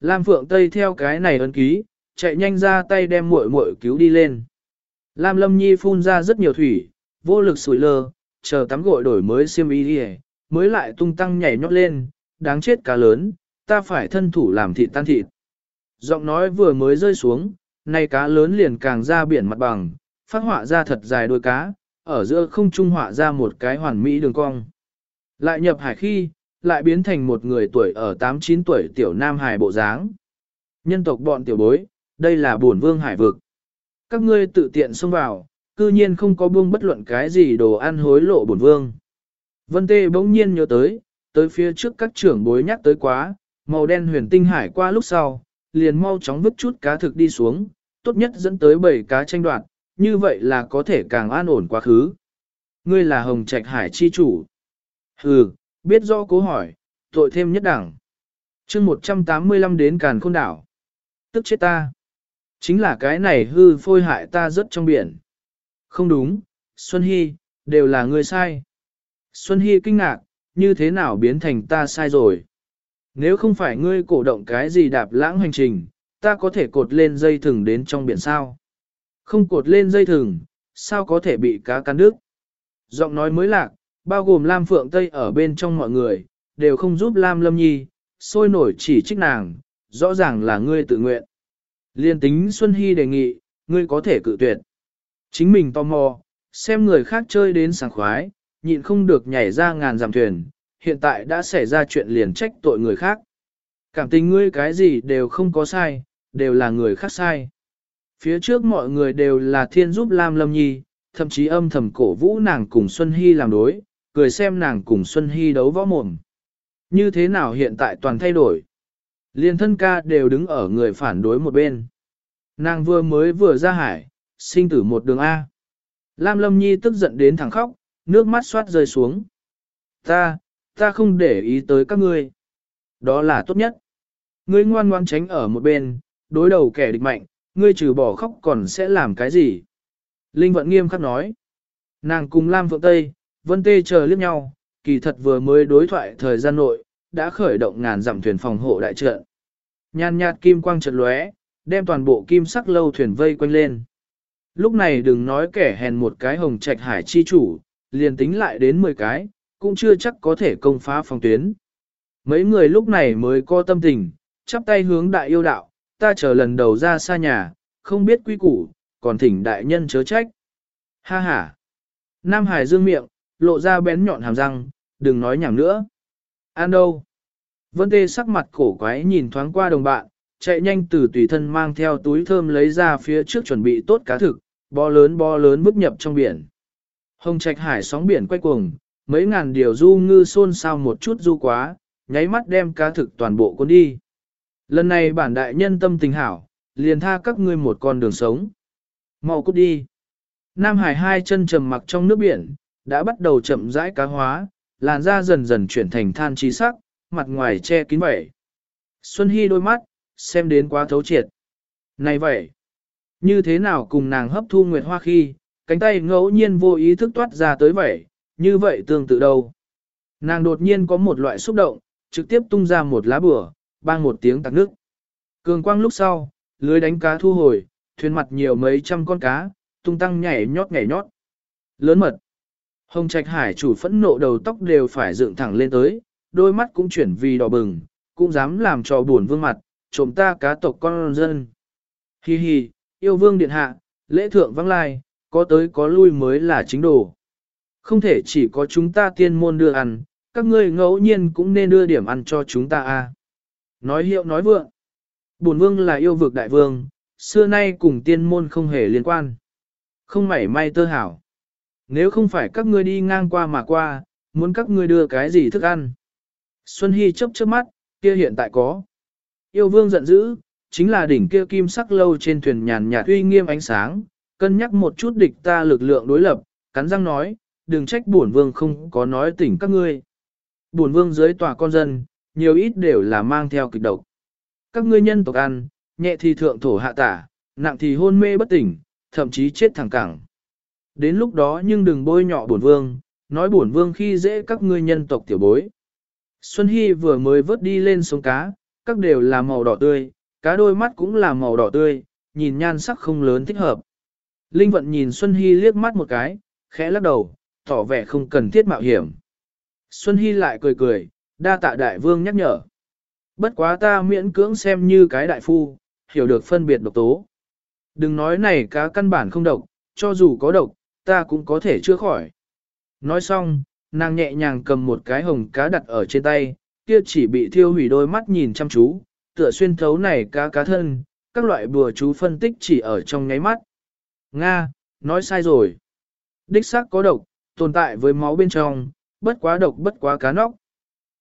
Lam Phượng Tây theo cái này ấn ký, chạy nhanh ra tay đem muội muội cứu đi lên. Lam Lâm Nhi phun ra rất nhiều thủy, vô lực sủi lơ, chờ tắm gội đổi mới xiêm y đi mới lại tung tăng nhảy nhót lên, đáng chết cá lớn, ta phải thân thủ làm thịt tan thịt. Giọng nói vừa mới rơi xuống, nay cá lớn liền càng ra biển mặt bằng, phát họa ra thật dài đôi cá, ở giữa không trung họa ra một cái hoàn mỹ đường cong. Lại nhập hải khi, lại biến thành một người tuổi ở 8-9 tuổi tiểu nam hải bộ dáng. Nhân tộc bọn tiểu bối, đây là bổn vương hải vực. Các ngươi tự tiện xông vào, cư nhiên không có buông bất luận cái gì đồ ăn hối lộ bổn vương. Vân Tê bỗng nhiên nhớ tới, tới phía trước các trưởng bối nhắc tới quá, màu đen huyền tinh hải qua lúc sau, liền mau chóng vứt chút cá thực đi xuống, tốt nhất dẫn tới bảy cá tranh đoạt, như vậy là có thể càng an ổn quá khứ. Ngươi là Hồng Trạch Hải chi chủ. Hừ, biết rõ cố hỏi, tội thêm nhất đẳng. chương 185 đến Càn Khôn Đảo. Tức chết ta. Chính là cái này hư phôi hại ta rất trong biển. Không đúng, Xuân Hy, đều là người sai. Xuân Hy kinh ngạc, như thế nào biến thành ta sai rồi. Nếu không phải ngươi cổ động cái gì đạp lãng hành trình, ta có thể cột lên dây thừng đến trong biển sao. Không cột lên dây thừng, sao có thể bị cá cắn đứt. Giọng nói mới lạc, bao gồm Lam Phượng Tây ở bên trong mọi người, đều không giúp Lam Lâm Nhi, sôi nổi chỉ trích nàng, rõ ràng là ngươi tự nguyện. Liên tính Xuân Hy đề nghị, ngươi có thể cự tuyệt. Chính mình tò mò, xem người khác chơi đến sảng khoái, nhịn không được nhảy ra ngàn dặm thuyền, hiện tại đã xảy ra chuyện liền trách tội người khác. Cảm tình ngươi cái gì đều không có sai, đều là người khác sai. Phía trước mọi người đều là thiên giúp Lam Lâm Nhi, thậm chí âm thầm cổ vũ nàng cùng Xuân Hy làm đối, cười xem nàng cùng Xuân Hy đấu võ mồm. Như thế nào hiện tại toàn thay đổi? Liên thân ca đều đứng ở người phản đối một bên. Nàng vừa mới vừa ra hải, sinh tử một đường A. Lam Lâm Nhi tức giận đến thẳng khóc, nước mắt xoát rơi xuống. Ta, ta không để ý tới các ngươi. Đó là tốt nhất. Ngươi ngoan ngoan tránh ở một bên, đối đầu kẻ địch mạnh, ngươi trừ bỏ khóc còn sẽ làm cái gì? Linh vận nghiêm khắc nói. Nàng cùng Lam Phượng Tây, Vân Tê chờ liếc nhau, kỳ thật vừa mới đối thoại thời gian nội, đã khởi động ngàn dặm thuyền phòng hộ đại trận. Nhan nhạt kim quang chợt lóe, đem toàn bộ kim sắc lâu thuyền vây quanh lên. Lúc này đừng nói kẻ hèn một cái hồng trạch hải chi chủ, liền tính lại đến 10 cái, cũng chưa chắc có thể công phá phòng tuyến. Mấy người lúc này mới có tâm tình, chắp tay hướng đại yêu đạo, ta chờ lần đầu ra xa nhà, không biết quy củ, còn thỉnh đại nhân chớ trách. Ha ha! Nam Hải dương miệng, lộ ra bén nhọn hàm răng, đừng nói nhảm nữa. An đâu? Vân tê sắc mặt cổ quái nhìn thoáng qua đồng bạn, chạy nhanh từ tùy thân mang theo túi thơm lấy ra phía trước chuẩn bị tốt cá thực, bò lớn bò lớn bước nhập trong biển. Hồng trạch hải sóng biển quay cuồng, mấy ngàn điều du ngư xôn xao một chút du quá, nháy mắt đem cá thực toàn bộ cuốn đi. Lần này bản đại nhân tâm tình hảo, liền tha các ngươi một con đường sống. Mau cút đi. Nam Hải hai chân trầm mặc trong nước biển, đã bắt đầu chậm rãi cá hóa, làn da dần dần chuyển thành than trí sắc, mặt ngoài che kín vẩy. Xuân Hy đôi mắt, xem đến quá thấu triệt. Này vậy, như thế nào cùng nàng hấp thu nguyệt hoa khi, cánh tay ngẫu nhiên vô ý thức toát ra tới vậy, như vậy tương tự đâu. Nàng đột nhiên có một loại xúc động, trực tiếp tung ra một lá bửa, bang một tiếng tạc nước. Cường quang lúc sau, lưới đánh cá thu hồi, thuyền mặt nhiều mấy trăm con cá, tung tăng nhảy nhót nhảy nhót. Lớn mật. Hồng Trạch Hải chủ phẫn nộ đầu tóc đều phải dựng thẳng lên tới, đôi mắt cũng chuyển vì đỏ bừng, cũng dám làm cho buồn vương mặt, trộm ta cá tộc con dân. Hi hi, yêu vương điện hạ, lễ thượng vắng lai, có tới có lui mới là chính đồ. Không thể chỉ có chúng ta tiên môn đưa ăn, các ngươi ngẫu nhiên cũng nên đưa điểm ăn cho chúng ta a. Nói hiệu nói vượng. Bổn vương là yêu vực đại vương, xưa nay cùng tiên môn không hề liên quan. Không mảy may tơ hảo. Nếu không phải các ngươi đi ngang qua mà qua, muốn các ngươi đưa cái gì thức ăn. Xuân Hy chấp chớp mắt, kia hiện tại có. Yêu vương giận dữ, chính là đỉnh kia kim sắc lâu trên thuyền nhàn nhạt uy nghiêm ánh sáng, cân nhắc một chút địch ta lực lượng đối lập, cắn răng nói, đừng trách bổn vương không có nói tỉnh các ngươi. Bổn vương dưới tòa con dân, nhiều ít đều là mang theo kịch độc. Các ngươi nhân tộc ăn, nhẹ thì thượng thổ hạ tả, nặng thì hôn mê bất tỉnh, thậm chí chết thẳng cẳng. Đến lúc đó nhưng đừng bôi nhọ bổn vương, nói bổn vương khi dễ các ngươi nhân tộc tiểu bối. Xuân Hy vừa mới vớt đi lên sống cá, các đều là màu đỏ tươi, cá đôi mắt cũng là màu đỏ tươi, nhìn nhan sắc không lớn thích hợp. Linh vận nhìn Xuân Hy liếc mắt một cái, khẽ lắc đầu, tỏ vẻ không cần thiết mạo hiểm. Xuân Hy lại cười cười, đa tạ đại vương nhắc nhở. Bất quá ta miễn cưỡng xem như cái đại phu, hiểu được phân biệt độc tố. Đừng nói này cá căn bản không độc, cho dù có độc, ta cũng có thể chữa khỏi. Nói xong, nàng nhẹ nhàng cầm một cái hồng cá đặt ở trên tay, kia chỉ bị thiêu hủy đôi mắt nhìn chăm chú, tựa xuyên thấu này cá cá thân, các loại bùa chú phân tích chỉ ở trong nháy mắt. Nga, nói sai rồi. Đích xác có độc, tồn tại với máu bên trong, bất quá độc bất quá cá nóc.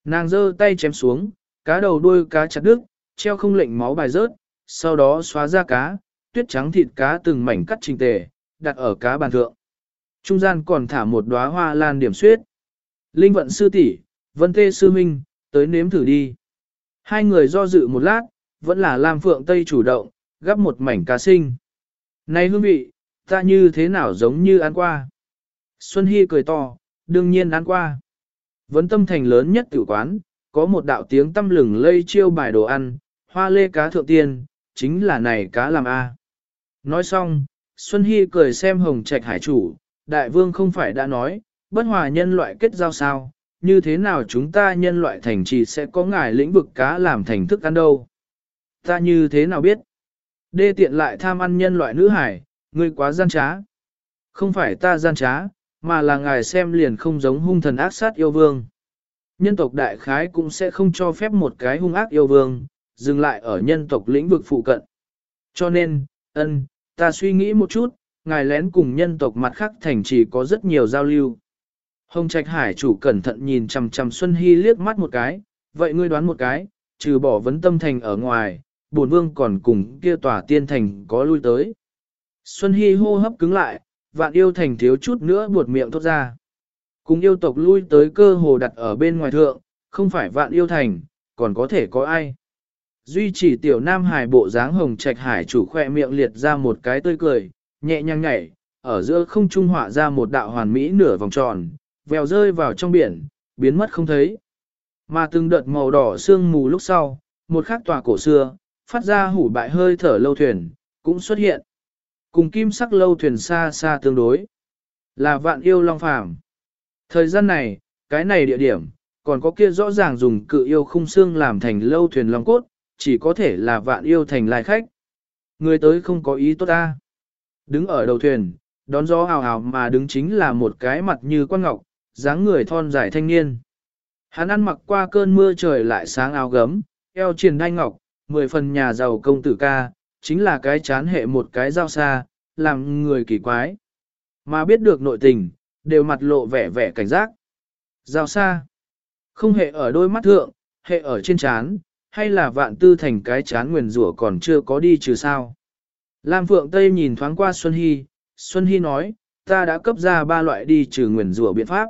Nàng giơ tay chém xuống, cá đầu đuôi cá chặt đứt, treo không lệnh máu bài rớt, sau đó xóa ra cá, tuyết trắng thịt cá từng mảnh cắt trình tề, đặt ở cá bàn thượng. Trung gian còn thả một đóa hoa lan điểm suyết. Linh vận sư tỷ, vân tê sư minh, tới nếm thử đi. Hai người do dự một lát, vẫn là Lam Phượng Tây chủ động, gắp một mảnh cá sinh. Này hương vị, ta như thế nào giống như ăn qua. Xuân Hy cười to, đương nhiên ăn qua. Vấn tâm thành lớn nhất tử quán, có một đạo tiếng tâm lừng lây chiêu bài đồ ăn, hoa lê cá thượng tiên, chính là này cá làm A. Nói xong, Xuân Hy cười xem hồng trạch hải chủ, đại vương không phải đã nói, bất hòa nhân loại kết giao sao, như thế nào chúng ta nhân loại thành trì sẽ có ngài lĩnh vực cá làm thành thức ăn đâu. Ta như thế nào biết? Đê tiện lại tham ăn nhân loại nữ hải, ngươi quá gian trá. Không phải ta gian trá, mà là ngài xem liền không giống hung thần ác sát yêu vương. Nhân tộc đại khái cũng sẽ không cho phép một cái hung ác yêu vương, dừng lại ở nhân tộc lĩnh vực phụ cận. Cho nên, ân, ta suy nghĩ một chút, ngài lén cùng nhân tộc mặt khác thành trì có rất nhiều giao lưu. Hồng Trạch Hải chủ cẩn thận nhìn chằm chằm Xuân Hy liếc mắt một cái, vậy ngươi đoán một cái, trừ bỏ vấn tâm thành ở ngoài, bổn vương còn cùng kia tòa tiên thành có lui tới. Xuân Hy hô hấp cứng lại, vạn yêu thành thiếu chút nữa buột miệng thốt ra. Cùng yêu tộc lui tới cơ hồ đặt ở bên ngoài thượng, không phải vạn yêu thành, còn có thể có ai. Duy chỉ tiểu nam hải bộ dáng hồng trạch hải chủ khoe miệng liệt ra một cái tươi cười, nhẹ nhàng nhảy, ở giữa không trung họa ra một đạo hoàn mỹ nửa vòng tròn, vèo rơi vào trong biển, biến mất không thấy. Mà từng đợt màu đỏ sương mù lúc sau, một khắc tòa cổ xưa, phát ra hủ bại hơi thở lâu thuyền, cũng xuất hiện. Cùng kim sắc lâu thuyền xa xa tương đối. Là vạn yêu long phàm. Thời gian này, cái này địa điểm, còn có kia rõ ràng dùng cự yêu khung xương làm thành lâu thuyền long cốt, chỉ có thể là vạn yêu thành lai khách. Người tới không có ý tốt ta. Đứng ở đầu thuyền, đón gió hào hào mà đứng chính là một cái mặt như quan ngọc, dáng người thon dài thanh niên. Hắn ăn mặc qua cơn mưa trời lại sáng áo gấm, eo triền đai ngọc, mười phần nhà giàu công tử ca, chính là cái chán hệ một cái dao xa, làm người kỳ quái. Mà biết được nội tình, đều mặt lộ vẻ vẻ cảnh giác. Giao xa, không hệ ở đôi mắt thượng, hệ ở trên chán, hay là vạn tư thành cái chán nguyền rủa còn chưa có đi trừ sao. Lam Phượng Tây nhìn thoáng qua Xuân Hy, Xuân Hy nói, ta đã cấp ra ba loại đi trừ nguyền rủa biện pháp.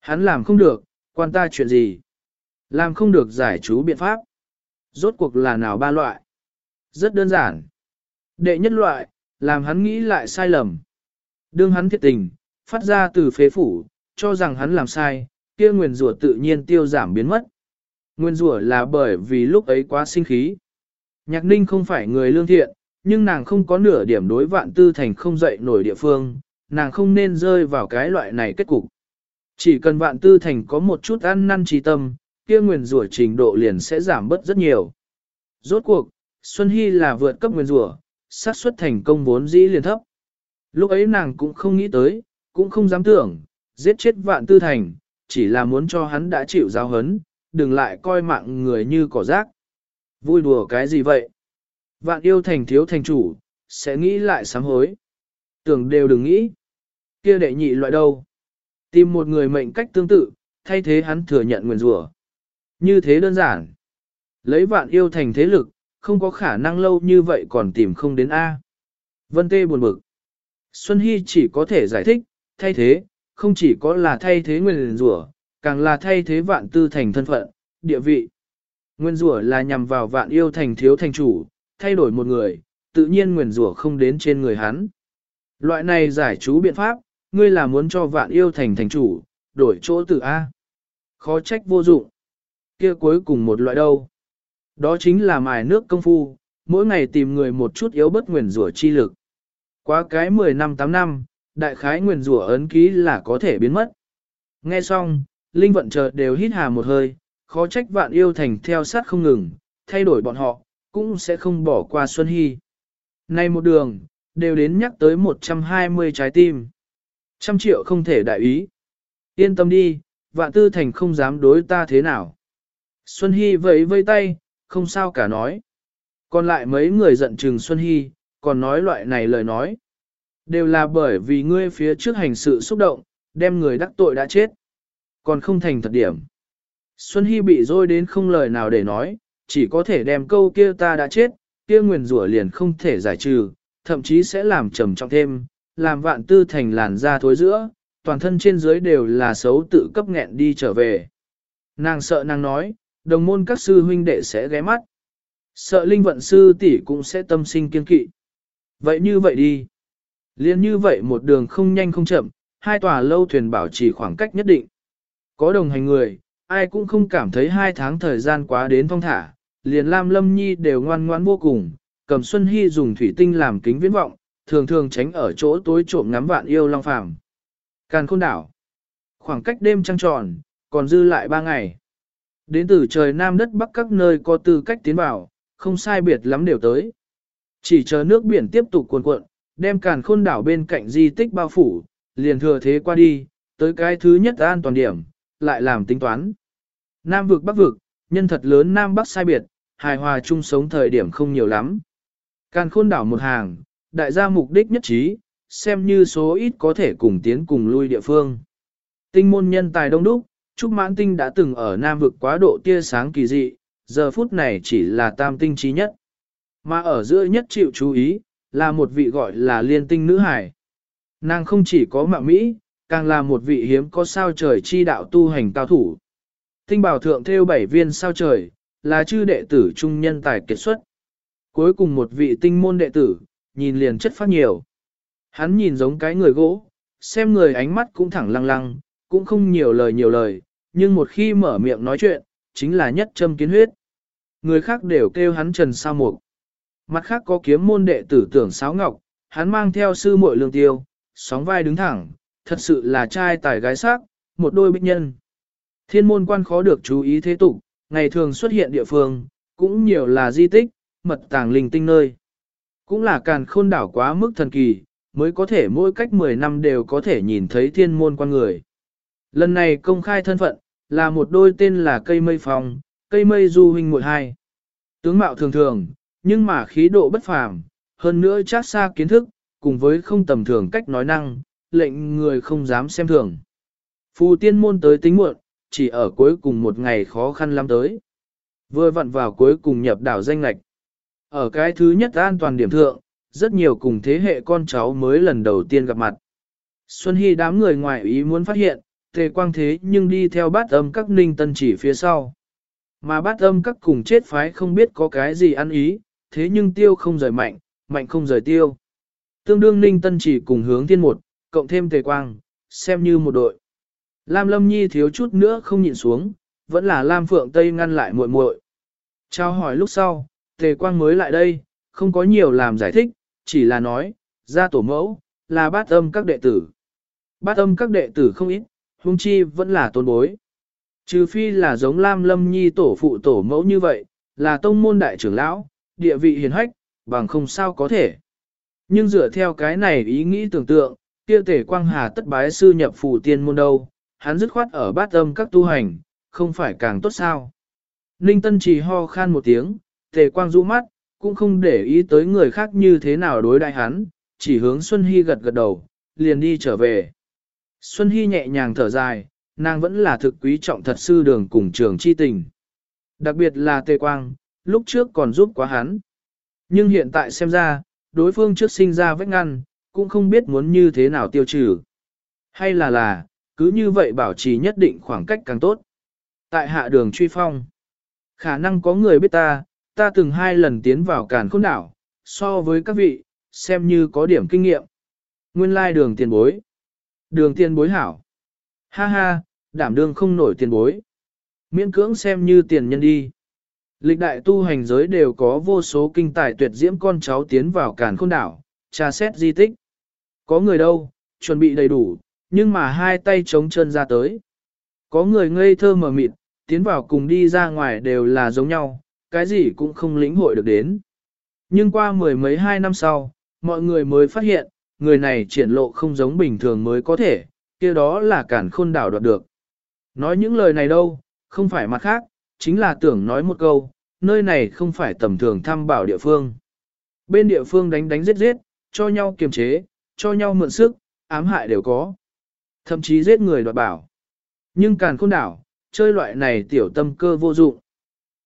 Hắn làm không được, quan ta chuyện gì? Làm không được giải chú biện pháp. Rốt cuộc là nào ba loại? Rất đơn giản. Đệ nhất loại, làm hắn nghĩ lại sai lầm. Đương hắn thiệt tình, phát ra từ phế phủ, cho rằng hắn làm sai, kia nguyền rủa tự nhiên tiêu giảm biến mất. Nguyên rủa là bởi vì lúc ấy quá sinh khí. Nhạc ninh không phải người lương thiện, nhưng nàng không có nửa điểm đối vạn tư thành không dậy nổi địa phương, nàng không nên rơi vào cái loại này kết cục. Chỉ cần vạn tư thành có một chút ăn năn trí tâm, kia nguyền rủa trình độ liền sẽ giảm bớt rất nhiều. Rốt cuộc, Xuân Hy là vượt cấp nguyền rủa, xác suất thành công vốn dĩ liền thấp. Lúc ấy nàng cũng không nghĩ tới, cũng không dám tưởng, giết chết vạn tư thành, chỉ là muốn cho hắn đã chịu giáo hấn, đừng lại coi mạng người như cỏ rác. Vui đùa cái gì vậy? Vạn yêu thành thiếu thành chủ, sẽ nghĩ lại sám hối. Tưởng đều đừng nghĩ. Kia đệ nhị loại đâu? Tìm một người mệnh cách tương tự, thay thế hắn thừa nhận nguyền rủa. Như thế đơn giản. Lấy vạn yêu thành thế lực, không có khả năng lâu như vậy còn tìm không đến A. Vân Tê buồn bực. Xuân Hy chỉ có thể giải thích, thay thế, không chỉ có là thay thế nguyên rủa, càng là thay thế vạn tư thành thân phận, địa vị. Nguyên rủa là nhằm vào vạn yêu thành thiếu thành chủ, thay đổi một người, tự nhiên nguyền rủa không đến trên người hắn. Loại này giải chú biện pháp, ngươi là muốn cho vạn yêu thành thành chủ, đổi chỗ từ A. Khó trách vô dụng. kia cuối cùng một loại đâu. Đó chính là mài nước công phu, mỗi ngày tìm người một chút yếu bất nguyền rủa chi lực. Quá cái 10 năm 8 năm, đại khái nguyền rủa ấn ký là có thể biến mất. Nghe xong, Linh vận chợt đều hít hà một hơi, khó trách vạn yêu thành theo sát không ngừng, thay đổi bọn họ, cũng sẽ không bỏ qua Xuân Hy. Nay một đường, đều đến nhắc tới 120 trái tim. Trăm triệu không thể đại ý. Yên tâm đi, vạn tư thành không dám đối ta thế nào. Xuân Hy vẫy vây tay, không sao cả nói. Còn lại mấy người giận chừng Xuân Hy, còn nói loại này lời nói. Đều là bởi vì ngươi phía trước hành sự xúc động, đem người đắc tội đã chết. Còn không thành thật điểm. Xuân Hy bị dôi đến không lời nào để nói, chỉ có thể đem câu kia ta đã chết, kia nguyền rủa liền không thể giải trừ, thậm chí sẽ làm trầm trọng thêm, làm vạn tư thành làn da thối giữa, toàn thân trên dưới đều là xấu tự cấp nghẹn đi trở về. Nàng sợ nàng nói, đồng môn các sư huynh đệ sẽ ghé mắt. Sợ linh vận sư tỷ cũng sẽ tâm sinh kiên kỵ. Vậy như vậy đi. Liên như vậy một đường không nhanh không chậm, hai tòa lâu thuyền bảo trì khoảng cách nhất định. Có đồng hành người, ai cũng không cảm thấy hai tháng thời gian quá đến thong thả, liền Lam Lâm Nhi đều ngoan ngoãn vô cùng, cầm Xuân Hy dùng thủy tinh làm kính viễn vọng, thường thường tránh ở chỗ tối trộm ngắm vạn yêu long phàm. Càn khôn đảo. Khoảng cách đêm trăng tròn, còn dư lại ba ngày. Đến từ trời Nam đất Bắc các nơi có tư cách tiến vào, không sai biệt lắm đều tới. Chỉ chờ nước biển tiếp tục cuồn cuộn, đem càn khôn đảo bên cạnh di tích bao phủ, liền thừa thế qua đi, tới cái thứ nhất an toàn điểm, lại làm tính toán. Nam vực Bắc vực, nhân thật lớn Nam Bắc sai biệt, hài hòa chung sống thời điểm không nhiều lắm. Càn khôn đảo một hàng, đại gia mục đích nhất trí, xem như số ít có thể cùng tiến cùng lui địa phương. Tinh môn nhân tài đông đúc, Trúc Mãn Tinh đã từng ở Nam vực quá độ tia sáng kỳ dị, giờ phút này chỉ là tam tinh trí nhất. Mà ở giữa nhất chịu chú ý, là một vị gọi là liên tinh nữ hải. Nàng không chỉ có mạng Mỹ, càng là một vị hiếm có sao trời chi đạo tu hành cao thủ. Tinh bảo thượng theo bảy viên sao trời, là chư đệ tử trung nhân tài kết xuất. Cuối cùng một vị tinh môn đệ tử, nhìn liền chất phát nhiều. Hắn nhìn giống cái người gỗ, xem người ánh mắt cũng thẳng lăng lăng, cũng không nhiều lời nhiều lời, nhưng một khi mở miệng nói chuyện, chính là nhất châm kiến huyết. Người khác đều kêu hắn Trần Sao Mục. Mặt khác có kiếm môn đệ tử tưởng sáo ngọc, hắn mang theo sư muội lương tiêu, sóng vai đứng thẳng, thật sự là trai tài gái sắc, một đôi bích nhân. Thiên môn quan khó được chú ý thế tục, ngày thường xuất hiện địa phương, cũng nhiều là di tích, mật tàng linh tinh nơi. Cũng là càn khôn đảo quá mức thần kỳ, mới có thể mỗi cách 10 năm đều có thể nhìn thấy thiên môn quan người. Lần này công khai thân phận, là một đôi tên là cây mây phòng cây mây du huynh muội hai. Tướng mạo thường thường, nhưng mà khí độ bất phàm, hơn nữa chát xa kiến thức, cùng với không tầm thường cách nói năng, lệnh người không dám xem thường. Phù tiên môn tới tính muộn, chỉ ở cuối cùng một ngày khó khăn lắm tới. Vừa vặn vào cuối cùng nhập đảo danh lạch. Ở cái thứ nhất an toàn điểm thượng, rất nhiều cùng thế hệ con cháu mới lần đầu tiên gặp mặt. Xuân Hy đám người ngoài ý muốn phát hiện, tề quang thế nhưng đi theo bát âm các ninh tân chỉ phía sau. Mà bát âm các cùng chết phái không biết có cái gì ăn ý, thế nhưng tiêu không rời mạnh, mạnh không rời tiêu. Tương đương ninh tân chỉ cùng hướng thiên một, cộng thêm tề quang, xem như một đội. Lam Lâm Nhi thiếu chút nữa không nhịn xuống, vẫn là Lam Phượng Tây ngăn lại muội muội. Trao hỏi lúc sau, Tề Quang mới lại đây, không có nhiều làm giải thích, chỉ là nói, ra tổ mẫu, là bát âm các đệ tử. Bát âm các đệ tử không ít, huống chi vẫn là tôn bối. Trừ phi là giống Lam Lâm Nhi tổ phụ tổ mẫu như vậy, là tông môn đại trưởng lão, địa vị hiền hách, bằng không sao có thể. Nhưng dựa theo cái này ý nghĩ tưởng tượng, kia tể quang hà tất bái sư nhập phù tiên môn đâu, hắn dứt khoát ở bát âm các tu hành, không phải càng tốt sao. Ninh Tân chỉ ho khan một tiếng, tề quang rũ mắt, cũng không để ý tới người khác như thế nào đối đại hắn, chỉ hướng Xuân Hy gật gật đầu, liền đi trở về. Xuân Hy nhẹ nhàng thở dài, nàng vẫn là thực quý trọng thật sư đường cùng trường chi tình. Đặc biệt là tề quang, lúc trước còn giúp quá hắn. Nhưng hiện tại xem ra, đối phương trước sinh ra vách ngăn, cũng không biết muốn như thế nào tiêu trừ. Hay là là, cứ như vậy bảo trì nhất định khoảng cách càng tốt. Tại hạ đường truy phong, khả năng có người biết ta, ta từng hai lần tiến vào càn khôn đảo, so với các vị, xem như có điểm kinh nghiệm. Nguyên lai đường tiền bối. Đường tiền bối hảo. Ha ha, đảm đương không nổi tiền bối. Miễn cưỡng xem như tiền nhân đi. Lịch đại tu hành giới đều có vô số kinh tài tuyệt diễm con cháu tiến vào càn khôn đảo, tra xét di tích. Có người đâu, chuẩn bị đầy đủ, nhưng mà hai tay chống chân ra tới. Có người ngây thơ mở mịt, tiến vào cùng đi ra ngoài đều là giống nhau, cái gì cũng không lĩnh hội được đến. Nhưng qua mười mấy hai năm sau, mọi người mới phát hiện, người này triển lộ không giống bình thường mới có thể, kia đó là cản khôn đảo đoạt được. Nói những lời này đâu, không phải mặt khác, chính là tưởng nói một câu, nơi này không phải tầm thường thăm bảo địa phương. Bên địa phương đánh đánh giết giết, cho nhau kiềm chế, cho nhau mượn sức, ám hại đều có. Thậm chí giết người đoạt bảo. Nhưng càn khôn đảo, chơi loại này tiểu tâm cơ vô dụng.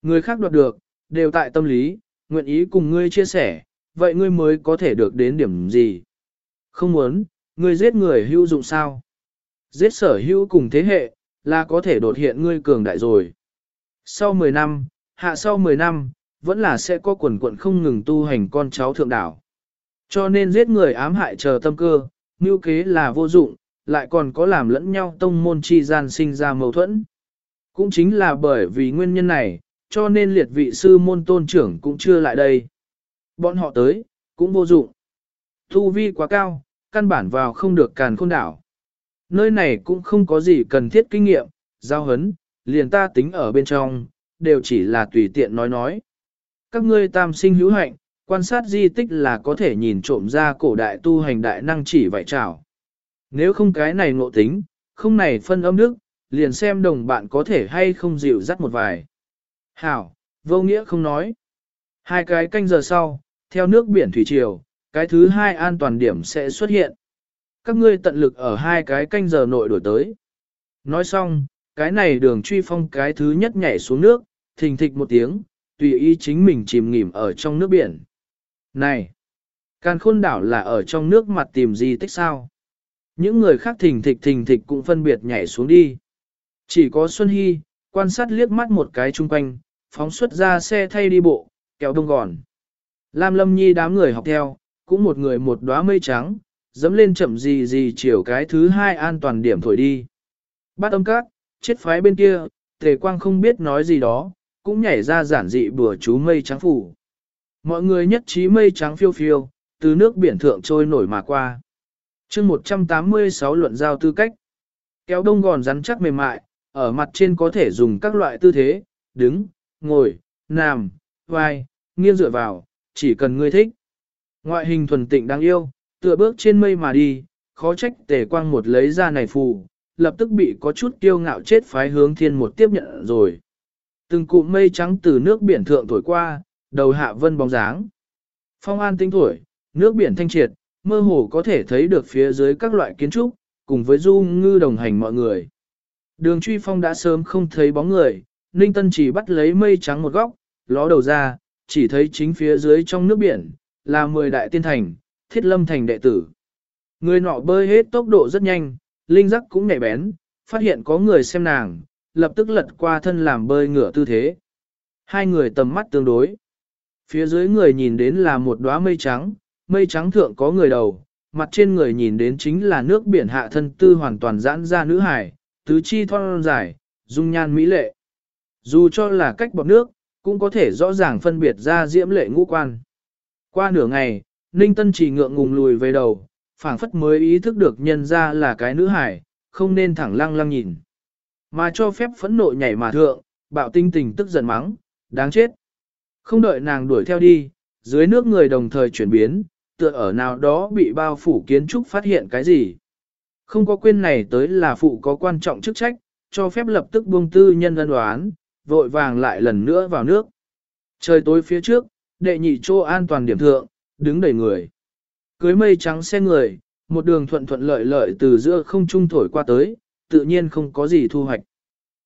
Người khác đoạt được, đều tại tâm lý, nguyện ý cùng ngươi chia sẻ, vậy ngươi mới có thể được đến điểm gì. Không muốn, ngươi giết người hữu dụng sao? Giết sở hữu cùng thế hệ, là có thể đột hiện ngươi cường đại rồi. Sau 10 năm, hạ sau 10 năm, vẫn là sẽ có quần quận không ngừng tu hành con cháu thượng đảo. Cho nên giết người ám hại chờ tâm cơ, mưu kế là vô dụng, lại còn có làm lẫn nhau tông môn chi gian sinh ra mâu thuẫn. Cũng chính là bởi vì nguyên nhân này, cho nên liệt vị sư môn tôn trưởng cũng chưa lại đây. Bọn họ tới, cũng vô dụng. Thu vi quá cao, căn bản vào không được càn khôn đảo. Nơi này cũng không có gì cần thiết kinh nghiệm, giao hấn, liền ta tính ở bên trong, đều chỉ là tùy tiện nói nói. Các ngươi tam sinh hữu hạnh, quan sát di tích là có thể nhìn trộm ra cổ đại tu hành đại năng chỉ vậy trào. Nếu không cái này ngộ tính, không này phân âm đức, liền xem đồng bạn có thể hay không dịu dắt một vài. Hảo, vô nghĩa không nói. Hai cái canh giờ sau, theo nước biển thủy triều, cái thứ hai an toàn điểm sẽ xuất hiện. Các ngươi tận lực ở hai cái canh giờ nội đổi tới. Nói xong, cái này đường truy phong cái thứ nhất nhảy xuống nước, thình thịch một tiếng, tùy ý chính mình chìm nghỉm ở trong nước biển. Này! Càn khôn đảo là ở trong nước mặt tìm gì tích sao? Những người khác thình thịch thình thịch cũng phân biệt nhảy xuống đi. Chỉ có Xuân Hy, quan sát liếc mắt một cái chung quanh, phóng xuất ra xe thay đi bộ, kéo đông gòn. Lam Lâm Nhi đám người học theo, cũng một người một đóa mây trắng, dẫm lên chậm gì gì chiều cái thứ hai an toàn điểm thổi đi. Bát âm cát, chết phái bên kia, tề quang không biết nói gì đó, cũng nhảy ra giản dị bừa chú mây trắng phủ. Mọi người nhất trí mây trắng phiêu phiêu, từ nước biển thượng trôi nổi mà qua chương 186 luận giao tư cách. Kéo đông gòn rắn chắc mềm mại, ở mặt trên có thể dùng các loại tư thế, đứng, ngồi, nằm, vai, nghiêng dựa vào, chỉ cần ngươi thích. Ngoại hình thuần tịnh đáng yêu, tựa bước trên mây mà đi, khó trách tề quang một lấy ra này phù, lập tức bị có chút kiêu ngạo chết phái hướng thiên một tiếp nhận rồi. Từng cụm mây trắng từ nước biển thượng thổi qua, đầu hạ vân bóng dáng. Phong an tinh thổi, nước biển thanh triệt, mơ hồ có thể thấy được phía dưới các loại kiến trúc, cùng với du ngư đồng hành mọi người. Đường truy phong đã sớm không thấy bóng người, Ninh Tân chỉ bắt lấy mây trắng một góc, ló đầu ra, chỉ thấy chính phía dưới trong nước biển, là 10 đại tiên thành, thiết lâm thành đệ tử. Người nọ bơi hết tốc độ rất nhanh, linh giác cũng nhạy bén, phát hiện có người xem nàng, lập tức lật qua thân làm bơi ngửa tư thế. Hai người tầm mắt tương đối. Phía dưới người nhìn đến là một đóa mây trắng, mây trắng thượng có người đầu, mặt trên người nhìn đến chính là nước biển hạ thân tư hoàn toàn giãn ra nữ hải, tứ chi thon dài, dung nhan mỹ lệ. Dù cho là cách bọt nước, cũng có thể rõ ràng phân biệt ra diễm lệ ngũ quan. Qua nửa ngày, Ninh Tân chỉ ngượng ngùng lùi về đầu, phảng phất mới ý thức được nhân ra là cái nữ hải, không nên thẳng lăng lăng nhìn. Mà cho phép phẫn nộ nhảy mà thượng, bạo tinh tình tức giận mắng, đáng chết. Không đợi nàng đuổi theo đi, dưới nước người đồng thời chuyển biến, tựa ở nào đó bị bao phủ kiến trúc phát hiện cái gì. Không có quên này tới là phụ có quan trọng chức trách, cho phép lập tức buông tư nhân ân đoán, vội vàng lại lần nữa vào nước. Trời tối phía trước, đệ nhị chỗ an toàn điểm thượng, đứng đầy người. Cưới mây trắng xe người, một đường thuận thuận lợi lợi từ giữa không trung thổi qua tới, tự nhiên không có gì thu hoạch.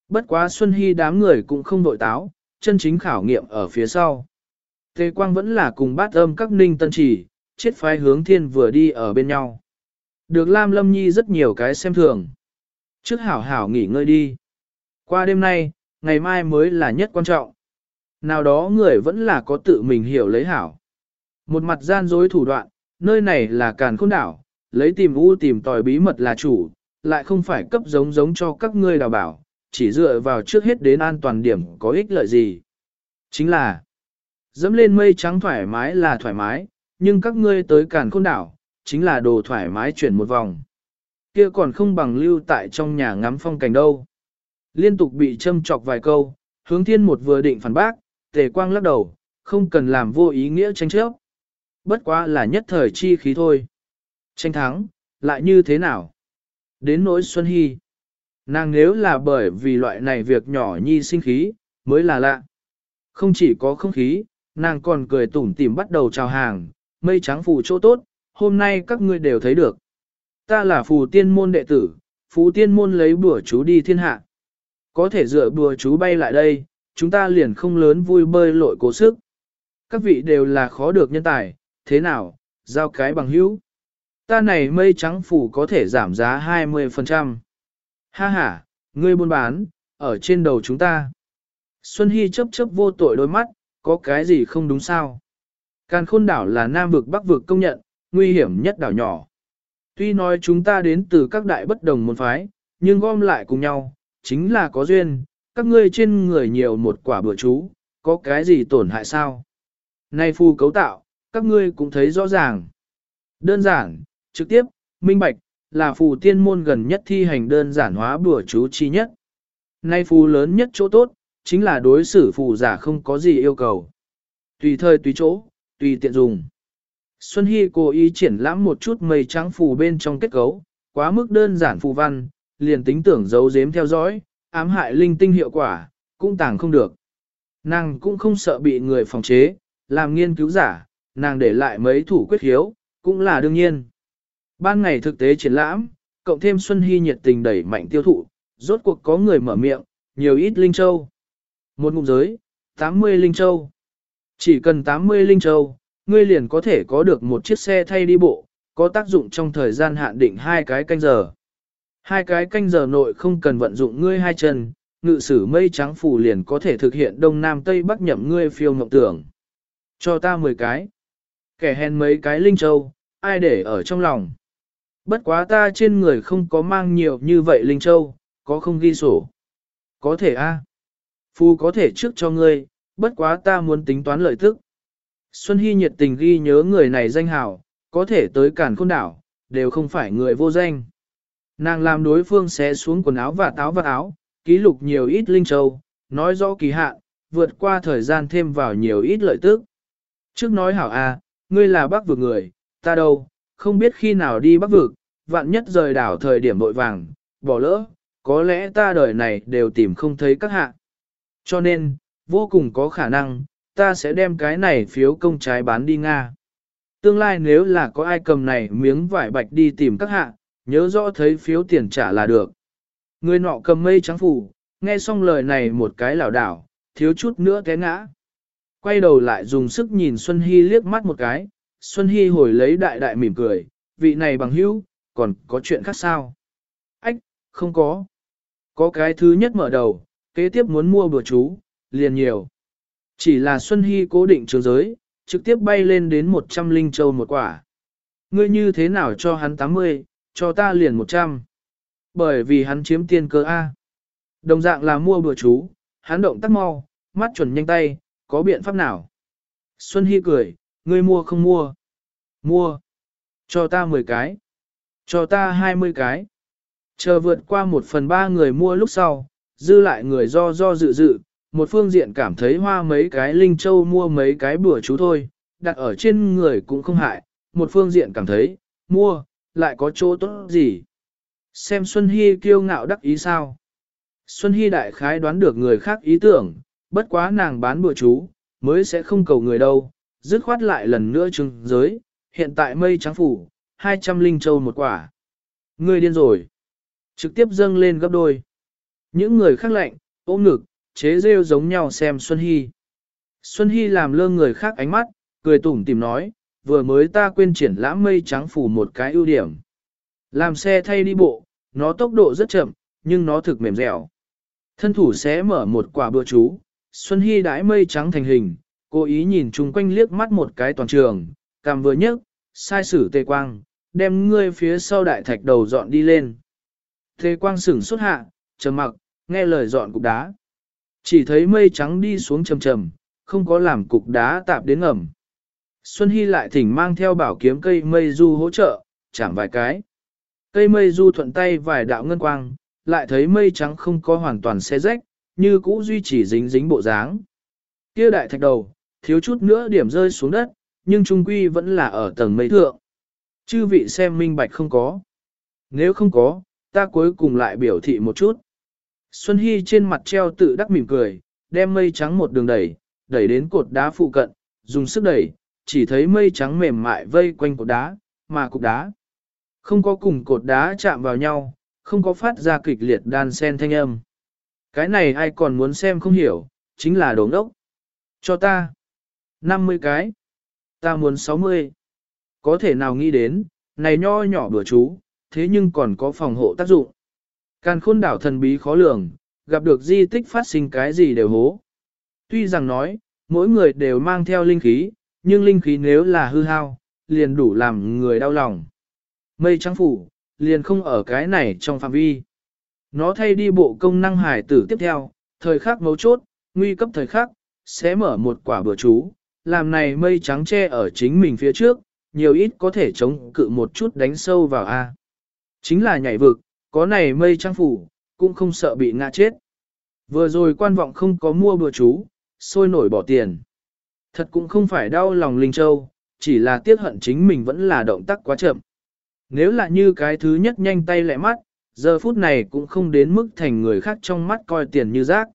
Bất quá Xuân Hy đám người cũng không đội táo, chân chính khảo nghiệm ở phía sau. Tề Quang vẫn là cùng bát âm các ninh tân chỉ, chết phái hướng thiên vừa đi ở bên nhau. Được Lam Lâm Nhi rất nhiều cái xem thường. Trước hảo hảo nghỉ ngơi đi. Qua đêm nay, ngày mai mới là nhất quan trọng. Nào đó người vẫn là có tự mình hiểu lấy hảo. Một mặt gian dối thủ đoạn, nơi này là càn khôn đảo, lấy tìm u tìm tòi bí mật là chủ, lại không phải cấp giống giống cho các ngươi đào bảo, chỉ dựa vào trước hết đến an toàn điểm có ích lợi gì. Chính là, dẫm lên mây trắng thoải mái là thoải mái, nhưng các ngươi tới càn khôn đảo, chính là đồ thoải mái chuyển một vòng. Kia còn không bằng lưu tại trong nhà ngắm phong cảnh đâu. Liên tục bị châm chọc vài câu, hướng thiên một vừa định phản bác, tề quang lắc đầu, không cần làm vô ý nghĩa tranh chấp. Bất quá là nhất thời chi khí thôi. Tranh thắng, lại như thế nào? Đến nỗi Xuân Hy. Nàng nếu là bởi vì loại này việc nhỏ nhi sinh khí, mới là lạ. Không chỉ có không khí, nàng còn cười tủm tỉm bắt đầu chào hàng, mây trắng phù chỗ tốt, hôm nay các ngươi đều thấy được. Ta là phù tiên môn đệ tử, phù tiên môn lấy bùa chú đi thiên hạ. Có thể dựa bùa chú bay lại đây, chúng ta liền không lớn vui bơi lội cố sức. Các vị đều là khó được nhân tài, thế nào, giao cái bằng hữu. Ta này mây trắng phủ có thể giảm giá 20%. Ha ha, ngươi buôn bán, ở trên đầu chúng ta. Xuân Hy chấp chấp vô tội đôi mắt, có cái gì không đúng sao? Càn khôn đảo là nam vực bắc vực công nhận, nguy hiểm nhất đảo nhỏ. Tuy nói chúng ta đến từ các đại bất đồng môn phái, nhưng gom lại cùng nhau, chính là có duyên, các ngươi trên người nhiều một quả bữa chú, có cái gì tổn hại sao? Nay phù cấu tạo, các ngươi cũng thấy rõ ràng. Đơn giản, trực tiếp, minh bạch, là phù tiên môn gần nhất thi hành đơn giản hóa bữa chú chi nhất. Nay phù lớn nhất chỗ tốt, chính là đối xử phù giả không có gì yêu cầu. Tùy thời tùy chỗ, tùy tiện dùng. Xuân Hy cố ý triển lãm một chút mây trắng phù bên trong kết cấu, quá mức đơn giản phù văn, liền tính tưởng giấu giếm theo dõi, ám hại linh tinh hiệu quả, cũng tàng không được. Nàng cũng không sợ bị người phòng chế, làm nghiên cứu giả, nàng để lại mấy thủ quyết hiếu, cũng là đương nhiên. Ban ngày thực tế triển lãm, cộng thêm Xuân Hy nhiệt tình đẩy mạnh tiêu thụ, rốt cuộc có người mở miệng, nhiều ít linh châu. Một ngụm giới, 80 linh châu. Chỉ cần 80 linh châu, ngươi liền có thể có được một chiếc xe thay đi bộ, có tác dụng trong thời gian hạn định hai cái canh giờ. Hai cái canh giờ nội không cần vận dụng ngươi hai chân, ngự sử mây trắng phủ liền có thể thực hiện đông nam tây bắc nhậm ngươi phiêu ngọc tưởng. Cho ta 10 cái. Kẻ hèn mấy cái linh châu, ai để ở trong lòng. Bất quá ta trên người không có mang nhiều như vậy linh châu, có không ghi sổ. Có thể a Phu có thể trước cho ngươi, bất quá ta muốn tính toán lợi tức. Xuân Hy nhiệt tình ghi nhớ người này danh hào, có thể tới cản khôn đảo, đều không phải người vô danh. Nàng làm đối phương xé xuống quần áo và táo và áo, ký lục nhiều ít linh châu, nói rõ kỳ hạn, vượt qua thời gian thêm vào nhiều ít lợi tức. Trước nói hảo a, ngươi là bác vực người, ta đâu, không biết khi nào đi bắc vực, vạn nhất rời đảo thời điểm vội vàng, bỏ lỡ, có lẽ ta đời này đều tìm không thấy các hạ. Cho nên, vô cùng có khả năng, ta sẽ đem cái này phiếu công trái bán đi Nga. Tương lai nếu là có ai cầm này miếng vải bạch đi tìm các hạ, nhớ rõ thấy phiếu tiền trả là được. Người nọ cầm mây trắng phủ, nghe xong lời này một cái lảo đảo, thiếu chút nữa té ngã. Quay đầu lại dùng sức nhìn Xuân Hy liếc mắt một cái, Xuân Hy hồi lấy đại đại mỉm cười, vị này bằng hữu, còn có chuyện khác sao? Ách, không có. Có cái thứ nhất mở đầu, kế tiếp muốn mua bữa chú, liền nhiều. Chỉ là Xuân Hy cố định trường giới, trực tiếp bay lên đến 100 linh châu một quả. Ngươi như thế nào cho hắn 80, cho ta liền 100. Bởi vì hắn chiếm tiền cơ A. Đồng dạng là mua bữa chú, hắn động tác mau, mắt chuẩn nhanh tay, có biện pháp nào? Xuân Hy cười, ngươi mua không mua? Mua. Cho ta 10 cái. Cho ta 20 cái. Chờ vượt qua một phần ba người mua lúc sau, dư lại người do do dự dự, một phương diện cảm thấy hoa mấy cái linh châu mua mấy cái bùa chú thôi, đặt ở trên người cũng không hại, một phương diện cảm thấy, mua, lại có chỗ tốt gì. Xem Xuân Hy kiêu ngạo đắc ý sao. Xuân Hy đại khái đoán được người khác ý tưởng, bất quá nàng bán bùa chú, mới sẽ không cầu người đâu, dứt khoát lại lần nữa trừng giới, hiện tại mây trắng phủ, 200 linh châu một quả. người điên rồi. Trực tiếp dâng lên gấp đôi. Những người khác lạnh, ôm ngực, chế rêu giống nhau xem Xuân Hy. Xuân Hy làm lơ người khác ánh mắt, cười tủm tìm nói, vừa mới ta quên triển lãm mây trắng phủ một cái ưu điểm. Làm xe thay đi bộ, nó tốc độ rất chậm, nhưng nó thực mềm dẻo. Thân thủ sẽ mở một quả bữa chú, Xuân Hy đãi mây trắng thành hình, cố ý nhìn chung quanh liếc mắt một cái toàn trường, cằm vừa nhấc, sai sử tề quang, đem ngươi phía sau đại thạch đầu dọn đi lên. Tề quang sửng xuất hạ, trầm mặc, nghe lời dọn cục đá. Chỉ thấy mây trắng đi xuống trầm trầm, không có làm cục đá tạp đến ngầm. Xuân Hy lại thỉnh mang theo bảo kiếm cây mây du hỗ trợ, chạm vài cái. Cây mây du thuận tay vài đạo ngân quang, lại thấy mây trắng không có hoàn toàn xe rách, như cũ duy trì dính dính bộ dáng. Kia đại thạch đầu, thiếu chút nữa điểm rơi xuống đất, nhưng trung quy vẫn là ở tầng mây thượng. Chư vị xem minh bạch không có. Nếu không có, ta cuối cùng lại biểu thị một chút. Xuân Hy trên mặt treo tự đắc mỉm cười, đem mây trắng một đường đẩy, đẩy đến cột đá phụ cận, dùng sức đẩy, chỉ thấy mây trắng mềm mại vây quanh cột đá, mà cục đá. Không có cùng cột đá chạm vào nhau, không có phát ra kịch liệt đan sen thanh âm. Cái này ai còn muốn xem không hiểu, chính là đống đốc. Cho ta 50 cái. Ta muốn 60. Có thể nào nghĩ đến, này nho nhỏ bữa chú, thế nhưng còn có phòng hộ tác dụng. Càn khôn đảo thần bí khó lường, gặp được di tích phát sinh cái gì đều hố. Tuy rằng nói, mỗi người đều mang theo linh khí, nhưng linh khí nếu là hư hao, liền đủ làm người đau lòng. Mây trắng phủ, liền không ở cái này trong phạm vi. Nó thay đi bộ công năng hải tử tiếp theo, thời khắc mấu chốt, nguy cấp thời khắc, sẽ mở một quả bừa chú, làm này mây trắng che ở chính mình phía trước, nhiều ít có thể chống cự một chút đánh sâu vào A. Chính là nhảy vực, có này mây trang phủ, cũng không sợ bị ngã chết. Vừa rồi quan vọng không có mua bừa chú, sôi nổi bỏ tiền. Thật cũng không phải đau lòng Linh Châu, chỉ là tiếc hận chính mình vẫn là động tác quá chậm. Nếu là như cái thứ nhất nhanh tay lẹ mắt, giờ phút này cũng không đến mức thành người khác trong mắt coi tiền như rác.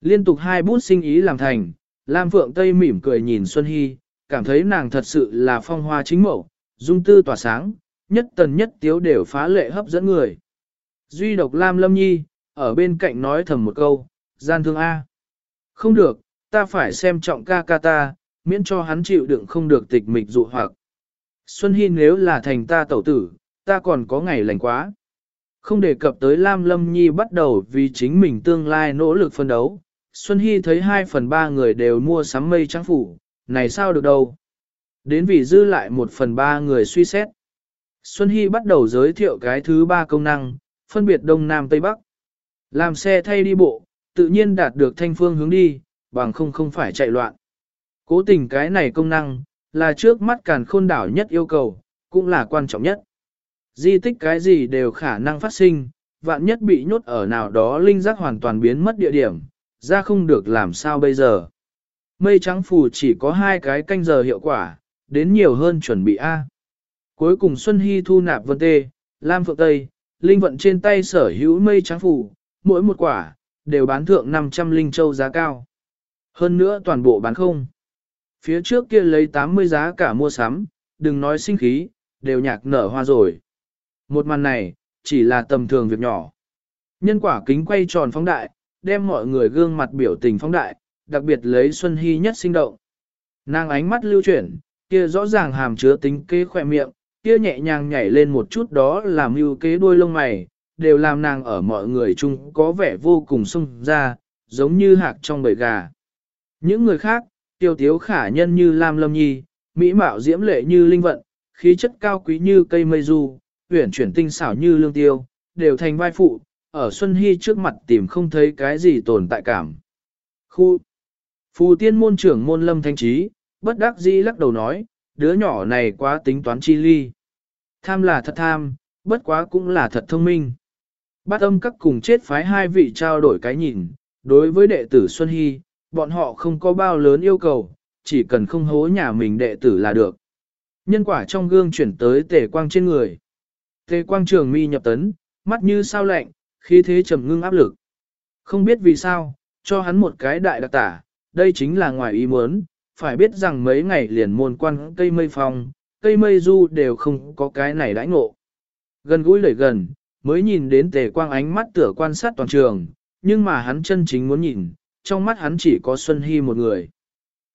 Liên tục hai bút sinh ý làm thành, Lam Phượng Tây mỉm cười nhìn Xuân Hy, cảm thấy nàng thật sự là phong hoa chính mẫu, dung tư tỏa sáng, nhất tần nhất tiếu đều phá lệ hấp dẫn người. Duy độc Lam Lâm Nhi, ở bên cạnh nói thầm một câu, gian thương A. Không được, ta phải xem trọng ca ca ta, miễn cho hắn chịu đựng không được tịch mịch dụ hoặc. Xuân Hy nếu là thành ta tẩu tử, ta còn có ngày lành quá. Không đề cập tới Lam Lâm Nhi bắt đầu vì chính mình tương lai nỗ lực phân đấu. Xuân Hy thấy 2 phần 3 người đều mua sắm mây trắng phủ, này sao được đâu. Đến vì dư lại 1 phần 3 người suy xét. Xuân Hy bắt đầu giới thiệu cái thứ ba công năng, phân biệt Đông Nam Tây Bắc. Làm xe thay đi bộ, tự nhiên đạt được thanh phương hướng đi, bằng không không phải chạy loạn. Cố tình cái này công năng, là trước mắt càn khôn đảo nhất yêu cầu, cũng là quan trọng nhất. Di tích cái gì đều khả năng phát sinh, vạn nhất bị nhốt ở nào đó linh giác hoàn toàn biến mất địa điểm, ra không được làm sao bây giờ. Mây trắng phù chỉ có hai cái canh giờ hiệu quả, đến nhiều hơn chuẩn bị A. Cuối cùng Xuân Hy thu nạp vân tê, Lam Phượng Tây, linh vận trên tay sở hữu mây trắng phủ, mỗi một quả, đều bán thượng 500 linh châu giá cao. Hơn nữa toàn bộ bán không. Phía trước kia lấy 80 giá cả mua sắm, đừng nói sinh khí, đều nhạc nở hoa rồi. Một màn này, chỉ là tầm thường việc nhỏ. Nhân quả kính quay tròn phóng đại, đem mọi người gương mặt biểu tình phóng đại, đặc biệt lấy Xuân Hy nhất sinh động. Nàng ánh mắt lưu chuyển, kia rõ ràng hàm chứa tính kế khỏe miệng, kia nhẹ nhàng nhảy lên một chút đó làm mưu kế đuôi lông mày, đều làm nàng ở mọi người chung có vẻ vô cùng sung ra, giống như hạc trong bầy gà. Những người khác, tiêu tiếu khả nhân như Lam Lâm Nhi, mỹ mạo diễm lệ như linh vận, khí chất cao quý như cây mây du, uyển chuyển tinh xảo như lương tiêu, đều thành vai phụ, ở Xuân Hy trước mặt tìm không thấy cái gì tồn tại cảm. Khu Phù tiên môn trưởng môn lâm thanh trí, bất đắc dĩ lắc đầu nói, đứa nhỏ này quá tính toán chi ly. Tham là thật tham, bất quá cũng là thật thông minh. Bát âm các cùng chết phái hai vị trao đổi cái nhìn, đối với đệ tử Xuân Hy, bọn họ không có bao lớn yêu cầu, chỉ cần không hố nhà mình đệ tử là được. Nhân quả trong gương chuyển tới tề quang trên người. Tề quang trường mi nhập tấn, mắt như sao lạnh, khí thế trầm ngưng áp lực. Không biết vì sao, cho hắn một cái đại đặc tả, đây chính là ngoài ý muốn, phải biết rằng mấy ngày liền môn quan cây mây phong, cây mây du đều không có cái này đãi ngộ. Gần gũi lời gần, mới nhìn đến tề quang ánh mắt tựa quan sát toàn trường, nhưng mà hắn chân chính muốn nhìn, trong mắt hắn chỉ có Xuân Hy một người.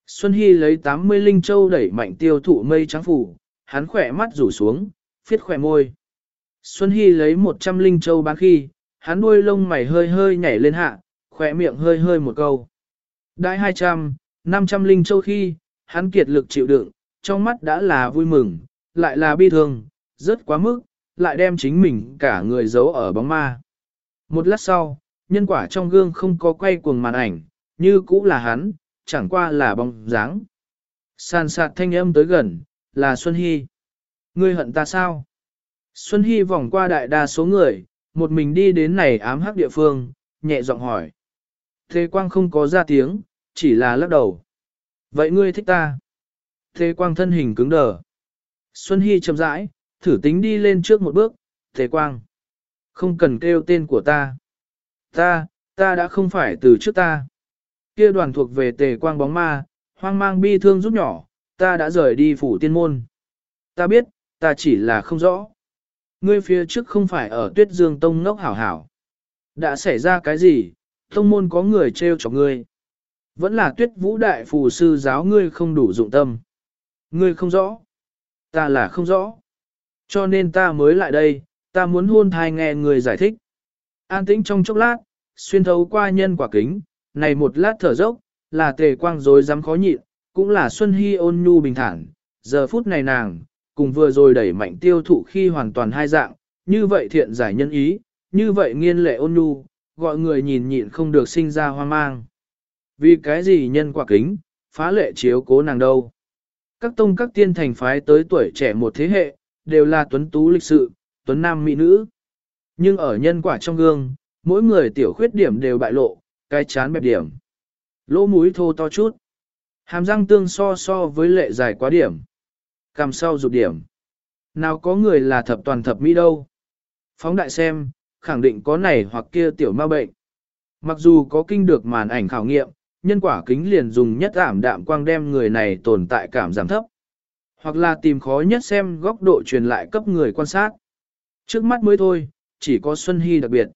Xuân Hy lấy 80 linh châu đẩy mạnh tiêu thụ mây trắng phủ, hắn khỏe mắt rủ xuống, phiết khỏe môi. Xuân Hy lấy 100 linh châu bán khi, hắn đuôi lông mày hơi hơi nhảy lên hạ, khỏe miệng hơi hơi một câu. Đại 200, 500 linh châu khi, hắn kiệt lực chịu đựng, trong mắt đã là vui mừng, lại là bi thương, rất quá mức, lại đem chính mình cả người giấu ở bóng ma. Một lát sau, nhân quả trong gương không có quay cuồng màn ảnh, như cũ là hắn, chẳng qua là bóng dáng. San sạt thanh âm tới gần, là Xuân Hy. Ngươi hận ta sao? Xuân Hy vòng qua đại đa số người, một mình đi đến này ám hắc địa phương, nhẹ giọng hỏi. Thế quang không có ra tiếng, chỉ là lắc đầu. Vậy ngươi thích ta? Thế quang thân hình cứng đờ. Xuân Hy chậm rãi, thử tính đi lên trước một bước, Thế quang. Không cần kêu tên của ta. Ta, ta đã không phải từ trước ta. Kia đoàn thuộc về tề quang bóng ma, hoang mang bi thương giúp nhỏ, ta đã rời đi phủ tiên môn. Ta biết, ta chỉ là không rõ. Ngươi phía trước không phải ở tuyết dương tông ngốc hảo hảo. Đã xảy ra cái gì, tông môn có người trêu cho ngươi. Vẫn là tuyết vũ đại phù sư giáo ngươi không đủ dụng tâm. Ngươi không rõ. Ta là không rõ. Cho nên ta mới lại đây, ta muốn hôn thai nghe người giải thích. An tĩnh trong chốc lát, xuyên thấu qua nhân quả kính, này một lát thở dốc, là tề quang rồi dám khó nhịn, cũng là Xuân Hy ôn nhu bình thản. Giờ phút này nàng, cùng vừa rồi đẩy mạnh tiêu thụ khi hoàn toàn hai dạng, như vậy thiện giải nhân ý, như vậy nghiên lệ ôn nhu, gọi người nhìn nhịn không được sinh ra hoang mang. Vì cái gì nhân quả kính, phá lệ chiếu cố nàng đâu. Các tông các tiên thành phái tới tuổi trẻ một thế hệ, đều là tuấn tú lịch sự, tuấn nam mỹ nữ. Nhưng ở nhân quả trong gương, mỗi người tiểu khuyết điểm đều bại lộ, cái chán bẹp điểm. Lỗ mũi thô to chút. Hàm răng tương so so với lệ dài quá điểm. cằm sau rụt điểm. Nào có người là thập toàn thập mỹ đâu. Phóng đại xem, khẳng định có này hoặc kia tiểu ma bệnh. Mặc dù có kinh được màn ảnh khảo nghiệm, nhân quả kính liền dùng nhất ảm đạm quang đem người này tồn tại cảm giảm thấp. Hoặc là tìm khó nhất xem góc độ truyền lại cấp người quan sát. Trước mắt mới thôi, chỉ có Xuân Hy đặc biệt.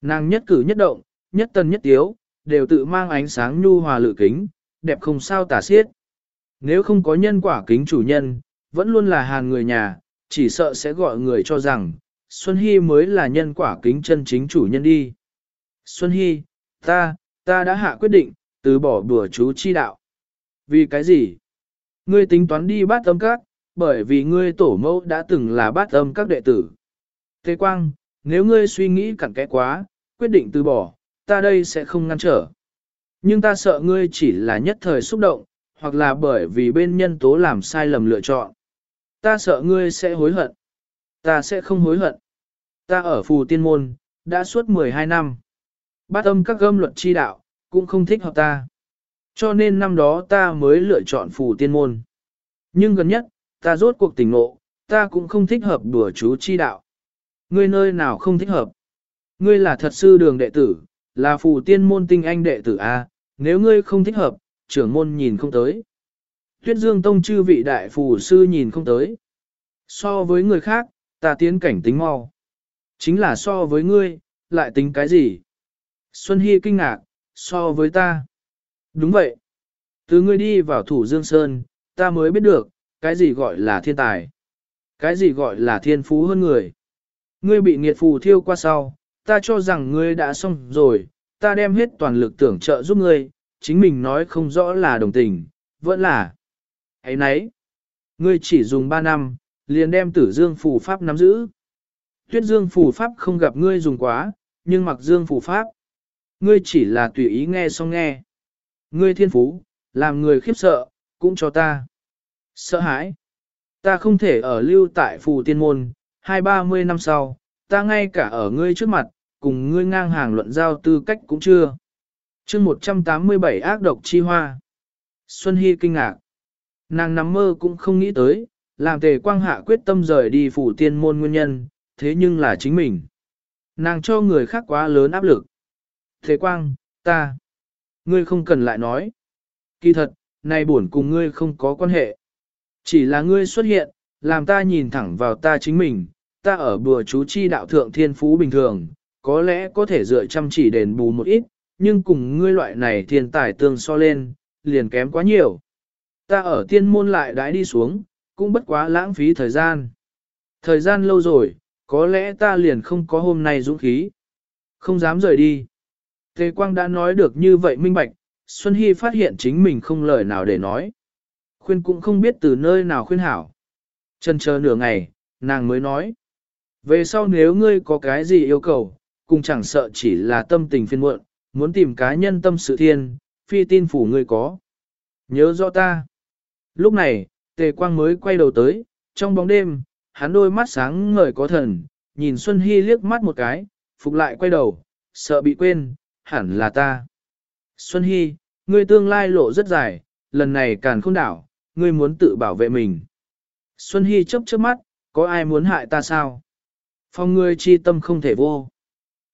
Nàng nhất cử nhất động, nhất tân nhất tiếu, đều tự mang ánh sáng nhu hòa lự kính, đẹp không sao tả xiết. Nếu không có nhân quả kính chủ nhân, vẫn luôn là hàng người nhà, chỉ sợ sẽ gọi người cho rằng, Xuân Hy mới là nhân quả kính chân chính chủ nhân đi. Xuân Hy, ta, ta đã hạ quyết định, từ bỏ đùa chú chi đạo. Vì cái gì? Ngươi tính toán đi bát âm các, bởi vì ngươi tổ mẫu đã từng là bát âm các đệ tử. Thế Quang, nếu ngươi suy nghĩ cặn kẽ quá, quyết định từ bỏ, ta đây sẽ không ngăn trở. Nhưng ta sợ ngươi chỉ là nhất thời xúc động, hoặc là bởi vì bên nhân tố làm sai lầm lựa chọn. Ta sợ ngươi sẽ hối hận. Ta sẽ không hối hận. Ta ở phù tiên môn, đã suốt 12 năm. Bát âm các gâm luật chi đạo, cũng không thích hợp ta. Cho nên năm đó ta mới lựa chọn phù tiên môn. Nhưng gần nhất, ta rốt cuộc tỉnh ngộ, ta cũng không thích hợp đùa chú chi đạo. Ngươi nơi nào không thích hợp? Ngươi là thật sư đường đệ tử, là phù tiên môn tinh anh đệ tử A, nếu ngươi không thích hợp, trưởng môn nhìn không tới. Tuyết dương tông chư vị đại phù sư nhìn không tới. So với người khác, ta tiến cảnh tính mau. Chính là so với ngươi, lại tính cái gì? Xuân Hy kinh ngạc, so với ta. Đúng vậy. Từ ngươi đi vào thủ Dương Sơn, ta mới biết được, cái gì gọi là thiên tài. Cái gì gọi là thiên phú hơn người. Ngươi bị nghiệt phù thiêu qua sau, ta cho rằng ngươi đã xong rồi, ta đem hết toàn lực tưởng trợ giúp ngươi, chính mình nói không rõ là đồng tình, vẫn là. ấy nấy, ngươi chỉ dùng 3 năm, liền đem tử dương phù pháp nắm giữ. Tuyết dương phù pháp không gặp ngươi dùng quá, nhưng mặc dương phù pháp. Ngươi chỉ là tùy ý nghe xong nghe. Ngươi thiên phú, làm người khiếp sợ, cũng cho ta. Sợ hãi. Ta không thể ở lưu tại phù tiên môn, hai ba mươi năm sau, ta ngay cả ở ngươi trước mặt, cùng ngươi ngang hàng luận giao tư cách cũng chưa. chương 187 ác độc chi hoa. Xuân Hy kinh ngạc. Nàng nằm mơ cũng không nghĩ tới, làm tề quang hạ quyết tâm rời đi phủ tiên môn nguyên nhân, thế nhưng là chính mình. Nàng cho người khác quá lớn áp lực. Thế quang, ta, ngươi không cần lại nói. Kỳ thật, này buồn cùng ngươi không có quan hệ. Chỉ là ngươi xuất hiện, làm ta nhìn thẳng vào ta chính mình, ta ở bùa chú chi đạo thượng thiên phú bình thường, có lẽ có thể dựa chăm chỉ đền bù một ít, nhưng cùng ngươi loại này thiên tài tương so lên, liền kém quá nhiều. Ta ở tiên môn lại đãi đi xuống, cũng bất quá lãng phí thời gian. Thời gian lâu rồi, có lẽ ta liền không có hôm nay dũng khí. Không dám rời đi. Tề Quang đã nói được như vậy minh bạch, Xuân Hy phát hiện chính mình không lời nào để nói. Khuyên cũng không biết từ nơi nào khuyên hảo. Chân chờ nửa ngày, nàng mới nói. Về sau nếu ngươi có cái gì yêu cầu, cùng chẳng sợ chỉ là tâm tình phiên muộn, muốn tìm cá nhân tâm sự thiên, phi tin phủ ngươi có. Nhớ rõ ta. Lúc này, tề quang mới quay đầu tới, trong bóng đêm, hắn đôi mắt sáng ngời có thần, nhìn Xuân Hy liếc mắt một cái, phục lại quay đầu, sợ bị quên, hẳn là ta. Xuân Hy, ngươi tương lai lộ rất dài, lần này càn khôn đảo, ngươi muốn tự bảo vệ mình. Xuân Hy chấp chớp mắt, có ai muốn hại ta sao? Phong ngươi chi tâm không thể vô.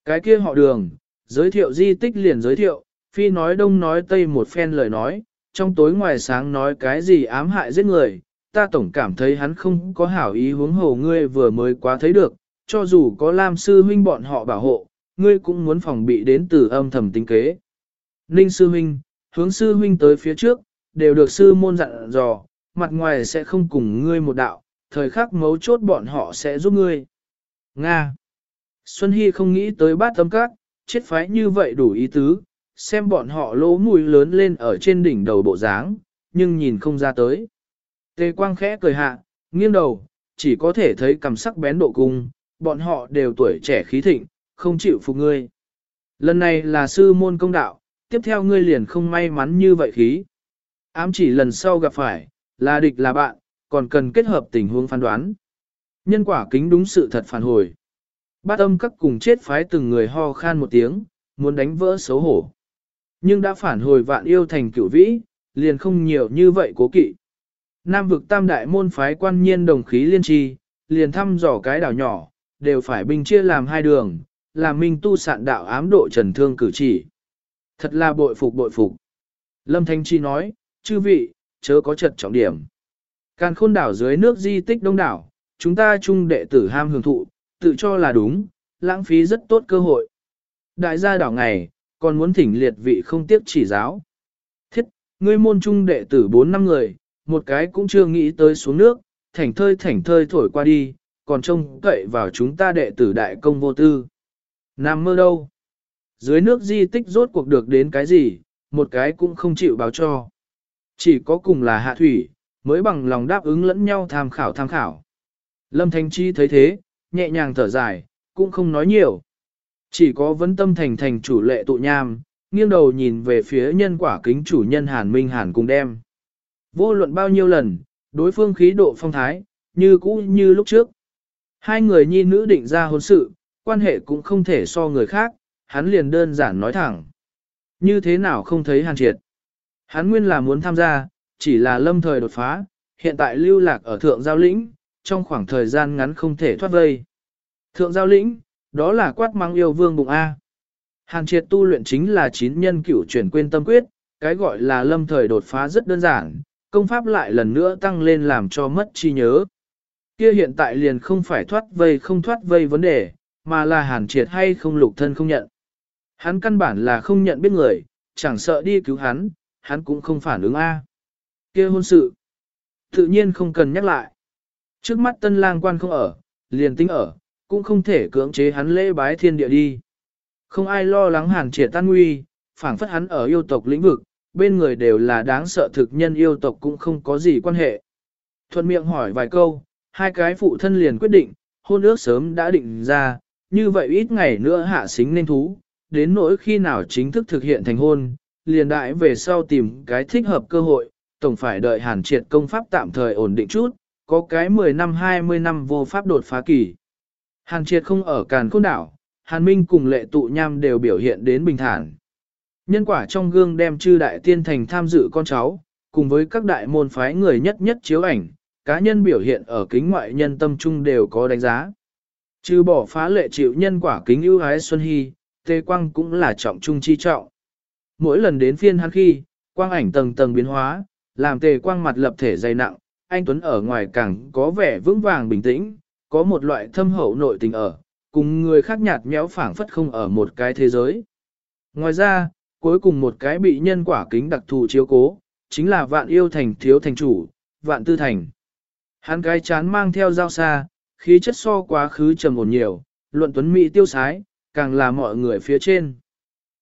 Cái kia họ đường, giới thiệu di tích liền giới thiệu, phi nói đông nói tây một phen lời nói, trong tối ngoài sáng nói cái gì ám hại giết người, ta tổng cảm thấy hắn không có hảo ý huống hồ ngươi vừa mới quá thấy được, cho dù có Lam sư huynh bọn họ bảo hộ, ngươi cũng muốn phòng bị đến từ âm thầm tính kế. Ninh sư huynh, hướng sư huynh tới phía trước, đều được sư môn dặn dò, mặt ngoài sẽ không cùng ngươi một đạo, thời khắc mấu chốt bọn họ sẽ giúp ngươi. Nga Xuân Hy không nghĩ tới bát tâm các, chết phái như vậy đủ ý tứ, xem bọn họ lỗ mùi lớn lên ở trên đỉnh đầu bộ dáng, nhưng nhìn không ra tới. Tề quang khẽ cười hạ, nghiêng đầu, chỉ có thể thấy cầm sắc bén độ cung, bọn họ đều tuổi trẻ khí thịnh, không chịu phục ngươi. Lần này là sư môn công đạo, tiếp theo ngươi liền không may mắn như vậy khí. Ám chỉ lần sau gặp phải, là địch là bạn, còn cần kết hợp tình huống phán đoán. Nhân quả kính đúng sự thật phản hồi. Bát âm các cùng chết phái từng người ho khan một tiếng, muốn đánh vỡ xấu hổ. Nhưng đã phản hồi vạn yêu thành cửu vĩ, liền không nhiều như vậy cố kỵ. Nam vực tam đại môn phái quan nhiên đồng khí liên tri, liền thăm dò cái đảo nhỏ, đều phải binh chia làm hai đường, là minh tu sạn đạo ám độ trần thương cử chỉ. Thật là bội phục bội phục. Lâm Thanh Chi nói, chư vị, chớ có trật trọng điểm. Càn khôn đảo dưới nước di tích đông đảo, chúng ta chung đệ tử ham hưởng thụ, tự cho là đúng, lãng phí rất tốt cơ hội. Đại gia đảo ngày, còn muốn thỉnh liệt vị không tiếc chỉ giáo. Thiết, ngươi môn trung đệ tử 4 năm người, một cái cũng chưa nghĩ tới xuống nước, thảnh thơi thảnh thơi thổi qua đi, còn trông cậy vào chúng ta đệ tử đại công vô tư. Nam mơ đâu? Dưới nước di tích rốt cuộc được đến cái gì, một cái cũng không chịu báo cho. Chỉ có cùng là hạ thủy, mới bằng lòng đáp ứng lẫn nhau tham khảo tham khảo. Lâm Thanh Chi thấy thế, nhẹ nhàng thở dài, cũng không nói nhiều. Chỉ có vấn tâm thành thành chủ lệ tụ nham, nghiêng đầu nhìn về phía nhân quả kính chủ nhân Hàn Minh Hàn cùng đem. Vô luận bao nhiêu lần, đối phương khí độ phong thái, như cũ như lúc trước. Hai người nhi nữ định ra hôn sự, quan hệ cũng không thể so người khác, hắn liền đơn giản nói thẳng. Như thế nào không thấy hàn triệt? Hắn nguyên là muốn tham gia, chỉ là lâm thời đột phá, hiện tại lưu lạc ở thượng giao lĩnh, trong khoảng thời gian ngắn không thể thoát vây. Thượng giao lĩnh, đó là quát mang yêu vương bụng A. Hàn triệt tu luyện chính là chín nhân cửu chuyển quên tâm quyết, cái gọi là lâm thời đột phá rất đơn giản, công pháp lại lần nữa tăng lên làm cho mất chi nhớ. Kia hiện tại liền không phải thoát vây không thoát vây vấn đề, mà là hàn triệt hay không lục thân không nhận. Hắn căn bản là không nhận biết người, chẳng sợ đi cứu hắn, hắn cũng không phản ứng A. Kia hôn sự, tự nhiên không cần nhắc lại. Trước mắt tân lang quan không ở, liền tính ở, cũng không thể cưỡng chế hắn lễ bái thiên địa đi. Không ai lo lắng hàn triệt tan nguy, phảng phất hắn ở yêu tộc lĩnh vực, bên người đều là đáng sợ thực nhân yêu tộc cũng không có gì quan hệ. Thuận miệng hỏi vài câu, hai cái phụ thân liền quyết định, hôn ước sớm đã định ra, như vậy ít ngày nữa hạ xính nên thú, đến nỗi khi nào chính thức thực hiện thành hôn, liền đại về sau tìm cái thích hợp cơ hội, tổng phải đợi hàn triệt công pháp tạm thời ổn định chút, có cái 10 năm 20 năm vô pháp đột phá kỳ. Hàn triệt không ở càn khôn đảo, hàn minh cùng lệ tụ nham đều biểu hiện đến bình thản. Nhân quả trong gương đem chư đại tiên thành tham dự con cháu, cùng với các đại môn phái người nhất nhất chiếu ảnh, cá nhân biểu hiện ở kính ngoại nhân tâm trung đều có đánh giá. Trừ bỏ phá lệ chịu nhân quả kính ưu ái Xuân Hy, Tê Quang cũng là trọng trung chi trọng. Mỗi lần đến phiên hắn khi, quang ảnh tầng tầng biến hóa, làm Tề Quang mặt lập thể dày nặng, anh Tuấn ở ngoài càng có vẻ vững vàng bình tĩnh, có một loại thâm hậu nội tình ở, cùng người khác nhạt méo phảng phất không ở một cái thế giới. Ngoài ra, cuối cùng một cái bị nhân quả kính đặc thù chiếu cố, chính là vạn yêu thành thiếu thành chủ, vạn tư thành. Hắn cái chán mang theo dao xa, khí chất so quá khứ trầm ổn nhiều, luận tuấn mỹ tiêu sái, càng là mọi người phía trên.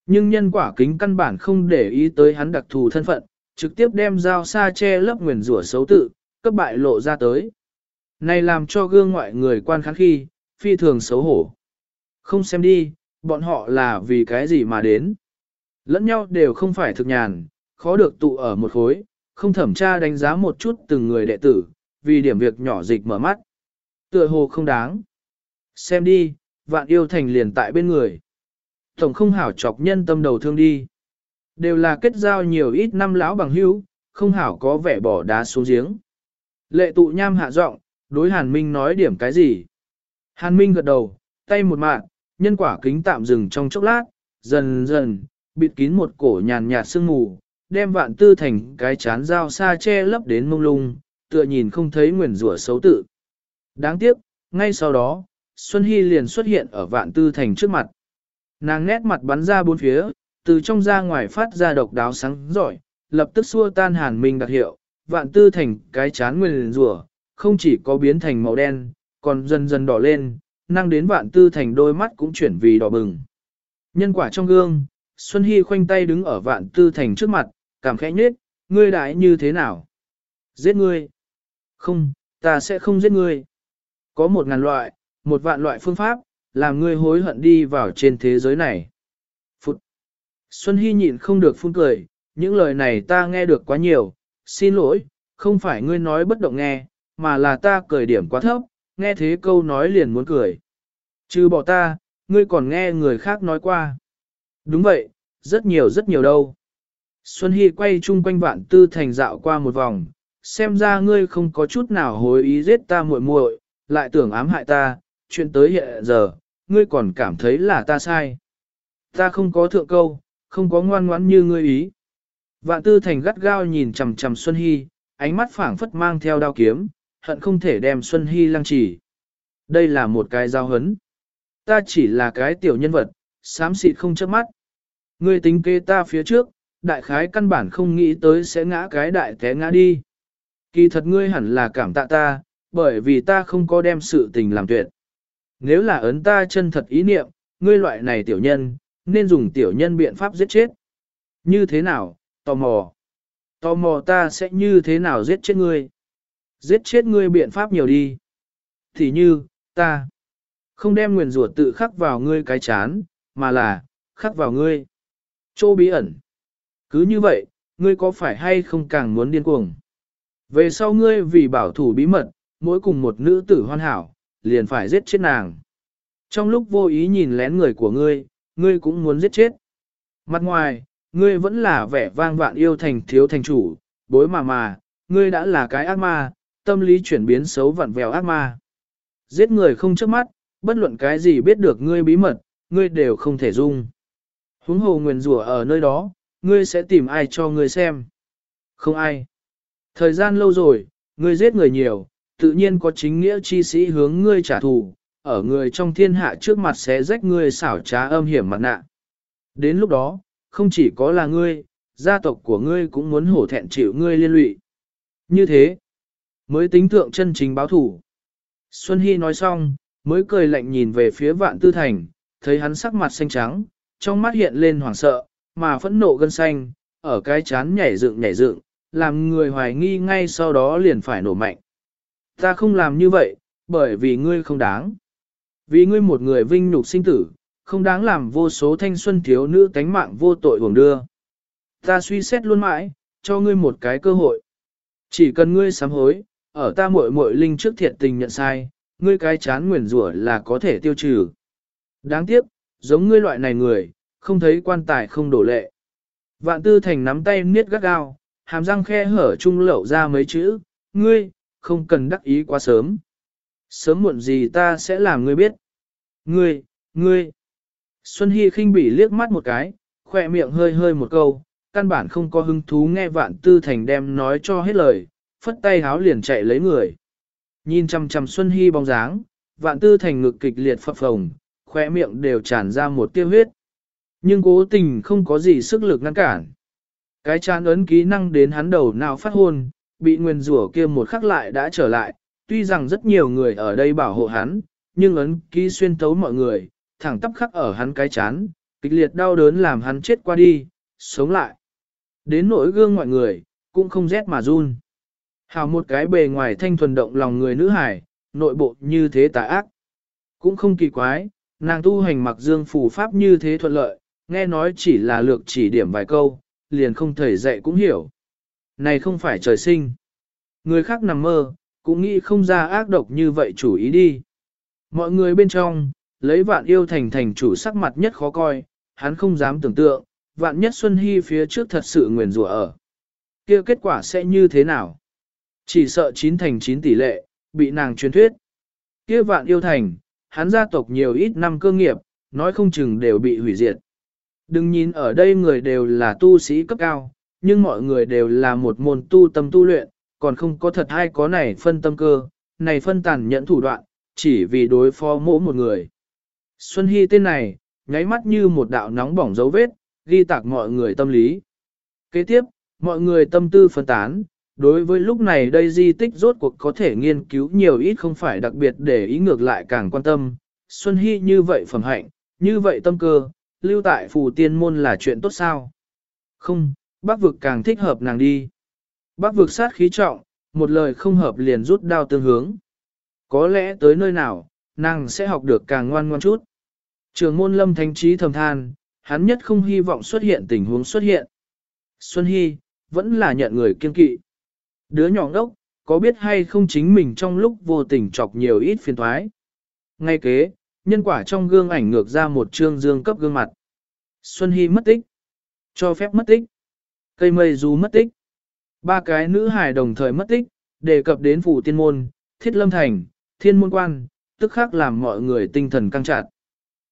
Nhưng nhân quả kính căn bản không để ý tới hắn đặc thù thân phận, trực tiếp đem dao xa che lớp nguyền rủa xấu tự, cấp bại lộ ra tới. Này làm cho gương ngoại người quan khán khi, phi thường xấu hổ. Không xem đi, bọn họ là vì cái gì mà đến. Lẫn nhau đều không phải thực nhàn, khó được tụ ở một khối, không thẩm tra đánh giá một chút từng người đệ tử, vì điểm việc nhỏ dịch mở mắt. Tựa hồ không đáng. Xem đi, vạn yêu thành liền tại bên người. Tổng không hảo chọc nhân tâm đầu thương đi. Đều là kết giao nhiều ít năm lão bằng hữu, không hảo có vẻ bỏ đá xuống giếng. Lệ tụ nham hạ giọng, đối Hàn Minh nói điểm cái gì. Hàn Minh gật đầu, tay một mạng, nhân quả kính tạm dừng trong chốc lát, dần dần, bịt kín một cổ nhàn nhạt sương mù, đem vạn tư thành cái chán dao xa che lấp đến mông lung, tựa nhìn không thấy nguyền rủa xấu tự. Đáng tiếc, ngay sau đó, Xuân Hy liền xuất hiện ở vạn tư thành trước mặt. Nàng nét mặt bắn ra bốn phía, từ trong ra ngoài phát ra độc đáo sáng giỏi, lập tức xua tan hàn minh đặc hiệu, vạn tư thành cái chán nguyền rủa không chỉ có biến thành màu đen, còn dần dần đỏ lên, năng đến vạn tư thành đôi mắt cũng chuyển vì đỏ bừng. Nhân quả trong gương, Xuân Hy khoanh tay đứng ở vạn tư thành trước mặt, cảm khẽ nhết, ngươi đại như thế nào? Giết ngươi? Không, ta sẽ không giết ngươi. Có một ngàn loại, một vạn loại phương pháp, làm ngươi hối hận đi vào trên thế giới này. Phụt! Xuân Hy nhịn không được phun cười, những lời này ta nghe được quá nhiều, xin lỗi, không phải ngươi nói bất động nghe, mà là ta cười điểm quá thấp, nghe thế câu nói liền muốn cười. Chứ bỏ ta, ngươi còn nghe người khác nói qua. Đúng vậy, rất nhiều rất nhiều đâu. Xuân Hy quay chung quanh vạn tư thành dạo qua một vòng, xem ra ngươi không có chút nào hối ý giết ta muội muội, lại tưởng ám hại ta, chuyện tới hiện giờ, ngươi còn cảm thấy là ta sai. Ta không có thượng câu, không có ngoan ngoãn như ngươi ý. Vạn tư thành gắt gao nhìn chằm chằm Xuân Hy, ánh mắt phảng phất mang theo đao kiếm, hận không thể đem Xuân Hy lăng trì. Đây là một cái giao hấn. Ta chỉ là cái tiểu nhân vật, xám xịt không chớp mắt. Ngươi tính kế ta phía trước, đại khái căn bản không nghĩ tới sẽ ngã cái đại té ngã đi. Kỳ thật ngươi hẳn là cảm tạ ta, bởi vì ta không có đem sự tình làm tuyệt. Nếu là ấn ta chân thật ý niệm, ngươi loại này tiểu nhân, nên dùng tiểu nhân biện pháp giết chết. Như thế nào, tò mò. Tò mò ta sẽ như thế nào giết chết ngươi. Giết chết ngươi biện pháp nhiều đi. Thì như, ta, không đem nguyền rủa tự khắc vào ngươi cái chán, mà là, khắc vào ngươi. Chỗ bí ẩn. Cứ như vậy, ngươi có phải hay không càng muốn điên cuồng? Về sau ngươi vì bảo thủ bí mật, mỗi cùng một nữ tử hoàn hảo, liền phải giết chết nàng. Trong lúc vô ý nhìn lén người của ngươi, ngươi cũng muốn giết chết. Mặt ngoài, ngươi vẫn là vẻ vang vạn yêu thành thiếu thành chủ, bối mà mà, ngươi đã là cái ác ma, tâm lý chuyển biến xấu vặn vẹo ác ma. Giết người không trước mắt, bất luận cái gì biết được ngươi bí mật, ngươi đều không thể dung. Huống hồ nguyền rủa ở nơi đó, ngươi sẽ tìm ai cho ngươi xem. Không ai. Thời gian lâu rồi, ngươi giết người nhiều, tự nhiên có chính nghĩa chi sĩ hướng ngươi trả thù, ở người trong thiên hạ trước mặt sẽ rách ngươi xảo trá âm hiểm mặt nạ. Đến lúc đó, không chỉ có là ngươi, gia tộc của ngươi cũng muốn hổ thẹn chịu ngươi liên lụy. Như thế, mới tính thượng chân chính báo thủ. Xuân Hy nói xong, mới cười lạnh nhìn về phía vạn tư thành, thấy hắn sắc mặt xanh trắng, trong mắt hiện lên hoảng sợ, mà phẫn nộ gân xanh, ở cái chán nhảy dựng nhảy dựng, làm người hoài nghi ngay sau đó liền phải nổ mạnh. Ta không làm như vậy, bởi vì ngươi không đáng. Vì ngươi một người vinh nhục sinh tử, không đáng làm vô số thanh xuân thiếu nữ tánh mạng vô tội uổng đưa. Ta suy xét luôn mãi, cho ngươi một cái cơ hội. Chỉ cần ngươi sám hối, ở ta muội muội linh trước thiệt tình nhận sai, ngươi cái chán nguyền rủa là có thể tiêu trừ. Đáng tiếc, giống ngươi loại này người, không thấy quan tài không đổ lệ. Vạn tư thành nắm tay niết gắt gao, hàm răng khe hở trung lẩu ra mấy chữ, ngươi, không cần đắc ý quá sớm. Sớm muộn gì ta sẽ làm ngươi biết. Ngươi, ngươi. Xuân Hy khinh bỉ liếc mắt một cái, khỏe miệng hơi hơi một câu, căn bản không có hứng thú nghe vạn tư thành đem nói cho hết lời, phất tay háo liền chạy lấy người. Nhìn chăm chăm Xuân Hy bóng dáng, vạn tư thành ngực kịch liệt phập phồng, khỏe miệng đều tràn ra một tiêu huyết. Nhưng cố tình không có gì sức lực ngăn cản. Cái chán ấn ký năng đến hắn đầu nào phát hôn, bị nguyên rủa kia một khắc lại đã trở lại, tuy rằng rất nhiều người ở đây bảo hộ hắn, nhưng ấn ký xuyên tấu mọi người, thẳng tắp khắc ở hắn cái chán, kịch liệt đau đớn làm hắn chết qua đi, sống lại. Đến nỗi gương mọi người, cũng không rét mà run. Hào một cái bề ngoài thanh thuần động lòng người nữ hải, nội bộ như thế tà ác. Cũng không kỳ quái, nàng tu hành mặc dương phù pháp như thế thuận lợi, nghe nói chỉ là lược chỉ điểm vài câu, liền không thầy dạy cũng hiểu. Này không phải trời sinh. Người khác nằm mơ, cũng nghĩ không ra ác độc như vậy chủ ý đi. Mọi người bên trong, lấy vạn yêu thành thành chủ sắc mặt nhất khó coi, hắn không dám tưởng tượng, vạn nhất Xuân Hy phía trước thật sự nguyền rủa ở. kia kết quả sẽ như thế nào? Chỉ sợ chín thành chín tỷ lệ, bị nàng truyền thuyết. kia vạn yêu thành, hắn gia tộc nhiều ít năm cơ nghiệp, nói không chừng đều bị hủy diệt. Đừng nhìn ở đây người đều là tu sĩ cấp cao, nhưng mọi người đều là một môn tu tâm tu luyện, còn không có thật hay có này phân tâm cơ, này phân tàn nhẫn thủ đoạn, chỉ vì đối phó mỗi một người. Xuân Hy tên này, nháy mắt như một đạo nóng bỏng dấu vết, ghi tạc mọi người tâm lý. Kế tiếp, mọi người tâm tư phân tán, đối với lúc này đây di tích rốt cuộc có thể nghiên cứu nhiều ít không phải đặc biệt để ý ngược lại càng quan tâm. Xuân Hy như vậy phẩm hạnh, như vậy tâm cơ, lưu tại phù tiên môn là chuyện tốt sao? Không, bác vực càng thích hợp nàng đi. Bác vực sát khí trọng, một lời không hợp liền rút đao tương hướng. Có lẽ tới nơi nào, nàng sẽ học được càng ngoan ngoan chút. Trường môn lâm thánh trí thầm than, hắn nhất không hy vọng xuất hiện tình huống xuất hiện. Xuân Hy, vẫn là nhận người kiên kỵ. Đứa nhỏ ngốc, có biết hay không chính mình trong lúc vô tình chọc nhiều ít phiền thoái. Ngay kế, nhân quả trong gương ảnh ngược ra một trương dương cấp gương mặt. Xuân Hy mất tích. Cho phép mất tích. Cây mây du mất tích. Ba cái nữ hài đồng thời mất tích, đề cập đến phủ tiên môn, thiết lâm thành, thiên môn quan, tức khắc làm mọi người tinh thần căng chặt.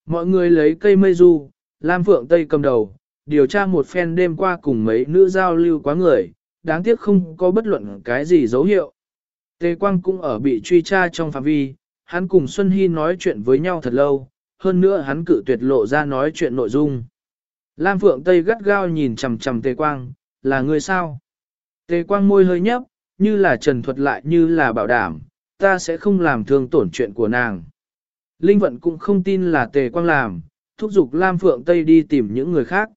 Mọi người lấy cây mây du, Lam Phượng Tây cầm đầu, điều tra một phen đêm qua cùng mấy nữ giao lưu quá người, đáng tiếc không có bất luận cái gì dấu hiệu. Tề Quang cũng ở bị truy tra trong phạm vi, hắn cùng Xuân Hy nói chuyện với nhau thật lâu, hơn nữa hắn cự tuyệt lộ ra nói chuyện nội dung. Lam Phượng Tây gắt gao nhìn chằm chằm Tề Quang, là người sao? Tề Quang môi hơi nhấp, như là trần thuật lại như là bảo đảm, ta sẽ không làm thương tổn chuyện của nàng. Linh Vận cũng không tin là Tề Quang làm, thúc giục Lam Phượng Tây đi tìm những người khác.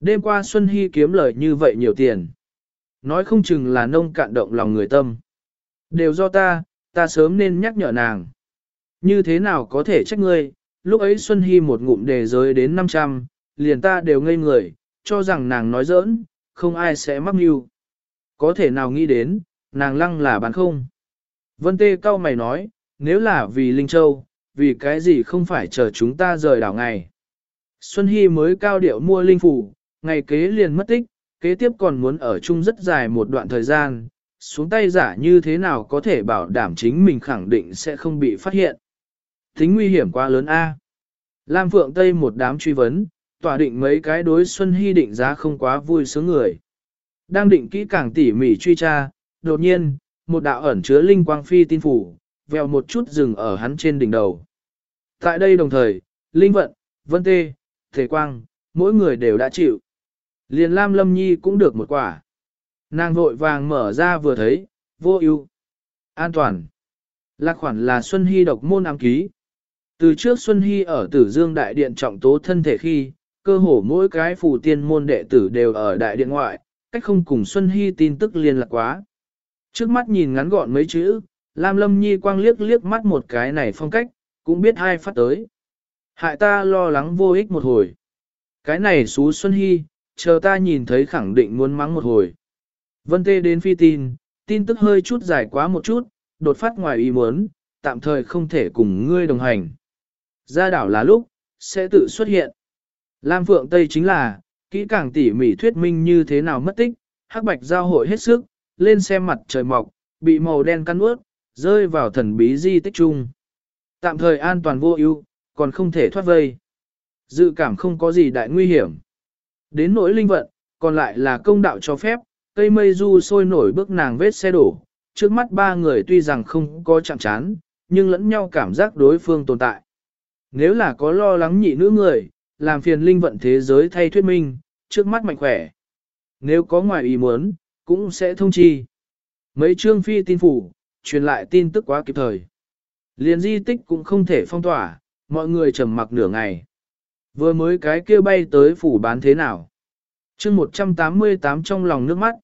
Đêm qua Xuân Hy kiếm lời như vậy nhiều tiền. Nói không chừng là nông cạn động lòng người tâm. Đều do ta, ta sớm nên nhắc nhở nàng. Như thế nào có thể trách ngươi, lúc ấy Xuân Hy một ngụm đề giới đến 500, liền ta đều ngây người, cho rằng nàng nói giỡn, không ai sẽ mắc mưu. Có thể nào nghĩ đến, nàng lăng là bán không. Vân Tê cao mày nói, nếu là vì Linh Châu, vì cái gì không phải chờ chúng ta rời đảo ngày. Xuân Hy mới cao điệu mua linh phủ, ngày kế liền mất tích, kế tiếp còn muốn ở chung rất dài một đoạn thời gian, xuống tay giả như thế nào có thể bảo đảm chính mình khẳng định sẽ không bị phát hiện. Tính nguy hiểm quá lớn A. Lam Phượng Tây một đám truy vấn, tỏa định mấy cái đối Xuân Hy định giá không quá vui sướng người. Đang định kỹ càng tỉ mỉ truy tra, đột nhiên, một đạo ẩn chứa linh quang phi tin phủ, vèo một chút dừng ở hắn trên đỉnh đầu. Tại đây đồng thời, Linh Vận, Vân Tê, Thể Quang, mỗi người đều đã chịu. Liền Lam Lâm Nhi cũng được một quả. Nàng vội vàng mở ra vừa thấy, vô ưu, an toàn. Lạc khoản là Xuân Hy độc môn ám ký. Từ trước Xuân Hy ở Tử Dương Đại Điện trọng tố thân thể khi, cơ hồ mỗi cái phù tiên môn đệ tử đều ở Đại Điện ngoại, cách không cùng Xuân Hy tin tức liên lạc quá. Trước mắt nhìn ngắn gọn mấy chữ, Lam Lâm Nhi quang liếc liếc mắt một cái này phong cách, cũng biết hai phát tới. Hại ta lo lắng vô ích một hồi. Cái này xú Xuân Hy, chờ ta nhìn thấy khẳng định muốn mắng một hồi. Vân Tê đến phi tin, tin tức hơi chút dài quá một chút, đột phát ngoài ý muốn, tạm thời không thể cùng ngươi đồng hành. Ra đảo là lúc, sẽ tự xuất hiện. Lam Phượng Tây chính là, kỹ càng tỉ mỉ thuyết minh như thế nào mất tích, hắc bạch giao hội hết sức, lên xem mặt trời mọc, bị màu đen căn ướt, rơi vào thần bí di tích chung. Tạm thời an toàn vô ưu, còn không thể thoát vây. Dự cảm không có gì đại nguy hiểm. Đến nỗi linh vận, còn lại là công đạo cho phép, cây mây du sôi nổi bước nàng vết xe đổ. Trước mắt ba người tuy rằng không có chạm chán, nhưng lẫn nhau cảm giác đối phương tồn tại. Nếu là có lo lắng nhị nữ người, làm phiền linh vận thế giới thay thuyết minh, trước mắt mạnh khỏe. Nếu có ngoài ý muốn, cũng sẽ thông chi. Mấy trương phi tin phủ, truyền lại tin tức quá kịp thời. Liền di tích cũng không thể phong tỏa, mọi người trầm mặc nửa ngày. Vừa mới cái kia bay tới phủ bán thế nào? chương 188 trong lòng nước mắt.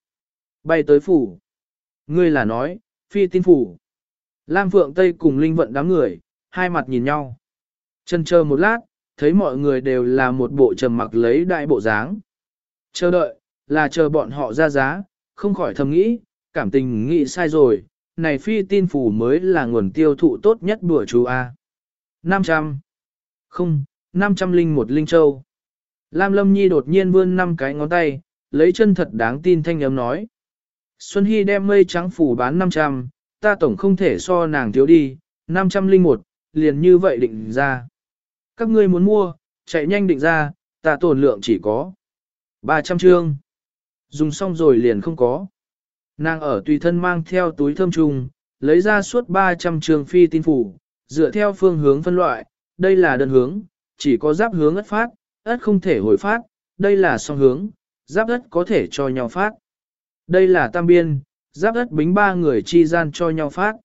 Bay tới phủ. Ngươi là nói, phi tin phủ. Lam Phượng Tây cùng Linh vận đám người, hai mặt nhìn nhau. Chân chờ một lát, thấy mọi người đều là một bộ trầm mặc lấy đại bộ dáng. Chờ đợi, là chờ bọn họ ra giá, không khỏi thầm nghĩ, cảm tình nghĩ sai rồi, này phi tin phủ mới là nguồn tiêu thụ tốt nhất bữa chú A. 500. Không, 500 linh một linh châu. Lam Lâm Nhi đột nhiên vươn năm cái ngón tay, lấy chân thật đáng tin thanh âm nói. Xuân Hy đem mây trắng phủ bán 500, ta tổng không thể so nàng thiếu đi, 500 linh một, liền như vậy định ra. Các ngươi muốn mua, chạy nhanh định ra, ta tồn lượng chỉ có 300 chương. Dùng xong rồi liền không có. Nàng ở tùy thân mang theo túi thơm trùng, lấy ra suốt 300 trường phi tin phủ, dựa theo phương hướng phân loại, đây là đơn hướng, chỉ có giáp hướng ất phát, ất không thể hồi phát, đây là song hướng, giáp ất có thể cho nhau phát. Đây là tam biên, giáp ất bính ba người chi gian cho nhau phát.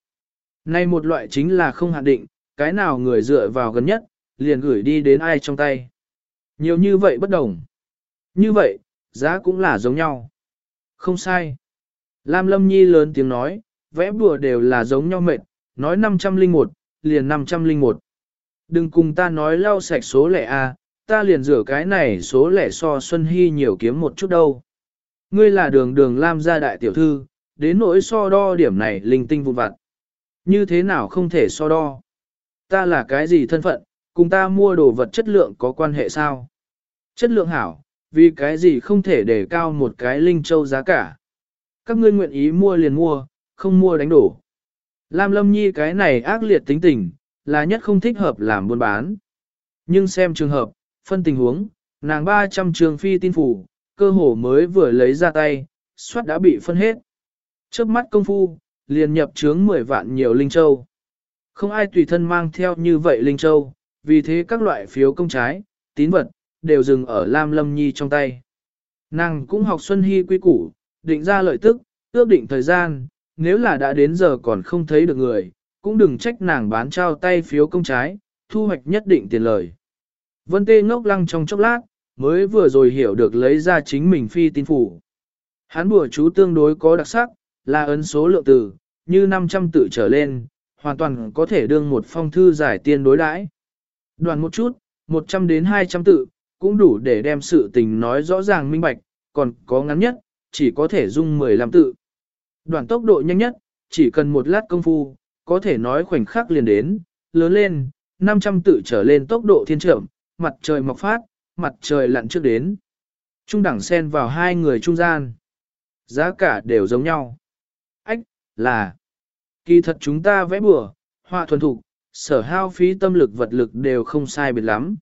Này một loại chính là không hạn định, cái nào người dựa vào gần nhất, liền gửi đi đến ai trong tay. Nhiều như vậy bất đồng. Như vậy, giá cũng là giống nhau. Không sai. Lam Lâm Nhi lớn tiếng nói, vẽ bùa đều là giống nhau mệt, nói 501, liền 501. Đừng cùng ta nói lau sạch số lẻ A, ta liền rửa cái này số lẻ so Xuân Hy nhiều kiếm một chút đâu. Ngươi là đường đường Lam gia đại tiểu thư, đến nỗi so đo điểm này linh tinh vụn vặt. Như thế nào không thể so đo? Ta là cái gì thân phận, cùng ta mua đồ vật chất lượng có quan hệ sao? Chất lượng hảo, vì cái gì không thể để cao một cái linh châu giá cả? Các ngươi nguyện ý mua liền mua, không mua đánh đổ. Lam Lâm Nhi cái này ác liệt tính tình, là nhất không thích hợp làm buôn bán. Nhưng xem trường hợp, phân tình huống, nàng 300 trường phi tin phủ, cơ hồ mới vừa lấy ra tay, suất đã bị phân hết. Trước mắt công phu, liền nhập trướng 10 vạn nhiều linh châu. Không ai tùy thân mang theo như vậy linh châu, vì thế các loại phiếu công trái, tín vật, đều dừng ở Lam Lâm Nhi trong tay. Nàng cũng học Xuân Hy quy củ, định ra lợi tức, ước định thời gian, nếu là đã đến giờ còn không thấy được người, cũng đừng trách nàng bán trao tay phiếu công trái, thu hoạch nhất định tiền lời. Vân Tê ngốc lăng trong chốc lát, mới vừa rồi hiểu được lấy ra chính mình phi tin phủ. Hắn bùa chú tương đối có đặc sắc, là ấn số lượng từ, như 500 tự trở lên, hoàn toàn có thể đương một phong thư giải tiên đối đãi. Đoàn một chút, 100 đến 200 tự, cũng đủ để đem sự tình nói rõ ràng minh bạch, còn có ngắn nhất, chỉ có thể dung 15 tự. Đoạn tốc độ nhanh nhất, chỉ cần một lát công phu, có thể nói khoảnh khắc liền đến, lớn lên, 500 tự trở lên tốc độ thiên trưởng, mặt trời mọc phát, mặt trời lặn trước đến. Trung đẳng xen vào hai người trung gian. Giá cả đều giống nhau. Ách, là. Kỳ thật chúng ta vẽ bừa, họa thuần thục, sở hao phí tâm lực vật lực đều không sai biệt lắm.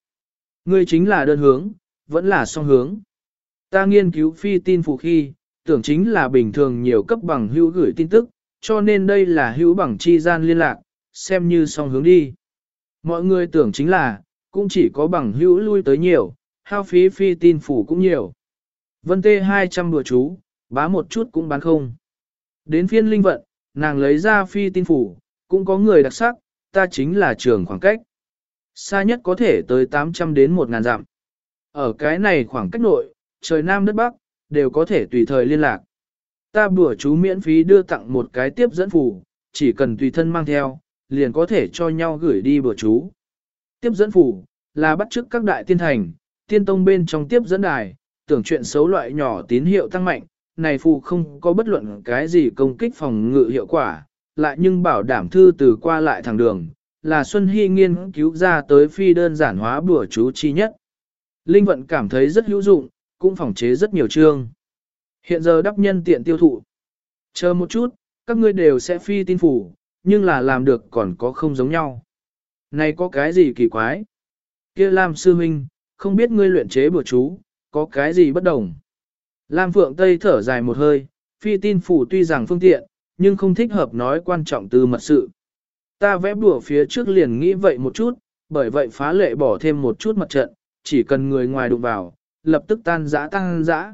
Ngươi chính là đơn hướng, vẫn là song hướng. Ta nghiên cứu phi tin phụ khi, tưởng chính là bình thường nhiều cấp bằng hữu gửi tin tức, cho nên đây là hữu bằng chi gian liên lạc, xem như song hướng đi. Mọi người tưởng chính là, cũng chỉ có bằng hữu lui tới nhiều, hao phí phi tin phủ cũng nhiều. Vân tê 200 bữa chú, bá một chút cũng bán không. Đến phiên linh vận, nàng lấy ra phi tin phủ, cũng có người đặc sắc, ta chính là trường khoảng cách. Xa nhất có thể tới 800 đến 1.000 dặm. Ở cái này khoảng cách nội, trời Nam đất Bắc, đều có thể tùy thời liên lạc. Ta bữa chú miễn phí đưa tặng một cái tiếp dẫn phù, chỉ cần tùy thân mang theo, liền có thể cho nhau gửi đi bữa chú. Tiếp dẫn phù là bắt chước các đại tiên thành, tiên tông bên trong tiếp dẫn đài, tưởng chuyện xấu loại nhỏ tín hiệu tăng mạnh, này phù không có bất luận cái gì công kích phòng ngự hiệu quả, lại nhưng bảo đảm thư từ qua lại thẳng đường, là Xuân Hy nghiên cứu ra tới phi đơn giản hóa bữa chú chi nhất. Linh vận cảm thấy rất hữu dụng, cũng phòng chế rất nhiều chương. Hiện giờ đắp nhân tiện tiêu thụ. Chờ một chút, các ngươi đều sẽ phi tin phủ, nhưng là làm được còn có không giống nhau. Này có cái gì kỳ quái? kia Lam sư Minh không biết ngươi luyện chế bữa chú, có cái gì bất đồng? Lam Phượng Tây thở dài một hơi, phi tin phủ tuy rằng phương tiện, nhưng không thích hợp nói quan trọng từ mật sự. Ta vẽ bùa phía trước liền nghĩ vậy một chút, bởi vậy phá lệ bỏ thêm một chút mặt trận, chỉ cần người ngoài đụng vào, lập tức tan giã tan giã.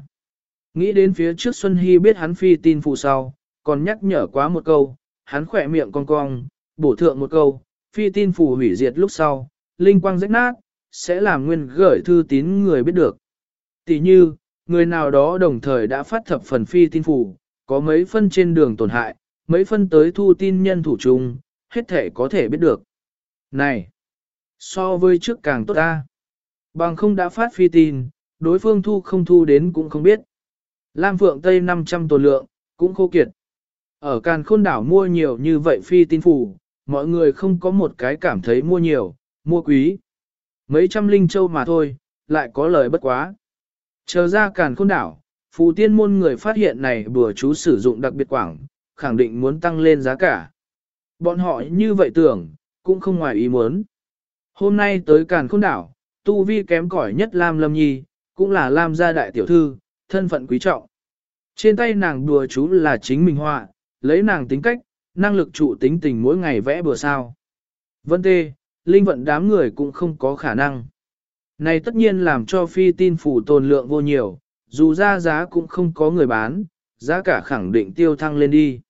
Nghĩ đến phía trước Xuân Hy biết hắn phi tin phụ sau, còn nhắc nhở quá một câu, hắn khỏe miệng cong cong, bổ thượng một câu, phi tin phù hủy diệt lúc sau, linh quang rách nát, sẽ làm nguyên gửi thư tín người biết được. Tỷ như, người nào đó đồng thời đã phát thập phần phi tin phù, có mấy phân trên đường tổn hại, mấy phân tới thu tin nhân thủ chung, hết thể có thể biết được. Này! So với trước càng tốt ta. Bằng không đã phát phi tin, đối phương thu không thu đến cũng không biết. Lam Phượng Tây 500 tổ lượng, cũng khô kiệt. Ở Càn Khôn đảo mua nhiều như vậy phi tin phủ, mọi người không có một cái cảm thấy mua nhiều, mua quý. Mấy trăm linh châu mà thôi, lại có lời bất quá. Chờ ra Càn Khôn đảo, phù tiên môn người phát hiện này bừa chú sử dụng đặc biệt quảng, khẳng định muốn tăng lên giá cả. Bọn họ như vậy tưởng, cũng không ngoài ý muốn. Hôm nay tới Càn Khôn đảo, tu vi kém cỏi nhất Lam Lâm Nhi, cũng là Lam gia đại tiểu thư, thân phận quý trọng. Trên tay nàng đùa chú là chính mình họa, lấy nàng tính cách, năng lực trụ tính tình mỗi ngày vẽ bừa sao. Vân tê, linh vận đám người cũng không có khả năng. Này tất nhiên làm cho phi tin phủ tồn lượng vô nhiều, dù ra giá cũng không có người bán, giá cả khẳng định tiêu thăng lên đi.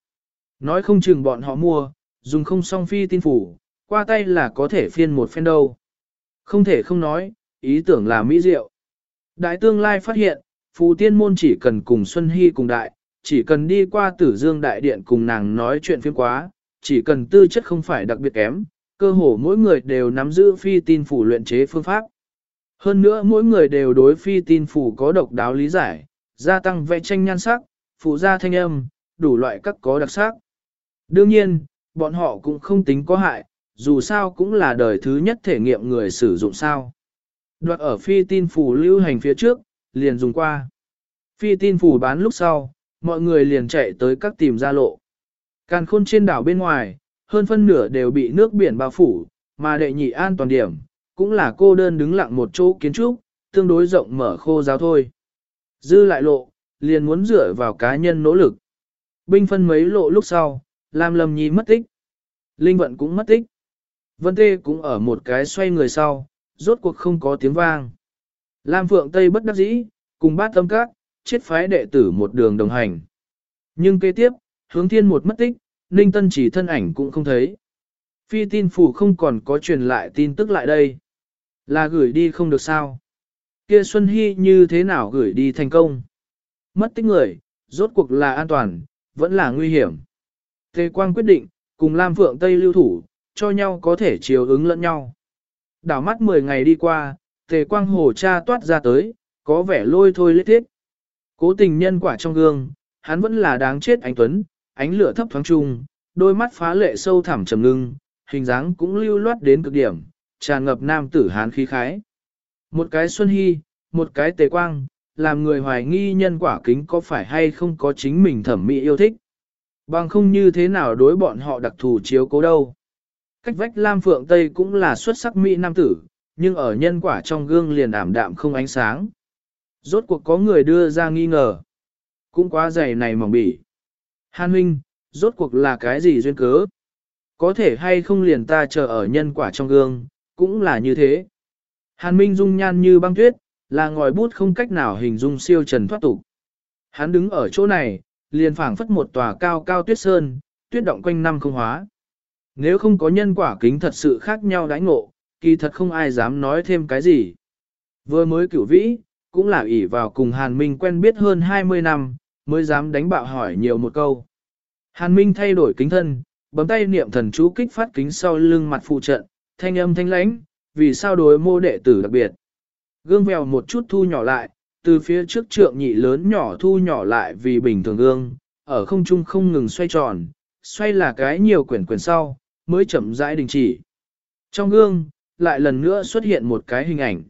Nói không chừng bọn họ mua, dùng không song phi tin phủ, qua tay là có thể phiên một phen đâu. Không thể không nói, ý tưởng là mỹ diệu. Đại tương lai phát hiện, phù tiên môn chỉ cần cùng Xuân Hy cùng đại, chỉ cần đi qua tử dương đại điện cùng nàng nói chuyện phiếm quá, chỉ cần tư chất không phải đặc biệt kém, cơ hồ mỗi người đều nắm giữ phi tin phủ luyện chế phương pháp. Hơn nữa mỗi người đều đối phi tin phủ có độc đáo lý giải, gia tăng vẽ tranh nhan sắc, phụ gia thanh âm, đủ loại các có đặc sắc. Đương nhiên, bọn họ cũng không tính có hại, dù sao cũng là đời thứ nhất thể nghiệm người sử dụng sao. Đoạt ở phi tin phủ lưu hành phía trước, liền dùng qua. Phi tin phủ bán lúc sau, mọi người liền chạy tới các tìm ra lộ. Càn khôn trên đảo bên ngoài, hơn phân nửa đều bị nước biển bao phủ, mà đệ nhị an toàn điểm, cũng là cô đơn đứng lặng một chỗ kiến trúc, tương đối rộng mở khô giáo thôi. Dư lại lộ, liền muốn dựa vào cá nhân nỗ lực. Binh phân mấy lộ lúc sau, Lam Lâm Nhi mất tích. Linh Vận cũng mất tích. Vân Tê cũng ở một cái xoay người sau, rốt cuộc không có tiếng vang. Lam Phượng Tây bất đắc dĩ, cùng bát tâm các, chết phái đệ tử một đường đồng hành. Nhưng kế tiếp, hướng thiên một mất tích, Ninh Tân chỉ thân ảnh cũng không thấy. Phi tin phủ không còn có truyền lại tin tức lại đây. Là gửi đi không được sao. Kia Xuân Hy như thế nào gửi đi thành công. Mất tích người, rốt cuộc là an toàn, vẫn là nguy hiểm. Tề Quang quyết định, cùng Lam Phượng Tây lưu thủ, cho nhau có thể chiều ứng lẫn nhau. Đảo mắt 10 ngày đi qua, Tề Quang hồ cha toát ra tới, có vẻ lôi thôi lết thiết. Cố tình nhân quả trong gương, hắn vẫn là đáng chết Ánh Tuấn, ánh lửa thấp thoáng trung, đôi mắt phá lệ sâu thẳm trầm ngưng, hình dáng cũng lưu loát đến cực điểm, tràn ngập nam tử hán khí khái. Một cái Xuân Hy, một cái Tề Quang, làm người hoài nghi nhân quả kính có phải hay không có chính mình thẩm mỹ yêu thích. Bằng không như thế nào đối bọn họ đặc thù chiếu cố đâu. Cách vách Lam Phượng Tây cũng là xuất sắc mỹ nam tử, nhưng ở nhân quả trong gương liền ảm đạm không ánh sáng. Rốt cuộc có người đưa ra nghi ngờ. Cũng quá dày này mỏng bỉ. Hàn huynh, rốt cuộc là cái gì duyên cớ? Có thể hay không liền ta chờ ở nhân quả trong gương, cũng là như thế. Hàn Minh dung nhan như băng tuyết, là ngòi bút không cách nào hình dung siêu trần thoát tục. Hắn đứng ở chỗ này, liền phảng phất một tòa cao cao tuyết sơn, tuyết động quanh năm không hóa. Nếu không có nhân quả kính thật sự khác nhau đãi ngộ, kỳ thật không ai dám nói thêm cái gì. Vừa mới cửu vĩ, cũng là ỷ vào cùng Hàn Minh quen biết hơn 20 năm, mới dám đánh bạo hỏi nhiều một câu. Hàn Minh thay đổi kính thân, bấm tay niệm thần chú kích phát kính sau lưng mặt phụ trận, thanh âm thanh lãnh, vì sao đối mô đệ tử đặc biệt. Gương vèo một chút thu nhỏ lại, từ phía trước trượng nhị lớn nhỏ thu nhỏ lại vì bình thường gương, ở không trung không ngừng xoay tròn, xoay là cái nhiều quyển quyển sau, mới chậm rãi đình chỉ. Trong gương, lại lần nữa xuất hiện một cái hình ảnh.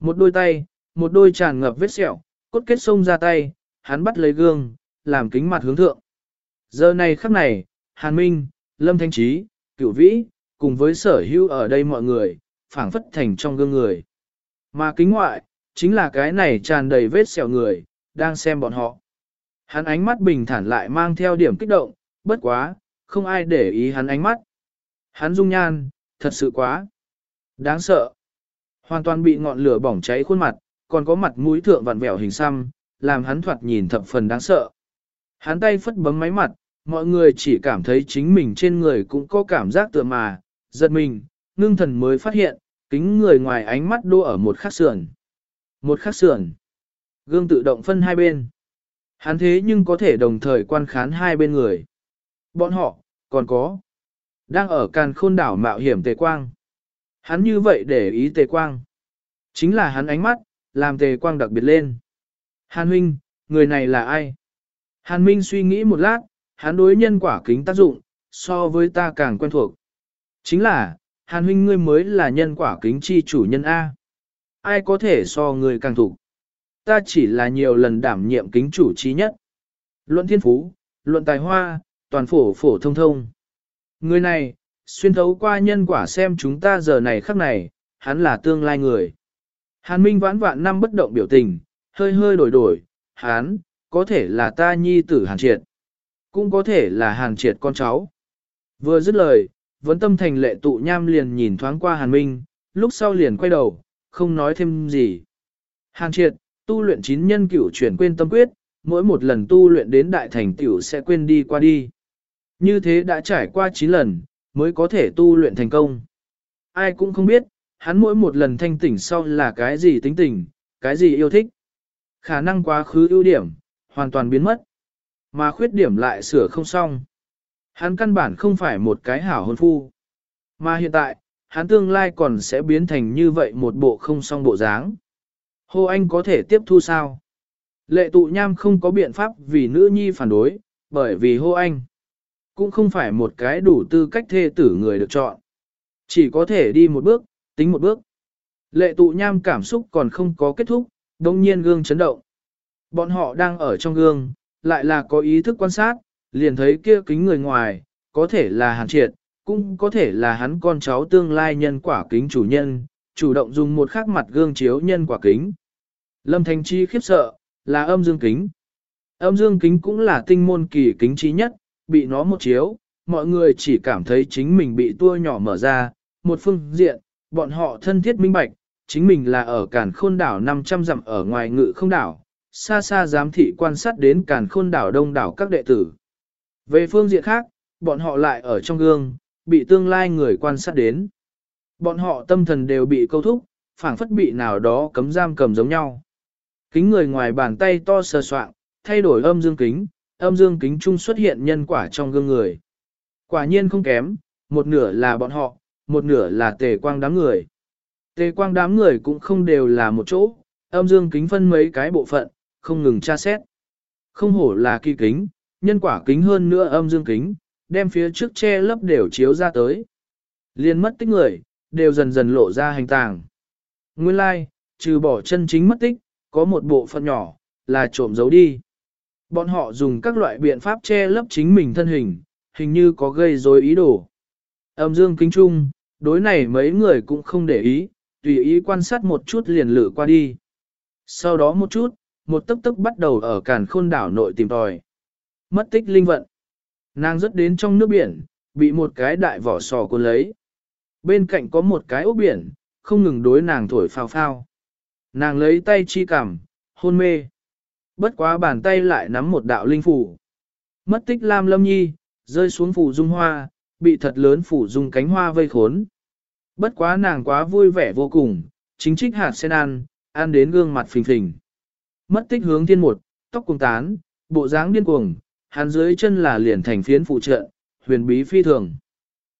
Một đôi tay, một đôi tràn ngập vết sẹo, cốt kết sông ra tay, hắn bắt lấy gương, làm kính mặt hướng thượng. Giờ này khắc này, Hàn Minh, Lâm Thanh Trí, Cửu Vĩ, cùng với sở hữu ở đây mọi người, phảng phất thành trong gương người. Mà kính ngoại, chính là cái này tràn đầy vết sẹo người, đang xem bọn họ. Hắn ánh mắt bình thản lại mang theo điểm kích động, bất quá, không ai để ý hắn ánh mắt. Hắn dung nhan, thật sự quá. Đáng sợ. Hoàn toàn bị ngọn lửa bỏng cháy khuôn mặt, còn có mặt mũi thượng vặn vẹo hình xăm, làm hắn thoạt nhìn thập phần đáng sợ. Hắn tay phất bấm máy mặt, mọi người chỉ cảm thấy chính mình trên người cũng có cảm giác tựa mà, giật mình, ngưng thần mới phát hiện, kính người ngoài ánh mắt đô ở một khắc sườn. Một khắc sườn. Gương tự động phân hai bên. Hắn thế nhưng có thể đồng thời quan khán hai bên người. Bọn họ, còn có. Đang ở càn khôn đảo mạo hiểm tề quang. Hắn như vậy để ý tề quang. Chính là hắn ánh mắt, làm tề quang đặc biệt lên. Hàn huynh, người này là ai? Hàn Minh suy nghĩ một lát, hắn đối nhân quả kính tác dụng, so với ta càng quen thuộc. Chính là, Hàn huynh ngươi mới là nhân quả kính chi chủ nhân A. Ai có thể so người càng thủ? Ta chỉ là nhiều lần đảm nhiệm kính chủ trí nhất. Luận thiên phú, luận tài hoa, toàn phổ phổ thông thông. Người này, xuyên thấu qua nhân quả xem chúng ta giờ này khắc này, hắn là tương lai người. Hàn Minh vãn vạn năm bất động biểu tình, hơi hơi đổi đổi, hắn, có thể là ta nhi tử Hàn Triệt, cũng có thể là Hàn Triệt con cháu. Vừa dứt lời, vấn tâm thành lệ tụ nham liền nhìn thoáng qua Hàn Minh, lúc sau liền quay đầu, không nói thêm gì. Hàn Triệt, tu luyện chín nhân cửu chuyển quên tâm quyết, mỗi một lần tu luyện đến đại thành tiểu sẽ quên đi qua đi. Như thế đã trải qua 9 lần, mới có thể tu luyện thành công. Ai cũng không biết, hắn mỗi một lần thanh tỉnh sau là cái gì tính tình, cái gì yêu thích. Khả năng quá khứ ưu điểm, hoàn toàn biến mất. Mà khuyết điểm lại sửa không xong. Hắn căn bản không phải một cái hảo hôn phu. Mà hiện tại, hắn tương lai còn sẽ biến thành như vậy một bộ không song bộ dáng. Hồ Anh có thể tiếp thu sao? Lệ tụ nham không có biện pháp vì nữ nhi phản đối, bởi vì Hồ Anh cũng không phải một cái đủ tư cách thê tử người được chọn. Chỉ có thể đi một bước, tính một bước. Lệ tụ nham cảm xúc còn không có kết thúc, đồng nhiên gương chấn động. Bọn họ đang ở trong gương, lại là có ý thức quan sát, liền thấy kia kính người ngoài, có thể là hàn triệt, cũng có thể là hắn con cháu tương lai nhân quả kính chủ nhân, chủ động dùng một khắc mặt gương chiếu nhân quả kính. Lâm Thanh Chi khiếp sợ, là âm dương kính. Âm dương kính cũng là tinh môn kỳ kính trí nhất, bị nó một chiếu, mọi người chỉ cảm thấy chính mình bị tua nhỏ mở ra, một phương diện, bọn họ thân thiết minh bạch, chính mình là ở cản khôn đảo 500 dặm ở ngoài ngự không đảo, xa xa giám thị quan sát đến cản khôn đảo đông đảo các đệ tử. Về phương diện khác, bọn họ lại ở trong gương, bị tương lai người quan sát đến. Bọn họ tâm thần đều bị câu thúc, phảng phất bị nào đó cấm giam cầm giống nhau. Kính người ngoài bàn tay to sờ soạng, thay đổi âm dương kính, âm dương kính trung xuất hiện nhân quả trong gương người. Quả nhiên không kém, một nửa là bọn họ, một nửa là tề quang đám người. Tề quang đám người cũng không đều là một chỗ, âm dương kính phân mấy cái bộ phận, không ngừng tra xét. Không hổ là kỳ kính, nhân quả kính hơn nữa âm dương kính, đem phía trước che lấp đều chiếu ra tới. Liên mất tích người, đều dần dần lộ ra hành tàng. Nguyên lai, like, trừ bỏ chân chính mất tích, có một bộ phận nhỏ, là trộm giấu đi. Bọn họ dùng các loại biện pháp che lấp chính mình thân hình, hình như có gây rối ý đồ. Âm dương kính trung, đối này mấy người cũng không để ý, tùy ý quan sát một chút liền lử qua đi. Sau đó một chút, một tấc tấc bắt đầu ở càn khôn đảo nội tìm tòi. Mất tích linh vận. Nàng rớt đến trong nước biển, bị một cái đại vỏ sò cuốn lấy. Bên cạnh có một cái ốc biển, không ngừng đối nàng thổi phao phao. Nàng lấy tay chi cằm, hôn mê. Bất quá bàn tay lại nắm một đạo linh phủ. Mất tích Lam Lâm Nhi, rơi xuống phủ dung hoa, bị thật lớn phủ dung cánh hoa vây khốn. Bất quá nàng quá vui vẻ vô cùng, chính trích hạt sen ăn, ăn đến gương mặt phình phình. Mất tích hướng thiên một, tóc cùng tán, bộ dáng điên cuồng, hắn dưới chân là liền thành phiến phụ trợ, huyền bí phi thường.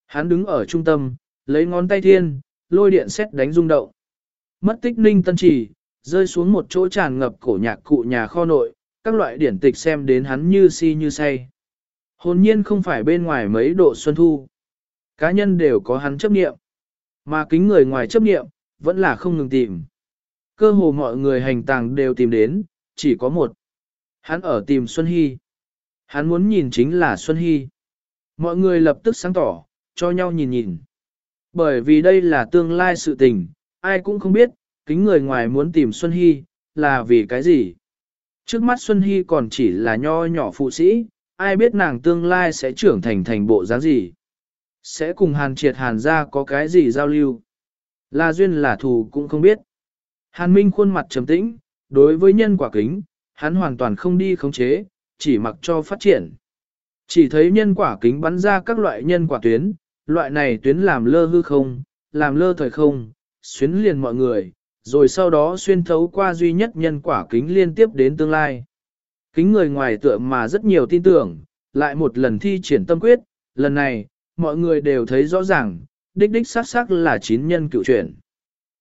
Hắn đứng ở trung tâm, lấy ngón tay thiên, lôi điện xét đánh rung động. Mất tích ninh tân trì, rơi xuống một chỗ tràn ngập cổ nhạc cụ nhà kho nội, các loại điển tịch xem đến hắn như si như say. Hồn nhiên không phải bên ngoài mấy độ xuân thu. Cá nhân đều có hắn chấp nghiệm. Mà kính người ngoài chấp nghiệm, vẫn là không ngừng tìm. Cơ hồ mọi người hành tàng đều tìm đến, chỉ có một. Hắn ở tìm Xuân Hy. Hắn muốn nhìn chính là Xuân Hy. Mọi người lập tức sáng tỏ, cho nhau nhìn nhìn. Bởi vì đây là tương lai sự tình, ai cũng không biết, kính người ngoài muốn tìm Xuân Hy, là vì cái gì. Trước mắt Xuân Hy còn chỉ là nho nhỏ phụ sĩ, ai biết nàng tương lai sẽ trưởng thành thành bộ dáng gì. Sẽ cùng hàn triệt hàn ra có cái gì giao lưu. Là duyên là thù cũng không biết. Hàn Minh khuôn mặt trầm tĩnh, đối với nhân quả kính, hắn hoàn toàn không đi khống chế, chỉ mặc cho phát triển. Chỉ thấy nhân quả kính bắn ra các loại nhân quả tuyến, loại này tuyến làm lơ hư không, làm lơ thời không, xuyến liền mọi người, rồi sau đó xuyên thấu qua duy nhất nhân quả kính liên tiếp đến tương lai. Kính người ngoài tựa mà rất nhiều tin tưởng, lại một lần thi triển tâm quyết, lần này, mọi người đều thấy rõ ràng, đích đích xác xác là chín nhân cựu chuyển.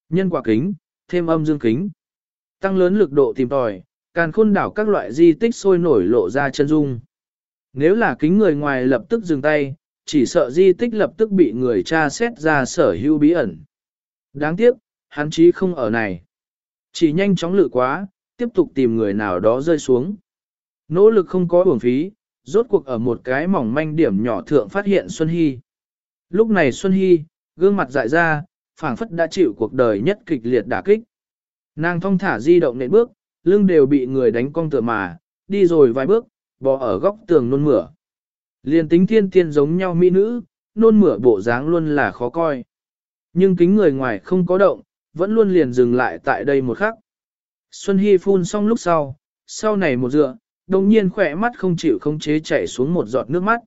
Nhân quả kính, thêm âm dương kính. Tăng lớn lực độ tìm tòi, càn khôn đảo các loại di tích sôi nổi lộ ra chân dung. Nếu là kính người ngoài lập tức dừng tay, chỉ sợ di tích lập tức bị người tra xét ra sở hữu bí ẩn. Đáng tiếc, hắn chí không ở này. Chỉ nhanh chóng lự quá, tiếp tục tìm người nào đó rơi xuống. Nỗ lực không có uổng phí, rốt cuộc ở một cái mỏng manh điểm nhỏ thượng phát hiện Xuân Hy. Lúc này Xuân Hy, gương mặt dại ra, phảng phất đã chịu cuộc đời nhất kịch liệt đả kích. Nàng thong thả di động nện bước, lưng đều bị người đánh cong tựa mà, đi rồi vài bước, bò ở góc tường nôn mửa. Liên tính thiên tiên giống nhau mỹ nữ, nôn mửa bộ dáng luôn là khó coi. Nhưng kính người ngoài không có động, vẫn luôn liền dừng lại tại đây một khắc. Xuân Hy phun xong lúc sau, sau này một dựa, đồng nhiên khỏe mắt không chịu không chế chảy xuống một giọt nước mắt.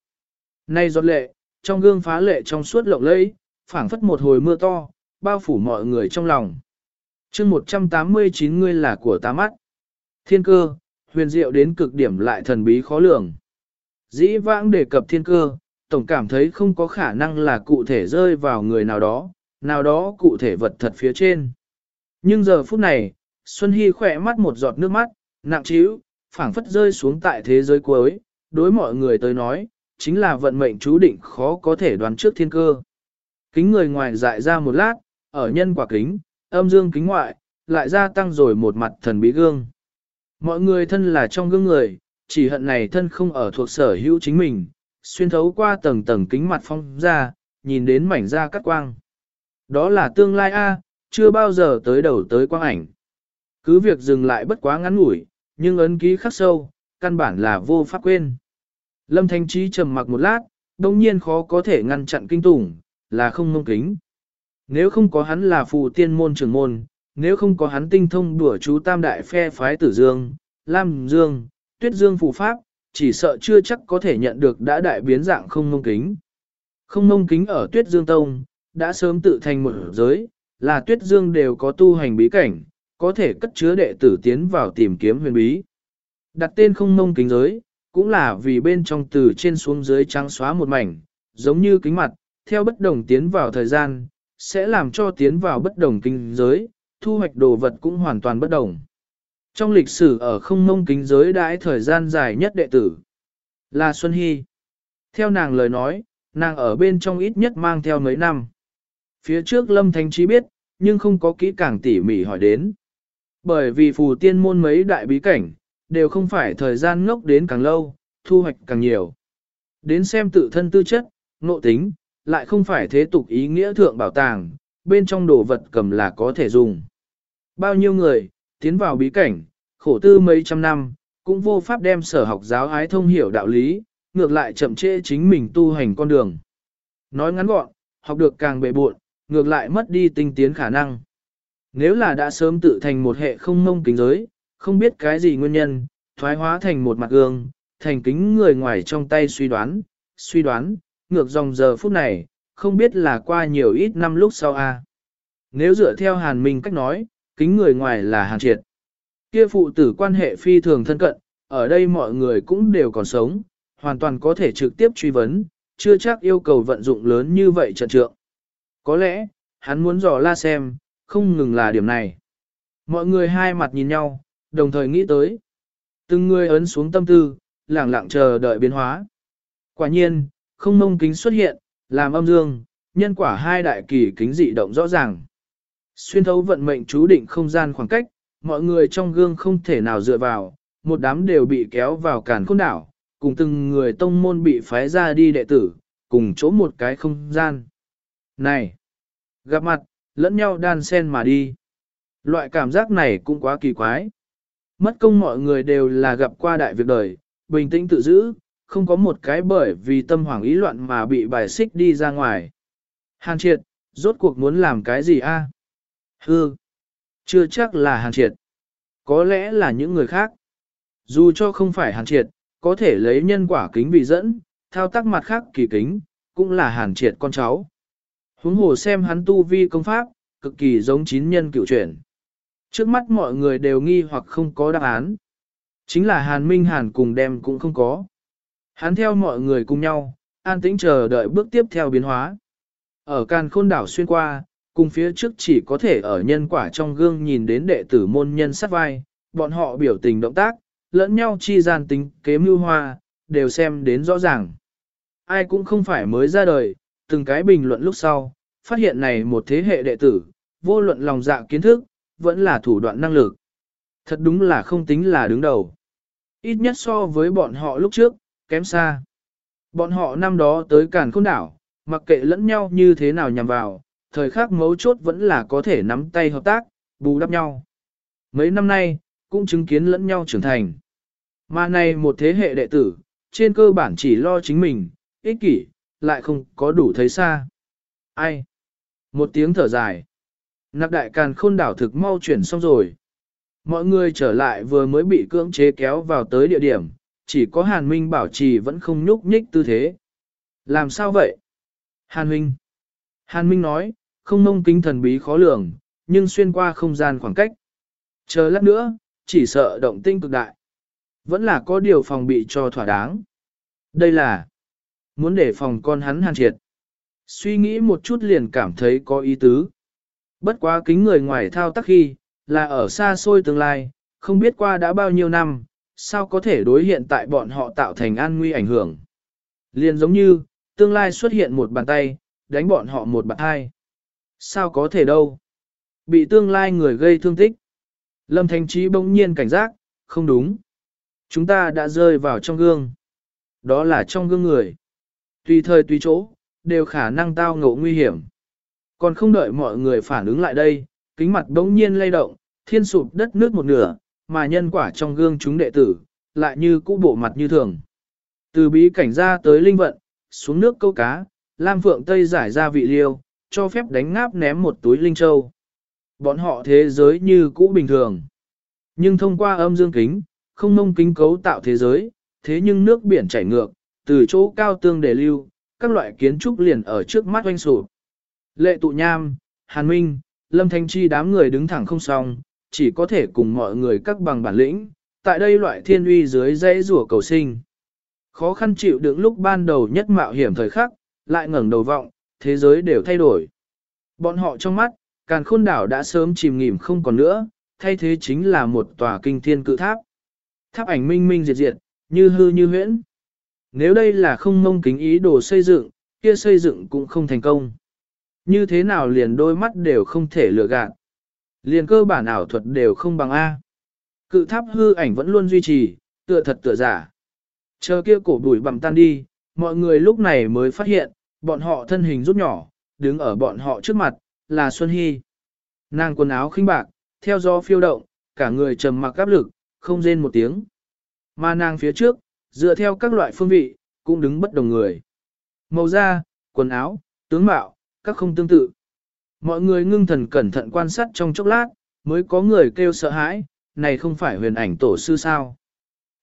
Nay giọt lệ, trong gương phá lệ trong suốt lộng lẫy, phảng phất một hồi mưa to, bao phủ mọi người trong lòng. chương 189 ngươi là của ta mắt. Thiên cơ, huyền diệu đến cực điểm lại thần bí khó lường. Dĩ vãng đề cập thiên cơ, tổng cảm thấy không có khả năng là cụ thể rơi vào người nào đó, nào đó cụ thể vật thật phía trên. Nhưng giờ phút này, Xuân Hy khỏe mắt một giọt nước mắt, nặng trĩu, phảng phất rơi xuống tại thế giới cuối, đối mọi người tới nói, chính là vận mệnh chú định khó có thể đoán trước thiên cơ. Kính người ngoài dại ra một lát, ở nhân quả kính, âm dương kính ngoại, lại gia tăng rồi một mặt thần bí gương. Mọi người thân là trong gương người, chỉ hận này thân không ở thuộc sở hữu chính mình, xuyên thấu qua tầng tầng kính mặt phong ra, nhìn đến mảnh da cắt quang. Đó là tương lai A, chưa bao giờ tới đầu tới quang ảnh. Cứ việc dừng lại bất quá ngắn ngủi, nhưng ấn ký khắc sâu, căn bản là vô pháp quên. Lâm Thanh Trí trầm mặc một lát, đồng nhiên khó có thể ngăn chặn kinh tủng, là không mông kính. Nếu không có hắn là phù tiên môn trưởng môn, nếu không có hắn tinh thông đùa chú tam đại phe phái tử dương, lam dương, tuyết dương phù pháp, chỉ sợ chưa chắc có thể nhận được đã đại biến dạng không mông kính. Không mông kính ở tuyết dương tông, đã sớm tự thành một giới, là tuyết dương đều có tu hành bí cảnh, có thể cất chứa đệ tử tiến vào tìm kiếm huyền bí. Đặt tên không mông kính giới, cũng là vì bên trong từ trên xuống dưới trắng xóa một mảnh, giống như kính mặt, theo bất đồng tiến vào thời gian, sẽ làm cho tiến vào bất đồng kinh giới, thu hoạch đồ vật cũng hoàn toàn bất đồng. Trong lịch sử ở không mông kính giới đãi thời gian dài nhất đệ tử, là Xuân Hy. Theo nàng lời nói, nàng ở bên trong ít nhất mang theo mấy năm. Phía trước Lâm Thánh Trí biết, nhưng không có kỹ càng tỉ mỉ hỏi đến. Bởi vì phù tiên môn mấy đại bí cảnh, đều không phải thời gian ngốc đến càng lâu, thu hoạch càng nhiều. Đến xem tự thân tư chất, nộ tính, lại không phải thế tục ý nghĩa thượng bảo tàng, bên trong đồ vật cầm là có thể dùng. Bao nhiêu người, tiến vào bí cảnh, khổ tư mấy trăm năm, cũng vô pháp đem sở học giáo ái thông hiểu đạo lý, ngược lại chậm trễ chính mình tu hành con đường. Nói ngắn gọn, học được càng bệ buộn, ngược lại mất đi tinh tiến khả năng. Nếu là đã sớm tự thành một hệ không mông kính giới, không biết cái gì nguyên nhân, thoái hóa thành một mặt gương, thành kính người ngoài trong tay suy đoán, suy đoán, ngược dòng giờ phút này, không biết là qua nhiều ít năm lúc sau a. Nếu dựa theo hàn minh cách nói, kính người ngoài là hàn triệt. Kia phụ tử quan hệ phi thường thân cận, ở đây mọi người cũng đều còn sống, hoàn toàn có thể trực tiếp truy vấn, chưa chắc yêu cầu vận dụng lớn như vậy trận trượng. Có lẽ, hắn muốn dò la xem, không ngừng là điểm này. Mọi người hai mặt nhìn nhau, đồng thời nghĩ tới. Từng người ấn xuống tâm tư, lẳng lặng chờ đợi biến hóa. Quả nhiên, không mông kính xuất hiện, làm âm dương, nhân quả hai đại kỳ kính dị động rõ ràng. Xuyên thấu vận mệnh chú định không gian khoảng cách, mọi người trong gương không thể nào dựa vào, một đám đều bị kéo vào cản khôn đảo, cùng từng người tông môn bị phái ra đi đệ tử, cùng chỗ một cái không gian. Này! Gặp mặt, lẫn nhau đan sen mà đi. Loại cảm giác này cũng quá kỳ quái. Mất công mọi người đều là gặp qua đại việc đời, bình tĩnh tự giữ, không có một cái bởi vì tâm hoảng ý loạn mà bị bài xích đi ra ngoài. Hàn triệt, rốt cuộc muốn làm cái gì a? Hư, chưa chắc là hàn triệt. Có lẽ là những người khác. Dù cho không phải hàn triệt, có thể lấy nhân quả kính vì dẫn, thao tác mặt khác kỳ kính, cũng là hàn triệt con cháu. Huống hồ xem hắn tu vi công pháp, cực kỳ giống chín nhân cựu chuyển. Trước mắt mọi người đều nghi hoặc không có đáp án. Chính là Hàn Minh Hàn cùng đem cũng không có. Hắn theo mọi người cùng nhau, an tĩnh chờ đợi bước tiếp theo biến hóa. Ở can khôn đảo xuyên qua, cùng phía trước chỉ có thể ở nhân quả trong gương nhìn đến đệ tử môn nhân sát vai, bọn họ biểu tình động tác, lẫn nhau chi gian tính kế mưu hoa, đều xem đến rõ ràng. Ai cũng không phải mới ra đời, từng cái bình luận lúc sau, phát hiện này một thế hệ đệ tử, vô luận lòng dạ kiến thức, vẫn là thủ đoạn năng lực. Thật đúng là không tính là đứng đầu. Ít nhất so với bọn họ lúc trước, kém xa. Bọn họ năm đó tới càn khôn đảo, mặc kệ lẫn nhau như thế nào nhằm vào, thời khắc mấu chốt vẫn là có thể nắm tay hợp tác, bù đắp nhau. Mấy năm nay, cũng chứng kiến lẫn nhau trưởng thành. Mà này một thế hệ đệ tử, trên cơ bản chỉ lo chính mình, ích kỷ, lại không có đủ thấy xa. Ai? Một tiếng thở dài. Nạp đại càn khôn đảo thực mau chuyển xong rồi. Mọi người trở lại vừa mới bị cưỡng chế kéo vào tới địa điểm, chỉ có Hàn Minh bảo trì vẫn không nhúc nhích tư thế. Làm sao vậy? Hàn Minh. Hàn Minh nói, không mông kính thần bí khó lường, nhưng xuyên qua không gian khoảng cách. Chờ lát nữa, chỉ sợ động tinh cực đại. Vẫn là có điều phòng bị cho thỏa đáng. Đây là muốn để phòng con hắn hàn triệt. Suy nghĩ một chút liền cảm thấy có ý tứ. Bất quá kính người ngoài thao tác khi, là ở xa xôi tương lai, không biết qua đã bao nhiêu năm, sao có thể đối hiện tại bọn họ tạo thành an nguy ảnh hưởng. Liền giống như, tương lai xuất hiện một bàn tay, đánh bọn họ một bàn hai. Sao có thể đâu? Bị tương lai người gây thương tích. Lâm Thanh Trí bỗng nhiên cảnh giác, không đúng. Chúng ta đã rơi vào trong gương. Đó là trong gương người. Tùy thời tùy chỗ, đều khả năng tao ngộ nguy hiểm. Còn không đợi mọi người phản ứng lại đây, kính mặt bỗng nhiên lay động, thiên sụp đất nước một nửa, mà nhân quả trong gương chúng đệ tử, lại như cũ bộ mặt như thường. Từ bí cảnh ra tới linh vận, xuống nước câu cá, Lam Phượng Tây giải ra vị liêu, cho phép đánh ngáp ném một túi linh châu. Bọn họ thế giới như cũ bình thường. Nhưng thông qua âm dương kính, không nông kính cấu tạo thế giới, thế nhưng nước biển chảy ngược, từ chỗ cao tương để lưu, các loại kiến trúc liền ở trước mắt oanh sụp. Lệ tụ nham, hàn minh, lâm thanh chi đám người đứng thẳng không xong, chỉ có thể cùng mọi người các bằng bản lĩnh, tại đây loại thiên uy dưới dãy rùa cầu sinh. Khó khăn chịu đựng lúc ban đầu nhất mạo hiểm thời khắc, lại ngẩng đầu vọng, thế giới đều thay đổi. Bọn họ trong mắt, càn khôn đảo đã sớm chìm nghỉm không còn nữa, thay thế chính là một tòa kinh thiên cự tháp. Tháp ảnh minh minh diệt diệt, như hư như huyễn. Nếu đây là không mông kính ý đồ xây dựng, kia xây dựng cũng không thành công. Như thế nào liền đôi mắt đều không thể lừa gạt. Liền cơ bản ảo thuật đều không bằng A. Cự tháp hư ảnh vẫn luôn duy trì, tựa thật tựa giả. Chờ kia cổ đuổi bằng tan đi, mọi người lúc này mới phát hiện, bọn họ thân hình rút nhỏ, đứng ở bọn họ trước mặt, là Xuân Hy. Nàng quần áo khinh bạc, theo gió phiêu động, cả người trầm mặc áp lực, không rên một tiếng. Mà nàng phía trước, dựa theo các loại phương vị, cũng đứng bất đồng người. Màu da, quần áo, tướng mạo, các không tương tự. Mọi người ngưng thần cẩn thận quan sát trong chốc lát, mới có người kêu sợ hãi, này không phải huyền ảnh tổ sư sao.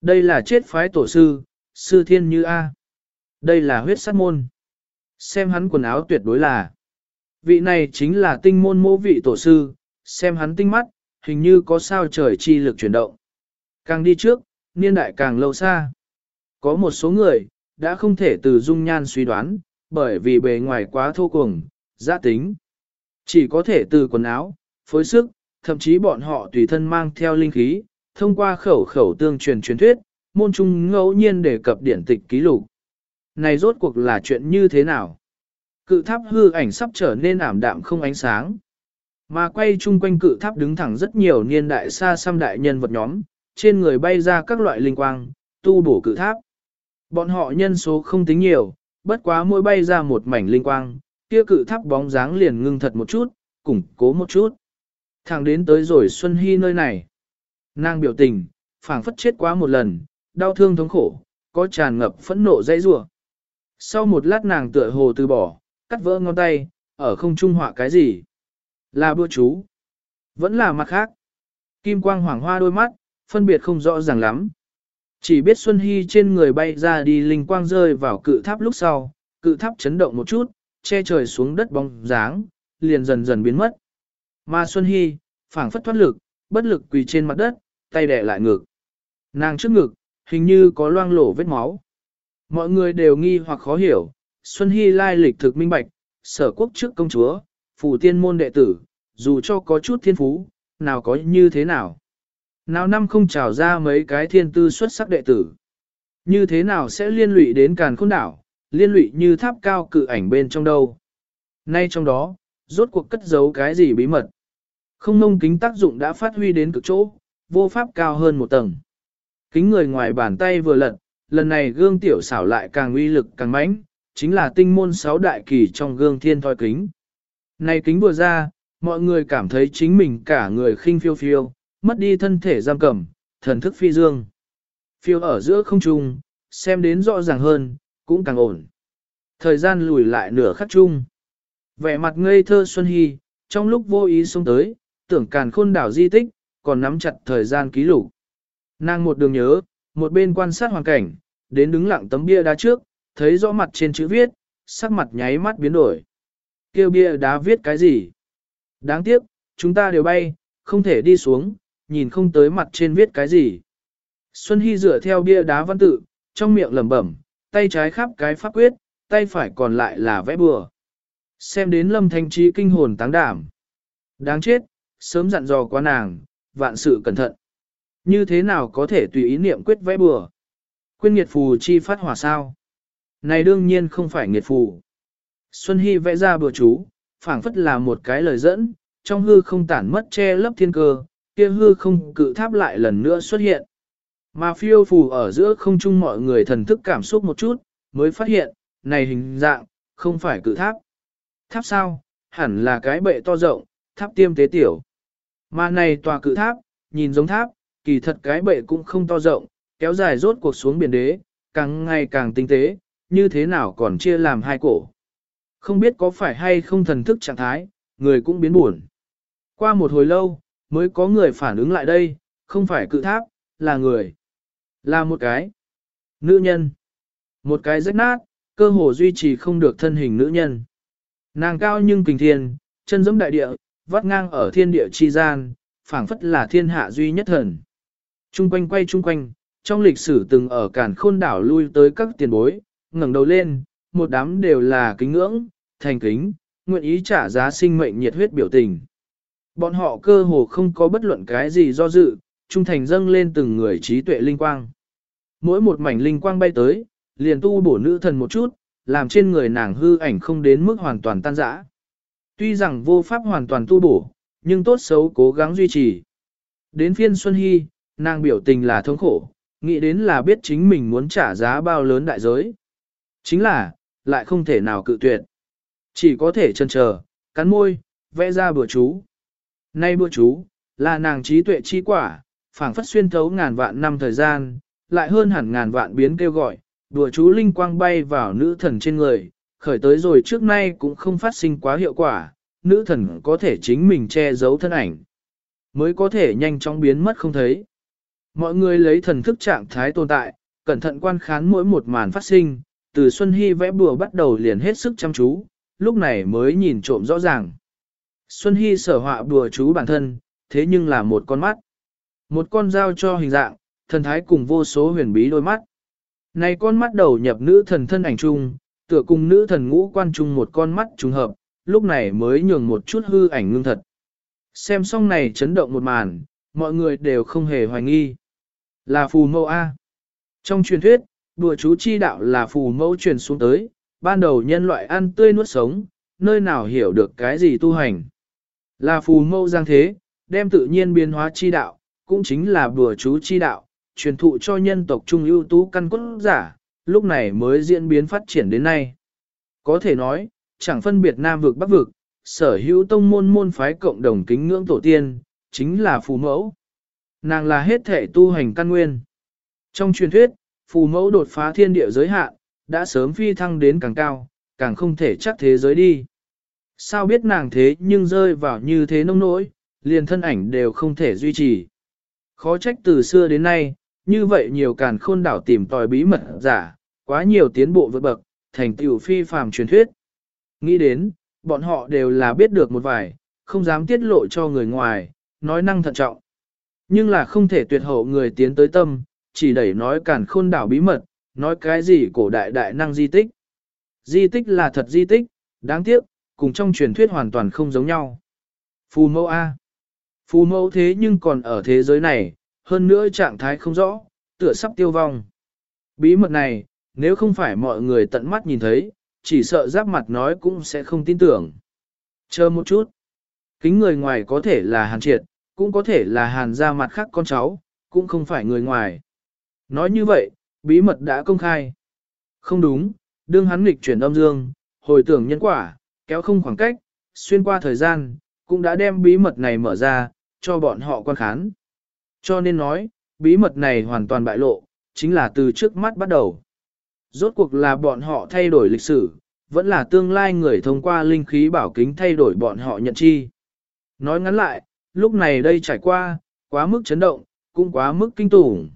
Đây là chết phái tổ sư, sư thiên như A. Đây là huyết sát môn. Xem hắn quần áo tuyệt đối là. Vị này chính là tinh môn mô vị tổ sư, xem hắn tinh mắt, hình như có sao trời chi lực chuyển động. Càng đi trước, niên đại càng lâu xa. Có một số người, đã không thể từ dung nhan suy đoán, bởi vì bề ngoài quá thô cuồng, giã tính. Chỉ có thể từ quần áo, phối sức, thậm chí bọn họ tùy thân mang theo linh khí, thông qua khẩu khẩu tương truyền truyền thuyết, môn trung ngẫu nhiên đề cập điển tịch ký lục. Này rốt cuộc là chuyện như thế nào? Cự tháp hư ảnh sắp trở nên ảm đạm không ánh sáng. Mà quay chung quanh cự tháp đứng thẳng rất nhiều niên đại xa xăm đại nhân vật nhóm, trên người bay ra các loại linh quang, tu bổ cự tháp. Bọn họ nhân số không tính nhiều, bất quá mỗi bay ra một mảnh linh quang, kia cự tháp bóng dáng liền ngưng thật một chút, củng cố một chút. Thẳng đến tới rồi Xuân Hy nơi này. Nàng biểu tình, phảng phất chết quá một lần, đau thương thống khổ, có tràn ngập phẫn nộ dãy rủa. Sau một lát nàng tựa hồ từ bỏ, cắt vỡ ngón tay, ở không trung họa cái gì. Là bữa chú. Vẫn là mặt khác. Kim quang hoàng hoa đôi mắt, phân biệt không rõ ràng lắm. Chỉ biết Xuân Hy trên người bay ra đi linh quang rơi vào cự tháp lúc sau, cự tháp chấn động một chút, che trời xuống đất bóng dáng, liền dần dần biến mất. Mà Xuân Hy, phảng phất thoát lực, bất lực quỳ trên mặt đất, tay đè lại ngực. Nàng trước ngực, hình như có loang lổ vết máu. Mọi người đều nghi hoặc khó hiểu, Xuân Hy lai lịch thực minh bạch, sở quốc trước công chúa, phủ tiên môn đệ tử, dù cho có chút thiên phú, nào có như thế nào. Nào năm không trào ra mấy cái thiên tư xuất sắc đệ tử. Như thế nào sẽ liên lụy đến càn khôn đảo, liên lụy như tháp cao cự ảnh bên trong đâu. Nay trong đó, rốt cuộc cất giấu cái gì bí mật. Không nông kính tác dụng đã phát huy đến cực chỗ, vô pháp cao hơn một tầng. Kính người ngoài bàn tay vừa lật, lần này gương tiểu xảo lại càng uy lực càng mãnh, chính là tinh môn sáu đại kỳ trong gương thiên thoi kính. Này kính vừa ra, mọi người cảm thấy chính mình cả người khinh phiêu phiêu, mất đi thân thể giam cầm, thần thức phi dương. Phiêu ở giữa không trung, xem đến rõ ràng hơn, cũng càng ổn. Thời gian lùi lại nửa khắc chung. Vẻ mặt ngây thơ Xuân Hy, trong lúc vô ý xông tới, tưởng càn khôn đảo di tích, còn nắm chặt thời gian ký lục. Nàng một đường nhớ, một bên quan sát hoàn cảnh, đến đứng lặng tấm bia đá trước, thấy rõ mặt trên chữ viết, sắc mặt nháy mắt biến đổi. Kêu bia đá viết cái gì? Đáng tiếc, chúng ta đều bay, không thể đi xuống, nhìn không tới mặt trên viết cái gì. Xuân Hy dựa theo bia đá văn tự, trong miệng lẩm bẩm, tay trái khắp cái pháp quyết, tay phải còn lại là vẽ bừa. Xem đến lâm thanh trí kinh hồn táng đảm. Đáng chết, sớm dặn dò quá nàng, vạn sự cẩn thận. Như thế nào có thể tùy ý niệm quyết vẽ bừa? Quyên nghiệt phù chi phát hỏa sao? Này đương nhiên không phải nghiệt phù. Xuân Hy vẽ ra bừa chú, phảng phất là một cái lời dẫn, trong hư không tản mất che lấp thiên cơ, kia hư không cự tháp lại lần nữa xuất hiện. Mà phiêu phù ở giữa không chung mọi người thần thức cảm xúc một chút, mới phát hiện, này hình dạng, không phải cự tháp. Tháp sao, hẳn là cái bệ to rộng, tháp tiêm tế tiểu. Mà này tòa cự tháp, nhìn giống tháp, kỳ thật cái bệ cũng không to rộng, kéo dài rốt cuộc xuống biển đế, càng ngày càng tinh tế, như thế nào còn chia làm hai cổ. Không biết có phải hay không thần thức trạng thái, người cũng biến buồn. Qua một hồi lâu, mới có người phản ứng lại đây, không phải cự tháp, là người. Là một cái. Nữ nhân. Một cái rách nát, cơ hồ duy trì không được thân hình nữ nhân. Nàng cao nhưng kình thiên, chân giống đại địa, vắt ngang ở thiên địa chi gian, phảng phất là thiên hạ duy nhất thần. Trung quanh quay trung quanh, trong lịch sử từng ở cản khôn đảo lui tới các tiền bối, ngẩng đầu lên, một đám đều là kính ngưỡng, thành kính, nguyện ý trả giá sinh mệnh nhiệt huyết biểu tình. Bọn họ cơ hồ không có bất luận cái gì do dự, trung thành dâng lên từng người trí tuệ linh quang. Mỗi một mảnh linh quang bay tới, liền tu bổ nữ thần một chút, làm trên người nàng hư ảnh không đến mức hoàn toàn tan rã. Tuy rằng vô pháp hoàn toàn tu bổ, nhưng tốt xấu cố gắng duy trì. Đến phiên Xuân Hy, nàng biểu tình là thống khổ, nghĩ đến là biết chính mình muốn trả giá bao lớn đại giới. Chính là, lại không thể nào cự tuyệt. Chỉ có thể chân chờ, cắn môi, vẽ ra bữa chú. Nay bữa chú, là nàng trí tuệ chi quả, phảng phất xuyên thấu ngàn vạn năm thời gian, lại hơn hẳn ngàn vạn biến kêu gọi, đùa chú linh quang bay vào nữ thần trên người, khởi tới rồi trước nay cũng không phát sinh quá hiệu quả, nữ thần có thể chính mình che giấu thân ảnh, mới có thể nhanh chóng biến mất không thấy. Mọi người lấy thần thức trạng thái tồn tại, cẩn thận quan khán mỗi một màn phát sinh, từ Xuân Hy vẽ bùa bắt đầu liền hết sức chăm chú, lúc này mới nhìn trộm rõ ràng. Xuân Hy sở họa bùa chú bản thân, thế nhưng là một con mắt. Một con dao cho hình dạng, thần thái cùng vô số huyền bí đôi mắt. Này con mắt đầu nhập nữ thần thân ảnh chung, tựa cùng nữ thần ngũ quan chung một con mắt trùng hợp, lúc này mới nhường một chút hư ảnh ngưng thật. Xem xong này chấn động một màn, mọi người đều không hề hoài nghi. Là phù mẫu A. Trong truyền thuyết, đùa chú chi đạo là phù mẫu truyền xuống tới, ban đầu nhân loại ăn tươi nuốt sống, nơi nào hiểu được cái gì tu hành. Là phù mẫu giang thế, đem tự nhiên biến hóa chi đạo, cũng chính là đùa chú chi đạo, truyền thụ cho nhân tộc trung ưu tú căn cốt giả, lúc này mới diễn biến phát triển đến nay. Có thể nói, chẳng phân biệt Nam vực Bắc vực, sở hữu tông môn môn phái cộng đồng kính ngưỡng tổ tiên, chính là phù mẫu. Nàng là hết thể tu hành căn nguyên. Trong truyền thuyết, phù mẫu đột phá thiên địa giới hạn, đã sớm phi thăng đến càng cao, càng không thể chắc thế giới đi. Sao biết nàng thế nhưng rơi vào như thế nông nỗi, liền thân ảnh đều không thể duy trì. Khó trách từ xưa đến nay, như vậy nhiều càn khôn đảo tìm tòi bí mật giả, quá nhiều tiến bộ vượt bậc, thành tựu phi phàm truyền thuyết. Nghĩ đến, bọn họ đều là biết được một vài, không dám tiết lộ cho người ngoài, nói năng thận trọng. Nhưng là không thể tuyệt hậu người tiến tới tâm, chỉ đẩy nói càn khôn đảo bí mật, nói cái gì cổ đại đại năng di tích. Di tích là thật di tích, đáng tiếc, cùng trong truyền thuyết hoàn toàn không giống nhau. Phù mẫu A. Phù mẫu thế nhưng còn ở thế giới này, hơn nữa trạng thái không rõ, tựa sắp tiêu vong. Bí mật này, nếu không phải mọi người tận mắt nhìn thấy, chỉ sợ giáp mặt nói cũng sẽ không tin tưởng. Chờ một chút. Kính người ngoài có thể là hàn triệt, cũng có thể là hàn ra mặt khác con cháu, cũng không phải người ngoài. Nói như vậy, bí mật đã công khai. Không đúng, đương hắn nghịch chuyển âm dương, hồi tưởng nhân quả, kéo không khoảng cách, xuyên qua thời gian, cũng đã đem bí mật này mở ra, cho bọn họ quan khán. Cho nên nói, bí mật này hoàn toàn bại lộ, chính là từ trước mắt bắt đầu. Rốt cuộc là bọn họ thay đổi lịch sử, vẫn là tương lai người thông qua linh khí bảo kính thay đổi bọn họ nhận chi. Nói ngắn lại, lúc này đây trải qua, quá mức chấn động, cũng quá mức kinh tủng.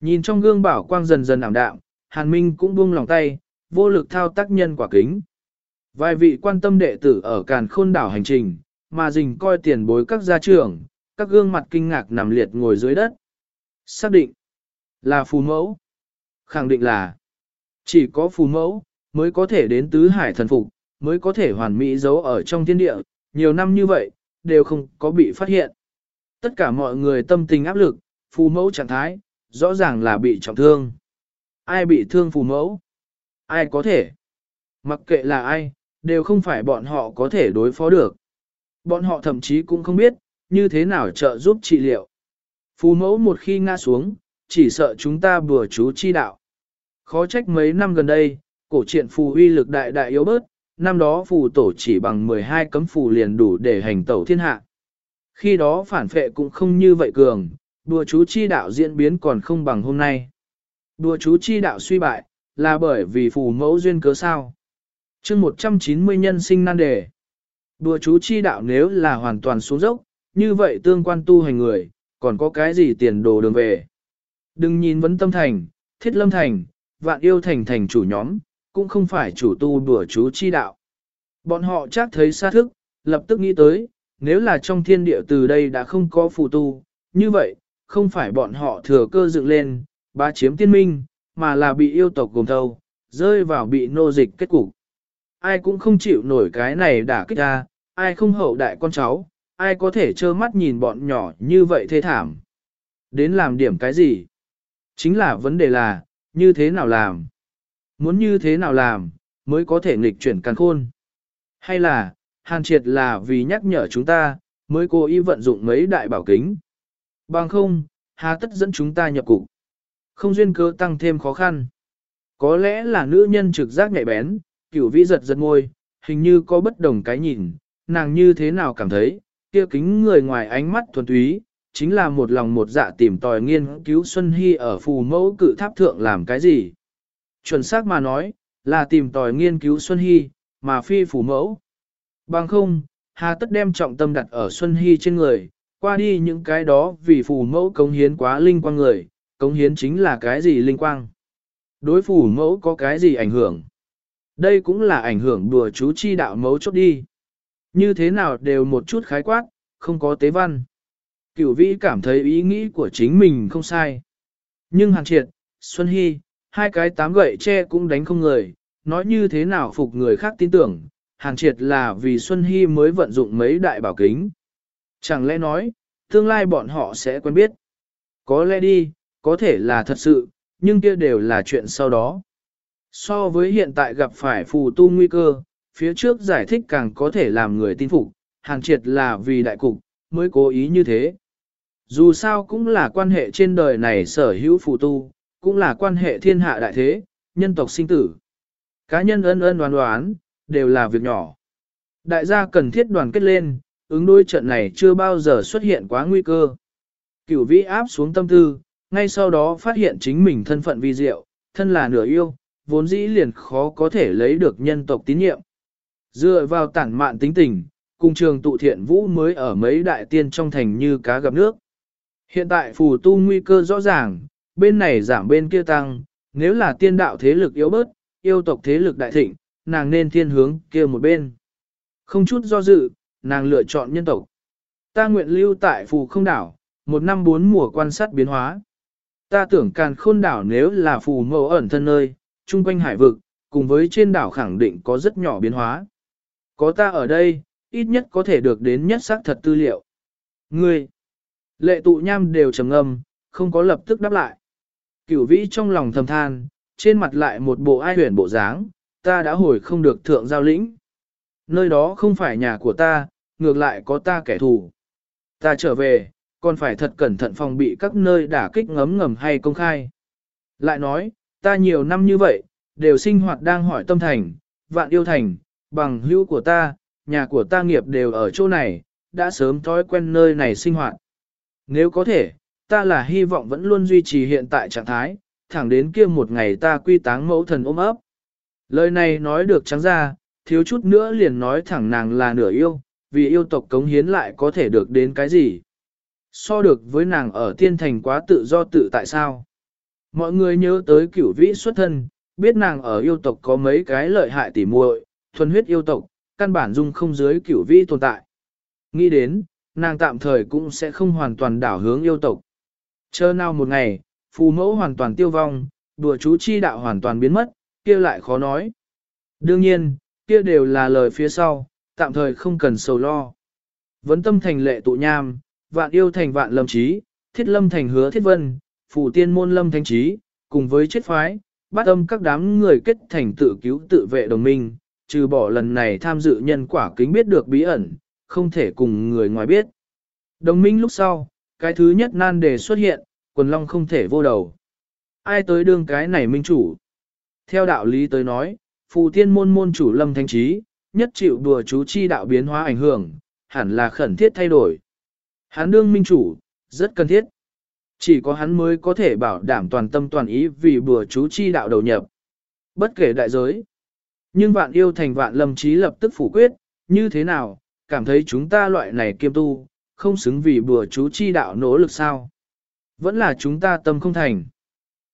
Nhìn trong gương bảo quang dần dần ảm đạm, Hàn Minh cũng buông lòng tay, vô lực thao tác nhân quả kính. Vài vị quan tâm đệ tử ở càn khôn đảo hành trình, mà dình coi tiền bối các gia trưởng, các gương mặt kinh ngạc nằm liệt ngồi dưới đất. Xác định là phù mẫu. Khẳng định là chỉ có phù mẫu mới có thể đến tứ hải thần phục, mới có thể hoàn mỹ giấu ở trong thiên địa, nhiều năm như vậy, đều không có bị phát hiện. Tất cả mọi người tâm tình áp lực, phù mẫu trạng thái, rõ ràng là bị trọng thương. Ai bị thương phù mẫu? Ai có thể? Mặc kệ là ai, đều không phải bọn họ có thể đối phó được. Bọn họ thậm chí cũng không biết, như thế nào trợ giúp trị liệu. Phù mẫu một khi ngã xuống, chỉ sợ chúng ta bừa chú chi đạo. Khó trách mấy năm gần đây, cổ truyện phù uy lực đại đại yếu bớt, năm đó phù tổ chỉ bằng 12 cấm phù liền đủ để hành tẩu thiên hạ. Khi đó phản phệ cũng không như vậy cường, đùa chú chi đạo diễn biến còn không bằng hôm nay. Đùa chú chi đạo suy bại, là bởi vì phù mẫu duyên cớ sao. chương 190 nhân sinh nan đề. Đùa chú chi đạo nếu là hoàn toàn xuống dốc, như vậy tương quan tu hành người, còn có cái gì tiền đồ đường về. Đừng nhìn vấn tâm thành, thiết lâm thành, vạn yêu thành thành chủ nhóm, cũng không phải chủ tu đùa chú chi đạo. Bọn họ chắc thấy xa thức, lập tức nghĩ tới, nếu là trong thiên địa từ đây đã không có phù tu, như vậy, không phải bọn họ thừa cơ dựng lên, bá chiếm tiên minh, mà là bị yêu tộc gồm thâu, rơi vào bị nô dịch kết cục. Ai cũng không chịu nổi cái này đả kích ra, ai không hậu đại con cháu, ai có thể trơ mắt nhìn bọn nhỏ như vậy thê thảm. Đến làm điểm cái gì? Chính là vấn đề là, như thế nào làm? Muốn như thế nào làm, mới có thể nghịch chuyển càng khôn? Hay là, hàn triệt là vì nhắc nhở chúng ta, mới cố ý vận dụng mấy đại bảo kính? Bằng không, hà tất dẫn chúng ta nhập cục. Không duyên cơ tăng thêm khó khăn. Có lẽ là nữ nhân trực giác nhạy bén, cửu vĩ giật giật ngôi, hình như có bất đồng cái nhìn, nàng như thế nào cảm thấy, kia kính người ngoài ánh mắt thuần túy, chính là một lòng một dạ tìm tòi nghiên cứu Xuân Hy ở phù mẫu cự tháp thượng làm cái gì. Chuẩn xác mà nói, là tìm tòi nghiên cứu Xuân Hy, mà phi phù mẫu. Bằng không, hà tất đem trọng tâm đặt ở Xuân Hy trên người, qua đi những cái đó vì phù mẫu cống hiến quá linh quang người, cống hiến chính là cái gì linh quang. Đối phù mẫu có cái gì ảnh hưởng. Đây cũng là ảnh hưởng đùa chú chi đạo mẫu chốt đi. Như thế nào đều một chút khái quát, không có tế văn. Cửu vĩ cảm thấy ý nghĩ của chính mình không sai. Nhưng Hàn triệt, Xuân Hy, hai cái tám gậy che cũng đánh không người, nói như thế nào phục người khác tin tưởng, Hàn triệt là vì Xuân Hy mới vận dụng mấy đại bảo kính. Chẳng lẽ nói, tương lai bọn họ sẽ quen biết. Có lẽ đi, có thể là thật sự, nhưng kia đều là chuyện sau đó. So với hiện tại gặp phải phù tu nguy cơ, phía trước giải thích càng có thể làm người tin phục, hàng triệt là vì đại cục, mới cố ý như thế. Dù sao cũng là quan hệ trên đời này sở hữu phù tu, cũng là quan hệ thiên hạ đại thế, nhân tộc sinh tử. Cá nhân ân ân đoán đoán, đều là việc nhỏ. Đại gia cần thiết đoàn kết lên, ứng đối trận này chưa bao giờ xuất hiện quá nguy cơ. Cửu vĩ áp xuống tâm tư, ngay sau đó phát hiện chính mình thân phận vi diệu, thân là nửa yêu, vốn dĩ liền khó có thể lấy được nhân tộc tín nhiệm. Dựa vào tản mạn tính tình, cùng trường tụ thiện vũ mới ở mấy đại tiên trong thành như cá gặp nước. Hiện tại phù tu nguy cơ rõ ràng, bên này giảm bên kia tăng, nếu là tiên đạo thế lực yếu bớt, yêu tộc thế lực đại thịnh, nàng nên thiên hướng kia một bên. Không chút do dự, nàng lựa chọn nhân tộc. Ta nguyện lưu tại phù không đảo, một năm bốn mùa quan sát biến hóa. Ta tưởng càn khôn đảo nếu là phù mẫu ẩn thân nơi, chung quanh hải vực, cùng với trên đảo khẳng định có rất nhỏ biến hóa có ta ở đây, ít nhất có thể được đến nhất xác thật tư liệu. Ngươi, lệ tụ nham đều trầm ngâm, không có lập tức đáp lại. Cửu vĩ trong lòng thầm than, trên mặt lại một bộ ai huyền bộ dáng, ta đã hồi không được thượng giao lĩnh. Nơi đó không phải nhà của ta, ngược lại có ta kẻ thù. Ta trở về, còn phải thật cẩn thận phòng bị các nơi đả kích ngấm ngầm hay công khai. Lại nói, ta nhiều năm như vậy, đều sinh hoạt đang hỏi tâm thành, vạn yêu thành, bằng hữu của ta, nhà của ta nghiệp đều ở chỗ này, đã sớm thói quen nơi này sinh hoạt. Nếu có thể, ta là hy vọng vẫn luôn duy trì hiện tại trạng thái, thẳng đến kia một ngày ta quy táng mẫu thần ôm ấp. Lời này nói được trắng ra, thiếu chút nữa liền nói thẳng nàng là nửa yêu, vì yêu tộc cống hiến lại có thể được đến cái gì. So được với nàng ở tiên thành quá tự do tự tại sao. Mọi người nhớ tới cửu vĩ xuất thân, biết nàng ở yêu tộc có mấy cái lợi hại tỉ muội, thuần huyết yêu tộc, căn bản dung không dưới cửu vĩ tồn tại. Nghĩ đến, nàng tạm thời cũng sẽ không hoàn toàn đảo hướng yêu tộc. Chờ nào một ngày, phù mẫu hoàn toàn tiêu vong, đùa chú chi đạo hoàn toàn biến mất, kia lại khó nói. Đương nhiên, kia đều là lời phía sau, tạm thời không cần sầu lo. Vấn tâm thành lệ tụ nham, vạn yêu thành vạn lâm trí, thiết lâm thành hứa thiết vân, phù tiên môn lâm thanh trí, cùng với chết phái, bắt âm các đám người kết thành tự cứu tự vệ đồng minh, trừ bỏ lần này tham dự nhân quả kính biết được bí ẩn, không thể cùng người ngoài biết. Đồng minh lúc sau, cái thứ nhất nan đề xuất hiện, quần long không thể vô đầu. Ai tới đương cái này minh chủ? Theo đạo lý tới nói, phù tiên môn môn chủ lâm thanh trí, nhất chịu đùa chú chi đạo biến hóa ảnh hưởng, hẳn là khẩn thiết thay đổi. Hắn đương minh chủ, rất cần thiết. Chỉ có hắn mới có thể bảo đảm toàn tâm toàn ý vì bùa chú chi đạo đầu nhập. Bất kể đại giới. Nhưng vạn yêu thành vạn lâm trí lập tức phủ quyết, như thế nào, cảm thấy chúng ta loại này kiêm tu, không xứng vì bùa chú chi đạo nỗ lực sao. Vẫn là chúng ta tâm không thành.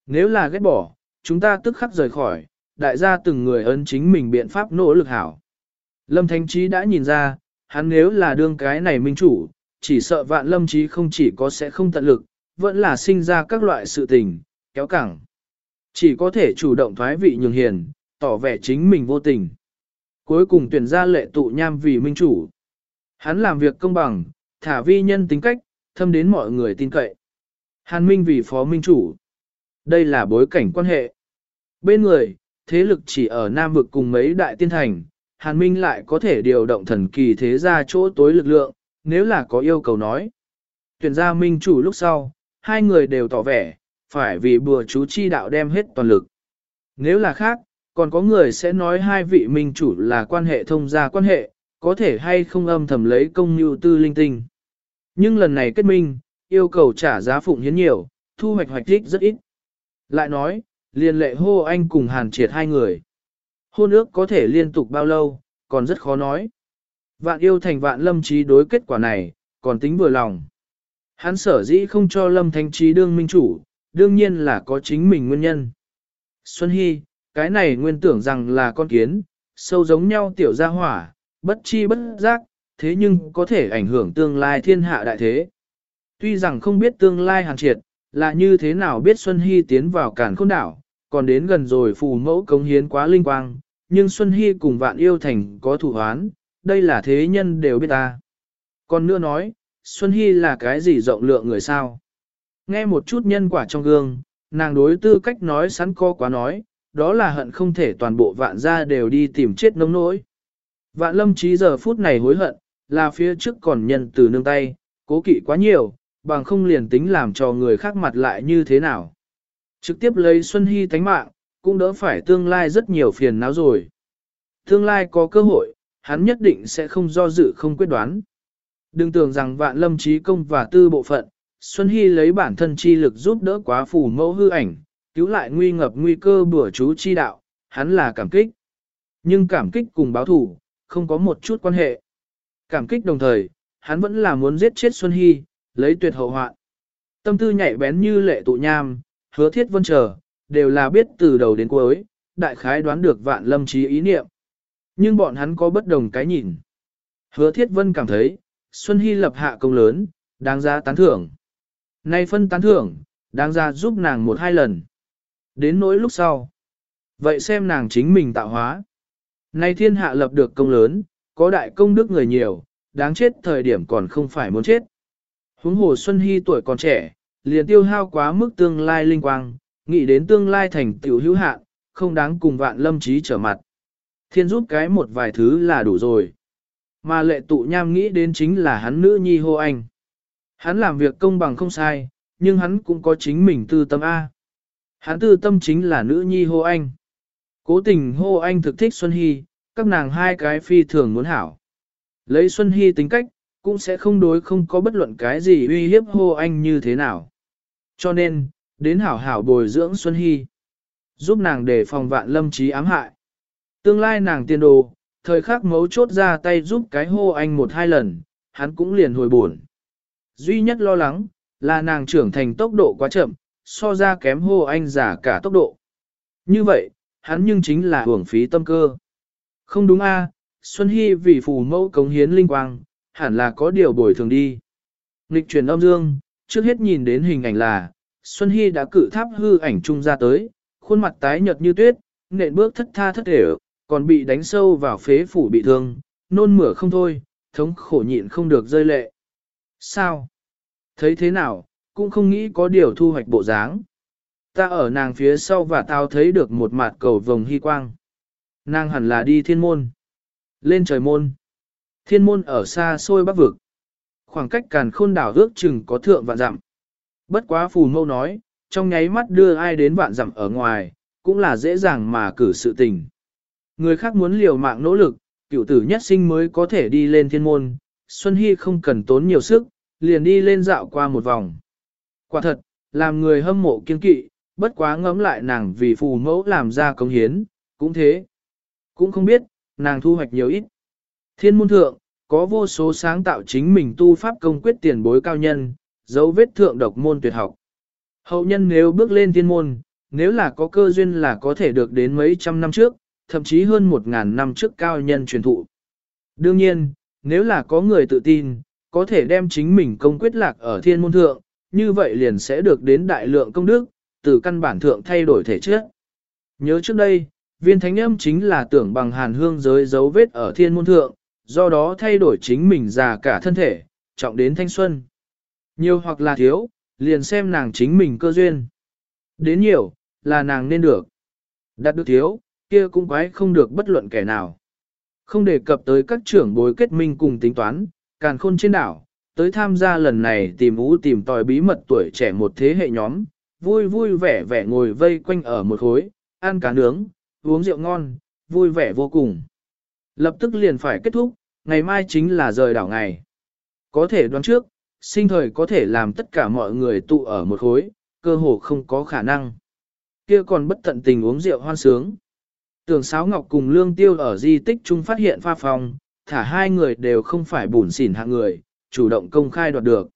Nếu là ghét bỏ, chúng ta tức khắc rời khỏi, đại gia từng người ấn chính mình biện pháp nỗ lực hảo. Lâm Thánh Trí đã nhìn ra, hắn nếu là đương cái này minh chủ, chỉ sợ vạn lâm trí không chỉ có sẽ không tận lực, vẫn là sinh ra các loại sự tình, kéo cẳng. Chỉ có thể chủ động thoái vị nhường hiền, tỏ vẻ chính mình vô tình. Cuối cùng tuyển ra lệ tụ nham vì minh chủ. Hắn làm việc công bằng, thả vi nhân tính cách, thâm đến mọi người tin cậy. Hàn Minh vì phó minh chủ. Đây là bối cảnh quan hệ. Bên người, thế lực chỉ ở Nam vực cùng mấy đại tiên thành, Hàn Minh lại có thể điều động thần kỳ thế ra chỗ tối lực lượng, nếu là có yêu cầu nói. Tuyển ra minh chủ lúc sau, hai người đều tỏ vẻ, phải vì bùa chú chi đạo đem hết toàn lực. Nếu là khác, còn có người sẽ nói hai vị minh chủ là quan hệ thông gia quan hệ, có thể hay không âm thầm lấy công nhu tư linh tinh. Nhưng lần này kết minh, yêu cầu trả giá phụng hiến nhiều, thu hoạch hoạch thích rất ít. Lại nói, liên lệ hô anh cùng hàn triệt hai người. Hôn ước có thể liên tục bao lâu, còn rất khó nói. Vạn yêu thành vạn lâm trí đối kết quả này, còn tính vừa lòng. Hắn sở dĩ không cho lâm thanh trí đương minh chủ, đương nhiên là có chính mình nguyên nhân. Xuân Hy, cái này nguyên tưởng rằng là con kiến, sâu giống nhau tiểu gia hỏa, bất chi bất giác, thế nhưng có thể ảnh hưởng tương lai thiên hạ đại thế. Tuy rằng không biết tương lai hàn triệt, là như thế nào biết Xuân Hy tiến vào cản khôn đảo, còn đến gần rồi phù mẫu cống hiến quá linh quang, nhưng Xuân Hy cùng vạn yêu thành có thủ hoán, đây là thế nhân đều biết ta. Còn nữa nói, Xuân Hy là cái gì rộng lượng người sao? Nghe một chút nhân quả trong gương, nàng đối tư cách nói sẵn co quá nói, đó là hận không thể toàn bộ vạn gia đều đi tìm chết nông nỗi. Vạn lâm trí giờ phút này hối hận, là phía trước còn nhân từ nương tay, cố kỵ quá nhiều, bằng không liền tính làm cho người khác mặt lại như thế nào. Trực tiếp lấy Xuân Hy tánh mạng, cũng đỡ phải tương lai rất nhiều phiền não rồi. Tương lai có cơ hội, hắn nhất định sẽ không do dự không quyết đoán. Đừng tưởng rằng vạn lâm trí công và tư bộ phận, Xuân Hy lấy bản thân chi lực giúp đỡ quá phủ mẫu hư ảnh, cứu lại nguy ngập nguy cơ bữa chú chi đạo, hắn là cảm kích. Nhưng cảm kích cùng báo thủ, không có một chút quan hệ. Cảm kích đồng thời, hắn vẫn là muốn giết chết Xuân Hy, lấy tuyệt hậu hoạn. Tâm tư nhạy bén như lệ tụ nham, hứa thiết vân chờ, đều là biết từ đầu đến cuối, đại khái đoán được vạn lâm trí ý niệm. Nhưng bọn hắn có bất đồng cái nhìn. Hứa thiết vân cảm thấy, Xuân Hy lập hạ công lớn, đáng ra tán thưởng. Nay phân tán thưởng, đáng ra giúp nàng một hai lần. Đến nỗi lúc sau. Vậy xem nàng chính mình tạo hóa. Nay thiên hạ lập được công lớn, có đại công đức người nhiều, đáng chết thời điểm còn không phải muốn chết. Huống hồ Xuân Hy tuổi còn trẻ, liền tiêu hao quá mức tương lai linh quang, nghĩ đến tương lai thành tiểu hữu hạn, không đáng cùng vạn lâm trí trở mặt. Thiên giúp cái một vài thứ là đủ rồi. Mà lệ tụ nham nghĩ đến chính là hắn nữ nhi hô anh. Hắn làm việc công bằng không sai, nhưng hắn cũng có chính mình tư tâm A. Hán tư tâm chính là nữ nhi hô anh. Cố tình hô anh thực thích Xuân Hy, các nàng hai cái phi thường muốn hảo. Lấy Xuân Hy tính cách, cũng sẽ không đối không có bất luận cái gì uy hiếp hô anh như thế nào. Cho nên, đến hảo hảo bồi dưỡng Xuân Hy. Giúp nàng để phòng vạn lâm trí ám hại. Tương lai nàng tiên đồ, thời khắc mấu chốt ra tay giúp cái hô anh một hai lần, hắn cũng liền hồi buồn. Duy nhất lo lắng, là nàng trưởng thành tốc độ quá chậm, so ra kém hô anh giả cả tốc độ. Như vậy, hắn nhưng chính là hưởng phí tâm cơ. Không đúng a, Xuân Hy vì phù mẫu cống hiến linh quang, hẳn là có điều bồi thường đi. Nghịch truyền âm dương, trước hết nhìn đến hình ảnh là, Xuân Hy đã cử tháp hư ảnh trung ra tới, khuôn mặt tái nhợt như tuyết, nện bước thất tha thất thể, còn bị đánh sâu vào phế phủ bị thương, nôn mửa không thôi, thống khổ nhịn không được rơi lệ. Sao? Thấy thế nào, cũng không nghĩ có điều thu hoạch bộ dáng. Ta ở nàng phía sau và tao thấy được một mặt cầu vồng hy quang. Nàng hẳn là đi thiên môn. Lên trời môn. Thiên môn ở xa xôi bắc vực. Khoảng cách càn khôn đảo ước chừng có thượng vạn dặm. Bất quá phù mâu nói, trong nháy mắt đưa ai đến vạn dặm ở ngoài, cũng là dễ dàng mà cử sự tình. Người khác muốn liều mạng nỗ lực, cựu tử nhất sinh mới có thể đi lên thiên môn, Xuân Hy không cần tốn nhiều sức, liền đi lên dạo qua một vòng. Quả thật, làm người hâm mộ kiên kỵ, bất quá ngẫm lại nàng vì phù mẫu làm ra công hiến, cũng thế. Cũng không biết, nàng thu hoạch nhiều ít. Thiên môn thượng, có vô số sáng tạo chính mình tu pháp công quyết tiền bối cao nhân, dấu vết thượng độc môn tuyệt học. Hậu nhân nếu bước lên thiên môn, nếu là có cơ duyên là có thể được đến mấy trăm năm trước, thậm chí hơn một ngàn năm trước cao nhân truyền thụ. Đương nhiên, nếu là có người tự tin, có thể đem chính mình công quyết lạc ở thiên môn thượng, như vậy liền sẽ được đến đại lượng công đức, từ căn bản thượng thay đổi thể chất. Nhớ trước đây, viên thánh âm chính là tưởng bằng hàn hương giới dấu vết ở thiên môn thượng, do đó thay đổi chính mình già cả thân thể, trọng đến thanh xuân. Nhiều hoặc là thiếu, liền xem nàng chính mình cơ duyên. Đến nhiều, là nàng nên được. Đạt được thiếu, kia cũng quái không được bất luận kẻ nào. Không đề cập tới các trưởng bối kết minh cùng tính toán, càn khôn trên đảo, tới tham gia lần này tìm ú tìm tòi bí mật tuổi trẻ một thế hệ nhóm, vui vui vẻ vẻ ngồi vây quanh ở một khối, ăn cá nướng, uống rượu ngon, vui vẻ vô cùng. Lập tức liền phải kết thúc, ngày mai chính là rời đảo ngày. Có thể đoán trước, sinh thời có thể làm tất cả mọi người tụ ở một khối, cơ hồ không có khả năng. Kia còn bất tận tình uống rượu hoan sướng. Tưởng Sáo Ngọc cùng Lương Tiêu ở di tích chung phát hiện pha phòng, thả hai người đều không phải bùn xỉn hạng người, chủ động công khai đoạt được.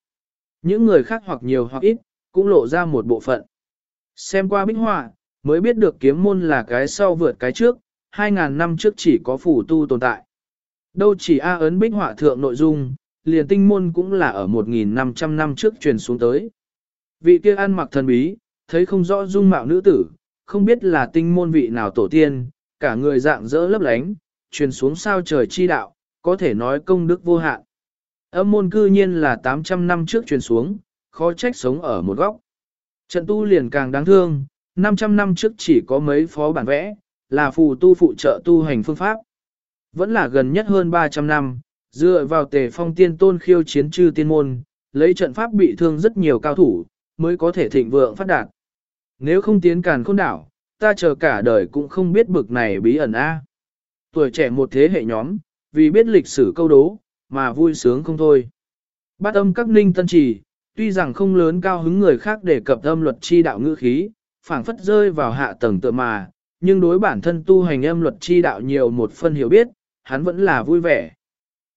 Những người khác hoặc nhiều hoặc ít, cũng lộ ra một bộ phận. Xem qua bích họa, mới biết được kiếm môn là cái sau vượt cái trước, 2.000 năm trước chỉ có phủ tu tồn tại. Đâu chỉ A ấn bích họa thượng nội dung, liền tinh môn cũng là ở 1.500 năm trước truyền xuống tới. Vị kia ăn mặc thần bí, thấy không rõ dung mạo nữ tử, không biết là tinh môn vị nào tổ tiên, cả người dạng dỡ lấp lánh, truyền xuống sao trời chi đạo, có thể nói công đức vô hạn. Âm môn cư nhiên là 800 năm trước truyền xuống, khó trách sống ở một góc. Trận tu liền càng đáng thương, 500 năm trước chỉ có mấy phó bản vẽ, là phù tu phụ trợ tu hành phương pháp. Vẫn là gần nhất hơn 300 năm, dựa vào tề phong tiên tôn khiêu chiến chư tiên môn, lấy trận pháp bị thương rất nhiều cao thủ, mới có thể thịnh vượng phát đạt. Nếu không tiến càn khôn đảo, ta chờ cả đời cũng không biết bực này bí ẩn a. Tuổi trẻ một thế hệ nhóm, vì biết lịch sử câu đố, mà vui sướng không thôi. Bát âm các ninh tân trì, tuy rằng không lớn cao hứng người khác để cập âm luật chi đạo ngữ khí, phảng phất rơi vào hạ tầng tựa mà, nhưng đối bản thân tu hành âm luật chi đạo nhiều một phân hiểu biết, hắn vẫn là vui vẻ.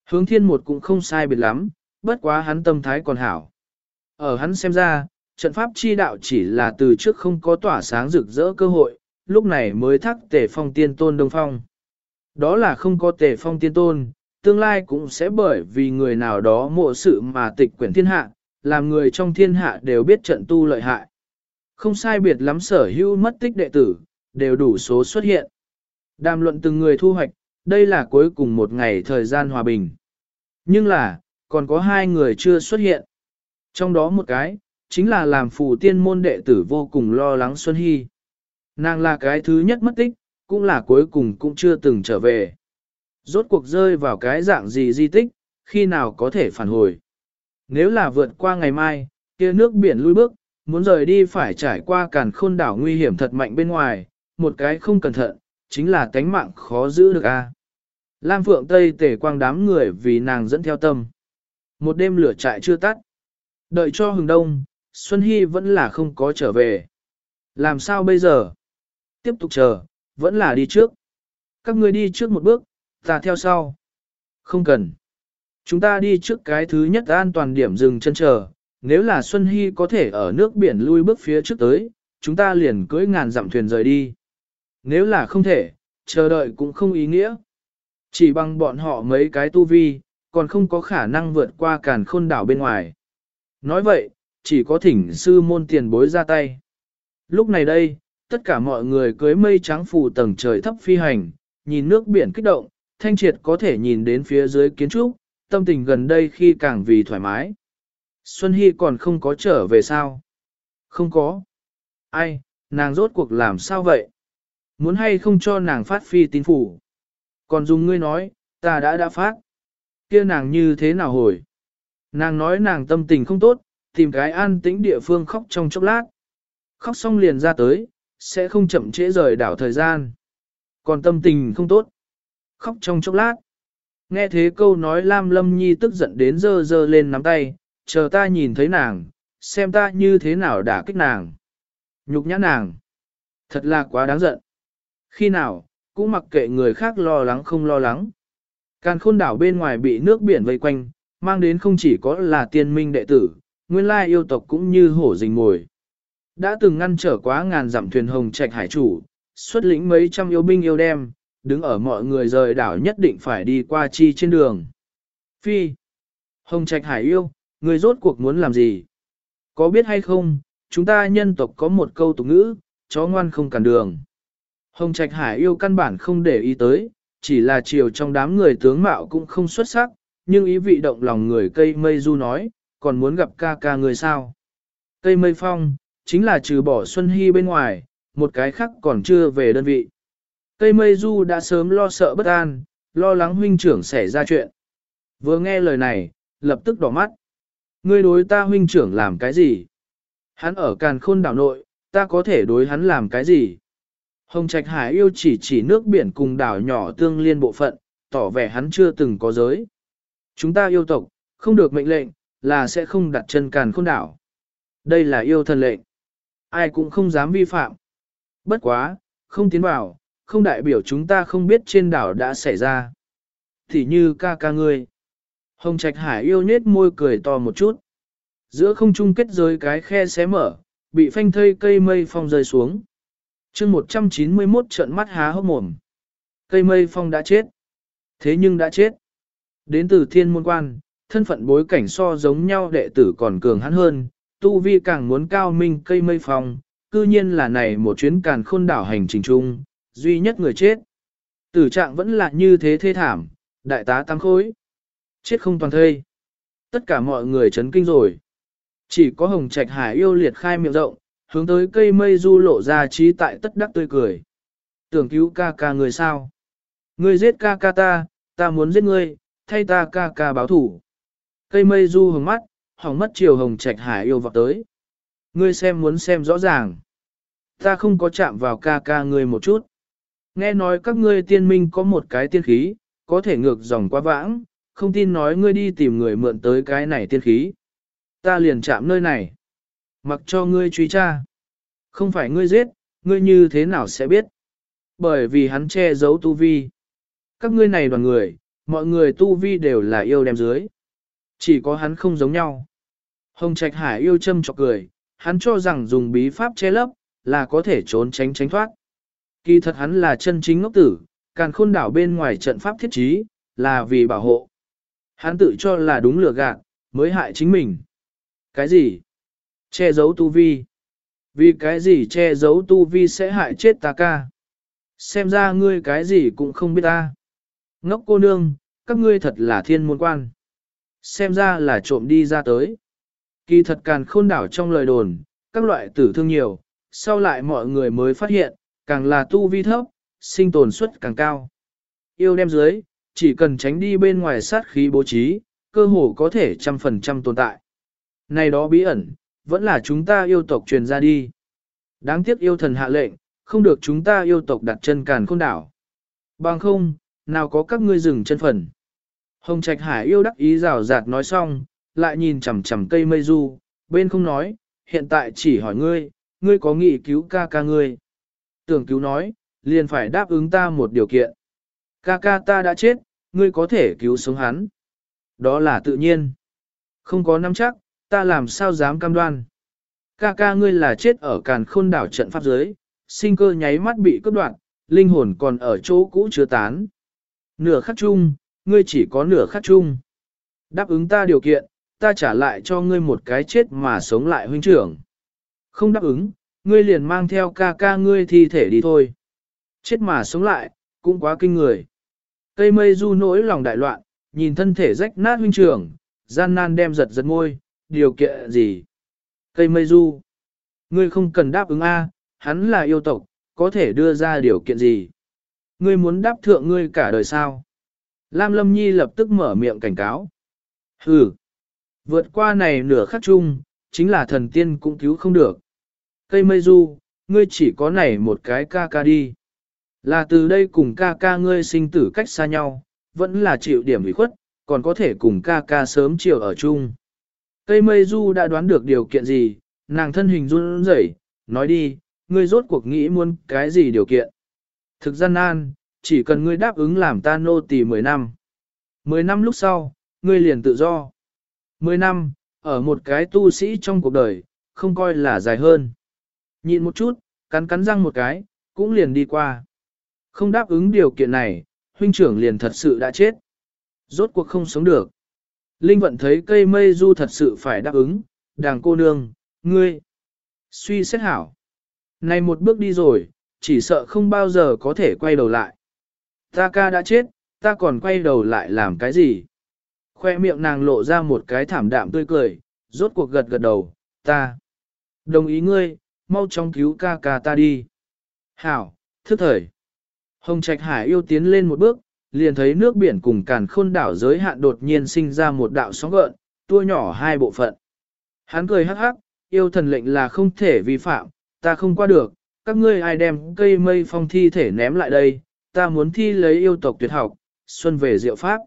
Hướng thiên một cũng không sai biệt lắm, bất quá hắn tâm thái còn hảo. Ở hắn xem ra, trận pháp chi đạo chỉ là từ trước không có tỏa sáng rực rỡ cơ hội, lúc này mới thắc tề phong tiên tôn đông phong. Đó là không có tề phong tiên tôn, tương lai cũng sẽ bởi vì người nào đó mộ sự mà tịch quyển thiên hạ, làm người trong thiên hạ đều biết trận tu lợi hại. Không sai biệt lắm sở hữu mất tích đệ tử, đều đủ số xuất hiện. Đàm luận từng người thu hoạch, đây là cuối cùng một ngày thời gian hòa bình. Nhưng là, còn có hai người chưa xuất hiện. Trong đó một cái, chính là làm phù tiên môn đệ tử vô cùng lo lắng Xuân Hy. Nàng là cái thứ nhất mất tích, cũng là cuối cùng cũng chưa từng trở về. Rốt cuộc rơi vào cái dạng gì di tích, khi nào có thể phản hồi. Nếu là vượt qua ngày mai, kia nước biển lui bước, muốn rời đi phải trải qua càn khôn đảo nguy hiểm thật mạnh bên ngoài, một cái không cẩn thận, chính là tánh mạng khó giữ được a. Lam Phượng Tây tể quang đám người vì nàng dẫn theo tâm. Một đêm lửa trại chưa tắt. Đợi cho hừng đông, Xuân Hy vẫn là không có trở về. Làm sao bây giờ? Tiếp tục chờ, vẫn là đi trước. Các người đi trước một bước, ta theo sau. Không cần. Chúng ta đi trước cái thứ nhất an toàn điểm dừng chân chờ. Nếu là Xuân Hy có thể ở nước biển lui bước phía trước tới, chúng ta liền cưỡi ngàn dặm thuyền rời đi. Nếu là không thể, chờ đợi cũng không ý nghĩa. Chỉ bằng bọn họ mấy cái tu vi, còn không có khả năng vượt qua càn khôn đảo bên ngoài. Nói vậy, chỉ có thỉnh sư môn tiền bối ra tay. Lúc này đây, tất cả mọi người cưới mây trắng phủ tầng trời thấp phi hành, nhìn nước biển kích động, thanh triệt có thể nhìn đến phía dưới kiến trúc, tâm tình gần đây khi càng vì thoải mái. Xuân Hy còn không có trở về sao? Không có. Ai, nàng rốt cuộc làm sao vậy? Muốn hay không cho nàng phát phi tín phủ? Còn dùng ngươi nói, ta đã đã phát. kia nàng như thế nào hồi? Nàng nói nàng tâm tình không tốt, tìm cái an tĩnh địa phương khóc trong chốc lát. Khóc xong liền ra tới, sẽ không chậm trễ rời đảo thời gian. Còn tâm tình không tốt. Khóc trong chốc lát. Nghe thế câu nói Lam Lâm Nhi tức giận đến dơ dơ lên nắm tay, chờ ta nhìn thấy nàng, xem ta như thế nào đã kích nàng. Nhục nhã nàng. Thật là quá đáng giận. Khi nào, cũng mặc kệ người khác lo lắng không lo lắng. Càn khôn đảo bên ngoài bị nước biển vây quanh, mang đến không chỉ có là tiên minh đệ tử, nguyên lai yêu tộc cũng như hổ rình mồi. Đã từng ngăn trở quá ngàn dặm thuyền hồng trạch hải chủ, xuất lĩnh mấy trăm yêu binh yêu đem, đứng ở mọi người rời đảo nhất định phải đi qua chi trên đường. Phi, hồng trạch hải yêu, người rốt cuộc muốn làm gì? Có biết hay không, chúng ta nhân tộc có một câu tục ngữ, chó ngoan không cản đường. Hồng Trạch Hải yêu căn bản không để ý tới, chỉ là chiều trong đám người tướng mạo cũng không xuất sắc, nhưng ý vị động lòng người cây mây du nói, còn muốn gặp ca ca người sao. Cây mây phong, chính là trừ bỏ Xuân Hy bên ngoài, một cái khác còn chưa về đơn vị. Cây mây du đã sớm lo sợ bất an, lo lắng huynh trưởng xảy ra chuyện. Vừa nghe lời này, lập tức đỏ mắt. Ngươi đối ta huynh trưởng làm cái gì? Hắn ở càn khôn đảo nội, ta có thể đối hắn làm cái gì? Hồng Trạch Hải yêu chỉ chỉ nước biển cùng đảo nhỏ tương liên bộ phận, tỏ vẻ hắn chưa từng có giới. Chúng ta yêu tộc, không được mệnh lệnh, là sẽ không đặt chân càn khôn đảo. Đây là yêu thần lệnh. Ai cũng không dám vi phạm. Bất quá, không tiến vào, không đại biểu chúng ta không biết trên đảo đã xảy ra. Thì như ca ca ngươi. Hồng Trạch Hải yêu nết môi cười to một chút. Giữa không trung kết giới cái khe xé mở, bị phanh thây cây mây phong rơi xuống chương 191 trận mắt há hốc mồm. Cây mây phong đã chết. Thế nhưng đã chết. Đến từ thiên môn quan, thân phận bối cảnh so giống nhau đệ tử còn cường hắn hơn, tu vi càng muốn cao minh cây mây phong, cư nhiên là này một chuyến càn khôn đảo hành trình chung, duy nhất người chết. Tử trạng vẫn là như thế thê thảm, đại tá tăng khối. Chết không toàn thây. Tất cả mọi người chấn kinh rồi. Chỉ có hồng trạch hải yêu liệt khai miệng rộng, hướng tới cây mây du lộ ra trí tại tất đắc tươi cười. Tưởng cứu ca ca người sao? Ngươi giết ca ca ta, ta muốn giết ngươi, thay ta ca ca báo thủ. Cây mây du hướng mắt, hỏng mất chiều hồng trạch hải yêu vọt tới. Ngươi xem muốn xem rõ ràng. Ta không có chạm vào ca ca ngươi một chút. Nghe nói các ngươi tiên minh có một cái tiên khí, có thể ngược dòng qua vãng, không tin nói ngươi đi tìm người mượn tới cái này tiên khí. Ta liền chạm nơi này mặc cho ngươi truy tra. Không phải ngươi giết, ngươi như thế nào sẽ biết? Bởi vì hắn che giấu tu vi. Các ngươi này đoàn người, mọi người tu vi đều là yêu đem dưới. Chỉ có hắn không giống nhau. Hồng Trạch Hải yêu châm chọc cười, hắn cho rằng dùng bí pháp che lấp, là có thể trốn tránh tránh thoát. Kỳ thật hắn là chân chính ngốc tử, càn khôn đảo bên ngoài trận pháp thiết trí, là vì bảo hộ. Hắn tự cho là đúng lừa gạt, mới hại chính mình. Cái gì? Che giấu tu vi. Vì cái gì che giấu tu vi sẽ hại chết ta ca? Xem ra ngươi cái gì cũng không biết ta. Ngốc cô nương, các ngươi thật là thiên môn quan. Xem ra là trộm đi ra tới. Kỳ thật càn khôn đảo trong lời đồn, các loại tử thương nhiều, sau lại mọi người mới phát hiện, càng là tu vi thấp, sinh tồn suất càng cao. Yêu đem dưới, chỉ cần tránh đi bên ngoài sát khí bố trí, cơ hồ có thể trăm phần trăm tồn tại. Này đó bí ẩn, vẫn là chúng ta yêu tộc truyền ra đi. Đáng tiếc yêu thần hạ lệnh, không được chúng ta yêu tộc đặt chân càn khôn đảo. Bằng không, nào có các ngươi dừng chân phần. Hồng Trạch Hải yêu đắc ý rào rạt nói xong, lại nhìn chằm chằm cây mây du, bên không nói, hiện tại chỉ hỏi ngươi, ngươi có nghị cứu ca ca ngươi. Tưởng cứu nói, liền phải đáp ứng ta một điều kiện. Ca ca ta đã chết, ngươi có thể cứu sống hắn. Đó là tự nhiên. Không có nắm chắc, ta làm sao dám cam đoan. Ca ca ngươi là chết ở càn khôn đảo trận pháp giới, sinh cơ nháy mắt bị cướp đoạn, linh hồn còn ở chỗ cũ chưa tán. Nửa khắc chung, ngươi chỉ có nửa khắc chung. Đáp ứng ta điều kiện, ta trả lại cho ngươi một cái chết mà sống lại huynh trưởng. Không đáp ứng, ngươi liền mang theo ca ca ngươi thi thể đi thôi. Chết mà sống lại, cũng quá kinh người. Cây mây du nỗi lòng đại loạn, nhìn thân thể rách nát huynh trưởng, gian nan đem giật giật môi, điều kiện gì? Cây mây du, ngươi không cần đáp ứng A, hắn là yêu tộc, có thể đưa ra điều kiện gì? Ngươi muốn đáp thượng ngươi cả đời sao? Lam Lâm Nhi lập tức mở miệng cảnh cáo. Hừ, vượt qua này nửa khắc chung, chính là thần tiên cũng cứu không được. Cây mây du, ngươi chỉ có này một cái ca ca đi. Là từ đây cùng ca ca ngươi sinh tử cách xa nhau, vẫn là chịu điểm ủy khuất, còn có thể cùng ca ca sớm chiều ở chung. Cây mây du đã đoán được điều kiện gì, nàng thân hình run rẩy, nói đi, ngươi rốt cuộc nghĩ muốn cái gì điều kiện. Thực gian nan, chỉ cần ngươi đáp ứng làm ta nô tỳ 10 năm. 10 năm lúc sau, ngươi liền tự do. 10 năm, ở một cái tu sĩ trong cuộc đời, không coi là dài hơn. Nhịn một chút, cắn cắn răng một cái, cũng liền đi qua. Không đáp ứng điều kiện này, huynh trưởng liền thật sự đã chết. Rốt cuộc không sống được. Linh vận thấy cây mây du thật sự phải đáp ứng, đàng cô nương, ngươi. Suy xét hảo. Này một bước đi rồi, chỉ sợ không bao giờ có thể quay đầu lại. Ta ca đã chết, ta còn quay đầu lại làm cái gì? Khoe miệng nàng lộ ra một cái thảm đạm tươi cười, rốt cuộc gật gật đầu, ta. Đồng ý ngươi, mau chóng cứu ca ca ta đi. Hảo, thức thời. Hồng Trạch Hải yêu tiến lên một bước, liền thấy nước biển cùng càn khôn đảo giới hạn đột nhiên sinh ra một đạo sóng gợn, tua nhỏ hai bộ phận. Hắn cười hắc hắc, yêu thần lệnh là không thể vi phạm, ta không qua được, các ngươi ai đem cây mây phong thi thể ném lại đây, ta muốn thi lấy yêu tộc tuyệt học, xuân về diệu pháp.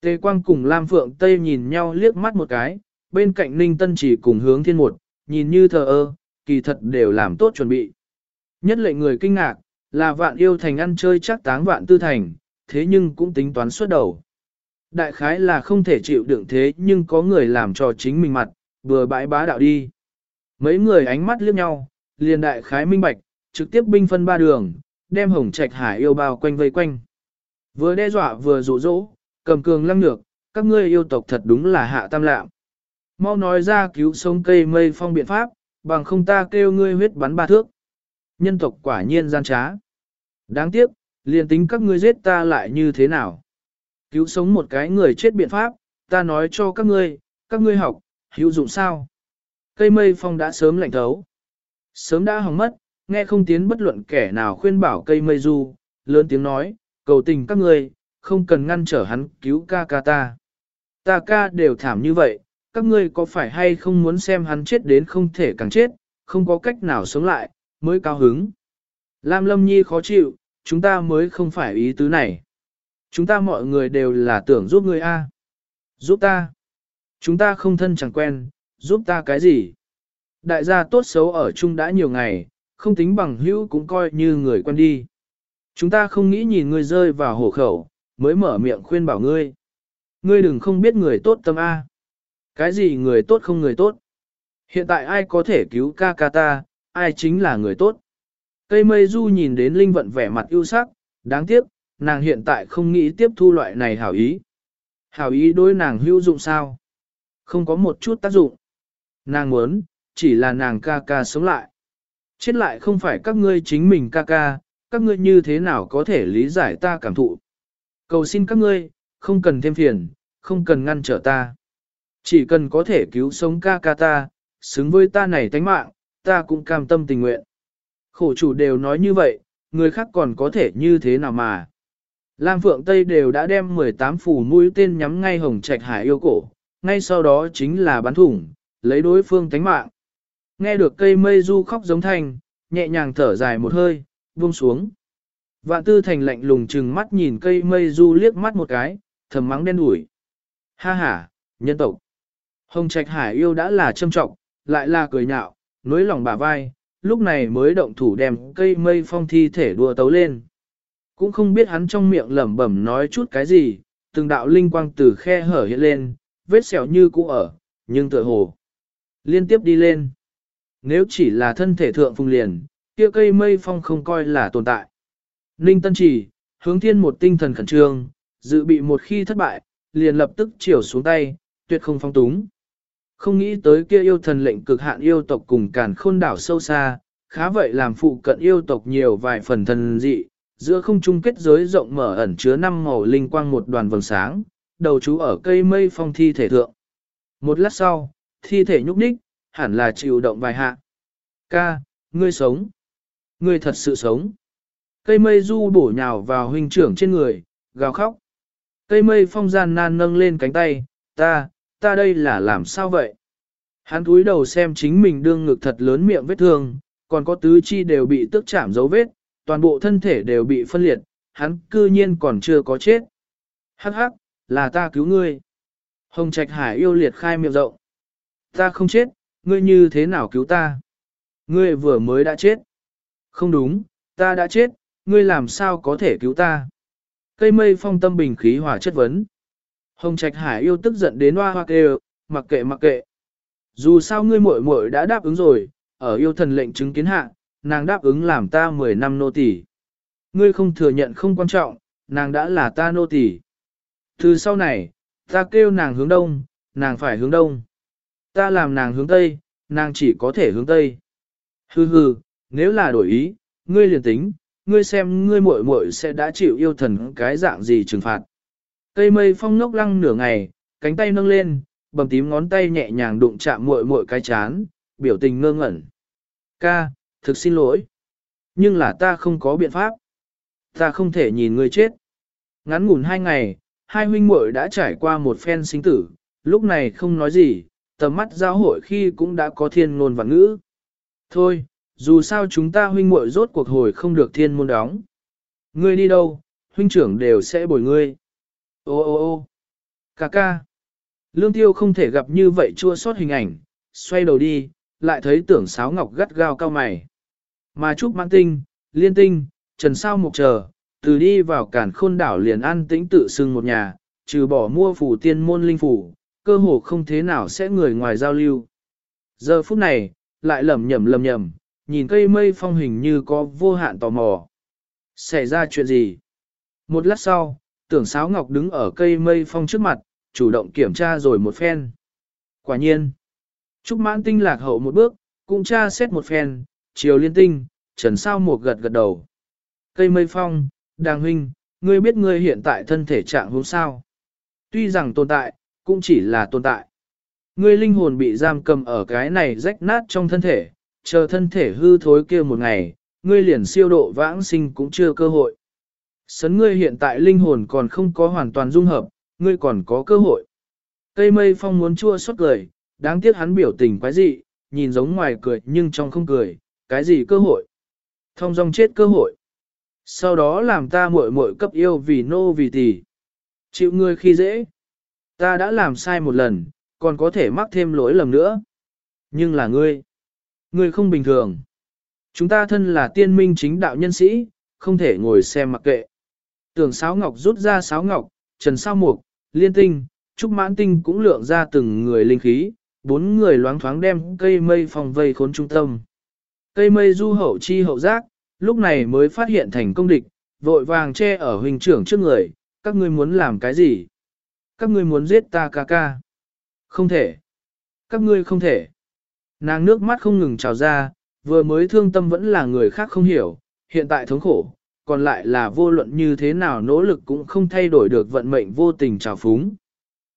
Tề Quang cùng Lam Phượng Tây nhìn nhau liếc mắt một cái, bên cạnh Ninh Tân chỉ cùng hướng thiên một, nhìn như thờ ơ, kỳ thật đều làm tốt chuẩn bị. Nhất lệnh người kinh ngạc, là vạn yêu thành ăn chơi chắc táng vạn tư thành, thế nhưng cũng tính toán suốt đầu. Đại khái là không thể chịu đựng thế nhưng có người làm cho chính mình mặt, vừa bãi bá đạo đi. Mấy người ánh mắt liếc nhau, liền đại khái minh bạch, trực tiếp binh phân ba đường, đem hồng trạch hải yêu bao quanh vây quanh. Vừa đe dọa vừa dụ dỗ, cầm cường lăng nhược, các ngươi yêu tộc thật đúng là hạ tam lạm. Mau nói ra cứu sống cây mây phong biện pháp, bằng không ta kêu ngươi huyết bắn ba thước. Nhân tộc quả nhiên gian trá. Đáng tiếc, liền tính các ngươi giết ta lại như thế nào. Cứu sống một cái người chết biện pháp, ta nói cho các ngươi, các ngươi học, hữu dụng sao. Cây mây phong đã sớm lạnh thấu. Sớm đã hỏng mất, nghe không tiến bất luận kẻ nào khuyên bảo cây mây du, lớn tiếng nói, cầu tình các ngươi, không cần ngăn trở hắn cứu ca ca ta. Ta ca đều thảm như vậy, các ngươi có phải hay không muốn xem hắn chết đến không thể càng chết, không có cách nào sống lại, mới cao hứng. Lam Lâm Nhi khó chịu, chúng ta mới không phải ý tứ này. Chúng ta mọi người đều là tưởng giúp ngươi a, Giúp ta. Chúng ta không thân chẳng quen, giúp ta cái gì? Đại gia tốt xấu ở chung đã nhiều ngày, không tính bằng hữu cũng coi như người quen đi. Chúng ta không nghĩ nhìn ngươi rơi vào hổ khẩu, mới mở miệng khuyên bảo ngươi. Ngươi đừng không biết người tốt tâm A. Cái gì người tốt không người tốt? Hiện tại ai có thể cứu ca ca ta, ai chính là người tốt. Cây mây du nhìn đến Linh Vận vẻ mặt ưu sắc, đáng tiếc, nàng hiện tại không nghĩ tiếp thu loại này hảo ý. Hảo ý đối nàng hữu dụng sao? Không có một chút tác dụng. Nàng muốn, chỉ là nàng ca ca sống lại. Chết lại không phải các ngươi chính mình ca ca, các ngươi như thế nào có thể lý giải ta cảm thụ. Cầu xin các ngươi, không cần thêm phiền, không cần ngăn trở ta. Chỉ cần có thể cứu sống ca ca ta, xứng với ta này tánh mạng, ta cũng cam tâm tình nguyện. Khổ chủ đều nói như vậy, người khác còn có thể như thế nào mà. Lam Phượng Tây đều đã đem 18 phủ mũi tên nhắm ngay Hồng Trạch Hải yêu cổ, ngay sau đó chính là bắn thủng, lấy đối phương tánh mạng. Nghe được cây mây du khóc giống thanh, nhẹ nhàng thở dài một hơi, buông xuống. Vạn tư thành lạnh lùng chừng mắt nhìn cây mây du liếc mắt một cái, thầm mắng đen đủi. Ha ha, nhân tộc. Hồng Trạch Hải yêu đã là châm trọng, lại là cười nhạo, nối lòng bả vai, lúc này mới động thủ đem cây mây phong thi thể đua tấu lên. Cũng không biết hắn trong miệng lẩm bẩm nói chút cái gì, từng đạo linh quang từ khe hở hiện lên, vết sẹo như cũ ở, nhưng tựa hồ. Liên tiếp đi lên. Nếu chỉ là thân thể thượng phùng liền, kia cây mây phong không coi là tồn tại. Ninh Tân Chỉ, hướng thiên một tinh thần khẩn trương, dự bị một khi thất bại, liền lập tức chiều xuống tay, tuyệt không phong túng. Không nghĩ tới kia yêu thần lệnh cực hạn yêu tộc cùng càn khôn đảo sâu xa, khá vậy làm phụ cận yêu tộc nhiều vài phần thần dị, giữa không trung kết giới rộng mở ẩn chứa năm màu linh quang một đoàn vầng sáng, đầu chú ở cây mây phong thi thể thượng. Một lát sau, thi thể nhúc nhích, hẳn là chịu động vài hạ. Ca, ngươi sống. Ngươi thật sự sống. Cây mây du bổ nhào vào huynh trưởng trên người, gào khóc. Cây mây phong gian nan nâng lên cánh tay, ta, ta đây là làm sao vậy? Hắn cúi đầu xem chính mình đương ngực thật lớn miệng vết thương, còn có tứ chi đều bị tức chạm dấu vết, toàn bộ thân thể đều bị phân liệt, hắn cư nhiên còn chưa có chết. Hắc hắc, là ta cứu ngươi. Hồng Trạch Hải yêu liệt khai miệng rộng. Ta không chết, ngươi như thế nào cứu ta? Ngươi vừa mới đã chết. Không đúng, ta đã chết, ngươi làm sao có thể cứu ta? Cây mây phong tâm bình khí hỏa chất vấn. Hồng Trạch Hải yêu tức giận đến hoa hoa kêu, mặc kệ mặc kệ. Dù sao ngươi muội muội đã đáp ứng rồi, ở yêu thần lệnh chứng kiến hạ, nàng đáp ứng làm ta 10 năm nô tỳ. Ngươi không thừa nhận không quan trọng, nàng đã là ta nô tỳ. Từ sau này, ta kêu nàng hướng đông, nàng phải hướng đông. Ta làm nàng hướng tây, nàng chỉ có thể hướng tây. Hừ hừ, nếu là đổi ý, ngươi liền tính, ngươi xem ngươi muội muội sẽ đã chịu yêu thần cái dạng gì trừng phạt. Cây mây phong ngốc lăng nửa ngày, cánh tay nâng lên, bầm tím ngón tay nhẹ nhàng đụng chạm muội muội cái chán, biểu tình ngơ ngẩn. Ca, thực xin lỗi. Nhưng là ta không có biện pháp. Ta không thể nhìn ngươi chết. Ngắn ngủn hai ngày, hai huynh muội đã trải qua một phen sinh tử, lúc này không nói gì, tầm mắt giao hội khi cũng đã có thiên ngôn và ngữ. Thôi, dù sao chúng ta huynh muội rốt cuộc hồi không được thiên môn đóng. Ngươi đi đâu, huynh trưởng đều sẽ bồi ngươi. Ô ô ô ca ca. Lương tiêu không thể gặp như vậy chua sót hình ảnh, xoay đầu đi, lại thấy tưởng sáo ngọc gắt gao cao mày. Mà Trúc Mãn Tinh, Liên Tinh, Trần Sao Mục chờ, từ đi vào cản khôn đảo liền ăn tĩnh tự xưng một nhà, trừ bỏ mua phủ tiên môn linh phủ, cơ hồ không thế nào sẽ người ngoài giao lưu. Giờ phút này, lại lầm nhầm lầm nhầm, nhìn cây mây phong hình như có vô hạn tò mò. Xảy ra chuyện gì? Một lát sau, tưởng sáo ngọc đứng ở cây mây phong trước mặt, chủ động kiểm tra rồi một phen. Quả nhiên, Trúc mãn tinh lạc hậu một bước, cũng tra xét một phen, chiều liên tinh, trần sao một gật gật đầu. Cây mây phong, đàng huynh, ngươi biết ngươi hiện tại thân thể trạng hôm sao. Tuy rằng tồn tại, cũng chỉ là tồn tại. Ngươi linh hồn bị giam cầm ở cái này rách nát trong thân thể, chờ thân thể hư thối kia một ngày, ngươi liền siêu độ vãng sinh cũng chưa cơ hội. Sấn ngươi hiện tại linh hồn còn không có hoàn toàn dung hợp, ngươi còn có cơ hội. Cây mây phong muốn chua xót cười, đáng tiếc hắn biểu tình quái dị, nhìn giống ngoài cười nhưng trong không cười, cái gì cơ hội. Thông dong chết cơ hội. Sau đó làm ta muội muội cấp yêu vì nô vì tỷ. Chịu ngươi khi dễ. Ta đã làm sai một lần, còn có thể mắc thêm lỗi lầm nữa. Nhưng là ngươi. Ngươi không bình thường. Chúng ta thân là tiên minh chính đạo nhân sĩ, không thể ngồi xem mặc kệ. Tưởng sáo ngọc rút ra sáo ngọc, trần sao mục, liên tinh, trúc mãn tinh cũng lượng ra từng người linh khí, bốn người loáng thoáng đem cây mây phòng vây khốn trung tâm. Cây mây du hậu chi hậu giác, lúc này mới phát hiện thành công địch, vội vàng che ở huynh trưởng trước người, các ngươi muốn làm cái gì? Các ngươi muốn giết ta ca ca? Không thể. Các ngươi không thể. Nàng nước mắt không ngừng trào ra, vừa mới thương tâm vẫn là người khác không hiểu, hiện tại thống khổ, còn lại là vô luận như thế nào nỗ lực cũng không thay đổi được vận mệnh vô tình trào phúng.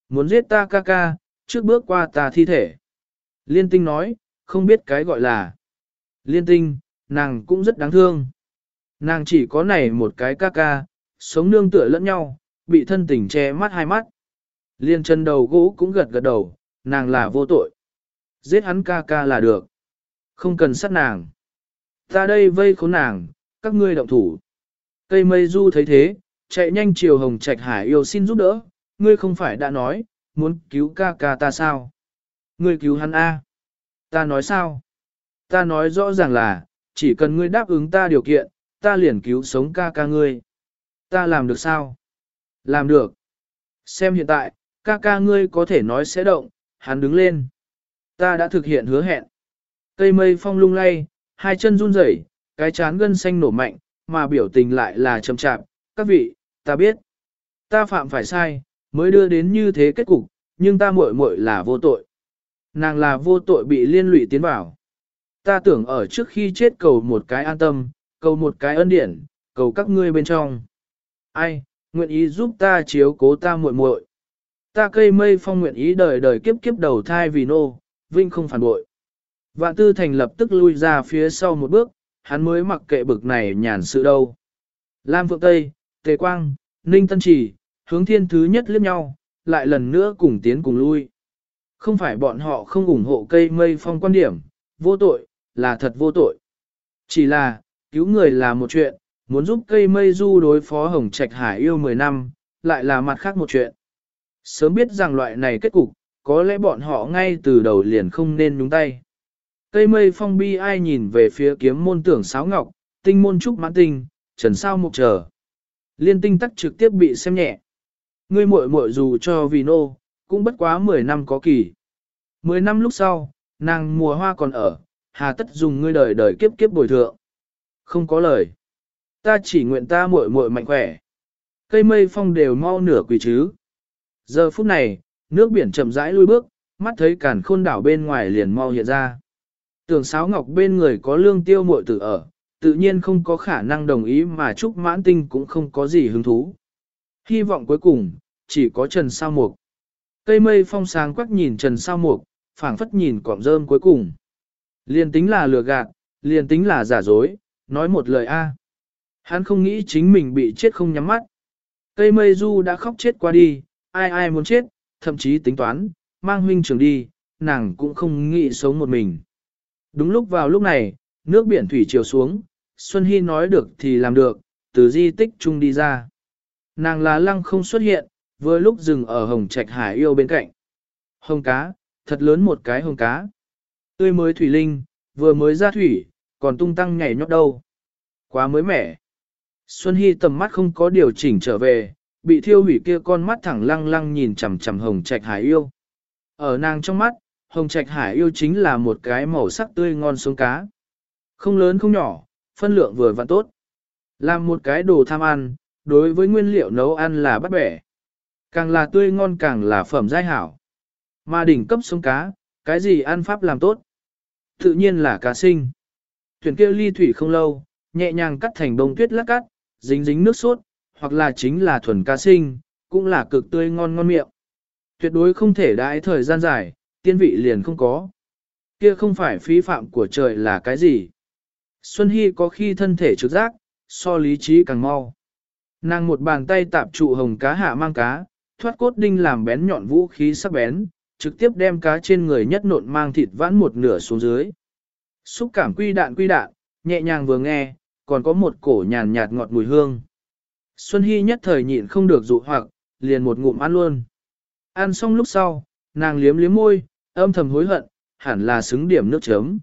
Muốn giết ta ca ca, trước bước qua ta thi thể. Liên tinh nói, không biết cái gọi là. Liên tinh, nàng cũng rất đáng thương. Nàng chỉ có này một cái ca ca, sống nương tựa lẫn nhau, bị thân tình che mắt hai mắt. Liên chân đầu gỗ cũng gật gật đầu, nàng là vô tội. Giết hắn ca ca là được. Không cần sát nàng. Ta đây vây khốn nàng, các ngươi động thủ. Cây mây du thấy thế, chạy nhanh chiều hồng trạch hải yêu xin giúp đỡ, ngươi không phải đã nói, muốn cứu ca ca ta sao? Ngươi cứu hắn A. Ta nói sao? Ta nói rõ ràng là, chỉ cần ngươi đáp ứng ta điều kiện, ta liền cứu sống ca ca ngươi. Ta làm được sao? Làm được. Xem hiện tại, ca ca ngươi có thể nói sẽ động, hắn đứng lên. Ta đã thực hiện hứa hẹn. Cây mây phong lung lay, hai chân run rẩy, cái chán gân xanh nổ mạnh, mà biểu tình lại là trầm chạp. Các vị, ta biết, ta phạm phải sai, mới đưa đến như thế kết cục, nhưng ta muội muội là vô tội. Nàng là vô tội bị liên lụy tiến vào. Ta tưởng ở trước khi chết cầu một cái an tâm, cầu một cái ân điển, cầu các ngươi bên trong. Ai, nguyện ý giúp ta chiếu cố ta muội muội. Ta cây mây phong nguyện ý đời đời kiếp kiếp đầu thai vì nô, vinh không phản bội. Vạn tư thành lập tức lui ra phía sau một bước, hắn mới mặc kệ bực này nhàn sự đâu. Lam Phượng Tây, Tề Quang, Ninh Tân Trì, hướng thiên thứ nhất liếc nhau, lại lần nữa cùng tiến cùng lui. Không phải bọn họ không ủng hộ cây mây phong quan điểm, vô tội, là thật vô tội. Chỉ là, cứu người là một chuyện, muốn giúp cây mây du đối phó hồng trạch hải yêu 10 năm, lại là mặt khác một chuyện. Sớm biết rằng loại này kết cục, có lẽ bọn họ ngay từ đầu liền không nên nhúng tay. Cây mây phong bi ai nhìn về phía kiếm môn tưởng sáo ngọc, tinh môn trúc mãn tinh, trần sao mục trở. Liên tinh tắc trực tiếp bị xem nhẹ. Ngươi muội muội dù cho vì nô, cũng bất quá 10 năm có kỳ. 10 năm lúc sau, nàng mùa hoa còn ở, hà tất dùng ngươi đời đời kiếp kiếp bồi thượng. Không có lời. Ta chỉ nguyện ta muội muội mạnh khỏe. Cây mây phong đều mau nửa quỳ chứ. Giờ phút này, nước biển chậm rãi lui bước, mắt thấy cản khôn đảo bên ngoài liền mau hiện ra. Tưởng sáo ngọc bên người có lương tiêu muội tử ở, tự nhiên không có khả năng đồng ý mà Trúc Mãn Tinh cũng không có gì hứng thú. Hy vọng cuối cùng, chỉ có Trần Sao Mục. Cây mây phong sáng quắc nhìn Trần Sao Mục, phảng phất nhìn cọng rơm cuối cùng. Liền tính là lừa gạt, liền tính là giả dối, nói một lời A. Hắn không nghĩ chính mình bị chết không nhắm mắt. Cây mây du đã khóc chết qua đi, ai ai muốn chết, thậm chí tính toán, mang huynh trưởng đi, nàng cũng không nghĩ sống một mình. Đúng lúc vào lúc này, nước biển thủy chiều xuống, Xuân Hy nói được thì làm được, từ di tích chung đi ra. Nàng là lăng không xuất hiện, vừa lúc dừng ở hồng trạch hải yêu bên cạnh. Hồng cá, thật lớn một cái hồng cá. Tươi mới thủy linh, vừa mới ra thủy, còn tung tăng nhảy nhót đâu. Quá mới mẻ. Xuân Hy tầm mắt không có điều chỉnh trở về, bị thiêu hủy kia con mắt thẳng lăng lăng nhìn chằm chằm hồng trạch hải yêu. Ở nàng trong mắt, hồng trạch hải yêu chính là một cái màu sắc tươi ngon sống cá. Không lớn không nhỏ, phân lượng vừa và tốt. Làm một cái đồ tham ăn, đối với nguyên liệu nấu ăn là bắt bẻ. Càng là tươi ngon càng là phẩm giai hảo. Mà đỉnh cấp sống cá, cái gì ăn pháp làm tốt? Tự nhiên là cá sinh. Thuyền kia ly thủy không lâu, nhẹ nhàng cắt thành bông tuyết lát cắt, dính dính nước sốt, hoặc là chính là thuần cá sinh, cũng là cực tươi ngon ngon miệng. Tuyệt đối không thể đãi thời gian dài, tiên vị liền không có. Kia không phải phí phạm của trời là cái gì. Xuân Hy có khi thân thể trực giác, so lý trí càng mau. Nàng một bàn tay tạp trụ hồng cá hạ mang cá, thoát cốt đinh làm bén nhọn vũ khí sắc bén, trực tiếp đem cá trên người nhất nộn mang thịt vãn một nửa xuống dưới. Xúc cảm quy đạn quy đạn, nhẹ nhàng vừa nghe, còn có một cổ nhàn nhạt ngọt mùi hương. Xuân Hy nhất thời nhịn không được dụ hoặc, liền một ngụm ăn luôn. Ăn xong lúc sau, nàng liếm liếm môi, âm thầm hối hận, hẳn là xứng điểm nước chấm.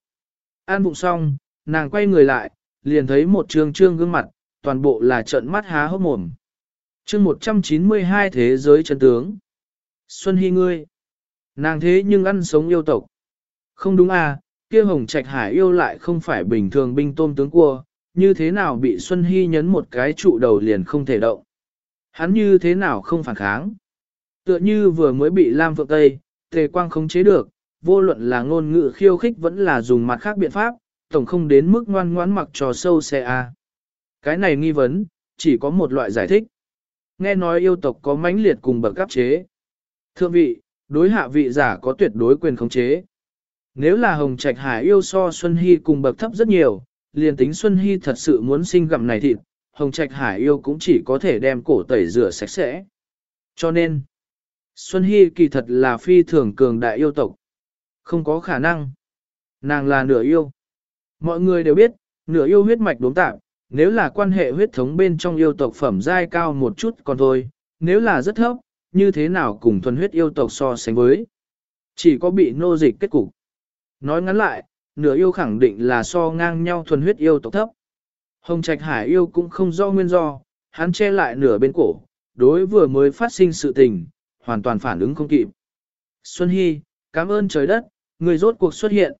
An bụng xong, nàng quay người lại, liền thấy một trương trương gương mặt, toàn bộ là trợn mắt há hốc mồm. chương 192 thế giới chân tướng. Xuân Hy ngươi. Nàng thế nhưng ăn sống yêu tộc. Không đúng à, kia hồng trạch hải yêu lại không phải bình thường binh tôm tướng cua, như thế nào bị Xuân Hy nhấn một cái trụ đầu liền không thể động. Hắn như thế nào không phản kháng. Tựa như vừa mới bị Lam Phượng Tây, tề quang không chế được, vô luận là ngôn ngữ khiêu khích vẫn là dùng mặt khác biện pháp, tổng không đến mức ngoan ngoãn mặc trò sâu xe a. Cái này nghi vấn, chỉ có một loại giải thích. Nghe nói yêu tộc có mãnh liệt cùng bậc cấp chế. Thượng vị, đối hạ vị giả có tuyệt đối quyền khống chế. Nếu là Hồng Trạch Hải yêu so Xuân Hy cùng bậc thấp rất nhiều, liền tính Xuân Hy thật sự muốn sinh gặm này thịt, Hồng Trạch Hải yêu cũng chỉ có thể đem cổ tẩy rửa sạch sẽ. Cho nên, Xuân Hy kỳ thật là phi thường cường đại yêu tộc. Không có khả năng. Nàng là nửa yêu. Mọi người đều biết, nửa yêu huyết mạch đốm tạm, nếu là quan hệ huyết thống bên trong yêu tộc phẩm giai cao một chút còn thôi, nếu là rất thấp, như thế nào cùng thuần huyết yêu tộc so sánh với. Chỉ có bị nô dịch kết cục. Nói ngắn lại, nửa yêu khẳng định là so ngang nhau thuần huyết yêu tộc thấp. Hồng Trạch Hải yêu cũng không do nguyên do, hắn che lại nửa bên cổ, đối vừa mới phát sinh sự tình, hoàn toàn phản ứng không kịp. Xuân Hy, cảm ơn trời đất, người rốt cuộc xuất hiện.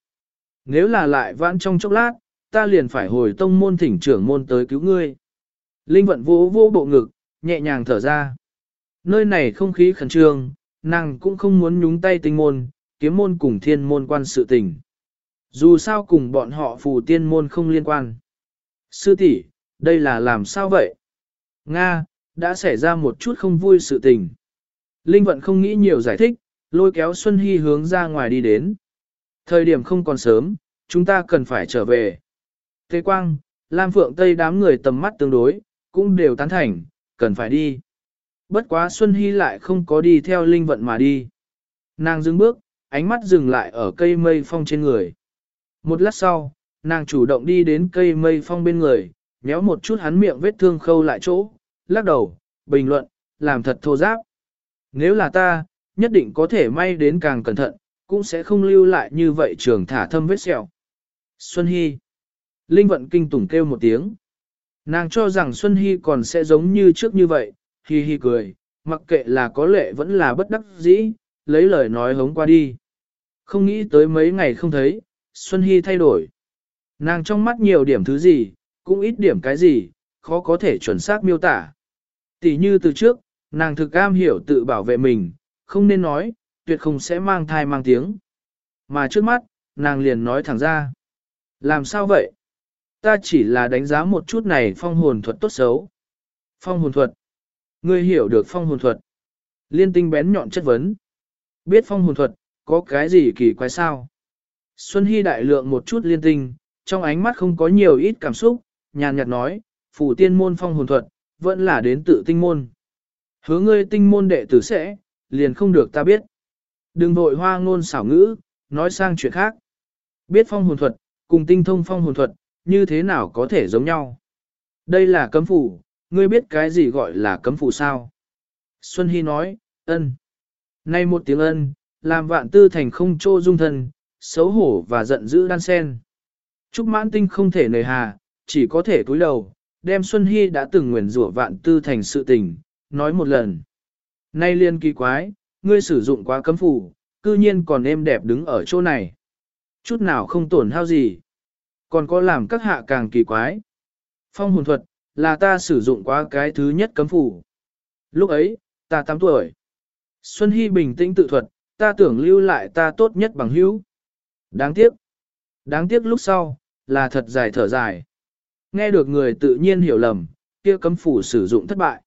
Nếu là lại vãn trong chốc lát, ta liền phải hồi tông môn thỉnh trưởng môn tới cứu ngươi. Linh vận vô vô bộ ngực, nhẹ nhàng thở ra. Nơi này không khí khẩn trương, nàng cũng không muốn nhúng tay tinh môn, kiếm môn cùng thiên môn quan sự tình. Dù sao cùng bọn họ phù tiên môn không liên quan. Sư tỷ, đây là làm sao vậy? Nga, đã xảy ra một chút không vui sự tình. Linh vận không nghĩ nhiều giải thích, lôi kéo Xuân Hy hướng ra ngoài đi đến. Thời điểm không còn sớm, chúng ta cần phải trở về. Thế Quang, Lam Phượng Tây đám người tầm mắt tương đối, cũng đều tán thành, cần phải đi. Bất quá Xuân Hy lại không có đi theo linh vận mà đi. Nàng dừng bước, ánh mắt dừng lại ở cây mây phong trên người. Một lát sau, nàng chủ động đi đến cây mây phong bên người, nhéo một chút hắn miệng vết thương khâu lại chỗ, lắc đầu, bình luận, làm thật thô giáp. Nếu là ta, nhất định có thể may đến càng cẩn thận, cũng sẽ không lưu lại như vậy trường thả thâm vết sẹo. Xuân Hy Linh vận kinh tủng kêu một tiếng. Nàng cho rằng Xuân Hy còn sẽ giống như trước như vậy, hi hi cười, mặc kệ là có lệ vẫn là bất đắc dĩ, lấy lời nói hống qua đi. Không nghĩ tới mấy ngày không thấy, Xuân Hy thay đổi. Nàng trong mắt nhiều điểm thứ gì, cũng ít điểm cái gì, khó có thể chuẩn xác miêu tả. Tỷ như từ trước, nàng thực am hiểu tự bảo vệ mình, không nên nói, tuyệt không sẽ mang thai mang tiếng. Mà trước mắt, nàng liền nói thẳng ra. Làm sao vậy? Ta chỉ là đánh giá một chút này phong hồn thuật tốt xấu. Phong hồn thuật. Ngươi hiểu được phong hồn thuật. Liên tinh bén nhọn chất vấn. Biết phong hồn thuật, có cái gì kỳ quái sao? Xuân Hy đại lượng một chút liên tinh, trong ánh mắt không có nhiều ít cảm xúc, nhàn nhạt nói, phủ tiên môn phong hồn thuật, vẫn là đến tự tinh môn. Hứa ngươi tinh môn đệ tử sẽ, liền không được ta biết. Đừng vội hoa ngôn xảo ngữ, nói sang chuyện khác. Biết phong hồn thuật, cùng tinh thông phong hồn thuật, như thế nào có thể giống nhau. Đây là cấm phủ, ngươi biết cái gì gọi là cấm phủ sao? Xuân Hy nói, ân. Nay một tiếng ân, làm vạn tư thành không trô dung thân, xấu hổ và giận dữ đan sen. Trúc mãn tinh không thể nề hà, chỉ có thể cúi đầu, đem Xuân Hy đã từng nguyền rủa vạn tư thành sự tình, nói một lần. Nay liên kỳ quái, ngươi sử dụng quá cấm phủ, cư nhiên còn êm đẹp đứng ở chỗ này. Chút nào không tổn hao gì. Còn có làm các hạ càng kỳ quái. Phong hồn thuật, là ta sử dụng quá cái thứ nhất cấm phủ. Lúc ấy, ta 8 tuổi. Xuân Hy bình tĩnh tự thuật, ta tưởng lưu lại ta tốt nhất bằng hữu. Đáng tiếc. Đáng tiếc lúc sau, là thật dài thở dài. Nghe được người tự nhiên hiểu lầm, kia cấm phủ sử dụng thất bại.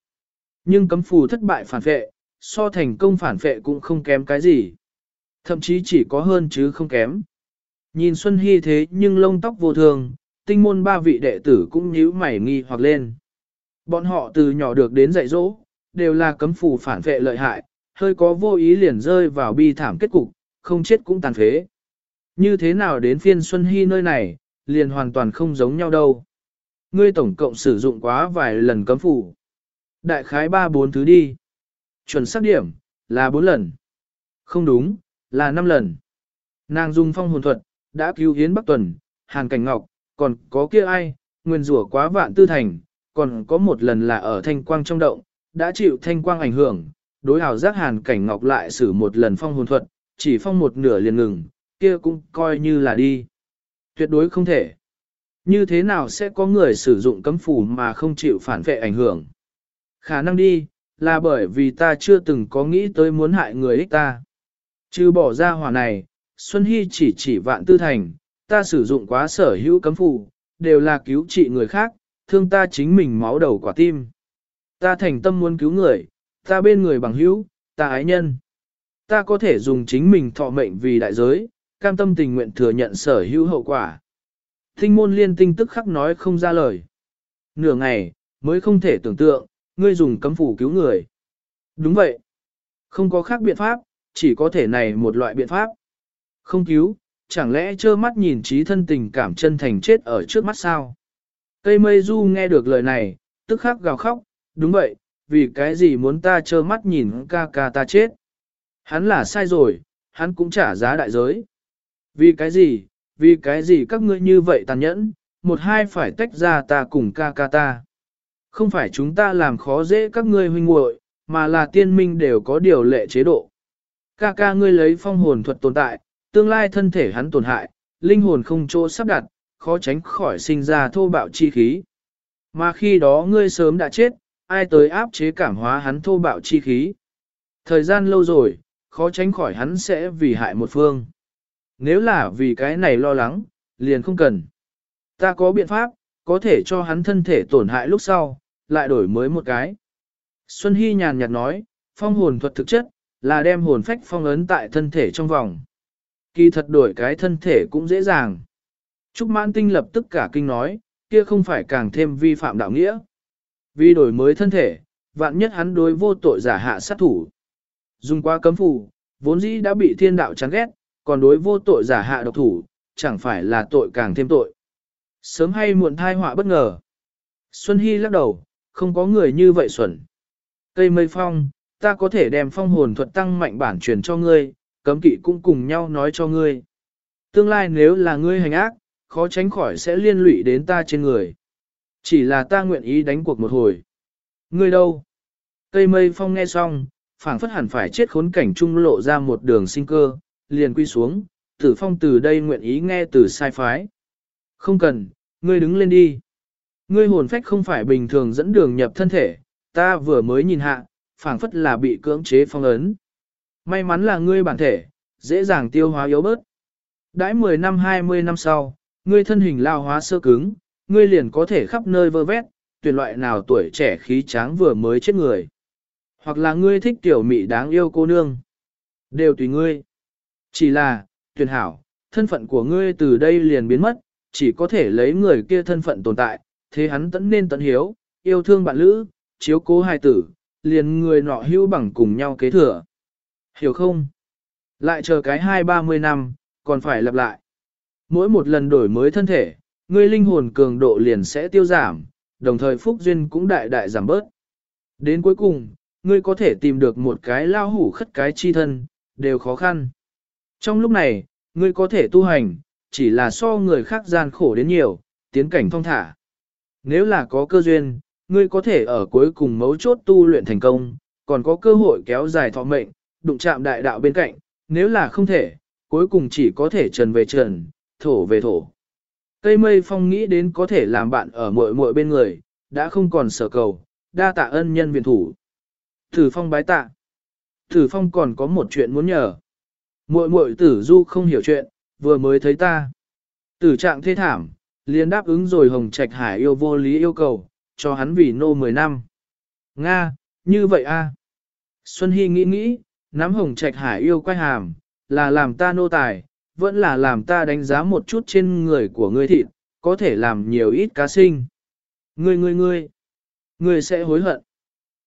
Nhưng cấm phủ thất bại phản vệ, so thành công phản vệ cũng không kém cái gì. Thậm chí chỉ có hơn chứ không kém. Nhìn Xuân Hy thế nhưng lông tóc vô thường, tinh môn ba vị đệ tử cũng nhíu mày nghi hoặc lên. Bọn họ từ nhỏ được đến dạy dỗ, đều là cấm phủ phản vệ lợi hại, hơi có vô ý liền rơi vào bi thảm kết cục, không chết cũng tàn phế. Như thế nào đến phiên Xuân Hy nơi này, liền hoàn toàn không giống nhau đâu. Ngươi tổng cộng sử dụng quá vài lần cấm phủ. Đại khái 3-4 thứ đi. Chuẩn xác điểm, là 4 lần. Không đúng, là 5 lần. Nàng dùng phong hồn thuật, đã cứu Hiến Bắc Tuần, Hàn Cảnh Ngọc, còn có kia ai, nguyên rủa quá vạn tư thành, còn có một lần là ở thanh quang trong động, đã chịu thanh quang ảnh hưởng, đối hào giác Hàn Cảnh Ngọc lại sử một lần phong hồn thuật, chỉ phong một nửa liền ngừng, kia cũng coi như là đi. Tuyệt đối không thể. Như thế nào sẽ có người sử dụng cấm phủ mà không chịu phản vệ ảnh hưởng? Khả năng đi, là bởi vì ta chưa từng có nghĩ tới muốn hại người ích ta. Chứ bỏ ra hỏa này, Xuân Hy chỉ chỉ vạn tư thành, ta sử dụng quá sở hữu cấm phù, đều là cứu trị người khác, thương ta chính mình máu đầu quả tim. Ta thành tâm muốn cứu người, ta bên người bằng hữu, ta ái nhân. Ta có thể dùng chính mình thọ mệnh vì đại giới, cam tâm tình nguyện thừa nhận sở hữu hậu quả. Tinh môn liên tinh tức khắc nói không ra lời. Nửa ngày, mới không thể tưởng tượng, ngươi dùng cấm phủ cứu người. Đúng vậy. Không có khác biện pháp, chỉ có thể này một loại biện pháp. Không cứu, chẳng lẽ trơ mắt nhìn trí thân tình cảm chân thành chết ở trước mắt sao? Cây mây du nghe được lời này, tức khắc gào khóc, đúng vậy, vì cái gì muốn ta trơ mắt nhìn ca ca ta chết? Hắn là sai rồi, hắn cũng trả giá đại giới. Vì cái gì, vì cái gì các ngươi như vậy tàn nhẫn, một hai phải tách ra ta cùng ca ca ta. Không phải chúng ta làm khó dễ các ngươi huynh muội, mà là tiên minh đều có điều lệ chế độ. Ca ca ngươi lấy phong hồn thuật tồn tại, tương lai thân thể hắn tổn hại, linh hồn không chỗ sắp đặt, khó tránh khỏi sinh ra thô bạo chi khí. Mà khi đó ngươi sớm đã chết, ai tới áp chế cảm hóa hắn thô bạo chi khí. Thời gian lâu rồi, khó tránh khỏi hắn sẽ vì hại một phương. Nếu là vì cái này lo lắng, liền không cần. Ta có biện pháp, có thể cho hắn thân thể tổn hại lúc sau, lại đổi mới một cái. Xuân Hy nhàn nhạt nói, phong hồn thuật thực chất, là đem hồn phách phong ấn tại thân thể trong vòng. Kỳ thật đổi cái thân thể cũng dễ dàng. Trúc mãn tinh lập tức cả kinh nói, kia không phải càng thêm vi phạm đạo nghĩa. Vì đổi mới thân thể, vạn nhất hắn đối vô tội giả hạ sát thủ. Dùng qua cấm phủ vốn dĩ đã bị thiên đạo chán ghét, còn đối vô tội giả hạ độc thủ, chẳng phải là tội càng thêm tội. Sớm hay muộn thai họa bất ngờ. Xuân Hy lắc đầu, không có người như vậy xuẩn. Cây mây phong, ta có thể đem phong hồn thuật tăng mạnh bản truyền cho ngươi, cấm kỵ cũng cùng nhau nói cho ngươi. Tương lai nếu là ngươi hành ác, khó tránh khỏi sẽ liên lụy đến ta trên người. Chỉ là ta nguyện ý đánh cuộc một hồi. Ngươi đâu? Cây mây phong nghe xong, phảng phất hẳn phải chết khốn cảnh trung lộ ra một đường sinh cơ, liền quy xuống, tử phong từ đây nguyện ý nghe từ sai phái. Không cần, ngươi đứng lên đi. Ngươi hồn phách không phải bình thường dẫn đường nhập thân thể, ta vừa mới nhìn hạ, phảng phất là bị cưỡng chế phong ấn. May mắn là ngươi bản thể, dễ dàng tiêu hóa yếu bớt. Đãi 10 năm 20 năm sau, ngươi thân hình lao hóa sơ cứng, ngươi liền có thể khắp nơi vơ vét, tuyển loại nào tuổi trẻ khí tráng vừa mới chết người. Hoặc là ngươi thích tiểu mị đáng yêu cô nương. Đều tùy ngươi. Chỉ là, tuyển hảo, thân phận của ngươi từ đây liền biến mất, chỉ có thể lấy người kia thân phận tồn tại, thế hắn tẫn nên tận hiếu, yêu thương bạn lữ, chiếu cố hài tử, liền người nọ hưu bằng cùng nhau kế thừa. Hiểu không? Lại chờ cái hai ba mươi năm, còn phải lặp lại. Mỗi một lần đổi mới thân thể, ngươi linh hồn cường độ liền sẽ tiêu giảm, đồng thời phúc duyên cũng đại đại giảm bớt. Đến cuối cùng, ngươi có thể tìm được một cái lao hủ khất cái chi thân, đều khó khăn. Trong lúc này, ngươi có thể tu hành, chỉ là so người khác gian khổ đến nhiều, tiến cảnh phong thả. Nếu là có cơ duyên, ngươi có thể ở cuối cùng mấu chốt tu luyện thành công, còn có cơ hội kéo dài thọ mệnh, đụng chạm đại đạo bên cạnh, nếu là không thể, cuối cùng chỉ có thể trần về trần, thổ về thổ. Cây mây phong nghĩ đến có thể làm bạn ở muội muội bên người, đã không còn sở cầu, đa tạ ân nhân viện thủ. thử phong bái tạ. thử phong còn có một chuyện muốn nhờ. Muội muội tử du không hiểu chuyện, vừa mới thấy ta. Tử trạng thê thảm, liền đáp ứng rồi hồng trạch hải yêu vô lý yêu cầu, cho hắn vì nô 10 năm. Nga, như vậy a. Xuân Hy nghĩ nghĩ, nắm hồng trạch hải yêu quay hàm, là làm ta nô tài, vẫn là làm ta đánh giá một chút trên người của ngươi thịt, có thể làm nhiều ít cá sinh. Ngươi ngươi ngươi, ngươi sẽ hối hận.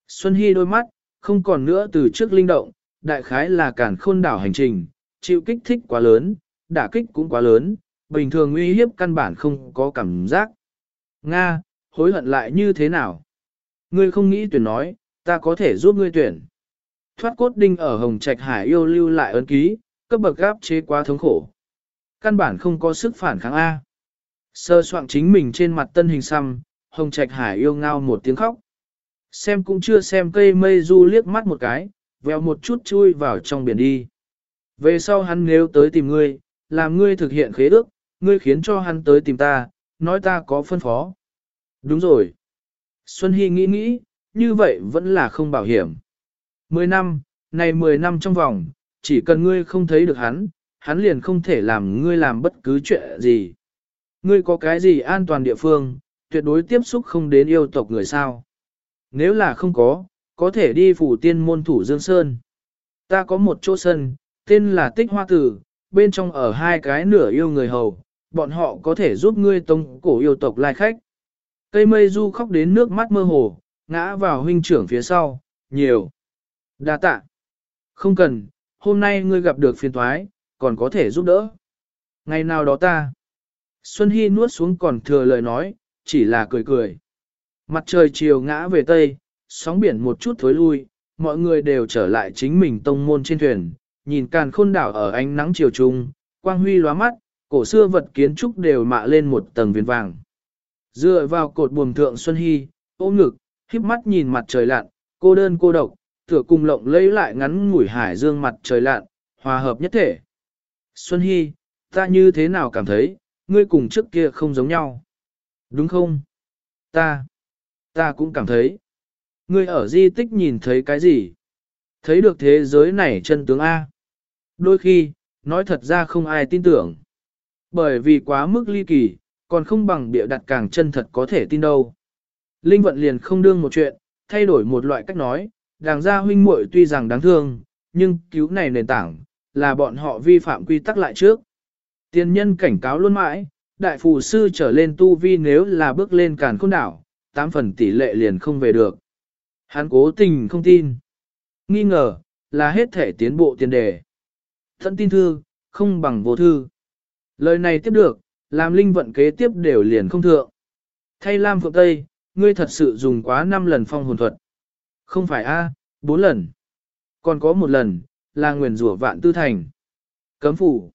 Xuân Hy đôi mắt, không còn nữa từ trước linh động, đại khái là cản khôn đảo hành trình, chịu kích thích quá lớn, đả kích cũng quá lớn, bình thường uy hiếp căn bản không có cảm giác. Nga, hối hận lại như thế nào? Ngươi không nghĩ tuyển nói, ta có thể giúp ngươi tuyển. Thoát cốt đinh ở Hồng Trạch Hải yêu lưu lại ấn ký, cấp bậc gáp chế quá thống khổ. Căn bản không có sức phản kháng A. Sơ soạn chính mình trên mặt tân hình xăm, Hồng Trạch Hải yêu ngao một tiếng khóc. Xem cũng chưa xem cây mây du liếc mắt một cái, vèo một chút chui vào trong biển đi. Về sau hắn nếu tới tìm ngươi, làm ngươi thực hiện khế ước, ngươi khiến cho hắn tới tìm ta, nói ta có phân phó. Đúng rồi. Xuân Hy nghĩ nghĩ, như vậy vẫn là không bảo hiểm. Mười năm, này mười năm trong vòng, chỉ cần ngươi không thấy được hắn, hắn liền không thể làm ngươi làm bất cứ chuyện gì. Ngươi có cái gì an toàn địa phương, tuyệt đối tiếp xúc không đến yêu tộc người sao. Nếu là không có, có thể đi phủ tiên môn thủ Dương Sơn. Ta có một chỗ sân, tên là Tích Hoa Tử, bên trong ở hai cái nửa yêu người hầu, bọn họ có thể giúp ngươi tông cổ yêu tộc lai khách. Cây mây du khóc đến nước mắt mơ hồ, ngã vào huynh trưởng phía sau, nhiều. đa tạ. Không cần, hôm nay ngươi gặp được phiền thoái, còn có thể giúp đỡ. Ngày nào đó ta. Xuân Hy nuốt xuống còn thừa lời nói, chỉ là cười cười. Mặt trời chiều ngã về tây, sóng biển một chút thối lui, mọi người đều trở lại chính mình tông môn trên thuyền, nhìn càn khôn đảo ở ánh nắng chiều trung, quang huy lóa mắt, cổ xưa vật kiến trúc đều mạ lên một tầng viền vàng. Dựa vào cột buồm thượng Xuân Hy, ôm ngực, híp mắt nhìn mặt trời lặn, cô đơn cô độc, tựa cùng lộng lấy lại ngắn ngủi hải dương mặt trời lặn, hòa hợp nhất thể. Xuân Hy, ta như thế nào cảm thấy, ngươi cùng trước kia không giống nhau. Đúng không? Ta, ta cũng cảm thấy. Ngươi ở di tích nhìn thấy cái gì? Thấy được thế giới này chân tướng A. Đôi khi, nói thật ra không ai tin tưởng. Bởi vì quá mức ly kỳ, còn không bằng bịa đặt càng chân thật có thể tin đâu. Linh vận liền không đương một chuyện, thay đổi một loại cách nói, đàng gia huynh muội tuy rằng đáng thương, nhưng cứu này nền tảng, là bọn họ vi phạm quy tắc lại trước. Tiên nhân cảnh cáo luôn mãi, đại phù sư trở lên tu vi nếu là bước lên càn khôn đảo, tám phần tỷ lệ liền không về được. Hắn cố tình không tin. Nghi ngờ, là hết thể tiến bộ tiền đề. Thận tin thư, không bằng vô thư. Lời này tiếp được, làm linh vận kế tiếp đều liền không thượng. Thay Lam Phượng Tây, ngươi thật sự dùng quá 5 lần phong hồn thuật. Không phải a, à, 4 lần. Còn có một lần, là nguyền rủa vạn tư thành. Cấm phủ.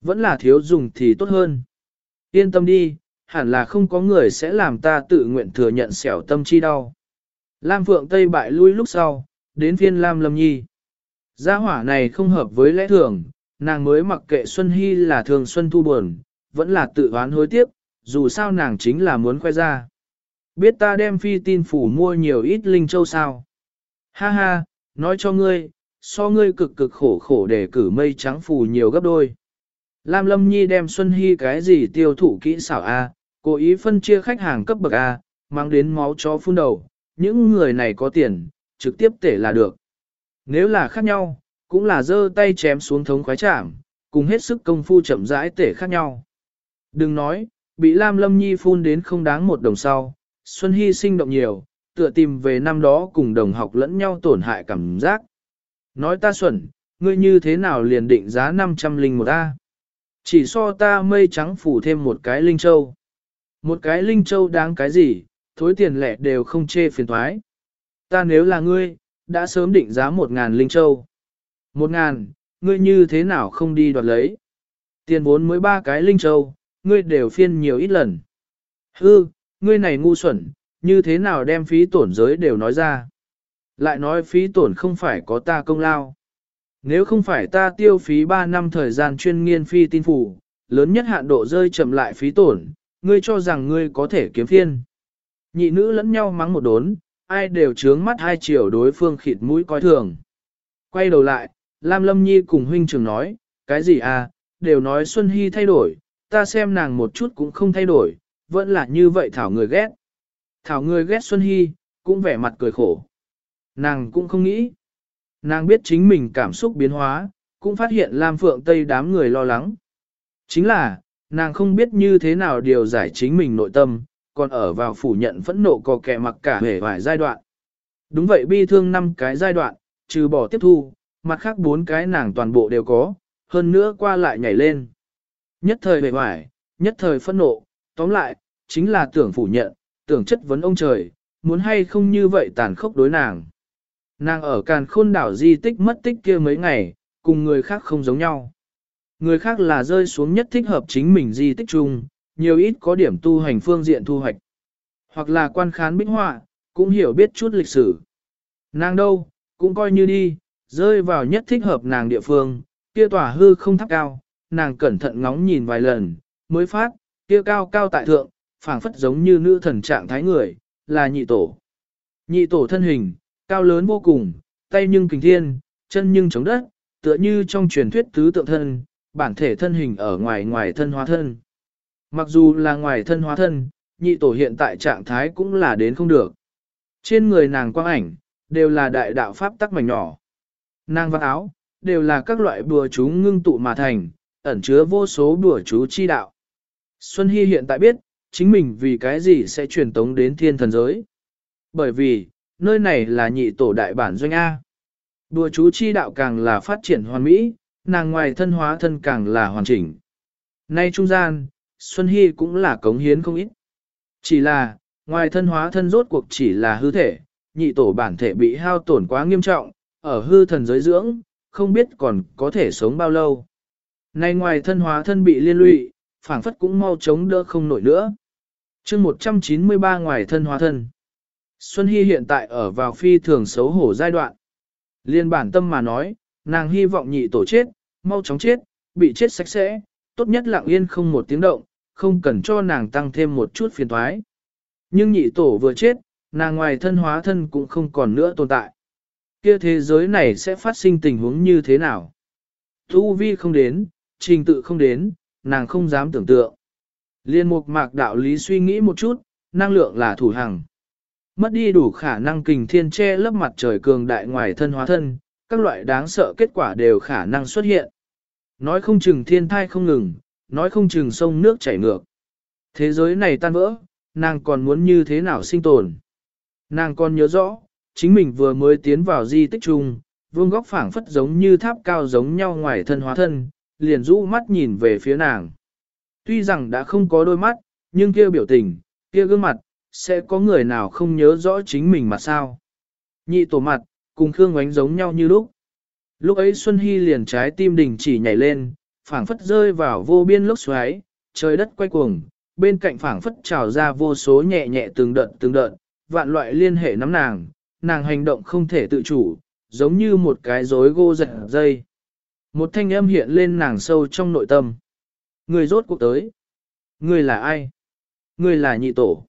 Vẫn là thiếu dùng thì tốt hơn. Yên tâm đi, hẳn là không có người sẽ làm ta tự nguyện thừa nhận xẻo tâm chi đau. Lam Phượng Tây bại lui lúc sau, đến phiên Lam Lâm Nhi. Gia hỏa này không hợp với lẽ thường, nàng mới mặc kệ Xuân Hy là thường Xuân Thu buồn, vẫn là tự oán hối tiếc, dù sao nàng chính là muốn khoe ra. Biết ta đem phi tin phủ mua nhiều ít linh châu sao. Ha ha, nói cho ngươi, so ngươi cực cực khổ khổ để cử mây trắng phủ nhiều gấp đôi. Lam Lâm Nhi đem Xuân Hy cái gì tiêu thụ kỹ xảo A, cố ý phân chia khách hàng cấp bậc A, mang đến máu chó phun đầu, những người này có tiền, trực tiếp tể là được. Nếu là khác nhau, cũng là giơ tay chém xuống thống khoái chạm, cùng hết sức công phu chậm rãi tể khác nhau. Đừng nói, bị Lam Lâm Nhi phun đến không đáng một đồng sau, Xuân Hy sinh động nhiều, tựa tìm về năm đó cùng đồng học lẫn nhau tổn hại cảm giác. Nói ta xuẩn, ngươi như thế nào liền định giá 500 linh một A? Chỉ so ta mây trắng phủ thêm một cái linh châu. Một cái linh châu đáng cái gì, thối tiền lẻ đều không chê phiền thoái. Ta nếu là ngươi, đã sớm định giá một ngàn linh châu. Một ngàn, ngươi như thế nào không đi đoạt lấy? Tiền vốn mới ba cái linh châu, ngươi đều phiên nhiều ít lần. Hư, ngươi này ngu xuẩn, như thế nào đem phí tổn giới đều nói ra. Lại nói phí tổn không phải có ta công lao. Nếu không phải ta tiêu phí 3 năm thời gian chuyên nghiên phi tin phủ, lớn nhất hạn độ rơi chậm lại phí tổn, ngươi cho rằng ngươi có thể kiếm phiên. Nhị nữ lẫn nhau mắng một đốn, ai đều trướng mắt hai chiều đối phương khịt mũi coi thường. Quay đầu lại, Lam Lâm Nhi cùng huynh trưởng nói, cái gì à, đều nói Xuân Hy thay đổi, ta xem nàng một chút cũng không thay đổi, vẫn là như vậy Thảo người ghét. Thảo người ghét Xuân Hy, cũng vẻ mặt cười khổ. Nàng cũng không nghĩ. Nàng biết chính mình cảm xúc biến hóa, cũng phát hiện Lam Phượng Tây đám người lo lắng. Chính là, nàng không biết như thế nào điều giải chính mình nội tâm, còn ở vào phủ nhận phẫn nộ có kẻ mặc cả hề vài giai đoạn. Đúng vậy bi thương năm cái giai đoạn, trừ bỏ tiếp thu, mặt khác bốn cái nàng toàn bộ đều có, hơn nữa qua lại nhảy lên. Nhất thời bề hoài, nhất thời phẫn nộ, tóm lại, chính là tưởng phủ nhận, tưởng chất vấn ông trời, muốn hay không như vậy tàn khốc đối nàng. Nàng ở càn khôn đảo di tích mất tích kia mấy ngày, cùng người khác không giống nhau. Người khác là rơi xuống nhất thích hợp chính mình di tích chung, nhiều ít có điểm tu hành phương diện thu hoạch. Hoặc là quan khán bích họa, cũng hiểu biết chút lịch sử. Nàng đâu, cũng coi như đi, rơi vào nhất thích hợp nàng địa phương, kia tỏa hư không thấp cao, nàng cẩn thận ngóng nhìn vài lần, mới phát, kia cao cao tại thượng, phảng phất giống như nữ thần trạng thái người, là nhị tổ. Nhị tổ thân hình, cao lớn vô cùng, tay nhưng kình thiên, chân nhưng chống đất, tựa như trong truyền thuyết tứ tượng thân, bản thể thân hình ở ngoài ngoài thân hóa thân. Mặc dù là ngoài thân hóa thân, nhị tổ hiện tại trạng thái cũng là đến không được. Trên người nàng quang ảnh, đều là đại đạo pháp tắc mảnh nhỏ. Nàng văn áo, đều là các loại bùa chú ngưng tụ mà thành, ẩn chứa vô số bùa chú chi đạo. Xuân Hy hiện tại biết, chính mình vì cái gì sẽ truyền tống đến thiên thần giới. Bởi vì, nơi này là nhị tổ đại bản doanh A. Bùa chú chi đạo càng là phát triển hoàn mỹ, nàng ngoài thân hóa thân càng là hoàn chỉnh. Nay trung gian, Xuân Hy cũng là cống hiến không ít. Chỉ là, ngoài thân hóa thân rốt cuộc chỉ là hư thể, nhị tổ bản thể bị hao tổn quá nghiêm trọng, ở hư thần giới dưỡng, không biết còn có thể sống bao lâu. Nay ngoài thân hóa thân bị liên lụy, phảng phất cũng mau chống đỡ không nổi nữa. chương 193 ngoài thân hóa thân. Xuân Hy hiện tại ở vào phi thường xấu hổ giai đoạn. Liên bản tâm mà nói, nàng hy vọng nhị tổ chết, mau chóng chết, bị chết sạch sẽ, tốt nhất lặng yên không một tiếng động, không cần cho nàng tăng thêm một chút phiền thoái. Nhưng nhị tổ vừa chết, nàng ngoài thân hóa thân cũng không còn nữa tồn tại. Kia thế giới này sẽ phát sinh tình huống như thế nào? Tu vi không đến, trình tự không đến, nàng không dám tưởng tượng. Liên mục mạc đạo lý suy nghĩ một chút, năng lượng là thủ hằng. Mất đi đủ khả năng kình thiên che lấp mặt trời cường đại ngoài thân hóa thân, các loại đáng sợ kết quả đều khả năng xuất hiện. Nói không chừng thiên thai không ngừng, nói không chừng sông nước chảy ngược. Thế giới này tan vỡ, nàng còn muốn như thế nào sinh tồn. Nàng còn nhớ rõ, chính mình vừa mới tiến vào di tích chung, vương góc phảng phất giống như tháp cao giống nhau ngoài thân hóa thân, liền rũ mắt nhìn về phía nàng. Tuy rằng đã không có đôi mắt, nhưng kia biểu tình, kia gương mặt, sẽ có người nào không nhớ rõ chính mình mà sao. Nhị tổ mặt, cùng Khương Ngoánh giống nhau như lúc. Lúc ấy Xuân Hy liền trái tim đình chỉ nhảy lên, phảng phất rơi vào vô biên lốc xoáy, trời đất quay cuồng, bên cạnh phảng phất trào ra vô số nhẹ nhẹ từng đợt từng đợt, vạn loại liên hệ nắm nàng, nàng hành động không thể tự chủ, giống như một cái rối gô giật dây. Một thanh âm hiện lên nàng sâu trong nội tâm. Người rốt cuộc tới. Người là ai? Người là nhị tổ.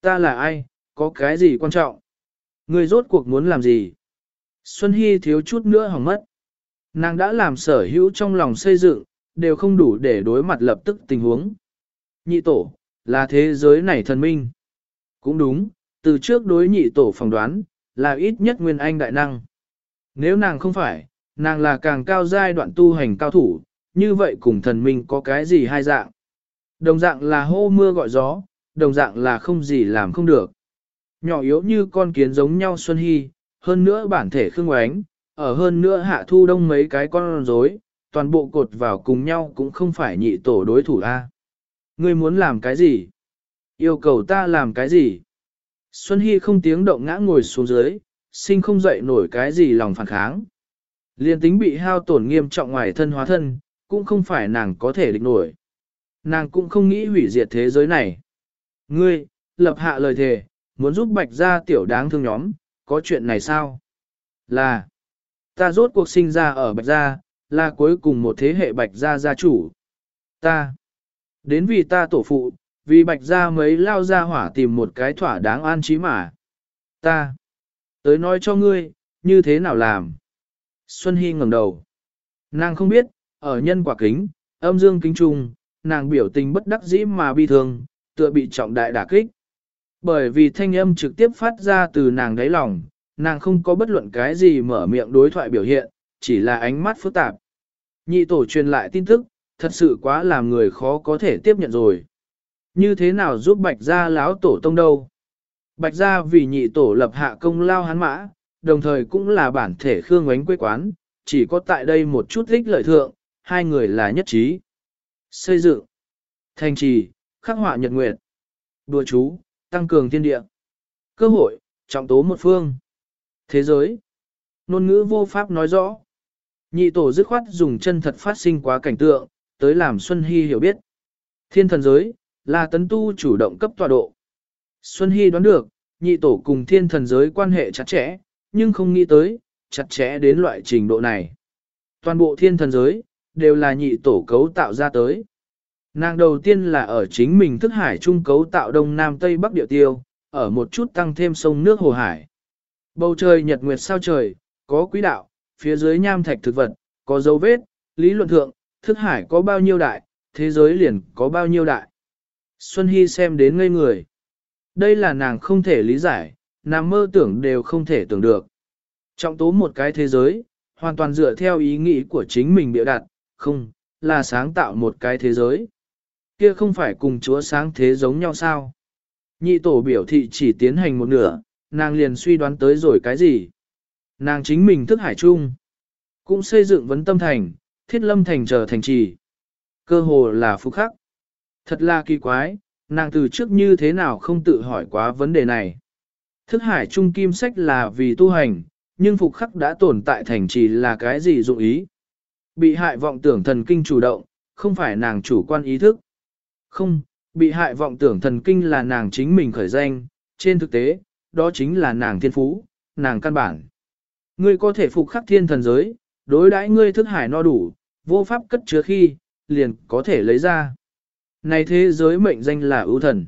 Ta là ai? Có cái gì quan trọng? Người rốt cuộc muốn làm gì? Xuân Hy thiếu chút nữa hỏng mất. Nàng đã làm sở hữu trong lòng xây dựng, đều không đủ để đối mặt lập tức tình huống. Nhị tổ, là thế giới này thần minh. Cũng đúng, từ trước đối nhị tổ phỏng đoán, là ít nhất nguyên anh đại năng. Nếu nàng không phải, nàng là càng cao giai đoạn tu hành cao thủ, như vậy cùng thần minh có cái gì hai dạng. Đồng dạng là hô mưa gọi gió, đồng dạng là không gì làm không được. Nhỏ yếu như con kiến giống nhau Xuân Hy, hơn nữa bản thể khương oánh, ở hơn nữa hạ thu đông mấy cái con rối, toàn bộ cột vào cùng nhau cũng không phải nhị tổ đối thủ a. Ngươi muốn làm cái gì? Yêu cầu ta làm cái gì? Xuân Hy không tiếng động ngã ngồi xuống dưới, sinh không dậy nổi cái gì lòng phản kháng. Liên tính bị hao tổn nghiêm trọng ngoài thân hóa thân, cũng không phải nàng có thể địch nổi. Nàng cũng không nghĩ hủy diệt thế giới này. Ngươi, lập hạ lời thề, muốn giúp bạch gia tiểu đáng thương nhóm, có chuyện này sao? Là, ta rốt cuộc sinh ra ở bạch gia, là cuối cùng một thế hệ bạch gia gia chủ. Ta, đến vì ta tổ phụ, vì bạch gia mấy lao ra hỏa tìm một cái thỏa đáng an trí mà. Ta, tới nói cho ngươi, như thế nào làm? Xuân Hy ngẩng đầu. Nàng không biết, ở nhân quả kính, âm dương kính trung, nàng biểu tình bất đắc dĩ mà bi thương, tựa bị trọng đại đả kích. Bởi vì thanh âm trực tiếp phát ra từ nàng đáy lòng, nàng không có bất luận cái gì mở miệng đối thoại biểu hiện, chỉ là ánh mắt phức tạp. Nhị tổ truyền lại tin tức, thật sự quá làm người khó có thể tiếp nhận rồi. Như thế nào giúp bạch gia láo tổ tông đâu? Bạch gia vì nhị tổ lập hạ công lao hắn mã, đồng thời cũng là bản thể khương ánh quê quán, chỉ có tại đây một chút ích lợi thượng, hai người là nhất trí. Xây dựng, thành trì, khắc họa nhật nguyệt, đùa chú, tăng cường thiên địa, cơ hội, trọng tố một phương, thế giới. Nôn ngữ vô pháp nói rõ. Nhị tổ dứt khoát dùng chân thật phát sinh quá cảnh tượng, tới làm Xuân Hy hiểu biết. Thiên thần giới, là tấn tu chủ động cấp tọa độ. Xuân Hy đoán được, nhị tổ cùng thiên thần giới quan hệ chặt chẽ, nhưng không nghĩ tới, chặt chẽ đến loại trình độ này. Toàn bộ thiên thần giới, đều là nhị tổ cấu tạo ra tới. Nàng đầu tiên là ở chính mình thức hải trung cấu tạo đông nam tây bắc địa tiêu, ở một chút tăng thêm sông nước hồ hải. Bầu trời nhật nguyệt sao trời, có quỹ đạo, phía dưới nham thạch thực vật, có dấu vết, lý luận thượng, thức hải có bao nhiêu đại, thế giới liền có bao nhiêu đại. Xuân Hy xem đến ngây người. Đây là nàng không thể lý giải, nàng mơ tưởng đều không thể tưởng được. Trọng tố một cái thế giới, hoàn toàn dựa theo ý nghĩ của chính mình biểu đặt, không, là sáng tạo một cái thế giới. Kia không phải cùng chúa sáng thế giống nhau sao? Nhị tổ biểu thị chỉ tiến hành một nửa, nàng liền suy đoán tới rồi cái gì? Nàng chính mình thức hải chung, cũng xây dựng vấn tâm thành, thiết lâm thành trở thành trì. Cơ hồ là phục khắc. Thật là kỳ quái, nàng từ trước như thế nào không tự hỏi quá vấn đề này. Thức hải trung kim sách là vì tu hành, nhưng phục khắc đã tồn tại thành trì là cái gì dụng ý. Bị hại vọng tưởng thần kinh chủ động, không phải nàng chủ quan ý thức. Không, bị hại vọng tưởng thần kinh là nàng chính mình khởi danh, trên thực tế, đó chính là nàng thiên phú, nàng căn bản. Ngươi có thể phục khắc thiên thần giới, đối đãi ngươi thức hải no đủ, vô pháp cất chứa khi, liền có thể lấy ra. Này thế giới mệnh danh là ưu thần.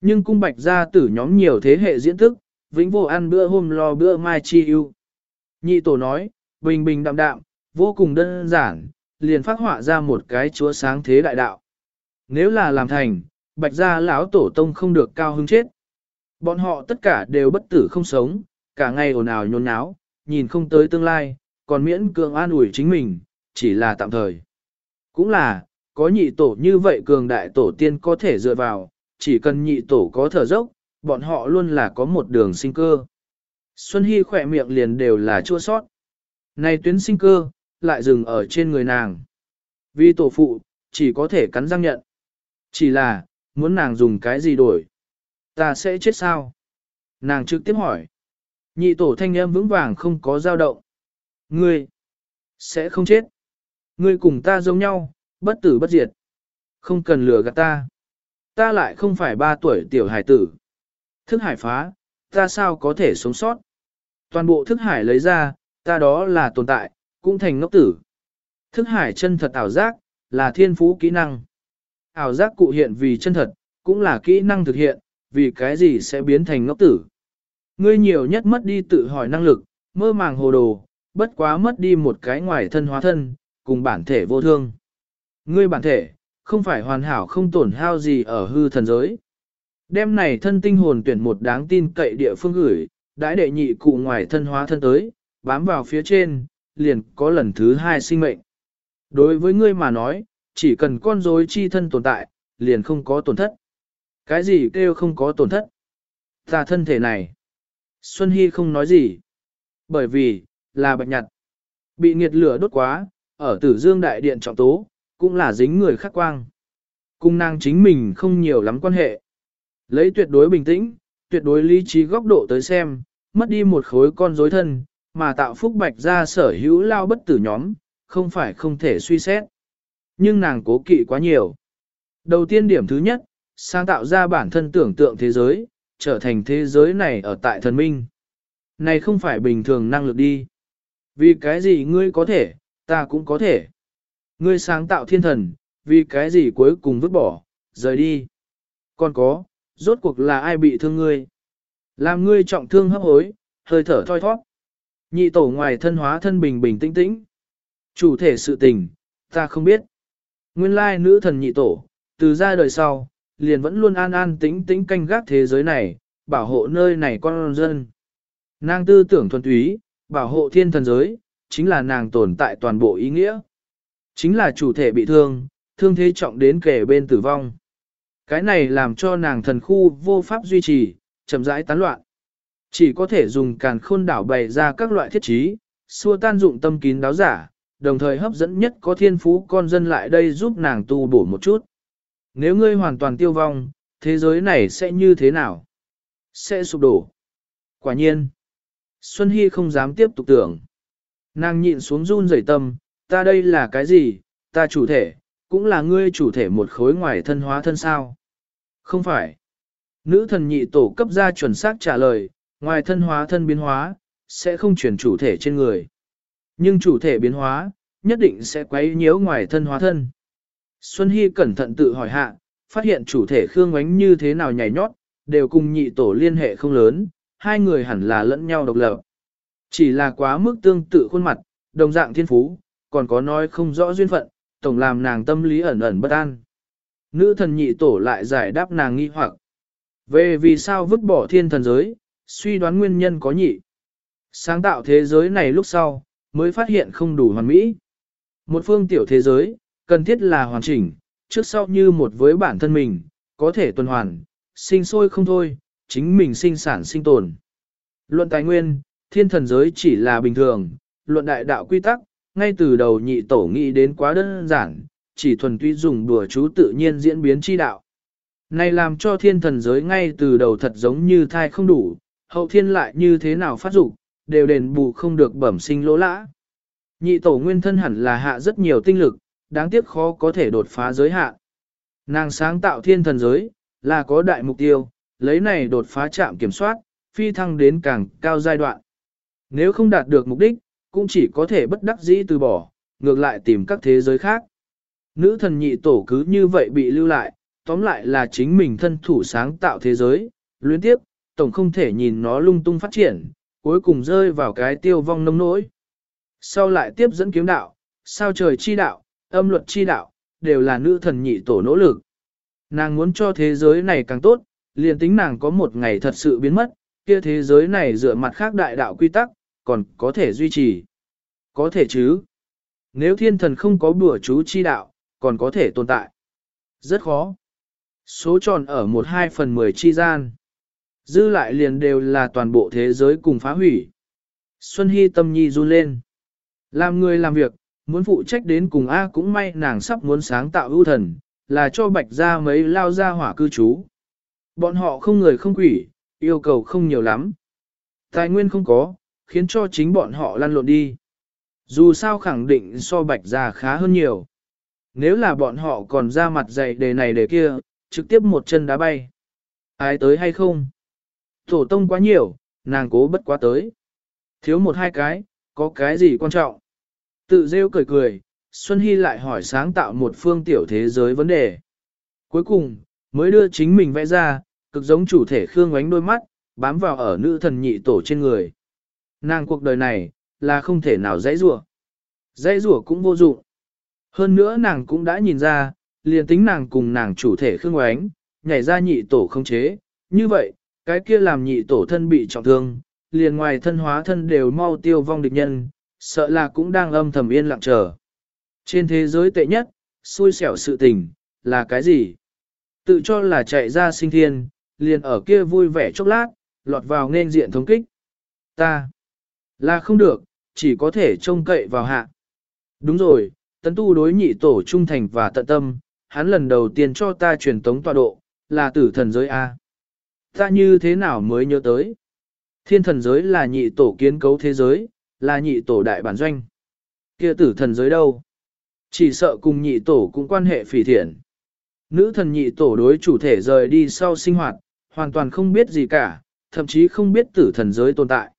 Nhưng cung bạch gia tử nhóm nhiều thế hệ diễn thức, vĩnh vô ăn bữa hôm lo bữa mai chi ưu. Nhị tổ nói, bình bình đạm đạm, vô cùng đơn giản, liền phát họa ra một cái chúa sáng thế đại đạo. Nếu là làm thành, bạch gia lão tổ tông không được cao hứng chết. Bọn họ tất cả đều bất tử không sống, cả ngày ồn ào nhốn nháo, nhìn không tới tương lai, còn miễn cường an ủi chính mình, chỉ là tạm thời. Cũng là, có nhị tổ như vậy cường đại tổ tiên có thể dựa vào, chỉ cần nhị tổ có thở dốc, bọn họ luôn là có một đường sinh cơ. Xuân Hy khỏe miệng liền đều là chua sót. Này tuyến sinh cơ, lại dừng ở trên người nàng. Vì tổ phụ, chỉ có thể cắn răng nhận. Chỉ là, muốn nàng dùng cái gì đổi? Ta sẽ chết sao? Nàng trực tiếp hỏi. Nhị tổ thanh em vững vàng không có dao động. Ngươi, sẽ không chết. Ngươi cùng ta giống nhau, bất tử bất diệt. Không cần lừa gạt ta. Ta lại không phải ba tuổi tiểu hải tử. Thức hải phá, ta sao có thể sống sót? Toàn bộ thức hải lấy ra, ta đó là tồn tại, cũng thành ngốc tử. Thức hải chân thật ảo giác, là thiên phú kỹ năng. Ảo giác cụ hiện vì chân thật, cũng là kỹ năng thực hiện, vì cái gì sẽ biến thành ngốc tử. Ngươi nhiều nhất mất đi tự hỏi năng lực, mơ màng hồ đồ, bất quá mất đi một cái ngoài thân hóa thân, cùng bản thể vô thương. Ngươi bản thể, không phải hoàn hảo không tổn hao gì ở hư thần giới. Đêm này thân tinh hồn tuyển một đáng tin cậy địa phương gửi, đãi đệ nhị cụ ngoài thân hóa thân tới, bám vào phía trên, liền có lần thứ hai sinh mệnh. Đối với ngươi mà nói, chỉ cần con rối chi thân tồn tại, liền không có tổn thất. Cái gì kêu không có tổn thất? Ta thân thể này. Xuân Hy không nói gì. Bởi vì, là bạch nhặt. Bị nghiệt lửa đốt quá, ở tử dương đại điện trọng tố, cũng là dính người khắc quang. Cung nàng chính mình không nhiều lắm quan hệ. Lấy tuyệt đối bình tĩnh, tuyệt đối lý trí góc độ tới xem, mất đi một khối con rối thân, mà tạo phúc bạch ra sở hữu lao bất tử nhóm, không phải không thể suy xét. Nhưng nàng cố kỵ quá nhiều. Đầu tiên điểm thứ nhất, sáng tạo ra bản thân tưởng tượng thế giới, trở thành thế giới này ở tại thần minh. Này không phải bình thường năng lực đi. Vì cái gì ngươi có thể, ta cũng có thể. Ngươi sáng tạo thiên thần, vì cái gì cuối cùng vứt bỏ, rời đi. Còn có, rốt cuộc là ai bị thương ngươi? Làm ngươi trọng thương hấp hối, hơi thở thoi thoát. Nhị tổ ngoài thân hóa thân bình bình tĩnh tĩnh. Chủ thể sự tình, ta không biết. Nguyên lai nữ thần nhị tổ, từ ra đời sau, liền vẫn luôn an an tĩnh tĩnh canh gác thế giới này, bảo hộ nơi này con dân. Nàng tư tưởng thuần túy, bảo hộ thiên thần giới, chính là nàng tồn tại toàn bộ ý nghĩa. Chính là chủ thể bị thương, thương thế trọng đến kể bên tử vong. Cái này làm cho nàng thần khu vô pháp duy trì, chậm rãi tán loạn. Chỉ có thể dùng càn khôn đảo bày ra các loại thiết trí, xua tan dụng tâm kín đáo giả, đồng thời hấp dẫn nhất có thiên phú con dân lại đây giúp nàng tu bổ một chút. Nếu ngươi hoàn toàn tiêu vong, thế giới này sẽ như thế nào? Sẽ sụp đổ. Quả nhiên. Xuân Hy không dám tiếp tục tưởng. Nàng nhịn xuống run rẩy tâm, ta đây là cái gì, ta chủ thể, cũng là ngươi chủ thể một khối ngoài thân hóa thân sao. Không phải. Nữ thần nhị tổ cấp ra chuẩn xác trả lời, ngoài thân hóa thân biến hóa, sẽ không chuyển chủ thể trên người. Nhưng chủ thể biến hóa, nhất định sẽ quấy nhiễu ngoài thân hóa thân. Xuân Hy cẩn thận tự hỏi hạ, phát hiện chủ thể Khương Ngoánh như thế nào nhảy nhót, đều cùng nhị tổ liên hệ không lớn, hai người hẳn là lẫn nhau độc lập. Chỉ là quá mức tương tự khuôn mặt, đồng dạng thiên phú, còn có nói không rõ duyên phận, tổng làm nàng tâm lý ẩn ẩn bất an. Nữ thần nhị tổ lại giải đáp nàng nghi hoặc. Về vì sao vứt bỏ thiên thần giới, suy đoán nguyên nhân có nhị. Sáng tạo thế giới này lúc sau, mới phát hiện không đủ hoàn mỹ. Một phương tiểu thế giới, cần thiết là hoàn chỉnh, trước sau như một với bản thân mình, có thể tuần hoàn, sinh sôi không thôi, chính mình sinh sản sinh tồn. Luận tài nguyên, thiên thần giới chỉ là bình thường, luận đại đạo quy tắc, ngay từ đầu nhị tổ nghĩ đến quá đơn giản, chỉ thuần túy dùng đùa chú tự nhiên diễn biến chi đạo. Này làm cho thiên thần giới ngay từ đầu thật giống như thai không đủ, hậu thiên lại như thế nào phát dục đều đền bù không được bẩm sinh lỗ lã. Nhị tổ nguyên thân hẳn là hạ rất nhiều tinh lực, đáng tiếc khó có thể đột phá giới hạn. Nàng sáng tạo thiên thần giới, là có đại mục tiêu, lấy này đột phá trạm kiểm soát, phi thăng đến càng cao giai đoạn. Nếu không đạt được mục đích, cũng chỉ có thể bất đắc dĩ từ bỏ, ngược lại tìm các thế giới khác. Nữ thần nhị tổ cứ như vậy bị lưu lại, tóm lại là chính mình thân thủ sáng tạo thế giới, luyến tiếp, tổng không thể nhìn nó lung tung phát triển, cuối cùng rơi vào cái tiêu vong nông nỗi. Sau lại tiếp dẫn kiếm đạo, sao trời chi đạo, âm luật chi đạo, đều là nữ thần nhị tổ nỗ lực. Nàng muốn cho thế giới này càng tốt, liền tính nàng có một ngày thật sự biến mất, kia thế giới này dựa mặt khác đại đạo quy tắc, còn có thể duy trì. Có thể chứ. Nếu thiên thần không có bùa chú chi đạo, còn có thể tồn tại. Rất khó. Số tròn ở một hai phần mười chi gian. Dư lại liền đều là toàn bộ thế giới cùng phá hủy. Xuân Hy tâm nhi run lên. Làm người làm việc, muốn phụ trách đến cùng A cũng may nàng sắp muốn sáng tạo ưu thần, là cho bạch ra mấy lao ra hỏa cư trú. Bọn họ không người không quỷ, yêu cầu không nhiều lắm. Tài nguyên không có, khiến cho chính bọn họ lăn lộn đi. Dù sao khẳng định so bạch già khá hơn nhiều. Nếu là bọn họ còn ra mặt dạy đề này đề kia, trực tiếp một chân đá bay. Ai tới hay không? Tổ tông quá nhiều, nàng cố bất quá tới. Thiếu một hai cái, có cái gì quan trọng? Tự rêu cười cười, Xuân Hy lại hỏi sáng tạo một phương tiểu thế giới vấn đề. Cuối cùng, mới đưa chính mình vẽ ra, cực giống chủ thể khương ánh đôi mắt, bám vào ở nữ thần nhị tổ trên người. Nàng cuộc đời này, là không thể nào dãy rủa Dãy rủa cũng vô dụng. Hơn nữa nàng cũng đã nhìn ra, liền tính nàng cùng nàng chủ thể khương oánh, nhảy ra nhị tổ không chế. Như vậy, cái kia làm nhị tổ thân bị trọng thương, liền ngoài thân hóa thân đều mau tiêu vong địch nhân, sợ là cũng đang âm thầm yên lặng chờ. Trên thế giới tệ nhất, xui xẻo sự tình, là cái gì? Tự cho là chạy ra sinh thiên, liền ở kia vui vẻ chốc lát, lọt vào nên diện thống kích. Ta, là không được, chỉ có thể trông cậy vào hạ. Đúng rồi, tấn tu đối nhị tổ trung thành và tận tâm, hắn lần đầu tiên cho ta truyền tống tọa độ, là tử thần giới A. Ta như thế nào mới nhớ tới? Thiên thần giới là nhị tổ kiến cấu thế giới, là nhị tổ đại bản doanh. kia tử thần giới đâu? Chỉ sợ cùng nhị tổ cũng quan hệ phỉ thiện. Nữ thần nhị tổ đối chủ thể rời đi sau sinh hoạt, hoàn toàn không biết gì cả, thậm chí không biết tử thần giới tồn tại.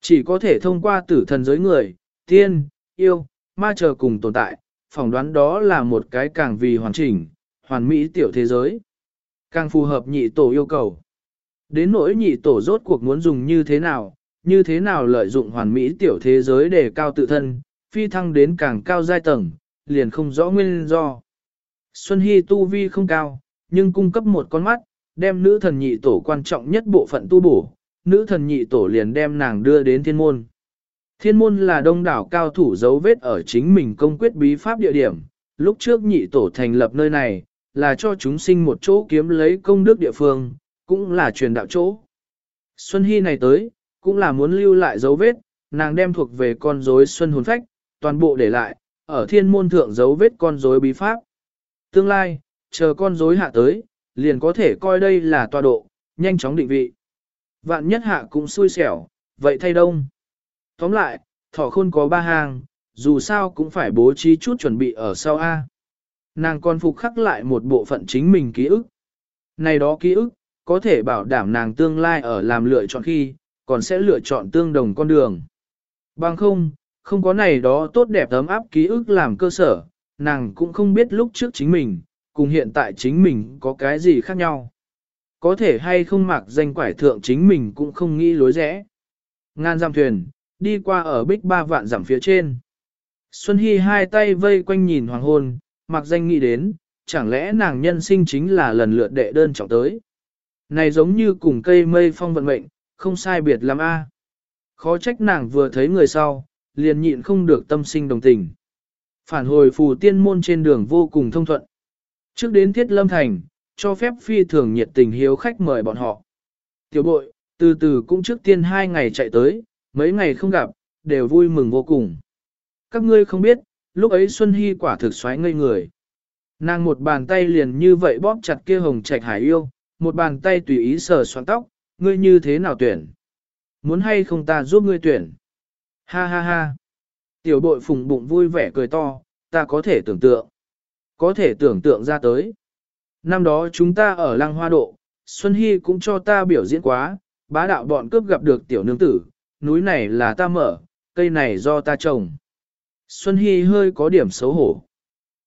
Chỉ có thể thông qua tử thần giới người, tiên, yêu, ma chờ cùng tồn tại, phỏng đoán đó là một cái càng vì hoàn chỉnh, hoàn mỹ tiểu thế giới. Càng phù hợp nhị tổ yêu cầu. Đến nỗi nhị tổ rốt cuộc muốn dùng như thế nào, như thế nào lợi dụng hoàn mỹ tiểu thế giới để cao tự thân, phi thăng đến càng cao giai tầng, liền không rõ nguyên do. Xuân Hy tu vi không cao, nhưng cung cấp một con mắt, đem nữ thần nhị tổ quan trọng nhất bộ phận tu bổ, nữ thần nhị tổ liền đem nàng đưa đến thiên môn. Thiên môn là đông đảo cao thủ dấu vết ở chính mình công quyết bí pháp địa điểm, lúc trước nhị tổ thành lập nơi này, là cho chúng sinh một chỗ kiếm lấy công đức địa phương, cũng là truyền đạo chỗ. Xuân Hy này tới, cũng là muốn lưu lại dấu vết, nàng đem thuộc về con rối Xuân hồn phách, toàn bộ để lại, ở thiên môn thượng dấu vết con rối bí pháp. Tương lai, chờ con rối hạ tới, liền có thể coi đây là tọa độ, nhanh chóng định vị. Vạn nhất hạ cũng xui xẻo, vậy thay đông. Tóm lại, thỏ khôn có ba hàng, dù sao cũng phải bố trí chút chuẩn bị ở sau A. Nàng còn phục khắc lại một bộ phận chính mình ký ức. Này đó ký ức, có thể bảo đảm nàng tương lai ở làm lựa chọn khi, còn sẽ lựa chọn tương đồng con đường. Bằng không, không có này đó tốt đẹp ấm áp ký ức làm cơ sở, nàng cũng không biết lúc trước chính mình, cùng hiện tại chính mình có cái gì khác nhau. Có thể hay không mặc danh quải thượng chính mình cũng không nghĩ lối rẽ. Ngan giam thuyền, đi qua ở bích ba vạn dặm phía trên. Xuân Hy hai tay vây quanh nhìn hoàng hôn, mặc danh nghĩ đến, chẳng lẽ nàng nhân sinh chính là lần lượt đệ đơn trọng tới. Này giống như cùng cây mây phong vận mệnh, không sai biệt lắm a. Khó trách nàng vừa thấy người sau, liền nhịn không được tâm sinh đồng tình. Phản hồi phù tiên môn trên đường vô cùng thông thuận. Trước đến thiết lâm thành, cho phép phi thường nhiệt tình hiếu khách mời bọn họ. Tiểu bội, từ từ cũng trước tiên hai ngày chạy tới, mấy ngày không gặp, đều vui mừng vô cùng. Các ngươi không biết, lúc ấy Xuân Hy quả thực xoáy ngây người. Nàng một bàn tay liền như vậy bóp chặt kia hồng trạch hải yêu, một bàn tay tùy ý sờ xoắn tóc, ngươi như thế nào tuyển? Muốn hay không ta giúp ngươi tuyển? Ha ha ha! Tiểu bội phùng bụng vui vẻ cười to, ta có thể tưởng tượng. Có thể tưởng tượng ra tới. Năm đó chúng ta ở lăng hoa độ, Xuân Hy cũng cho ta biểu diễn quá, bá đạo bọn cướp gặp được tiểu nương tử, núi này là ta mở, cây này do ta trồng. Xuân Hy hơi có điểm xấu hổ.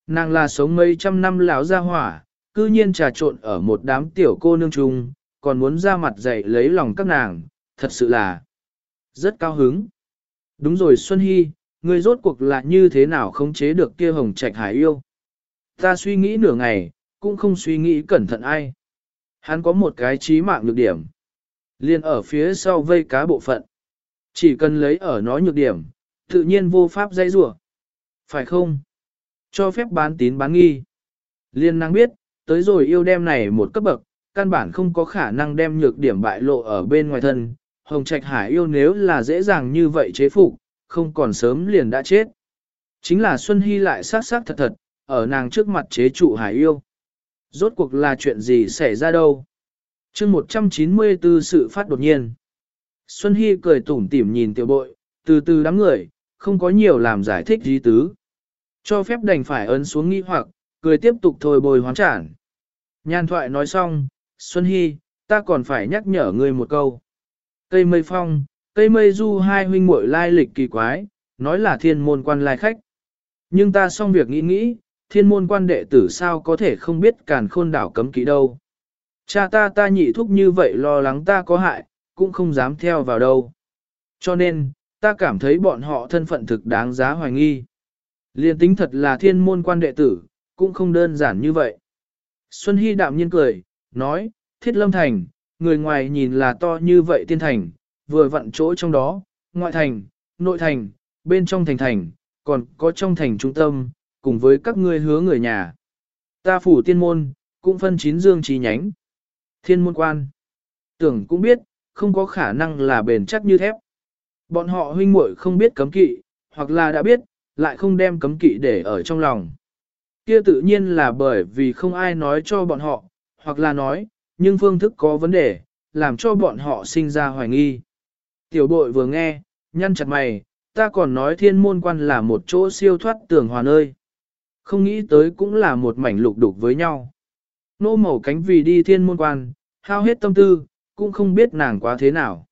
Nàng là sống mấy trăm năm lão gia hỏa, cư nhiên trà trộn ở một đám tiểu cô nương trung, còn muốn ra mặt dạy lấy lòng các nàng, thật sự là rất cao hứng. Đúng rồi Xuân Hy, ngươi rốt cuộc là như thế nào không chế được kia hồng trạch hải yêu. Ta suy nghĩ nửa ngày, cũng không suy nghĩ cẩn thận ai. Hắn có một cái trí mạng nhược điểm. Liên ở phía sau vây cá bộ phận. Chỉ cần lấy ở nó nhược điểm, tự nhiên vô pháp dây rủa Phải không? Cho phép bán tín bán nghi. Liên năng biết, tới rồi yêu đem này một cấp bậc, căn bản không có khả năng đem nhược điểm bại lộ ở bên ngoài thân. Hồng Trạch Hải yêu nếu là dễ dàng như vậy chế phục, không còn sớm liền đã chết. Chính là Xuân Hy lại sát sát thật thật, ở nàng trước mặt chế trụ Hải yêu. Rốt cuộc là chuyện gì xảy ra đâu? chương 194 sự phát đột nhiên. Xuân Hy cười tủm tỉm nhìn tiểu bội, từ từ đám người, không có nhiều làm giải thích gì tứ. Cho phép đành phải ấn xuống nghi hoặc, cười tiếp tục thôi bồi hoán trản. Nhan thoại nói xong, Xuân Hy, ta còn phải nhắc nhở ngươi một câu. Cây mây phong, cây mây du hai huynh muội lai lịch kỳ quái, nói là thiên môn quan lai khách. Nhưng ta xong việc nghĩ nghĩ, thiên môn quan đệ tử sao có thể không biết càn khôn đảo cấm kỵ đâu. Cha ta ta nhị thúc như vậy lo lắng ta có hại, cũng không dám theo vào đâu. Cho nên, ta cảm thấy bọn họ thân phận thực đáng giá hoài nghi. Liên tính thật là thiên môn quan đệ tử, cũng không đơn giản như vậy. Xuân Hy đạm nhiên cười, nói, thiết lâm thành, người ngoài nhìn là to như vậy tiên thành, vừa vặn chỗ trong đó, ngoại thành, nội thành, bên trong thành thành, còn có trong thành trung tâm, cùng với các ngươi hứa người nhà. Ta phủ tiên môn, cũng phân chín dương trí nhánh. Thiên môn quan. Tưởng cũng biết, không có khả năng là bền chắc như thép. Bọn họ huynh muội không biết cấm kỵ, hoặc là đã biết, lại không đem cấm kỵ để ở trong lòng. Kia tự nhiên là bởi vì không ai nói cho bọn họ, hoặc là nói, nhưng phương thức có vấn đề, làm cho bọn họ sinh ra hoài nghi. Tiểu bội vừa nghe, nhăn chặt mày, ta còn nói thiên môn quan là một chỗ siêu thoát tưởng hòa nơi. Không nghĩ tới cũng là một mảnh lục đục với nhau. Nô mẩu cánh vì đi thiên môn quan, hao hết tâm tư, cũng không biết nàng quá thế nào.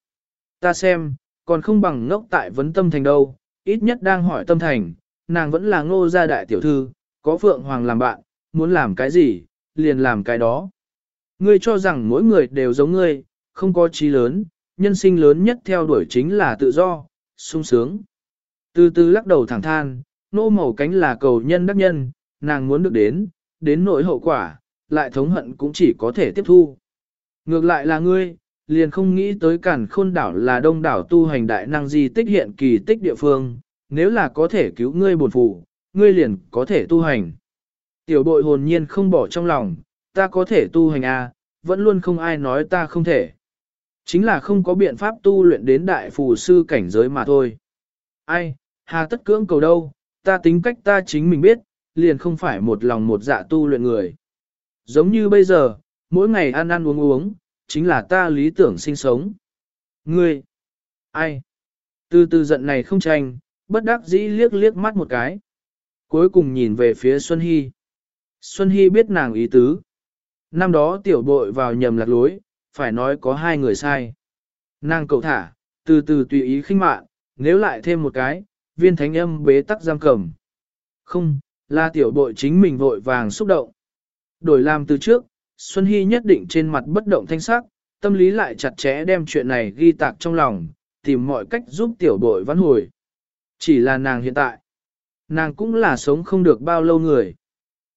Ta xem, còn không bằng ngốc tại vấn tâm thành đâu, ít nhất đang hỏi tâm thành, nàng vẫn là ngô gia đại tiểu thư, có phượng hoàng làm bạn, muốn làm cái gì, liền làm cái đó. Ngươi cho rằng mỗi người đều giống ngươi, không có trí lớn, nhân sinh lớn nhất theo đuổi chính là tự do, sung sướng. Từ từ lắc đầu thẳng than, nô màu cánh là cầu nhân đắc nhân, nàng muốn được đến, đến nỗi hậu quả, lại thống hận cũng chỉ có thể tiếp thu. Ngược lại là ngươi, liền không nghĩ tới cản khôn đảo là đông đảo tu hành đại năng di tích hiện kỳ tích địa phương, nếu là có thể cứu ngươi buồn phụ, ngươi liền có thể tu hành. Tiểu bội hồn nhiên không bỏ trong lòng, ta có thể tu hành à, vẫn luôn không ai nói ta không thể. Chính là không có biện pháp tu luyện đến đại phù sư cảnh giới mà thôi. Ai, hà tất cưỡng cầu đâu, ta tính cách ta chính mình biết, liền không phải một lòng một dạ tu luyện người. Giống như bây giờ, mỗi ngày ăn ăn uống uống, chính là ta lý tưởng sinh sống. Ngươi, ai? Từ từ giận này không tranh, bất đắc dĩ liếc liếc mắt một cái. Cuối cùng nhìn về phía Xuân Hy. Xuân Hy biết nàng ý tứ. Năm đó tiểu bội vào nhầm lạc lối, phải nói có hai người sai. Nàng cậu thả, từ từ tùy ý khinh mạn, nếu lại thêm một cái, viên thánh âm bế tắc giam cầm. Không, là tiểu bội chính mình vội vàng xúc động. Đổi làm từ trước, Xuân Hy nhất định trên mặt bất động thanh sắc, tâm lý lại chặt chẽ đem chuyện này ghi tạc trong lòng, tìm mọi cách giúp tiểu bội vãn hồi. Chỉ là nàng hiện tại, nàng cũng là sống không được bao lâu người.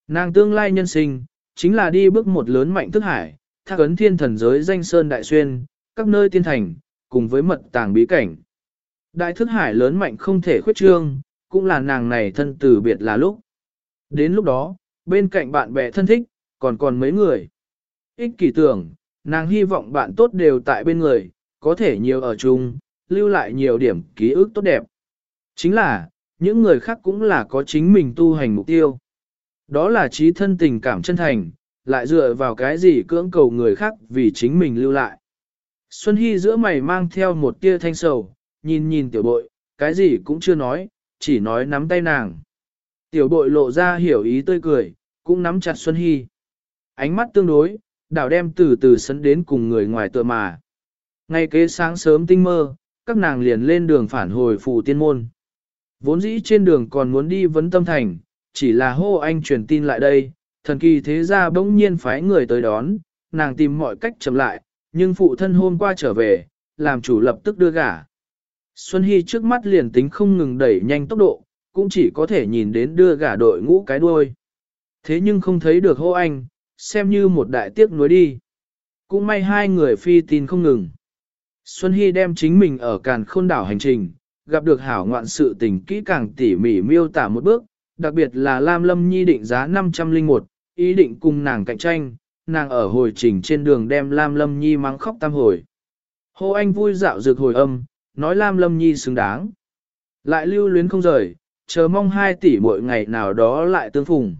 Nàng tương lai nhân sinh, chính là đi bước một lớn mạnh thức hải, thác ấn thiên thần giới danh sơn đại xuyên, các nơi tiên thành, cùng với mật tàng bí cảnh. Đại thức hải lớn mạnh không thể khuyết trương, cũng là nàng này thân từ biệt là lúc. Đến lúc đó, bên cạnh bạn bè thân thích, còn còn mấy người. Ích kỷ tưởng, nàng hy vọng bạn tốt đều tại bên người, có thể nhiều ở chung, lưu lại nhiều điểm ký ức tốt đẹp. Chính là, những người khác cũng là có chính mình tu hành mục tiêu. Đó là trí thân tình cảm chân thành, lại dựa vào cái gì cưỡng cầu người khác vì chính mình lưu lại. Xuân Hy giữa mày mang theo một tia thanh sầu, nhìn nhìn tiểu bội, cái gì cũng chưa nói, chỉ nói nắm tay nàng. Tiểu bội lộ ra hiểu ý tươi cười, cũng nắm chặt Xuân Hy. Ánh mắt tương đối, đảo đem từ từ sấn đến cùng người ngoài tựa mà. Ngay kế sáng sớm tinh mơ, các nàng liền lên đường phản hồi phủ tiên môn. Vốn dĩ trên đường còn muốn đi vấn tâm thành, chỉ là hô anh truyền tin lại đây, thần kỳ thế ra bỗng nhiên phái người tới đón, nàng tìm mọi cách chậm lại, nhưng phụ thân hôm qua trở về, làm chủ lập tức đưa gả. Xuân Hy trước mắt liền tính không ngừng đẩy nhanh tốc độ, cũng chỉ có thể nhìn đến đưa gả đội ngũ cái đuôi. Thế nhưng không thấy được hô anh, xem như một đại tiếc nuối đi. Cũng may hai người phi tin không ngừng. Xuân Hy đem chính mình ở càn khôn đảo hành trình, gặp được hảo ngoạn sự tình kỹ càng tỉ mỉ miêu tả một bước, đặc biệt là Lam Lâm Nhi định giá 501, ý định cùng nàng cạnh tranh, nàng ở hồi trình trên đường đem Lam Lâm Nhi mắng khóc tam hồi. Hồ Anh vui dạo dược hồi âm, nói Lam Lâm Nhi xứng đáng. Lại lưu luyến không rời, chờ mong hai tỷ mỗi ngày nào đó lại tương phùng.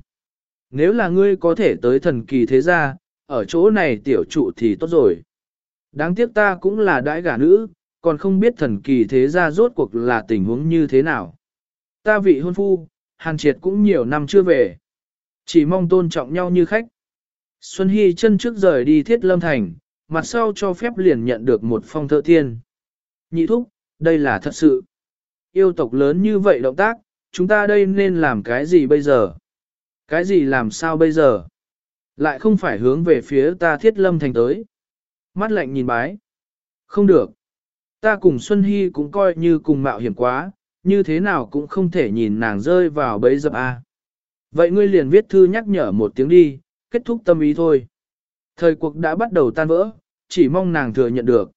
Nếu là ngươi có thể tới thần kỳ thế gia, ở chỗ này tiểu trụ thì tốt rồi. Đáng tiếc ta cũng là đãi gả nữ, còn không biết thần kỳ thế gia rốt cuộc là tình huống như thế nào. Ta vị hôn phu, hàn triệt cũng nhiều năm chưa về. Chỉ mong tôn trọng nhau như khách. Xuân Hy chân trước rời đi thiết lâm thành, mặt sau cho phép liền nhận được một phong thợ tiên. Nhị thúc, đây là thật sự. Yêu tộc lớn như vậy động tác, chúng ta đây nên làm cái gì bây giờ? Cái gì làm sao bây giờ? Lại không phải hướng về phía ta thiết lâm thành tới. Mắt lạnh nhìn bái. Không được. Ta cùng Xuân Hy cũng coi như cùng mạo hiểm quá, như thế nào cũng không thể nhìn nàng rơi vào bẫy dập A. Vậy ngươi liền viết thư nhắc nhở một tiếng đi, kết thúc tâm ý thôi. Thời cuộc đã bắt đầu tan vỡ, chỉ mong nàng thừa nhận được.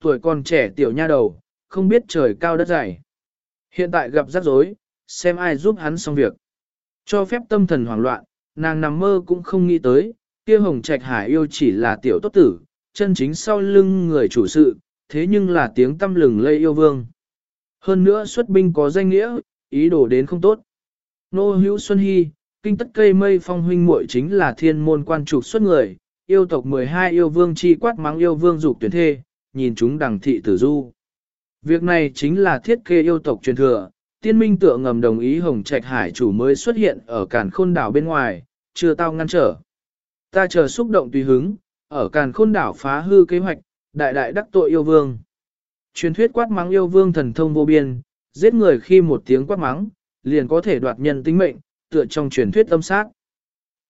Tuổi còn trẻ tiểu nha đầu, không biết trời cao đất dày. Hiện tại gặp rắc rối, xem ai giúp hắn xong việc. Cho phép tâm thần hoảng loạn, nàng nằm mơ cũng không nghĩ tới, kia hồng trạch hải yêu chỉ là tiểu tốt tử, chân chính sau lưng người chủ sự, thế nhưng là tiếng tâm lừng lây yêu vương. Hơn nữa xuất binh có danh nghĩa, ý đồ đến không tốt. Nô hữu Xuân Hy, kinh tất cây mây phong huynh muội chính là thiên môn quan trục xuất người, yêu tộc 12 yêu vương chi quát mắng yêu vương dục tuyển thê, nhìn chúng đằng thị tử du. Việc này chính là thiết kế yêu tộc truyền thừa, tiên minh tựa ngầm đồng ý hồng trạch hải chủ mới xuất hiện ở càn khôn đảo bên ngoài, chưa tao ngăn trở. Ta chờ xúc động tùy hứng, ở càn khôn đảo phá hư kế hoạch, đại đại đắc tội yêu vương. Truyền thuyết quát mắng yêu vương thần thông vô biên, giết người khi một tiếng quát mắng, liền có thể đoạt nhân tính mệnh, tựa trong truyền thuyết âm sát.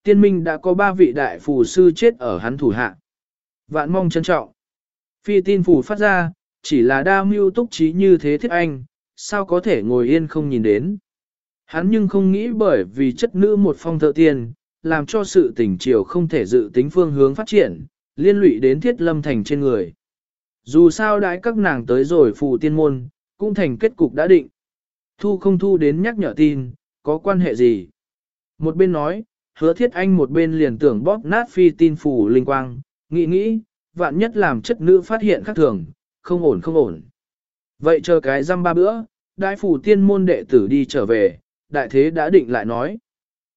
Tiên minh đã có ba vị đại phù sư chết ở hắn thủ hạ. Vạn mong trân trọng. Phi tin phù phát ra, chỉ là đa mưu túc trí như thế thiết anh, sao có thể ngồi yên không nhìn đến. Hắn nhưng không nghĩ bởi vì chất nữ một phong thợ tiền, làm cho sự tình chiều không thể dự tính phương hướng phát triển, liên lụy đến thiết lâm thành trên người. Dù sao đãi các nàng tới rồi phù tiên môn, cũng thành kết cục đã định. Thu không thu đến nhắc nhở tin, có quan hệ gì? Một bên nói, hứa thiết anh một bên liền tưởng bóp nát phi tin phù linh quang, nghĩ nghĩ, vạn nhất làm chất nữ phát hiện khác thường, không ổn không ổn. Vậy chờ cái răm ba bữa, đại phủ tiên môn đệ tử đi trở về, đại thế đã định lại nói.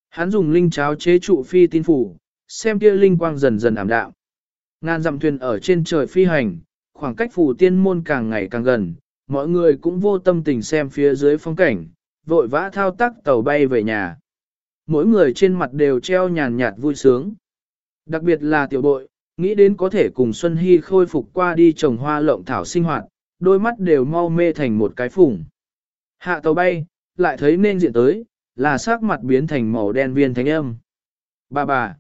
Hắn dùng linh cháo chế trụ phi tin phủ, xem kia linh quang dần dần ảm đạm. Ngàn dặm thuyền ở trên trời phi hành, khoảng cách phủ tiên môn càng ngày càng gần, mọi người cũng vô tâm tình xem phía dưới phong cảnh, vội vã thao tác tàu bay về nhà. Mỗi người trên mặt đều treo nhàn nhạt vui sướng. Đặc biệt là tiểu bội, nghĩ đến có thể cùng Xuân Hy khôi phục qua đi trồng hoa lộng thảo sinh hoạt, đôi mắt đều mau mê thành một cái phủng. Hạ tàu bay, lại thấy nên diện tới, là sắc mặt biến thành màu đen viên thánh âm. Bà bà,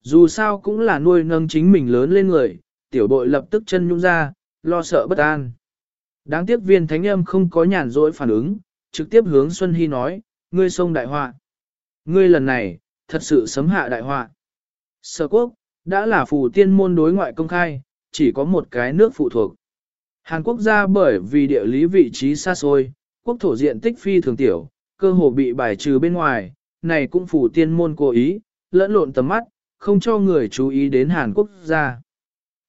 dù sao cũng là nuôi nâng chính mình lớn lên người, tiểu bội lập tức chân nhung ra, lo sợ bất an. Đáng tiếc viên thánh âm không có nhàn rỗi phản ứng, trực tiếp hướng Xuân Hy nói, ngươi sông đại họa. Ngươi lần này, thật sự sấm hạ đại họa. Sở quốc, đã là phù tiên môn đối ngoại công khai, chỉ có một cái nước phụ thuộc. Hàn Quốc gia bởi vì địa lý vị trí xa xôi, quốc thổ diện tích phi thường tiểu, cơ hồ bị bài trừ bên ngoài, này cũng phủ tiên môn cố ý, lẫn lộn tầm mắt, không cho người chú ý đến Hàn Quốc gia.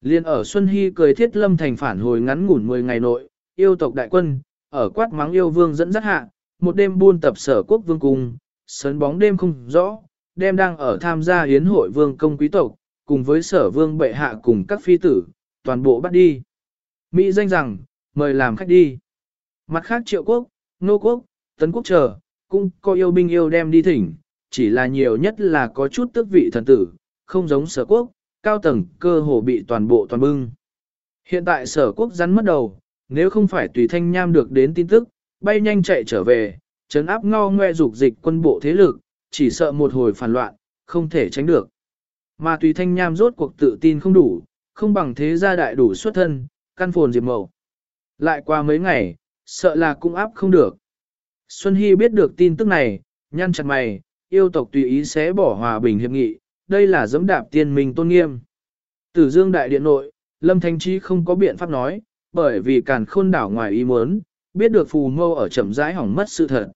Liên ở Xuân Hy cười thiết lâm thành phản hồi ngắn ngủn 10 ngày nội, yêu tộc đại quân, ở quát mắng yêu vương dẫn dắt hạ, một đêm buôn tập sở quốc vương cung, sớn bóng đêm không rõ, đêm đang ở tham gia hiến hội vương công quý tộc, cùng với sở vương bệ hạ cùng các phi tử, toàn bộ bắt đi. Mỹ danh rằng, mời làm khách đi. Mặt khác triệu quốc, nô quốc, tấn quốc chờ, cũng có yêu binh yêu đem đi thỉnh, chỉ là nhiều nhất là có chút tước vị thần tử, không giống sở quốc, cao tầng cơ hồ bị toàn bộ toàn bưng. Hiện tại sở quốc rắn mất đầu, nếu không phải tùy thanh nham được đến tin tức, bay nhanh chạy trở về, chấn áp ngao ngoe dục dịch quân bộ thế lực, chỉ sợ một hồi phản loạn, không thể tránh được. Mà tùy thanh nham rốt cuộc tự tin không đủ, không bằng thế gia đại đủ xuất thân, căn phồn diệp mầu. Lại qua mấy ngày, sợ là cũng áp không được. Xuân Hy biết được tin tức này, nhăn chặt mày, yêu tộc tùy ý sẽ bỏ hòa bình hiệp nghị, đây là dẫm đạp tiên minh tôn nghiêm. Tử Dương Đại Điện nội, Lâm Thanh chi không có biện pháp nói, bởi vì càn khôn đảo ngoài ý muốn, biết được phù mâu ở chậm rãi hỏng mất sự thật.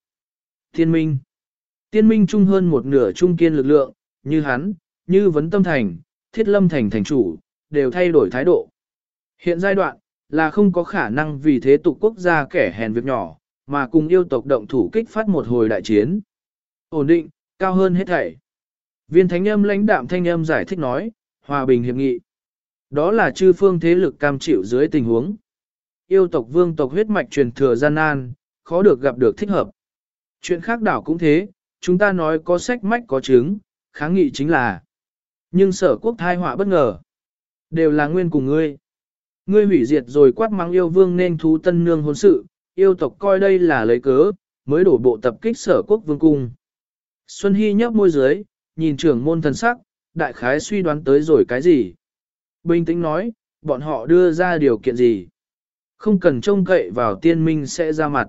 Tiên minh Tiên minh chung hơn một nửa trung kiên lực lượng, như hắn, như vấn tâm thành, thiết lâm thành thành chủ, đều thay đổi thái độ. Hiện giai đoạn, là không có khả năng vì thế tục quốc gia kẻ hèn việc nhỏ, mà cùng yêu tộc động thủ kích phát một hồi đại chiến. Ổn định, cao hơn hết thảy. Viên thánh âm lãnh đạm thanh âm giải thích nói, hòa bình hiệp nghị. Đó là chư phương thế lực cam chịu dưới tình huống. Yêu tộc vương tộc huyết mạch truyền thừa gian nan, khó được gặp được thích hợp. Chuyện khác đảo cũng thế, chúng ta nói có sách mách có chứng, kháng nghị chính là. Nhưng sở quốc thai họa bất ngờ. Đều là nguyên cùng ngươi. Ngươi hủy diệt rồi quát mắng yêu vương nên thú tân nương hôn sự, yêu tộc coi đây là lấy cớ, mới đổ bộ tập kích sở quốc vương cung. Xuân Hy nhấp môi dưới, nhìn trưởng môn thần sắc, đại khái suy đoán tới rồi cái gì. Bình tĩnh nói, bọn họ đưa ra điều kiện gì. Không cần trông cậy vào tiên minh sẽ ra mặt.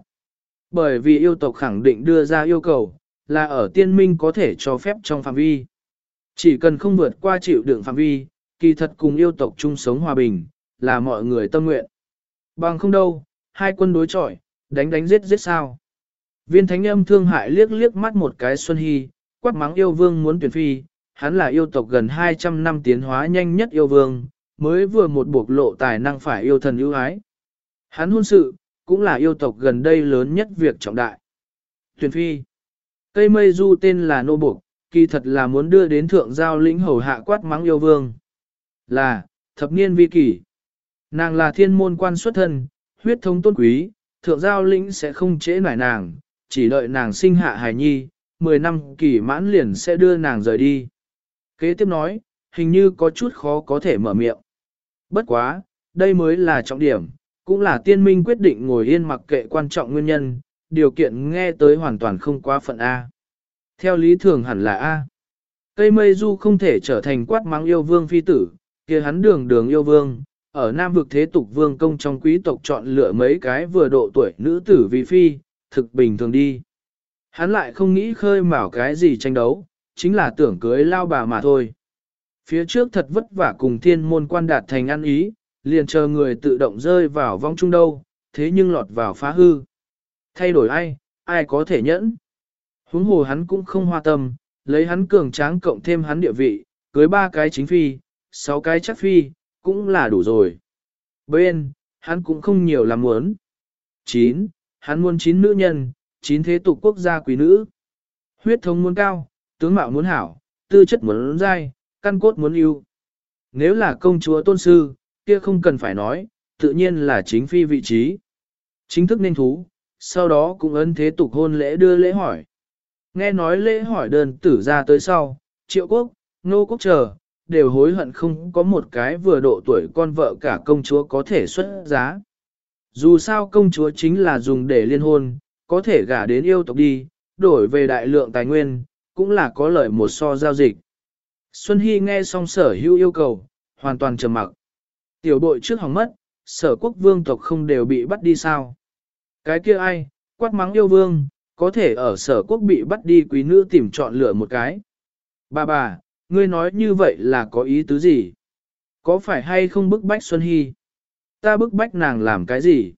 Bởi vì yêu tộc khẳng định đưa ra yêu cầu, là ở tiên minh có thể cho phép trong phạm vi. Chỉ cần không vượt qua chịu đựng phạm vi, kỳ thật cùng yêu tộc chung sống hòa bình, là mọi người tâm nguyện. Bằng không đâu, hai quân đối chọi, đánh đánh giết giết sao. Viên thánh âm thương hại liếc liếc mắt một cái Xuân Hy, quát mắng yêu vương muốn tuyển phi, hắn là yêu tộc gần 200 năm tiến hóa nhanh nhất yêu vương, mới vừa một buộc lộ tài năng phải yêu thần ưu ái. Hắn hôn sự, cũng là yêu tộc gần đây lớn nhất việc trọng đại. Tuyển phi, cây mây du tên là nô buộc, kỳ thật là muốn đưa đến thượng giao lĩnh hầu hạ quát mắng yêu vương. Là, thập niên vi kỷ. Nàng là thiên môn quan xuất thân, huyết thống tôn quý, thượng giao lĩnh sẽ không trễ nải nàng, chỉ đợi nàng sinh hạ hài nhi, 10 năm kỷ mãn liền sẽ đưa nàng rời đi. Kế tiếp nói, hình như có chút khó có thể mở miệng. Bất quá, đây mới là trọng điểm, cũng là tiên minh quyết định ngồi yên mặc kệ quan trọng nguyên nhân, điều kiện nghe tới hoàn toàn không quá phận A. Theo lý thường hẳn là A. Cây mây du không thể trở thành quát mắng yêu vương phi tử, kia hắn đường đường yêu vương, ở Nam vực thế tục vương công trong quý tộc chọn lựa mấy cái vừa độ tuổi nữ tử vì phi, thực bình thường đi. Hắn lại không nghĩ khơi mào cái gì tranh đấu, chính là tưởng cưới lao bà mà thôi. Phía trước thật vất vả cùng thiên môn quan đạt thành ăn ý, liền chờ người tự động rơi vào vong trung đâu, thế nhưng lọt vào phá hư. Thay đổi ai, ai có thể nhẫn. Huống hồ hắn cũng không hoa tâm, lấy hắn cường tráng cộng thêm hắn địa vị, cưới ba cái chính phi, sáu cái chắc phi, cũng là đủ rồi. Bên, hắn cũng không nhiều làm muốn. 9. Hắn muốn 9 nữ nhân, 9 thế tục quốc gia quý nữ. Huyết thống muốn cao, tướng mạo muốn hảo, tư chất muốn dai, căn cốt muốn yêu. Nếu là công chúa tôn sư, kia không cần phải nói, tự nhiên là chính phi vị trí. Chính thức nên thú, sau đó cũng ấn thế tục hôn lễ đưa lễ hỏi. Nghe nói lễ hỏi đơn tử ra tới sau, triệu quốc, nô quốc chờ, đều hối hận không có một cái vừa độ tuổi con vợ cả công chúa có thể xuất giá. Dù sao công chúa chính là dùng để liên hôn, có thể gả đến yêu tộc đi, đổi về đại lượng tài nguyên, cũng là có lợi một so giao dịch. Xuân Hy nghe xong sở hữu yêu cầu, hoàn toàn trầm mặc. Tiểu đội trước hỏng mất, sở quốc vương tộc không đều bị bắt đi sao. Cái kia ai, quát mắng yêu vương, có thể ở sở quốc bị bắt đi quý nữ tìm chọn lựa một cái. Bà bà, ngươi nói như vậy là có ý tứ gì? Có phải hay không bức bách Xuân Hy? Ta bức bách nàng làm cái gì?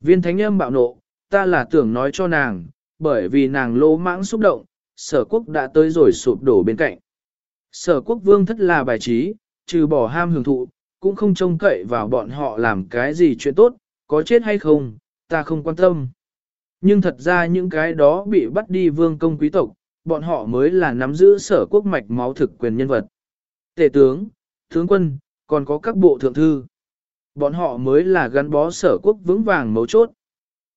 Viên thánh âm bạo nộ, ta là tưởng nói cho nàng, bởi vì nàng lỗ mãng xúc động, sở quốc đã tới rồi sụp đổ bên cạnh. Sở quốc vương thất là bài trí, trừ bỏ ham hưởng thụ, cũng không trông cậy vào bọn họ làm cái gì chuyện tốt, có chết hay không, ta không quan tâm. Nhưng thật ra những cái đó bị bắt đi vương công quý tộc, bọn họ mới là nắm giữ sở quốc mạch máu thực quyền nhân vật. Tể tướng, tướng quân, còn có các bộ thượng thư. Bọn họ mới là gắn bó sở quốc vững vàng mấu chốt.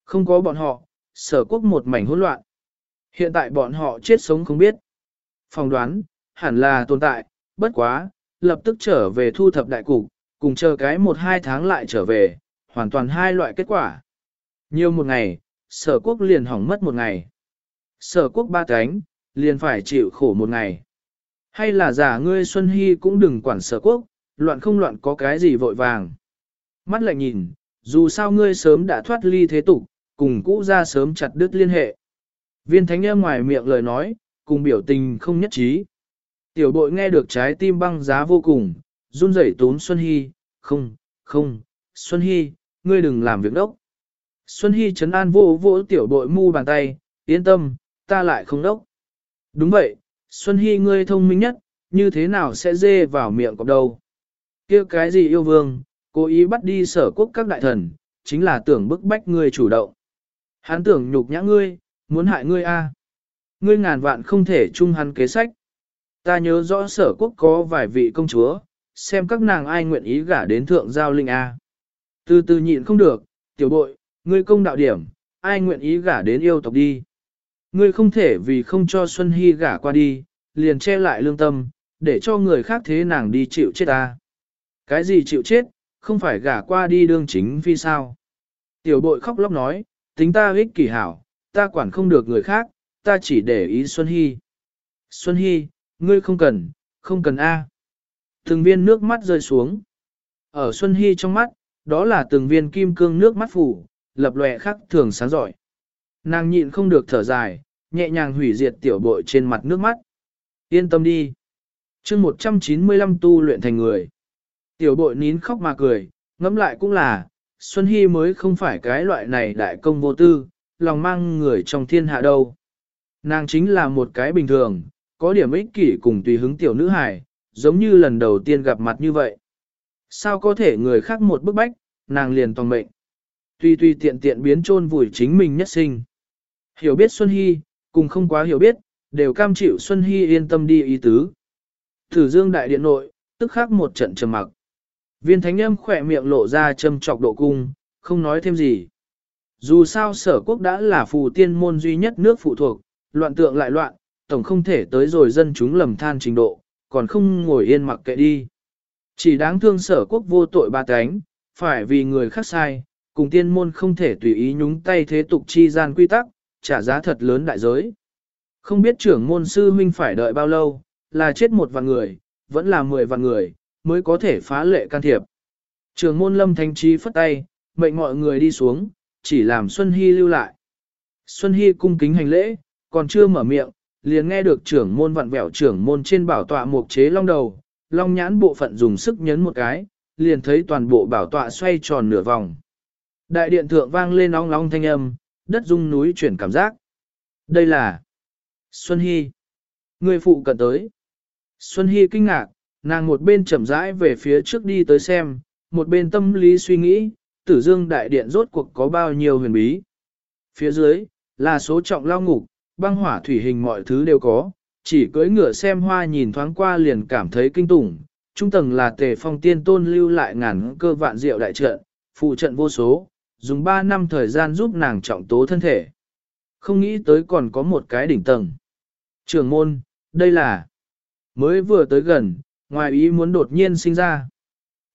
Không có bọn họ, sở quốc một mảnh hỗn loạn. Hiện tại bọn họ chết sống không biết. Phòng đoán, hẳn là tồn tại, bất quá, lập tức trở về thu thập đại cục, cùng chờ cái một hai tháng lại trở về, hoàn toàn hai loại kết quả. Nhiều một ngày, sở quốc liền hỏng mất một ngày. Sở quốc ba cánh, liền phải chịu khổ một ngày. Hay là giả ngươi Xuân Hy cũng đừng quản sở quốc, loạn không loạn có cái gì vội vàng. Mắt lại nhìn, dù sao ngươi sớm đã thoát ly thế tục, cùng cũ ra sớm chặt đứt liên hệ. Viên thánh em ngoài miệng lời nói, cùng biểu tình không nhất trí. Tiểu bội nghe được trái tim băng giá vô cùng, run rẩy tốn Xuân Hy, không, không, Xuân Hy, ngươi đừng làm việc đốc. Xuân Hy chấn an vô vô tiểu bội mu bàn tay, yên tâm, ta lại không đốc. Đúng vậy, Xuân Hy ngươi thông minh nhất, như thế nào sẽ dê vào miệng cọp đâu. kia cái gì yêu vương, cố ý bắt đi sở quốc các đại thần, chính là tưởng bức bách ngươi chủ động. Hắn tưởng nhục nhã ngươi, muốn hại ngươi a. Ngươi ngàn vạn không thể chung hắn kế sách. Ta nhớ rõ sở quốc có vài vị công chúa, xem các nàng ai nguyện ý gả đến thượng giao linh A. Từ từ nhịn không được, tiểu bội, ngươi công đạo điểm, ai nguyện ý gả đến yêu tộc đi. Ngươi không thể vì không cho Xuân Hy gả qua đi, liền che lại lương tâm, để cho người khác thế nàng đi chịu chết ta. Cái gì chịu chết, không phải gả qua đi đương chính vì sao. Tiểu bội khóc lóc nói, tính ta ích kỷ hảo, ta quản không được người khác, ta chỉ để ý Xuân Hy. Xuân Hy, ngươi không cần, không cần A. Từng viên nước mắt rơi xuống. Ở Xuân Hy trong mắt, đó là từng viên kim cương nước mắt phủ, lập lòe khắc thường sáng giỏi. Nàng nhịn không được thở dài, nhẹ nhàng hủy diệt tiểu bội trên mặt nước mắt. Yên tâm đi. chương 195 tu luyện thành người. Tiểu bội nín khóc mà cười, ngẫm lại cũng là, Xuân Hy mới không phải cái loại này đại công vô tư, lòng mang người trong thiên hạ đâu. Nàng chính là một cái bình thường, có điểm ích kỷ cùng tùy hứng tiểu nữ hài, giống như lần đầu tiên gặp mặt như vậy. Sao có thể người khác một bức bách, nàng liền toàn mệnh. Tuy tuy tiện tiện biến chôn vùi chính mình nhất sinh. Hiểu biết Xuân Hy, cùng không quá hiểu biết, đều cam chịu Xuân Hy yên tâm đi ý tứ. Thử dương đại điện nội, tức khắc một trận trầm mặc. Viên thánh âm khỏe miệng lộ ra châm trọc độ cung, không nói thêm gì. Dù sao sở quốc đã là phù tiên môn duy nhất nước phụ thuộc, loạn tượng lại loạn, tổng không thể tới rồi dân chúng lầm than trình độ, còn không ngồi yên mặc kệ đi. Chỉ đáng thương sở quốc vô tội ba cánh, phải vì người khác sai, cùng tiên môn không thể tùy ý nhúng tay thế tục chi gian quy tắc, trả giá thật lớn đại giới. Không biết trưởng môn sư huynh phải đợi bao lâu, là chết một vạn người, vẫn là mười vạn người, mới có thể phá lệ can thiệp. Trưởng môn lâm thanh trí phất tay, mệnh mọi người đi xuống, chỉ làm Xuân Hy lưu lại. Xuân Hy cung kính hành lễ, còn chưa mở miệng, liền nghe được trưởng môn vặn vẹo trưởng môn trên bảo tọa mục chế long đầu, long nhãn bộ phận dùng sức nhấn một cái, liền thấy toàn bộ bảo tọa xoay tròn nửa vòng. Đại điện thượng vang lên ong long thanh âm, đất rung núi chuyển cảm giác. Đây là Xuân Hy. Người phụ cận tới. Xuân Hy kinh ngạc, nàng một bên chậm rãi về phía trước đi tới xem, một bên tâm lý suy nghĩ, tử dương đại điện rốt cuộc có bao nhiêu huyền bí. Phía dưới, là số trọng lao ngục, băng hỏa thủy hình mọi thứ đều có, chỉ cưỡi ngựa xem hoa nhìn thoáng qua liền cảm thấy kinh tủng. Trung tầng là tề phong tiên tôn lưu lại ngàn cơ vạn diệu đại trận, phụ trận vô số, dùng 3 năm thời gian giúp nàng trọng tố thân thể. Không nghĩ tới còn có một cái đỉnh tầng. Trường môn, đây là mới vừa tới gần, ngoài ý muốn đột nhiên sinh ra.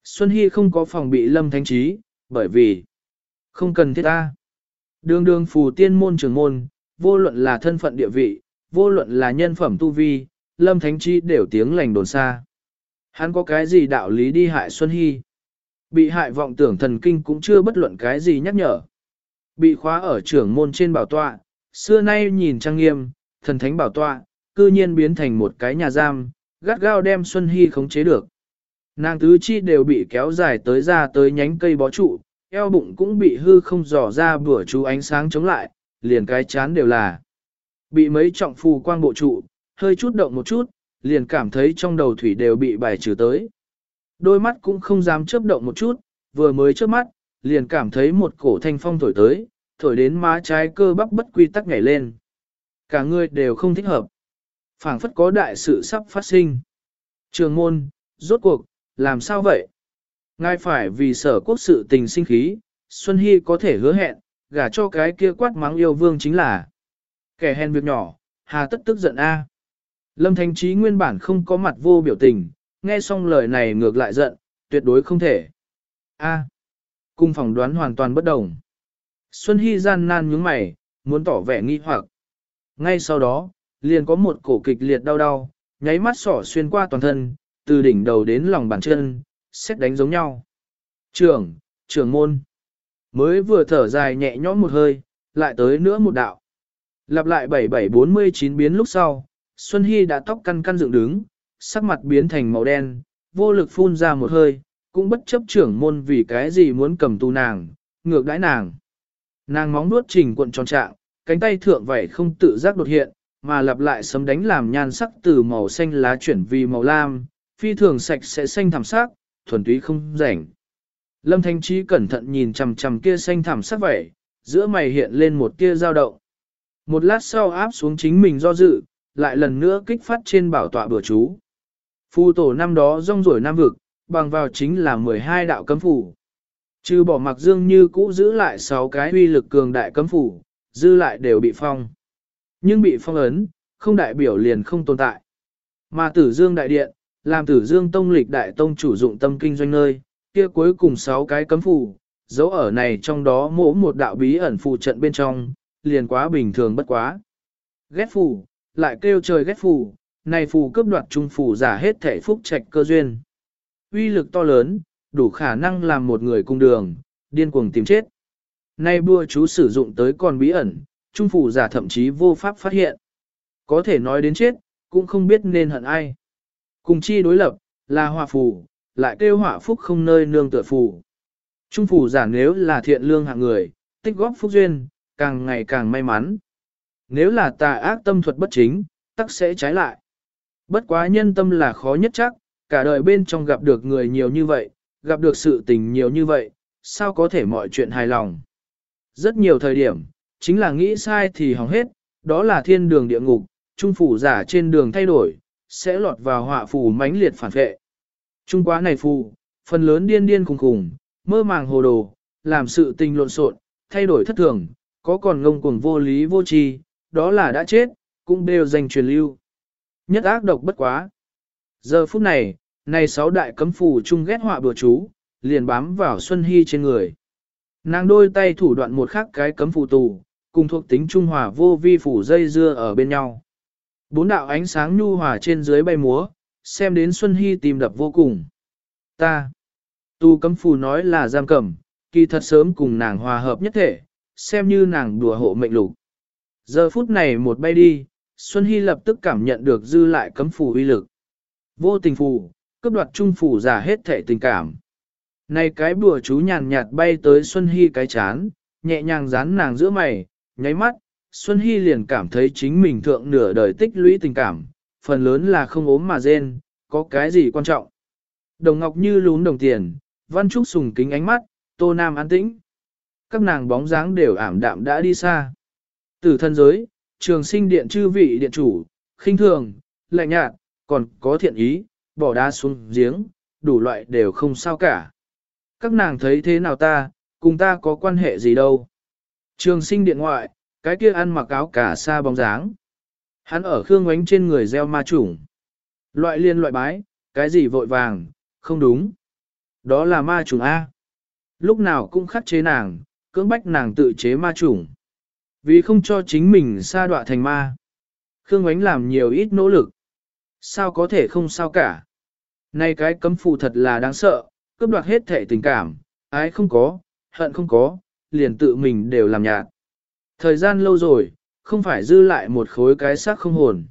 Xuân Hy không có phòng bị lâm thánh trí, bởi vì không cần thiết ta. Đường đường phù tiên môn trường môn, vô luận là thân phận địa vị, vô luận là nhân phẩm tu vi, lâm thánh trí đều tiếng lành đồn xa. Hắn có cái gì đạo lý đi hại Xuân Hy? Bị hại vọng tưởng thần kinh cũng chưa bất luận cái gì nhắc nhở. Bị khóa ở trưởng môn trên bảo tọa, xưa nay nhìn trang nghiêm, thần thánh bảo tọa, cư nhiên biến thành một cái nhà giam, gắt gao đem Xuân Hy khống chế được. Nàng tứ chi đều bị kéo dài tới ra tới nhánh cây bó trụ, eo bụng cũng bị hư không dò ra bữa chú ánh sáng chống lại, liền cái chán đều là. Bị mấy trọng phù quang bộ trụ, hơi chút động một chút, liền cảm thấy trong đầu thủy đều bị bài trừ tới. Đôi mắt cũng không dám chớp động một chút, vừa mới chớp mắt, liền cảm thấy một cổ thanh phong thổi tới, thổi đến má trái cơ bắp bất quy tắc nhảy lên. Cả người đều không thích hợp. phảng phất có đại sự sắp phát sinh. Trường môn, rốt cuộc, làm sao vậy? Ngài phải vì sở quốc sự tình sinh khí, Xuân Hy có thể hứa hẹn, gả cho cái kia quát mắng yêu vương chính là kẻ hèn việc nhỏ, hà tất tức giận a. Lâm Thanh Trí nguyên bản không có mặt vô biểu tình, nghe xong lời này ngược lại giận, tuyệt đối không thể. A. cung phòng đoán hoàn toàn bất đồng. Xuân Hy gian nan nhướng mày, muốn tỏ vẻ nghi hoặc. Ngay sau đó, liền có một cổ kịch liệt đau đau, nháy mắt sỏ xuyên qua toàn thân, từ đỉnh đầu đến lòng bàn chân, xét đánh giống nhau. Trưởng, trưởng môn. Mới vừa thở dài nhẹ nhõm một hơi, lại tới nữa một đạo. Lặp lại 7749 biến lúc sau, Xuân Hy đã tóc căn căn dựng đứng, sắc mặt biến thành màu đen, vô lực phun ra một hơi, cũng bất chấp trưởng môn vì cái gì muốn cầm tù nàng, ngược đãi nàng. Nàng móng nuốt trình cuộn tròn trạng, cánh tay thượng vảy không tự giác đột hiện, mà lặp lại sấm đánh làm nhan sắc từ màu xanh lá chuyển vì màu lam, phi thường sạch sẽ xanh thảm sắc, thuần túy không rảnh. Lâm Thanh Trí cẩn thận nhìn chằm chằm kia xanh thảm sắc vảy, giữa mày hiện lên một tia dao động. Một lát sau áp xuống chính mình do dự, lại lần nữa kích phát trên bảo tọa bừa chú. Phu tổ năm đó rong rổi nam vực, bằng vào chính là 12 đạo cấm phủ. Trừ bỏ mặc dương như cũ giữ lại 6 cái uy lực cường đại cấm phủ, dư lại đều bị phong. Nhưng bị phong ấn, không đại biểu liền không tồn tại. Mà tử dương đại điện, làm tử dương tông lịch đại tông chủ dụng tâm kinh doanh nơi, kia cuối cùng 6 cái cấm phủ, dấu ở này trong đó mỗi một đạo bí ẩn phù trận bên trong, liền quá bình thường bất quá. Ghét phù, lại kêu trời ghét phù, này phù cướp đoạt trung phù giả hết thể phúc trạch cơ duyên. Uy lực to lớn, đủ khả năng làm một người cung đường, điên cuồng tìm chết. Nay bùa chú sử dụng tới còn bí ẩn, trung phù giả thậm chí vô pháp phát hiện. Có thể nói đến chết, cũng không biết nên hận ai. Cùng chi đối lập, là hòa phù, lại kêu họa phúc không nơi nương tựa phù. Trung phù giả nếu là thiện lương hạng người, tích góp phúc duyên, càng ngày càng may mắn. Nếu là tà ác tâm thuật bất chính, tắc sẽ trái lại. Bất quá nhân tâm là khó nhất chắc, cả đời bên trong gặp được người nhiều như vậy, gặp được sự tình nhiều như vậy, sao có thể mọi chuyện hài lòng. Rất nhiều thời điểm, chính là nghĩ sai thì hỏng hết, đó là thiên đường địa ngục, trung phủ giả trên đường thay đổi, sẽ lọt vào họa phù mãnh liệt phản vệ. Trung quá này phù, phần lớn điên điên khùng khùng, mơ màng hồ đồ, làm sự tình lộn xộn, thay đổi thất thường, có còn ngông cuồng vô lý vô tri, đó là đã chết, cũng đều dành truyền lưu. Nhất ác độc bất quá. Giờ phút này, này sáu đại cấm phù chung ghét họa bừa chú, liền bám vào Xuân Hy trên người. Nàng đôi tay thủ đoạn một khắc cái cấm phù tù, cùng thuộc tính trung hòa vô vi phủ dây dưa ở bên nhau. Bốn đạo ánh sáng nhu hòa trên dưới bay múa, xem đến Xuân Hy tìm đập vô cùng. Ta, tu cấm phù nói là giam cầm, kỳ thật sớm cùng nàng hòa hợp nhất thể, xem như nàng đùa hộ mệnh lục. Giờ phút này một bay đi, Xuân Hy lập tức cảm nhận được dư lại cấm phù uy lực. Vô tình phù, cấp đoạt trung phù giả hết thể tình cảm. Này cái bùa chú nhàn nhạt bay tới Xuân Hy cái chán, nhẹ nhàng dán nàng giữa mày, nháy mắt, Xuân Hy liền cảm thấy chính mình thượng nửa đời tích lũy tình cảm, phần lớn là không ốm mà rên, có cái gì quan trọng. Đồng ngọc như lún đồng tiền, văn trúc sùng kính ánh mắt, tô nam an tĩnh. Các nàng bóng dáng đều ảm đạm đã đi xa. Từ thân giới, trường sinh điện chư vị điện chủ, khinh thường, lạnh nhạt, còn có thiện ý, bỏ đá xuống giếng, đủ loại đều không sao cả. Các nàng thấy thế nào ta, cùng ta có quan hệ gì đâu. Trường sinh điện ngoại, cái kia ăn mặc áo cả xa bóng dáng. Hắn ở khương ánh trên người gieo ma chủng. Loại liên loại bái, cái gì vội vàng, không đúng. Đó là ma chủng A. Lúc nào cũng khắc chế nàng, cưỡng bách nàng tự chế ma chủng. Vì không cho chính mình sa đọa thành ma. Khương ánh làm nhiều ít nỗ lực. Sao có thể không sao cả. nay cái cấm phụ thật là đáng sợ, cướp đoạt hết thể tình cảm, ái không có, hận không có, liền tự mình đều làm nhạt. Thời gian lâu rồi, không phải dư lại một khối cái xác không hồn.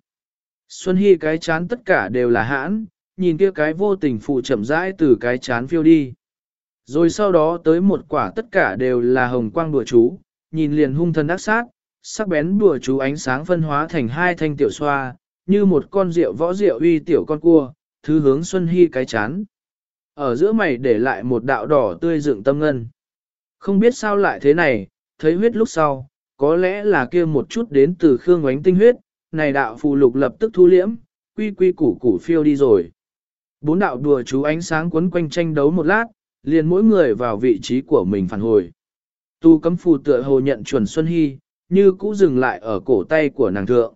Xuân Hy cái chán tất cả đều là hãn, nhìn kia cái vô tình phụ chậm rãi từ cái chán phiêu đi. Rồi sau đó tới một quả tất cả đều là hồng quang đùa chú, nhìn liền hung thần ác sát, sắc bén đùa chú ánh sáng phân hóa thành hai thanh tiểu xoa, như một con rượu võ rượu uy tiểu con cua, thứ hướng Xuân Hy cái chán. Ở giữa mày để lại một đạo đỏ tươi dựng tâm ngân. Không biết sao lại thế này, thấy huyết lúc sau, có lẽ là kia một chút đến từ khương oánh tinh huyết, này đạo phù lục lập tức thu liễm, quy quy củ củ phiêu đi rồi. Bốn đạo đùa chú ánh sáng quấn quanh tranh đấu một lát, liền mỗi người vào vị trí của mình phản hồi. Tu cấm phù tựa hồ nhận chuẩn Xuân Hy, như cũ dừng lại ở cổ tay của nàng thượng.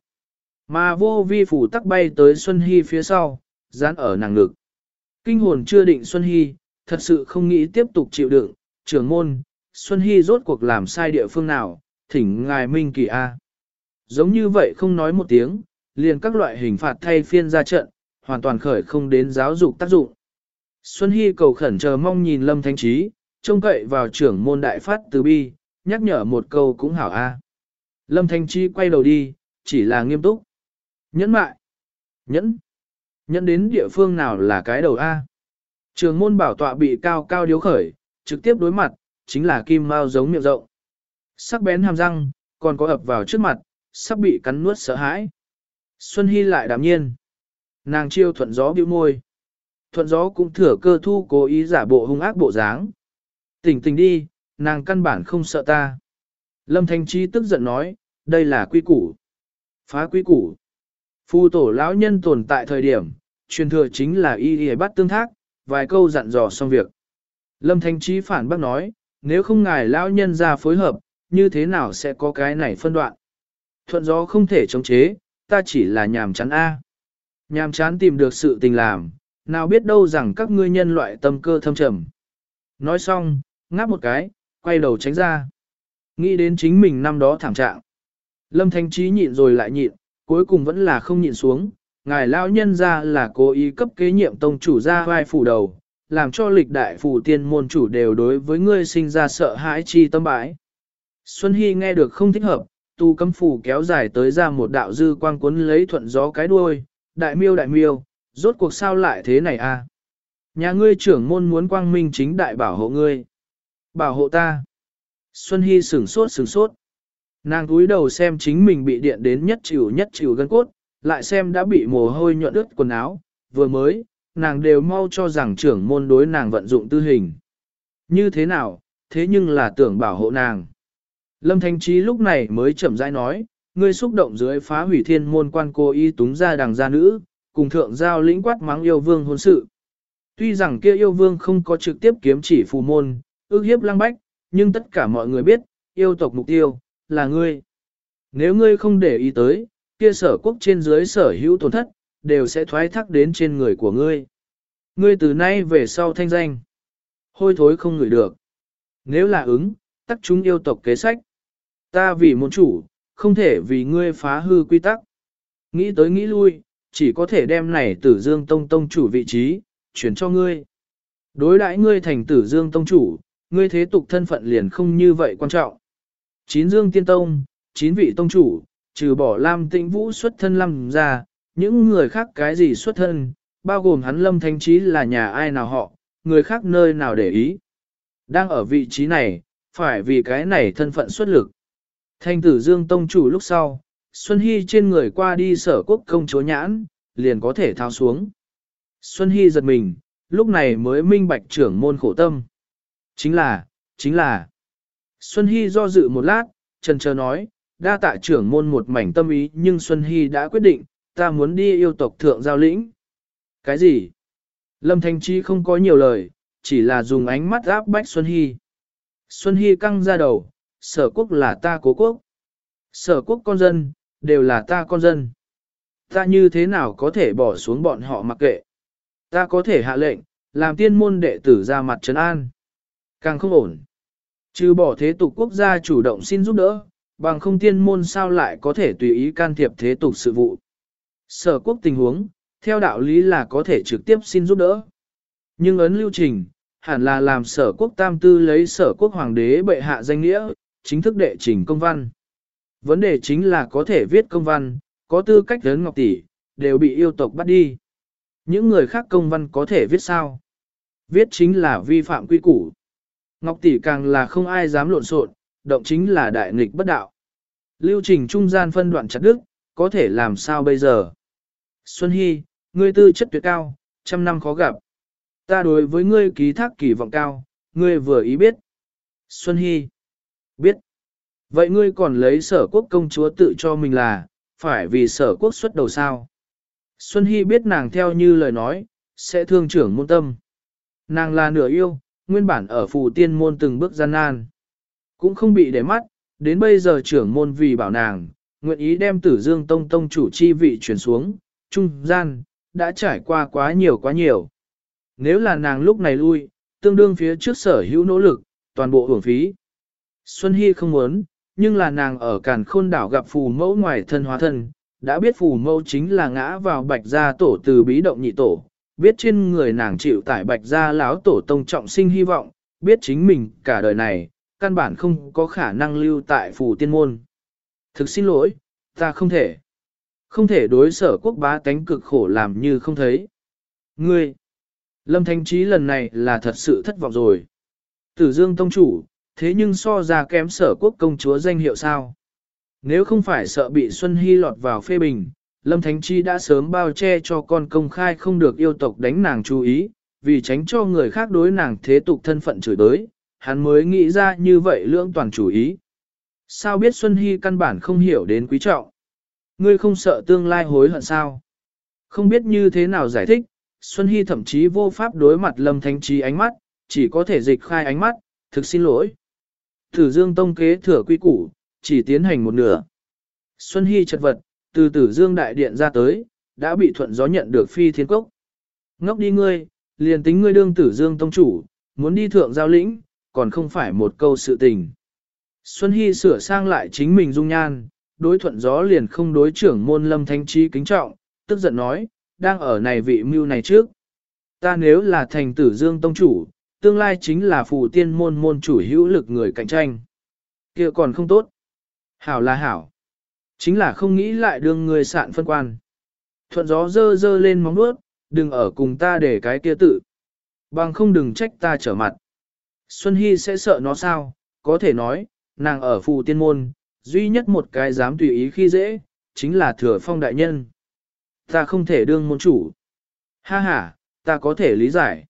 Mà vô vi phù tắc bay tới Xuân Hy phía sau, dán ở nàng ngực. Kinh hồn chưa định Xuân Hy, thật sự không nghĩ tiếp tục chịu đựng, trưởng môn, Xuân Hy rốt cuộc làm sai địa phương nào, thỉnh ngài minh kỳ A. Giống như vậy không nói một tiếng, liền các loại hình phạt thay phiên ra trận, hoàn toàn khởi không đến giáo dục tác dụng. Xuân Hy cầu khẩn chờ mong nhìn Lâm Thanh Trí, trông cậy vào trưởng môn đại phát từ bi, nhắc nhở một câu cũng hảo a. Lâm Thanh chi quay đầu đi, chỉ là nghiêm túc. Nhẫn mại. Nhẫn. Nhẫn đến địa phương nào là cái đầu A. Trường môn bảo tọa bị cao cao điếu khởi, trực tiếp đối mặt, chính là kim mao giống miệng rộng. Sắc bén hàm răng, còn có ập vào trước mặt, sắp bị cắn nuốt sợ hãi. Xuân Hy lại đạm nhiên. Nàng chiêu thuận gió bĩu môi. Thuận gió cũng thừa cơ thu cố ý giả bộ hung ác bộ dáng. Tỉnh tỉnh đi, nàng căn bản không sợ ta. Lâm Thanh Chi tức giận nói, đây là quy củ. Phá quy củ. Phu tổ lão nhân tồn tại thời điểm, truyền thừa chính là y y bắt tương thác, vài câu dặn dò xong việc. Lâm Thanh Chi phản bác nói, nếu không ngài lão nhân ra phối hợp, như thế nào sẽ có cái này phân đoạn. Thuận gió không thể chống chế, ta chỉ là nhàm chán A. Nhàm chán tìm được sự tình làm, nào biết đâu rằng các ngươi nhân loại tâm cơ thâm trầm. Nói xong, ngáp một cái, quay đầu tránh ra. Nghĩ đến chính mình năm đó thảm trạng. Lâm Thanh Trí nhịn rồi lại nhịn, cuối cùng vẫn là không nhịn xuống. Ngài lão nhân ra là cố ý cấp kế nhiệm tông chủ ra vai phủ đầu, làm cho lịch đại phủ tiên môn chủ đều đối với ngươi sinh ra sợ hãi chi tâm bãi. Xuân Hy nghe được không thích hợp, tu cấm phủ kéo dài tới ra một đạo dư quang cuốn lấy thuận gió cái đuôi, đại miêu đại miêu, rốt cuộc sao lại thế này a? À? Nhà ngươi trưởng môn muốn quang minh chính đại bảo hộ ngươi. Bảo hộ ta. Xuân Hy sửng sốt sửng sốt. Nàng cúi đầu xem chính mình bị điện đến nhất chịu nhất chịu gân cốt, lại xem đã bị mồ hôi nhuận ướt quần áo, vừa mới, nàng đều mau cho rằng trưởng môn đối nàng vận dụng tư hình. Như thế nào, thế nhưng là tưởng bảo hộ nàng. Lâm Thanh Trí lúc này mới chậm rãi nói, ngươi xúc động dưới phá hủy thiên môn quan cô y túng ra đằng gia nữ, cùng thượng giao lĩnh quát mắng yêu vương hôn sự. Tuy rằng kia yêu vương không có trực tiếp kiếm chỉ phù môn, ước hiếp lăng bách, nhưng tất cả mọi người biết, yêu tộc mục tiêu, là ngươi. Nếu ngươi không để ý tới, kia sở quốc trên dưới sở hữu tổn thất, đều sẽ thoái thác đến trên người của ngươi. Ngươi từ nay về sau thanh danh, hôi thối không ngửi được. Nếu là ứng, tắc chúng yêu tộc kế sách. Ta vì môn chủ, không thể vì ngươi phá hư quy tắc. Nghĩ tới nghĩ lui, chỉ có thể đem này tử dương tông tông chủ vị trí, chuyển cho ngươi. Đối đãi ngươi thành tử dương tông chủ, ngươi thế tục thân phận liền không như vậy quan trọng. Chín dương tiên tông, chín vị tông chủ, trừ bỏ Lam Tĩnh Vũ xuất thân lâm ra, những người khác cái gì xuất thân, bao gồm hắn lâm thanh trí là nhà ai nào họ, người khác nơi nào để ý. Đang ở vị trí này, phải vì cái này thân phận xuất lực. Thanh tử dương tông chủ lúc sau, Xuân Hy trên người qua đi sở quốc công chúa nhãn, liền có thể thao xuống. Xuân Hy giật mình, lúc này mới minh bạch trưởng môn khổ tâm. Chính là, chính là. Xuân Hy do dự một lát, trần chờ nói, đa tạ trưởng môn một mảnh tâm ý nhưng Xuân Hy đã quyết định, ta muốn đi yêu tộc thượng giao lĩnh. Cái gì? Lâm Thanh Chi không có nhiều lời, chỉ là dùng ánh mắt áp bách Xuân Hy. Xuân Hy căng ra đầu, sở quốc là ta cố quốc. Sở quốc con dân, đều là ta con dân. Ta như thế nào có thể bỏ xuống bọn họ mặc kệ. Ta có thể hạ lệnh, làm tiên môn đệ tử ra mặt trấn an. Càng không ổn. Trừ bỏ thế tục quốc gia chủ động xin giúp đỡ, bằng không tiên môn sao lại có thể tùy ý can thiệp thế tục sự vụ. Sở quốc tình huống, theo đạo lý là có thể trực tiếp xin giúp đỡ. Nhưng ấn lưu trình, hẳn là làm sở quốc tam tư lấy sở quốc hoàng đế bệ hạ danh nghĩa, chính thức đệ trình công văn. Vấn đề chính là có thể viết công văn, có tư cách lớn ngọc tỷ, đều bị yêu tộc bắt đi. Những người khác công văn có thể viết sao? Viết chính là vi phạm quy củ. Ngọc Tỷ càng là không ai dám lộn xộn, động chính là đại nghịch bất đạo. Lưu trình trung gian phân đoạn chặt đức, có thể làm sao bây giờ? Xuân Hy, ngươi tư chất tuyệt cao, trăm năm khó gặp. Ta đối với ngươi ký thác kỳ vọng cao, ngươi vừa ý biết. Xuân Hy, biết. Vậy ngươi còn lấy sở quốc công chúa tự cho mình là, phải vì sở quốc xuất đầu sao? Xuân Hy biết nàng theo như lời nói, sẽ thương trưởng môn tâm. Nàng là nửa yêu, nguyên bản ở phù tiên môn từng bước gian nan. Cũng không bị để mắt, đến bây giờ trưởng môn vì bảo nàng, nguyện ý đem tử dương tông tông chủ chi vị chuyển xuống, trung gian, đã trải qua quá nhiều quá nhiều. Nếu là nàng lúc này lui, tương đương phía trước sở hữu nỗ lực, toàn bộ hưởng phí. Xuân Hy không muốn, nhưng là nàng ở càn khôn đảo gặp phù mẫu ngoài thân hóa thân, đã biết phù mẫu chính là ngã vào bạch gia tổ từ bí động nhị tổ, biết trên người nàng chịu tải bạch gia láo tổ tông trọng sinh hy vọng, biết chính mình cả đời này, căn bản không có khả năng lưu tại phù tiên môn. Thực xin lỗi, ta không thể. Không thể đối sở quốc bá tánh cực khổ làm như không thấy. Ngươi, Lâm Thánh Trí lần này là thật sự thất vọng rồi. Tử Dương Tông Chủ, thế nhưng so ra kém sở quốc công chúa danh hiệu sao? Nếu không phải sợ bị Xuân Hy lọt vào phê bình, Lâm Thánh Chi đã sớm bao che cho con công khai không được yêu tộc đánh nàng chú ý, vì tránh cho người khác đối nàng thế tục thân phận chửi tới, hắn mới nghĩ ra như vậy lưỡng toàn chủ ý. Sao biết Xuân Hy căn bản không hiểu đến quý trọng? Ngươi không sợ tương lai hối hận sao? Không biết như thế nào giải thích, Xuân Hy thậm chí vô pháp đối mặt Lâm Thánh Chi ánh mắt, chỉ có thể dịch khai ánh mắt, thực xin lỗi. Thử Dương Tông kế thừa quy củ, chỉ tiến hành một nửa. Xuân Hy chật vật, từ tử Dương Đại Điện ra tới, đã bị thuận gió nhận được phi thiên cốc. Ngốc đi ngươi, liền tính ngươi đương tử Dương Tông chủ, muốn đi thượng giao lĩnh, còn không phải một câu sự tình. Xuân Hy sửa sang lại chính mình dung nhan, đối thuận gió liền không đối trưởng môn lâm thanh trí kính trọng, tức giận nói, đang ở này vị mưu này trước. Ta nếu là thành tử Dương Tông chủ, tương lai chính là phù tiên môn môn chủ hữu lực người cạnh tranh. kia còn không tốt. Hảo là hảo. Chính là không nghĩ lại đương người sạn phân quan. Thuận gió dơ dơ lên móng nuốt, đừng ở cùng ta để cái kia tự. Bằng không đừng trách ta trở mặt. Xuân Hy sẽ sợ nó sao, có thể nói, nàng ở phù tiên môn, duy nhất một cái dám tùy ý khi dễ, chính là thừa phong đại nhân. Ta không thể đương môn chủ. Ha ha, ta có thể lý giải.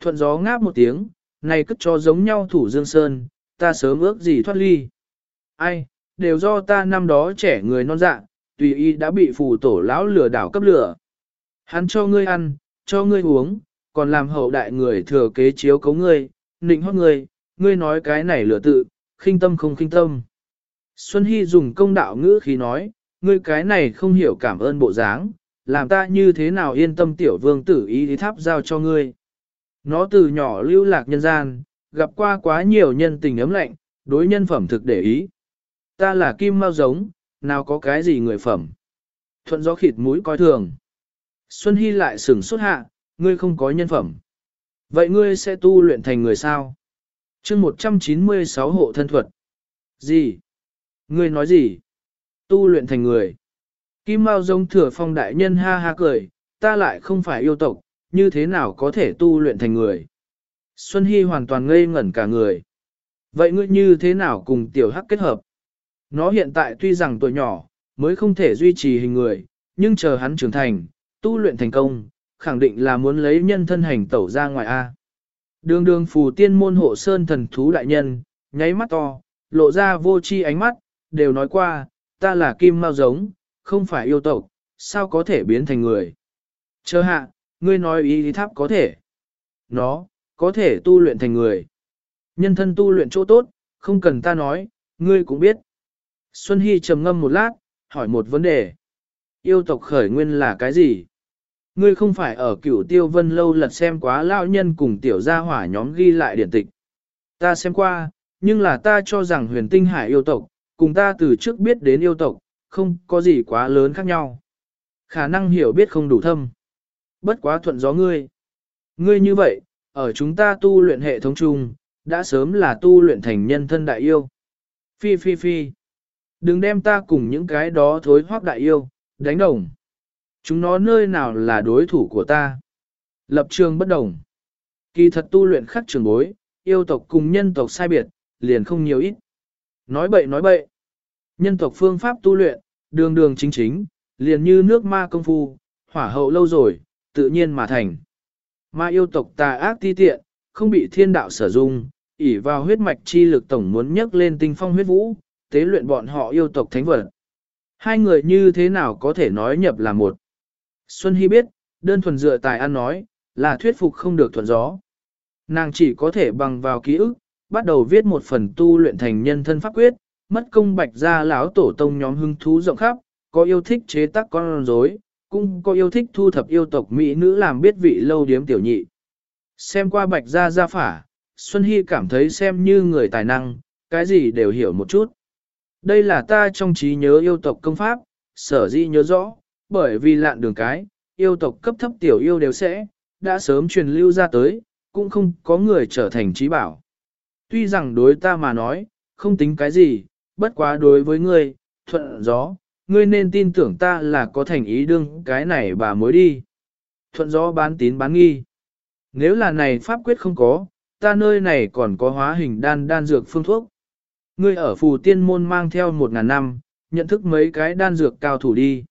Thuận gió ngáp một tiếng, này cất cho giống nhau thủ dương sơn, ta sớm ước gì thoát ly. Ai, đều do ta năm đó trẻ người non dạ, tùy y đã bị phù tổ lão lừa đảo cấp lửa. Hắn cho ngươi ăn, cho ngươi uống, còn làm hậu đại người thừa kế chiếu cấu ngươi, nịnh hót ngươi, ngươi nói cái này lừa tự, khinh tâm không khinh tâm. Xuân Hy dùng công đạo ngữ khi nói, ngươi cái này không hiểu cảm ơn bộ dáng, làm ta như thế nào yên tâm tiểu vương tử ý tháp giao cho ngươi. Nó từ nhỏ lưu lạc nhân gian, gặp qua quá nhiều nhân tình ấm lạnh, đối nhân phẩm thực để ý. Ta là kim mau giống, nào có cái gì người phẩm. Thuận gió khịt mũi coi thường. Xuân Hy lại sửng xuất hạ, ngươi không có nhân phẩm. Vậy ngươi sẽ tu luyện thành người sao? chương 196 hộ thân thuật. Gì? Ngươi nói gì? Tu luyện thành người. Kim Mao Dông thừa phong đại nhân ha ha cười, ta lại không phải yêu tộc, như thế nào có thể tu luyện thành người. Xuân Hy hoàn toàn ngây ngẩn cả người. Vậy ngươi như thế nào cùng tiểu hắc kết hợp? Nó hiện tại tuy rằng tuổi nhỏ, mới không thể duy trì hình người, nhưng chờ hắn trưởng thành, tu luyện thành công, khẳng định là muốn lấy nhân thân hành tẩu ra ngoài A. Đường đường phù tiên môn hộ sơn thần thú đại nhân, nháy mắt to, lộ ra vô chi ánh mắt, đều nói qua, ta là kim mau giống, không phải yêu tộc, sao có thể biến thành người. Chờ hạ, ngươi nói ý lý tháp có thể. Nó, có thể tu luyện thành người. Nhân thân tu luyện chỗ tốt, không cần ta nói, ngươi cũng biết. Xuân Hy trầm ngâm một lát, hỏi một vấn đề. Yêu tộc khởi nguyên là cái gì? Ngươi không phải ở cửu tiêu vân lâu lật xem quá lao nhân cùng tiểu gia hỏa nhóm ghi lại điển tịch. Ta xem qua, nhưng là ta cho rằng huyền tinh hải yêu tộc, cùng ta từ trước biết đến yêu tộc, không có gì quá lớn khác nhau. Khả năng hiểu biết không đủ thâm. Bất quá thuận gió ngươi. Ngươi như vậy, ở chúng ta tu luyện hệ thống chung, đã sớm là tu luyện thành nhân thân đại yêu. Phi phi phi. Đừng đem ta cùng những cái đó thối hoác đại yêu, đánh đồng. Chúng nó nơi nào là đối thủ của ta? Lập trường bất đồng. Kỳ thật tu luyện khắc trường bối, yêu tộc cùng nhân tộc sai biệt, liền không nhiều ít. Nói bậy nói bậy. Nhân tộc phương pháp tu luyện, đường đường chính chính, liền như nước ma công phu, hỏa hậu lâu rồi, tự nhiên mà thành. Ma yêu tộc tà ác ti tiện, không bị thiên đạo sử dụng, ỉ vào huyết mạch chi lực tổng muốn nhấc lên tinh phong huyết vũ, tế luyện bọn họ yêu tộc thánh vật. Hai người như thế nào có thể nói nhập là một. Xuân Hy biết, đơn thuần dựa tài ăn nói, là thuyết phục không được thuận gió. Nàng chỉ có thể bằng vào ký ức, bắt đầu viết một phần tu luyện thành nhân thân pháp quyết, mất công bạch ra lão tổ tông nhóm hưng thú rộng khắp, có yêu thích chế tác con rối, cũng có yêu thích thu thập yêu tộc mỹ nữ làm biết vị lâu điếm tiểu nhị. Xem qua bạch gia gia phả, Xuân Hy cảm thấy xem như người tài năng, cái gì đều hiểu một chút. Đây là ta trong trí nhớ yêu tộc công pháp, sở dĩ nhớ rõ, bởi vì lạn đường cái, yêu tộc cấp thấp tiểu yêu đều sẽ, đã sớm truyền lưu ra tới, cũng không có người trở thành trí bảo. Tuy rằng đối ta mà nói, không tính cái gì, bất quá đối với ngươi, thuận gió, ngươi nên tin tưởng ta là có thành ý đương cái này bà mới đi. Thuận gió bán tín bán nghi. Nếu là này pháp quyết không có, ta nơi này còn có hóa hình đan đan dược phương thuốc. Ngươi ở phù tiên môn mang theo một ngàn năm, nhận thức mấy cái đan dược cao thủ đi.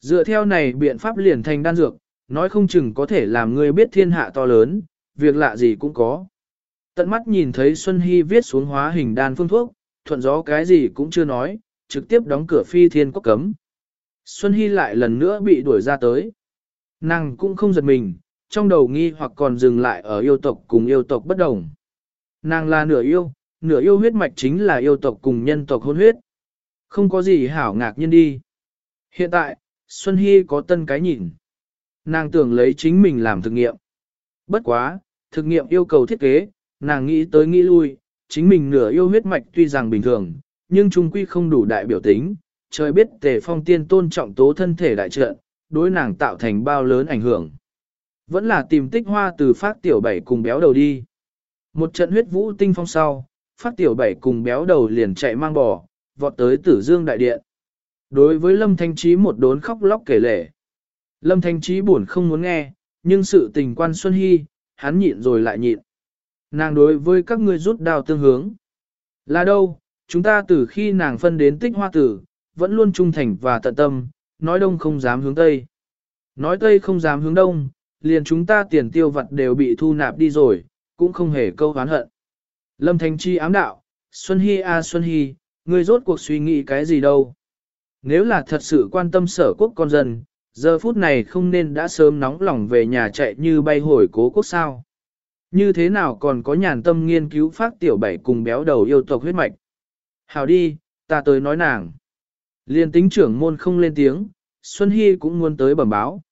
Dựa theo này biện pháp liền thành đan dược, nói không chừng có thể làm ngươi biết thiên hạ to lớn, việc lạ gì cũng có. Tận mắt nhìn thấy Xuân Hy viết xuống hóa hình đan phương thuốc, thuận gió cái gì cũng chưa nói, trực tiếp đóng cửa phi thiên quốc cấm. Xuân Hy lại lần nữa bị đuổi ra tới. Nàng cũng không giật mình, trong đầu nghi hoặc còn dừng lại ở yêu tộc cùng yêu tộc bất đồng. Nàng là nửa yêu, nửa yêu huyết mạch chính là yêu tộc cùng nhân tộc hôn huyết. Không có gì hảo ngạc nhiên đi. Hiện tại, Xuân Hy có tân cái nhìn. Nàng tưởng lấy chính mình làm thực nghiệm. Bất quá, thực nghiệm yêu cầu thiết kế, nàng nghĩ tới nghĩ lui, chính mình nửa yêu huyết mạch tuy rằng bình thường, nhưng trung quy không đủ đại biểu tính, trời biết tề phong tiên tôn trọng tố thân thể đại trận, đối nàng tạo thành bao lớn ảnh hưởng. Vẫn là tìm tích hoa từ phát tiểu bảy cùng béo đầu đi. Một trận huyết vũ tinh phong sau, phát tiểu bảy cùng béo đầu liền chạy mang bò, vọt tới tử dương đại điện. Đối với Lâm Thanh Trí một đốn khóc lóc kể lể. Lâm Thanh Trí buồn không muốn nghe, nhưng sự tình quan Xuân Hy, hắn nhịn rồi lại nhịn. Nàng đối với các ngươi rút đào tương hướng. Là đâu, chúng ta từ khi nàng phân đến tích hoa tử, vẫn luôn trung thành và tận tâm, nói đông không dám hướng tây. Nói tây không dám hướng đông, liền chúng ta tiền tiêu vật đều bị thu nạp đi rồi, cũng không hề câu hán hận. Lâm Thanh Chi ám đạo, Xuân Hy a Xuân Hy, ngươi rốt cuộc suy nghĩ cái gì đâu. Nếu là thật sự quan tâm sở quốc con dân, giờ phút này không nên đã sớm nóng lòng về nhà chạy như bay hồi cố quốc sao. Như thế nào còn có nhàn tâm nghiên cứu phát tiểu bảy cùng béo đầu yêu tộc huyết mạch. Hào đi, ta tới nói nàng. Liên tính trưởng môn không lên tiếng, Xuân Hy cũng muốn tới bẩm báo.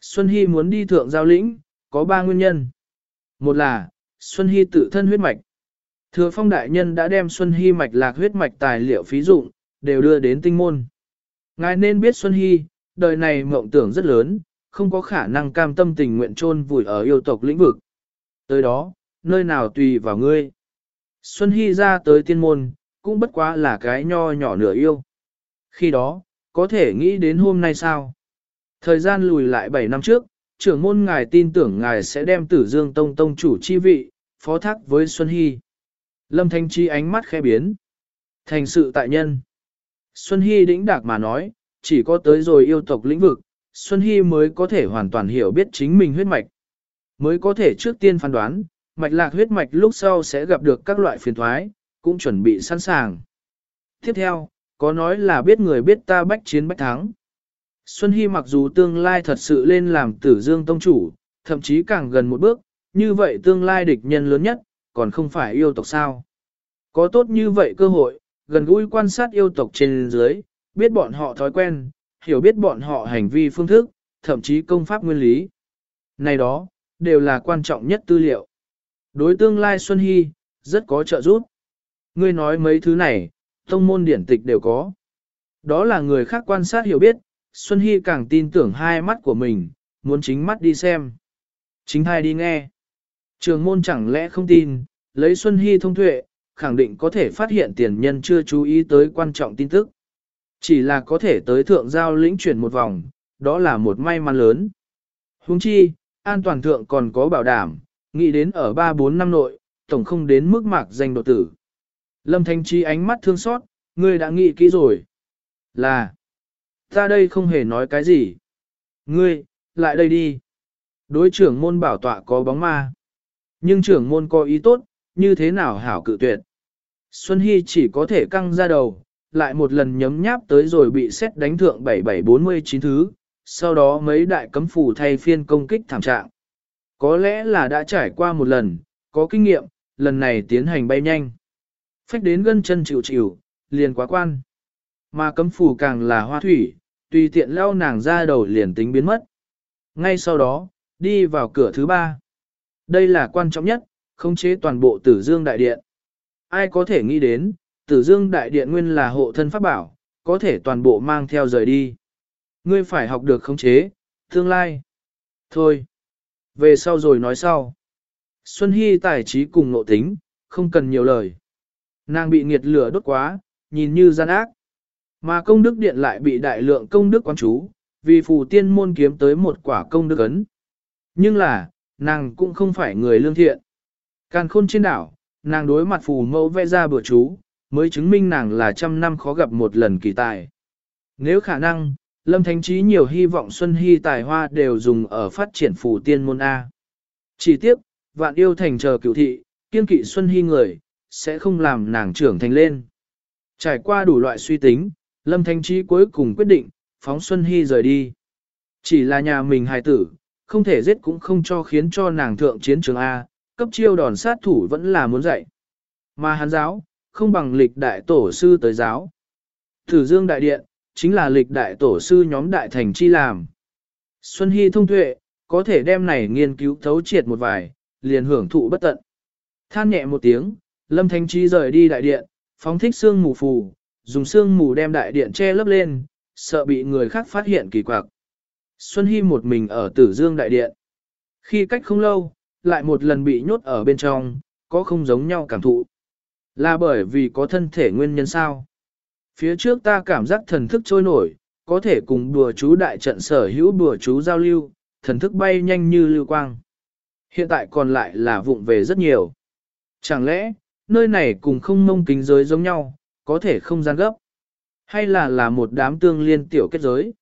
Xuân Hy muốn đi thượng giao lĩnh, có ba nguyên nhân. Một là, Xuân Hy tự thân huyết mạch. Thừa phong đại nhân đã đem Xuân Hy mạch lạc huyết mạch tài liệu phí dụng, đều đưa đến tinh môn. Ngài nên biết Xuân Hy, đời này mộng tưởng rất lớn, không có khả năng cam tâm tình nguyện chôn vùi ở yêu tộc lĩnh vực. Tới đó, nơi nào tùy vào ngươi. Xuân Hy ra tới tiên môn, cũng bất quá là cái nho nhỏ nửa yêu. Khi đó, có thể nghĩ đến hôm nay sao? Thời gian lùi lại 7 năm trước, trưởng môn ngài tin tưởng ngài sẽ đem tử dương tông tông chủ chi vị, phó thác với Xuân Hy. Lâm Thanh Chi ánh mắt khẽ biến. Thành sự tại nhân. Xuân Hy đĩnh đạc mà nói, chỉ có tới rồi yêu tộc lĩnh vực, Xuân Hy mới có thể hoàn toàn hiểu biết chính mình huyết mạch. Mới có thể trước tiên phán đoán, mạch lạc huyết mạch lúc sau sẽ gặp được các loại phiền thoái, cũng chuẩn bị sẵn sàng. Tiếp theo, có nói là biết người biết ta bách chiến bách thắng. Xuân Hy mặc dù tương lai thật sự lên làm tử dương tông chủ, thậm chí càng gần một bước, như vậy tương lai địch nhân lớn nhất, còn không phải yêu tộc sao. Có tốt như vậy cơ hội, gần gũi quan sát yêu tộc trên dưới, biết bọn họ thói quen, hiểu biết bọn họ hành vi phương thức, thậm chí công pháp nguyên lý. Này đó, đều là quan trọng nhất tư liệu. Đối tương lai Xuân Hy, rất có trợ giúp. Ngươi nói mấy thứ này, tông môn điển tịch đều có. Đó là người khác quan sát hiểu biết, Xuân Hy càng tin tưởng hai mắt của mình, muốn chính mắt đi xem. Chính hai đi nghe. Trường môn chẳng lẽ không tin, lấy Xuân Hy thông tuệ, khẳng định có thể phát hiện tiền nhân chưa chú ý tới quan trọng tin tức. Chỉ là có thể tới thượng giao lĩnh chuyển một vòng, đó là một may mắn lớn. Huống chi, an toàn thượng còn có bảo đảm, nghĩ đến ở 3-4 năm nội, tổng không đến mức mạc danh độ tử. Lâm Thanh Chi ánh mắt thương xót, ngươi đã nghĩ kỹ rồi. Là, ta đây không hề nói cái gì. Ngươi, lại đây đi. Đối trưởng môn bảo tọa có bóng ma. Nhưng trưởng môn có ý tốt, như thế nào hảo cự tuyệt. Xuân Hy chỉ có thể căng ra đầu, lại một lần nhấm nháp tới rồi bị xét đánh thượng 7749 thứ, sau đó mấy đại cấm phủ thay phiên công kích thảm trạng. Có lẽ là đã trải qua một lần, có kinh nghiệm, lần này tiến hành bay nhanh. Phách đến gân chân chịu chịu, liền quá quan. Mà cấm phủ càng là hoa thủy, tùy tiện leo nàng ra đầu liền tính biến mất. Ngay sau đó, đi vào cửa thứ ba. Đây là quan trọng nhất, khống chế toàn bộ tử dương đại điện. Ai có thể nghĩ đến, tử dương đại điện nguyên là hộ thân pháp bảo, có thể toàn bộ mang theo rời đi. Ngươi phải học được khống chế, tương lai. Thôi, về sau rồi nói sau. Xuân Hy tài trí cùng nộ tính, không cần nhiều lời. Nàng bị nghiệt lửa đốt quá, nhìn như gian ác. Mà công đức điện lại bị đại lượng công đức quán chú, vì phù tiên môn kiếm tới một quả công đức ấn. Nhưng là, nàng cũng không phải người lương thiện. Càn khôn trên đảo, nàng đối mặt phù mẫu vẽ ra bữa chú, mới chứng minh nàng là trăm năm khó gặp một lần kỳ tài. Nếu khả năng, Lâm Thánh Trí nhiều hy vọng Xuân Hy tài hoa đều dùng ở phát triển phù tiên môn A. Chỉ tiếc, vạn yêu thành chờ cựu thị, kiên kỵ Xuân Hy người, sẽ không làm nàng trưởng thành lên. Trải qua đủ loại suy tính, Lâm Thánh Trí cuối cùng quyết định, phóng Xuân Hy rời đi. Chỉ là nhà mình hài tử, không thể giết cũng không cho khiến cho nàng thượng chiến trường A, cấp chiêu đòn sát thủ vẫn là muốn dạy. Mà hắn giáo, không bằng lịch đại tổ sư tới giáo. Thử dương đại điện, chính là lịch đại tổ sư nhóm đại thành chi làm. Xuân Hy thông tuệ, có thể đem này nghiên cứu thấu triệt một vài, liền hưởng thụ bất tận. Than nhẹ một tiếng, Lâm Thánh Chi rời đi đại điện, phóng thích xương mù phù, dùng xương mù đem đại điện che lấp lên, sợ bị người khác phát hiện kỳ quặc. Xuân Hy một mình ở tử dương đại điện. Khi cách không lâu, lại một lần bị nhốt ở bên trong, có không giống nhau cảm thụ. Là bởi vì có thân thể nguyên nhân sao? Phía trước ta cảm giác thần thức trôi nổi, có thể cùng đùa chú đại trận sở hữu đùa chú giao lưu, thần thức bay nhanh như lưu quang. Hiện tại còn lại là vụng về rất nhiều. Chẳng lẽ, nơi này cùng không mông kính giới giống nhau, có thể không gian gấp? Hay là là một đám tương liên tiểu kết giới?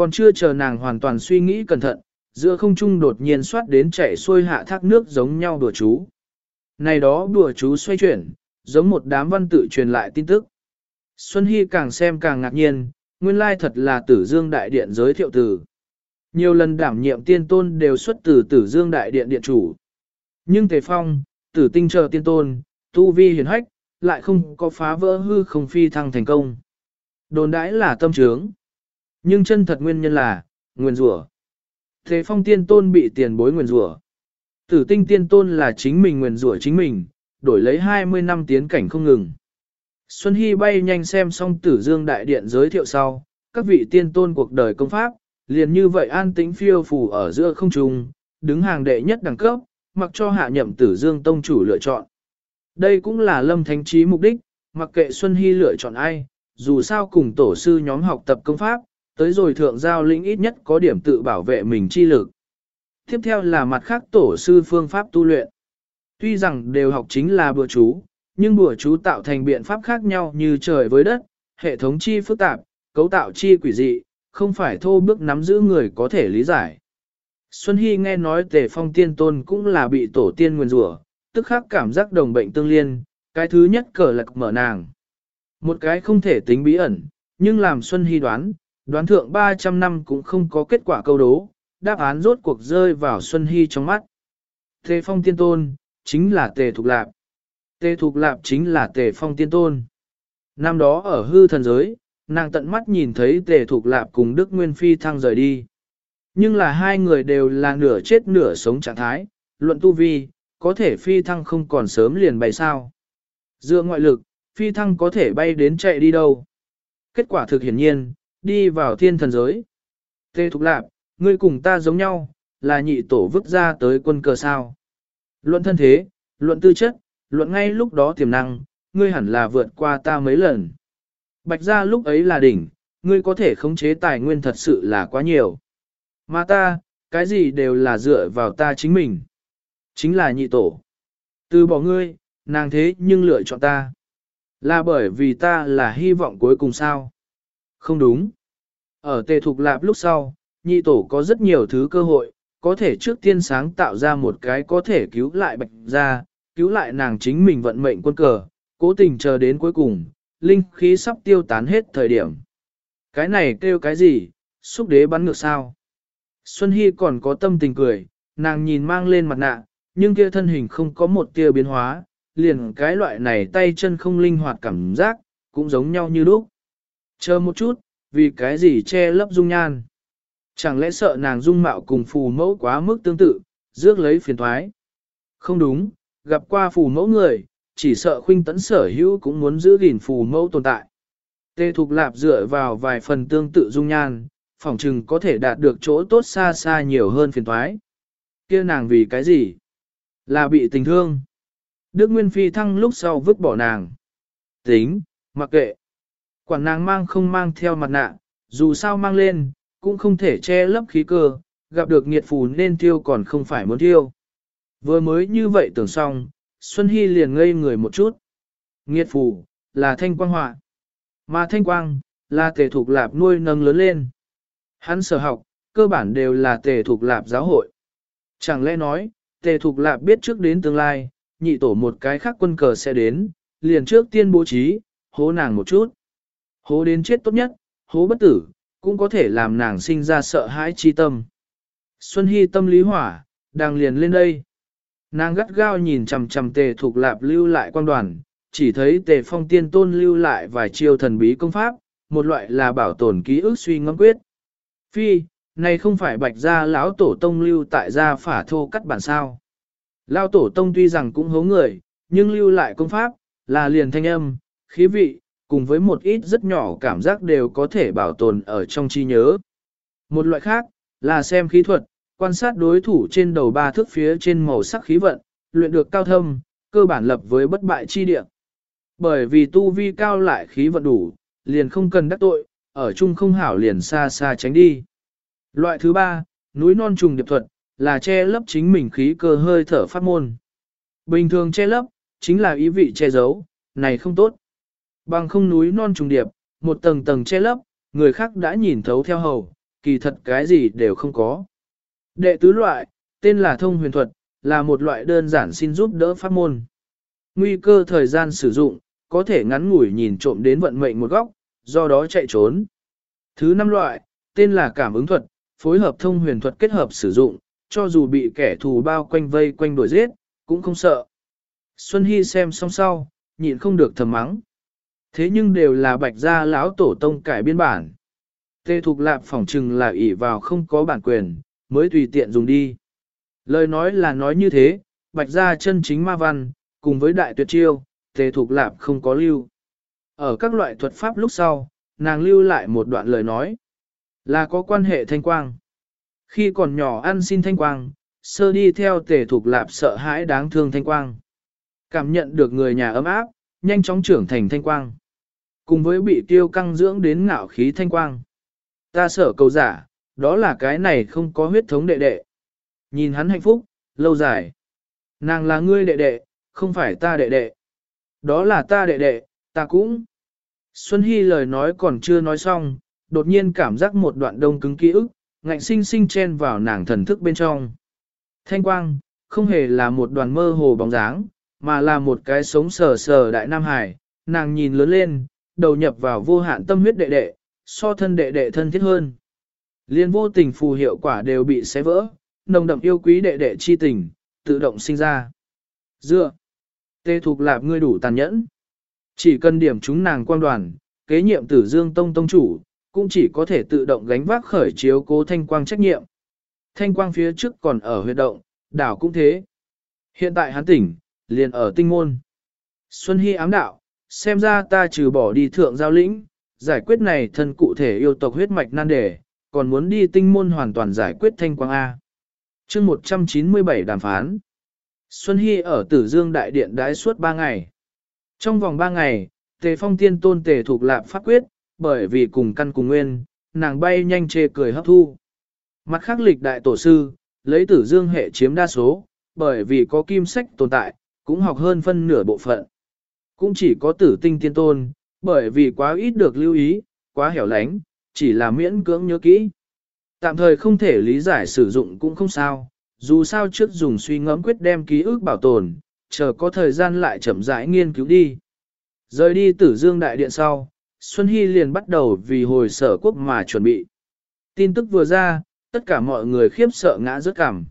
Còn chưa chờ nàng hoàn toàn suy nghĩ cẩn thận, giữa không trung đột nhiên xoát đến chạy xuôi hạ thác nước giống nhau đùa chú. Này đó đùa chú xoay chuyển, giống một đám văn tự truyền lại tin tức. Xuân Hy càng xem càng ngạc nhiên, nguyên lai thật là tử dương đại điện giới thiệu từ. Nhiều lần đảm nhiệm tiên tôn đều xuất từ tử dương đại điện điện chủ. Nhưng Tề Phong, tử tinh chờ tiên tôn, tu vi hiền hách, lại không có phá vỡ hư không phi thăng thành công. Đồn đãi là tâm trướng. Nhưng chân thật nguyên nhân là, nguyên rủa. thế Phong tiên tôn bị tiền bối nguyên rủa. Tử tinh tiên tôn là chính mình nguyên rủa chính mình, đổi lấy 20 năm tiến cảnh không ngừng. Xuân Hy bay nhanh xem xong tử dương đại điện giới thiệu sau, các vị tiên tôn cuộc đời công pháp, liền như vậy an tĩnh phiêu phù ở giữa không trung, đứng hàng đệ nhất đẳng cấp, mặc cho hạ nhậm tử dương tông chủ lựa chọn. Đây cũng là lâm thánh trí mục đích, mặc kệ Xuân Hy lựa chọn ai, dù sao cùng tổ sư nhóm học tập công pháp, tới rồi thượng giao lĩnh ít nhất có điểm tự bảo vệ mình chi lực. Tiếp theo là mặt khác tổ sư phương pháp tu luyện. Tuy rằng đều học chính là bữa chú, nhưng bữa chú tạo thành biện pháp khác nhau như trời với đất, hệ thống chi phức tạp, cấu tạo chi quỷ dị, không phải thô bước nắm giữ người có thể lý giải. Xuân Hy nghe nói tề phong tiên tôn cũng là bị tổ tiên nguyền rủa, tức khắc cảm giác đồng bệnh tương liên, cái thứ nhất cờ lạc mở nàng. Một cái không thể tính bí ẩn, nhưng làm Xuân Hy đoán, đoán thượng 300 năm cũng không có kết quả câu đố, đáp án rốt cuộc rơi vào Xuân Hy trong mắt. Tề phong tiên tôn, chính là tề thục lạp. Tề thục lạp chính là tề phong tiên tôn. Năm đó ở hư thần giới, nàng tận mắt nhìn thấy tề thục lạp cùng Đức Nguyên Phi thăng rời đi. Nhưng là hai người đều là nửa chết nửa sống trạng thái, luận tu vi, có thể phi thăng không còn sớm liền bay sao. Dựa ngoại lực, phi thăng có thể bay đến chạy đi đâu. Kết quả thực hiển nhiên, đi vào thiên thần giới. Tề thục lạp, ngươi cùng ta giống nhau, là nhị tổ vứt ra tới quân cờ sao. Luận thân thế, luận tư chất, luận ngay lúc đó tiềm năng, ngươi hẳn là vượt qua ta mấy lần. Bạch gia lúc ấy là đỉnh, ngươi có thể khống chế tài nguyên thật sự là quá nhiều. Mà ta, cái gì đều là dựa vào ta chính mình. Chính là nhị tổ. Từ bỏ ngươi, nàng thế nhưng lựa chọn ta. Là bởi vì ta là hy vọng cuối cùng sao? Không đúng. Ở tề thục lạp lúc sau, nhị tổ có rất nhiều thứ cơ hội, có thể trước tiên sáng tạo ra một cái có thể cứu lại bạch ra, cứu lại nàng chính mình vận mệnh quân cờ, cố tình chờ đến cuối cùng, linh khí sắp tiêu tán hết thời điểm. Cái này kêu cái gì, xúc đế bắn ngược sao? Xuân Hy còn có tâm tình cười, nàng nhìn mang lên mặt nạ, nhưng kia thân hình không có một tia biến hóa, liền cái loại này tay chân không linh hoạt cảm giác, cũng giống nhau như lúc. Chờ một chút, vì cái gì che lấp dung nhan? Chẳng lẽ sợ nàng dung mạo cùng phù mẫu quá mức tương tự, rước lấy phiền thoái? Không đúng, gặp qua phù mẫu người, chỉ sợ khuynh tấn sở hữu cũng muốn giữ gìn phù mẫu tồn tại. Tê Thục Lạp dựa vào vài phần tương tự dung nhan, phỏng chừng có thể đạt được chỗ tốt xa xa nhiều hơn phiền thoái. kia nàng vì cái gì? Là bị tình thương. Đức Nguyên Phi thăng lúc sau vứt bỏ nàng. Tính, mặc kệ. Quản nàng mang không mang theo mặt nạ, dù sao mang lên, cũng không thể che lấp khí cơ, gặp được nghiệt phù nên tiêu còn không phải muốn tiêu. Vừa mới như vậy tưởng xong, Xuân Hy liền ngây người một chút. Nghiệt phù, là thanh quang họa. Mà thanh quang, là tề thuộc lạp nuôi nâng lớn lên. Hắn sở học, cơ bản đều là tề thuộc lạp giáo hội. Chẳng lẽ nói, tề thuộc lạp biết trước đến tương lai, nhị tổ một cái khác quân cờ sẽ đến, liền trước tiên bố trí, hố nàng một chút. Hố đến chết tốt nhất, hố bất tử, cũng có thể làm nàng sinh ra sợ hãi chi tâm. Xuân Hy tâm lý hỏa, đang liền lên đây. Nàng gắt gao nhìn chằm chằm tề thuộc lạp lưu lại quan đoàn, chỉ thấy tề phong tiên tôn lưu lại vài chiêu thần bí công pháp, một loại là bảo tồn ký ức suy ngẫm quyết. Phi, này không phải bạch gia lão tổ tông lưu tại gia phả thô cắt bản sao. Lão tổ tông tuy rằng cũng hố người, nhưng lưu lại công pháp, là liền thanh âm, khí vị, cùng với một ít rất nhỏ cảm giác đều có thể bảo tồn ở trong trí nhớ. Một loại khác, là xem khí thuật, quan sát đối thủ trên đầu ba thước phía trên màu sắc khí vận, luyện được cao thâm, cơ bản lập với bất bại chi địa. Bởi vì tu vi cao lại khí vận đủ, liền không cần đắc tội, ở chung không hảo liền xa xa tránh đi. Loại thứ ba, núi non trùng điệp thuật, là che lấp chính mình khí cơ hơi thở phát môn. Bình thường che lấp, chính là ý vị che giấu, này không tốt. Bằng không núi non trùng điệp, một tầng tầng che lấp, người khác đã nhìn thấu theo hầu, kỳ thật cái gì đều không có. Đệ tứ loại, tên là thông huyền thuật, là một loại đơn giản xin giúp đỡ pháp môn. Nguy cơ thời gian sử dụng, có thể ngắn ngủi nhìn trộm đến vận mệnh một góc, do đó chạy trốn. Thứ năm loại, tên là cảm ứng thuật, phối hợp thông huyền thuật kết hợp sử dụng, cho dù bị kẻ thù bao quanh vây quanh đuổi giết, cũng không sợ. Xuân Hy xem xong sau, nhịn không được thầm mắng. Thế nhưng đều là bạch gia lão tổ tông cải biên bản. Tê Thục Lạp phỏng trừng là ỷ vào không có bản quyền, mới tùy tiện dùng đi. Lời nói là nói như thế, bạch gia chân chính ma văn, cùng với đại tuyệt chiêu, Tê Thục Lạp không có lưu. Ở các loại thuật pháp lúc sau, nàng lưu lại một đoạn lời nói. Là có quan hệ thanh quang. Khi còn nhỏ ăn xin thanh quang, sơ đi theo tề thục lạp sợ hãi đáng thương thanh quang. Cảm nhận được người nhà ấm áp, nhanh chóng trưởng thành thanh quang. Cùng với bị tiêu căng dưỡng đến ngạo khí thanh quang. Ta sợ cầu giả, đó là cái này không có huyết thống đệ đệ. Nhìn hắn hạnh phúc, lâu dài. Nàng là ngươi đệ đệ, không phải ta đệ đệ. Đó là ta đệ đệ, ta cũng. Xuân Hy lời nói còn chưa nói xong, đột nhiên cảm giác một đoạn đông cứng ký ức, ngạnh sinh sinh chen vào nàng thần thức bên trong. Thanh quang, không hề là một đoàn mơ hồ bóng dáng, mà là một cái sống sờ sờ đại Nam Hải, nàng nhìn lớn lên, đầu nhập vào vô hạn tâm huyết đệ đệ, so thân đệ đệ thân thiết hơn. Liên vô tình phù hiệu quả đều bị xé vỡ, nồng đậm yêu quý đệ đệ chi tình, tự động sinh ra. Dựa, tê thuộc lạp ngươi đủ tàn nhẫn. Chỉ cần điểm chúng nàng quan đoàn, kế nhiệm tử dương tông tông chủ, cũng chỉ có thể tự động gánh vác khởi chiếu cố thanh quang trách nhiệm. Thanh quang phía trước còn ở huyệt động, đảo cũng thế. Hiện tại hắn tỉnh, liền ở tinh môn. Xuân Hy ám đạo, xem ra ta trừ bỏ đi thượng giao lĩnh, giải quyết này thân cụ thể yêu tộc huyết mạch nan đề, còn muốn đi tinh môn hoàn toàn giải quyết thanh quang A. chương 197 đàm phán. Xuân Hy ở Tử Dương Đại Điện đái suốt 3 ngày. Trong vòng 3 ngày, Tề Phong Tiên tôn Tề thuộc Lạp pháp quyết, bởi vì cùng căn cùng nguyên, nàng bay nhanh chê cười hấp thu. Mặt khác lịch đại tổ sư, lấy tử dương hệ chiếm đa số, bởi vì có kim sách tồn tại, cũng học hơn phân nửa bộ phận. Cũng chỉ có tử tinh tiên tôn, bởi vì quá ít được lưu ý, quá hẻo lánh, chỉ là miễn cưỡng nhớ kỹ. Tạm thời không thể lý giải sử dụng cũng không sao, dù sao trước dùng suy ngẫm quyết đem ký ức bảo tồn, chờ có thời gian lại chậm rãi nghiên cứu đi. Rời đi tử dương đại điện sau, Xuân Hy liền bắt đầu vì hồi sở quốc mà chuẩn bị. Tin tức vừa ra, tất cả mọi người khiếp sợ ngã rất cảm.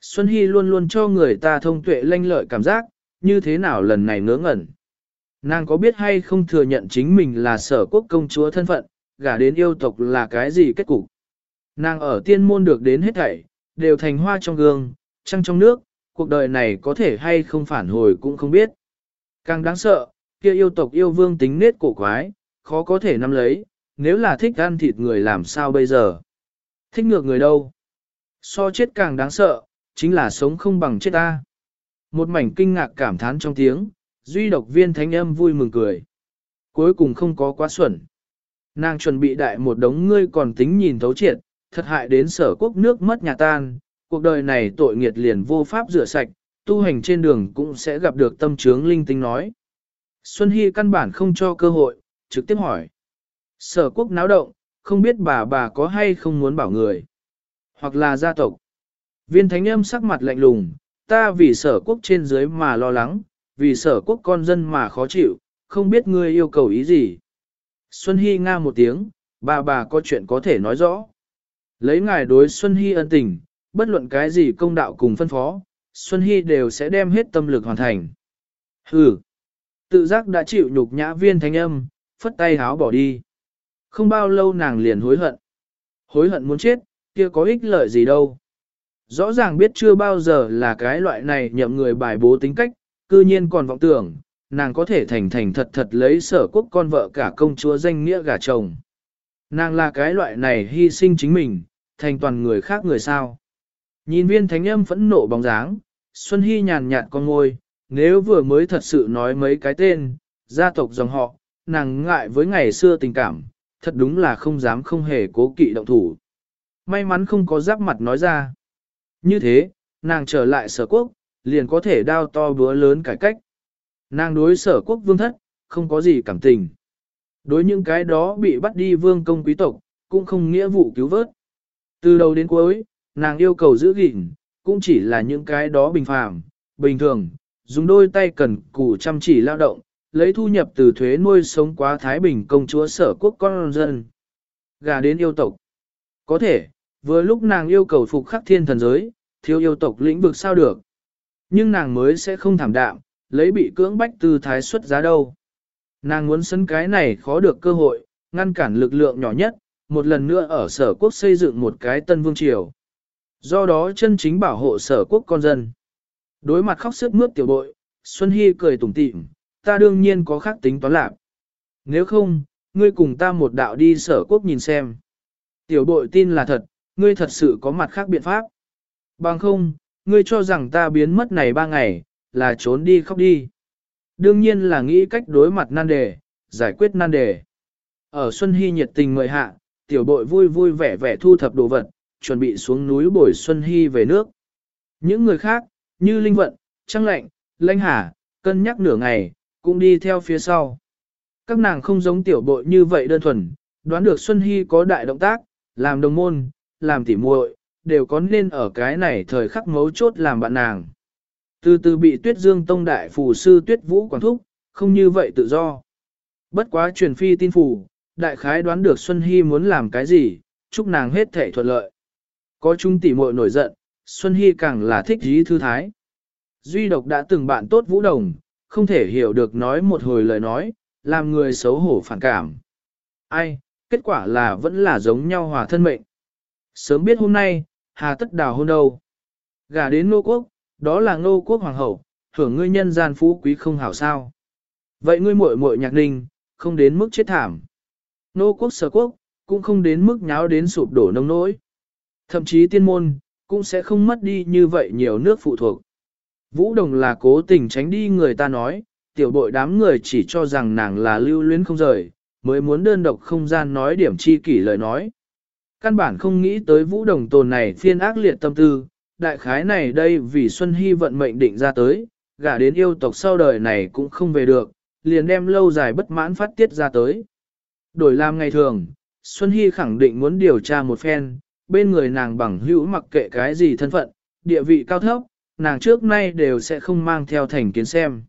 Xuân Hy luôn luôn cho người ta thông tuệ lanh lợi cảm giác, như thế nào lần này ngớ ngẩn. Nàng có biết hay không thừa nhận chính mình là sở quốc công chúa thân phận, gả đến yêu tộc là cái gì kết cục. Nàng ở tiên môn được đến hết thảy, đều thành hoa trong gương, trăng trong nước, cuộc đời này có thể hay không phản hồi cũng không biết. Càng đáng sợ, kia yêu tộc yêu vương tính nết cổ quái, khó có thể nắm lấy, nếu là thích ăn thịt người làm sao bây giờ. Thích ngược người đâu. So chết càng đáng sợ, chính là sống không bằng chết ta. Một mảnh kinh ngạc cảm thán trong tiếng, duy độc viên thánh âm vui mừng cười. Cuối cùng không có quá xuẩn. Nàng chuẩn bị đại một đống ngươi còn tính nhìn thấu triệt, thật hại đến sở quốc nước mất nhà tan, cuộc đời này tội nghiệt liền vô pháp rửa sạch, tu hành trên đường cũng sẽ gặp được tâm trướng linh tinh nói. Xuân Hy căn bản không cho cơ hội, trực tiếp hỏi. Sở quốc náo động, không biết bà bà có hay không muốn bảo người. Hoặc là gia tộc. Viên thánh âm sắc mặt lạnh lùng, ta vì sở quốc trên dưới mà lo lắng, vì sở quốc con dân mà khó chịu, không biết ngươi yêu cầu ý gì. Xuân Hy nga một tiếng, bà bà có chuyện có thể nói rõ. Lấy ngài đối Xuân Hy ân tình, bất luận cái gì công đạo cùng phân phó, Xuân Hy đều sẽ đem hết tâm lực hoàn thành. Hừ, tự giác đã chịu nhục nhã viên thanh âm, phất tay háo bỏ đi. Không bao lâu nàng liền hối hận. Hối hận muốn chết, kia có ích lợi gì đâu. Rõ ràng biết chưa bao giờ là cái loại này nhậm người bài bố tính cách, cư nhiên còn vọng tưởng, nàng có thể thành thành thật thật lấy sở quốc con vợ cả công chúa danh nghĩa gả chồng. Nàng là cái loại này hy sinh chính mình, thành toàn người khác người sao. Nhìn viên thánh âm phẫn nộ bóng dáng, Xuân Hy nhàn nhạt con ngôi, nếu vừa mới thật sự nói mấy cái tên, gia tộc dòng họ, nàng ngại với ngày xưa tình cảm, thật đúng là không dám không hề cố kỵ động thủ. May mắn không có giáp mặt nói ra. Như thế, nàng trở lại sở quốc, liền có thể đao to búa lớn cải cách. Nàng đối sở quốc vương thất, không có gì cảm tình. Đối những cái đó bị bắt đi vương công quý tộc, cũng không nghĩa vụ cứu vớt. Từ đầu đến cuối, nàng yêu cầu giữ gìn, cũng chỉ là những cái đó bình phàm, bình thường, dùng đôi tay cần cù chăm chỉ lao động, lấy thu nhập từ thuế nuôi sống quá Thái Bình công chúa sở quốc con dân. Gà đến yêu tộc. Có thể, vừa lúc nàng yêu cầu phục khắc thiên thần giới, thiếu yêu tộc lĩnh vực sao được. Nhưng nàng mới sẽ không thảm đạm, lấy bị cưỡng bách từ thái xuất giá đâu. Nàng muốn sân cái này khó được cơ hội, ngăn cản lực lượng nhỏ nhất, một lần nữa ở sở quốc xây dựng một cái tân vương triều. Do đó chân chính bảo hộ sở quốc con dân. Đối mặt khóc sức mướt tiểu bội, Xuân Hy cười tủm tỉm, ta đương nhiên có khác tính toán lạc. Nếu không, ngươi cùng ta một đạo đi sở quốc nhìn xem. Tiểu bội tin là thật, ngươi thật sự có mặt khác biện pháp. Bằng không, ngươi cho rằng ta biến mất này ba ngày, là trốn đi khóc đi. Đương nhiên là nghĩ cách đối mặt nan đề, giải quyết nan đề. Ở Xuân Hy nhiệt tình mời hạ, tiểu bội vui vui vẻ vẻ thu thập đồ vật, chuẩn bị xuống núi bồi Xuân Hy về nước. Những người khác, như Linh Vận, Trăng Lạnh, Lanh Hà, cân nhắc nửa ngày, cũng đi theo phía sau. Các nàng không giống tiểu bội như vậy đơn thuần, đoán được Xuân Hy có đại động tác, làm đồng môn, làm tỉ muội, đều có nên ở cái này thời khắc mấu chốt làm bạn nàng. Từ từ bị tuyết dương tông đại phù sư tuyết vũ quản thúc, không như vậy tự do. Bất quá truyền phi tin phù, đại khái đoán được Xuân Hy muốn làm cái gì, chúc nàng hết thể thuận lợi. Có chung tỉ muội nổi giận, Xuân Hy càng là thích dí thư thái. Duy độc đã từng bạn tốt vũ đồng, không thể hiểu được nói một hồi lời nói, làm người xấu hổ phản cảm. Ai, kết quả là vẫn là giống nhau hòa thân mệnh. Sớm biết hôm nay, hà tất đào hôn đâu. Gả đến nô quốc, đó là nô quốc hoàng hậu, hưởng ngươi nhân gian phú quý không hảo sao. Vậy ngươi muội muội nhạc ninh, không đến mức chết thảm. Nô quốc sở quốc, cũng không đến mức nháo đến sụp đổ nông nỗi. Thậm chí tiên môn, cũng sẽ không mất đi như vậy nhiều nước phụ thuộc. Vũ Đồng là cố tình tránh đi người ta nói, tiểu bội đám người chỉ cho rằng nàng là lưu luyến không rời, mới muốn đơn độc không gian nói điểm chi kỷ lời nói. Căn bản không nghĩ tới vũ đồng tồn này phiên ác liệt tâm tư, đại khái này đây vì Xuân Hy vận mệnh định ra tới, gả đến yêu tộc sau đời này cũng không về được, liền đem lâu dài bất mãn phát tiết ra tới. Đổi làm ngày thường, Xuân Hy khẳng định muốn điều tra một phen, bên người nàng bằng hữu mặc kệ cái gì thân phận, địa vị cao thấp, nàng trước nay đều sẽ không mang theo thành kiến xem.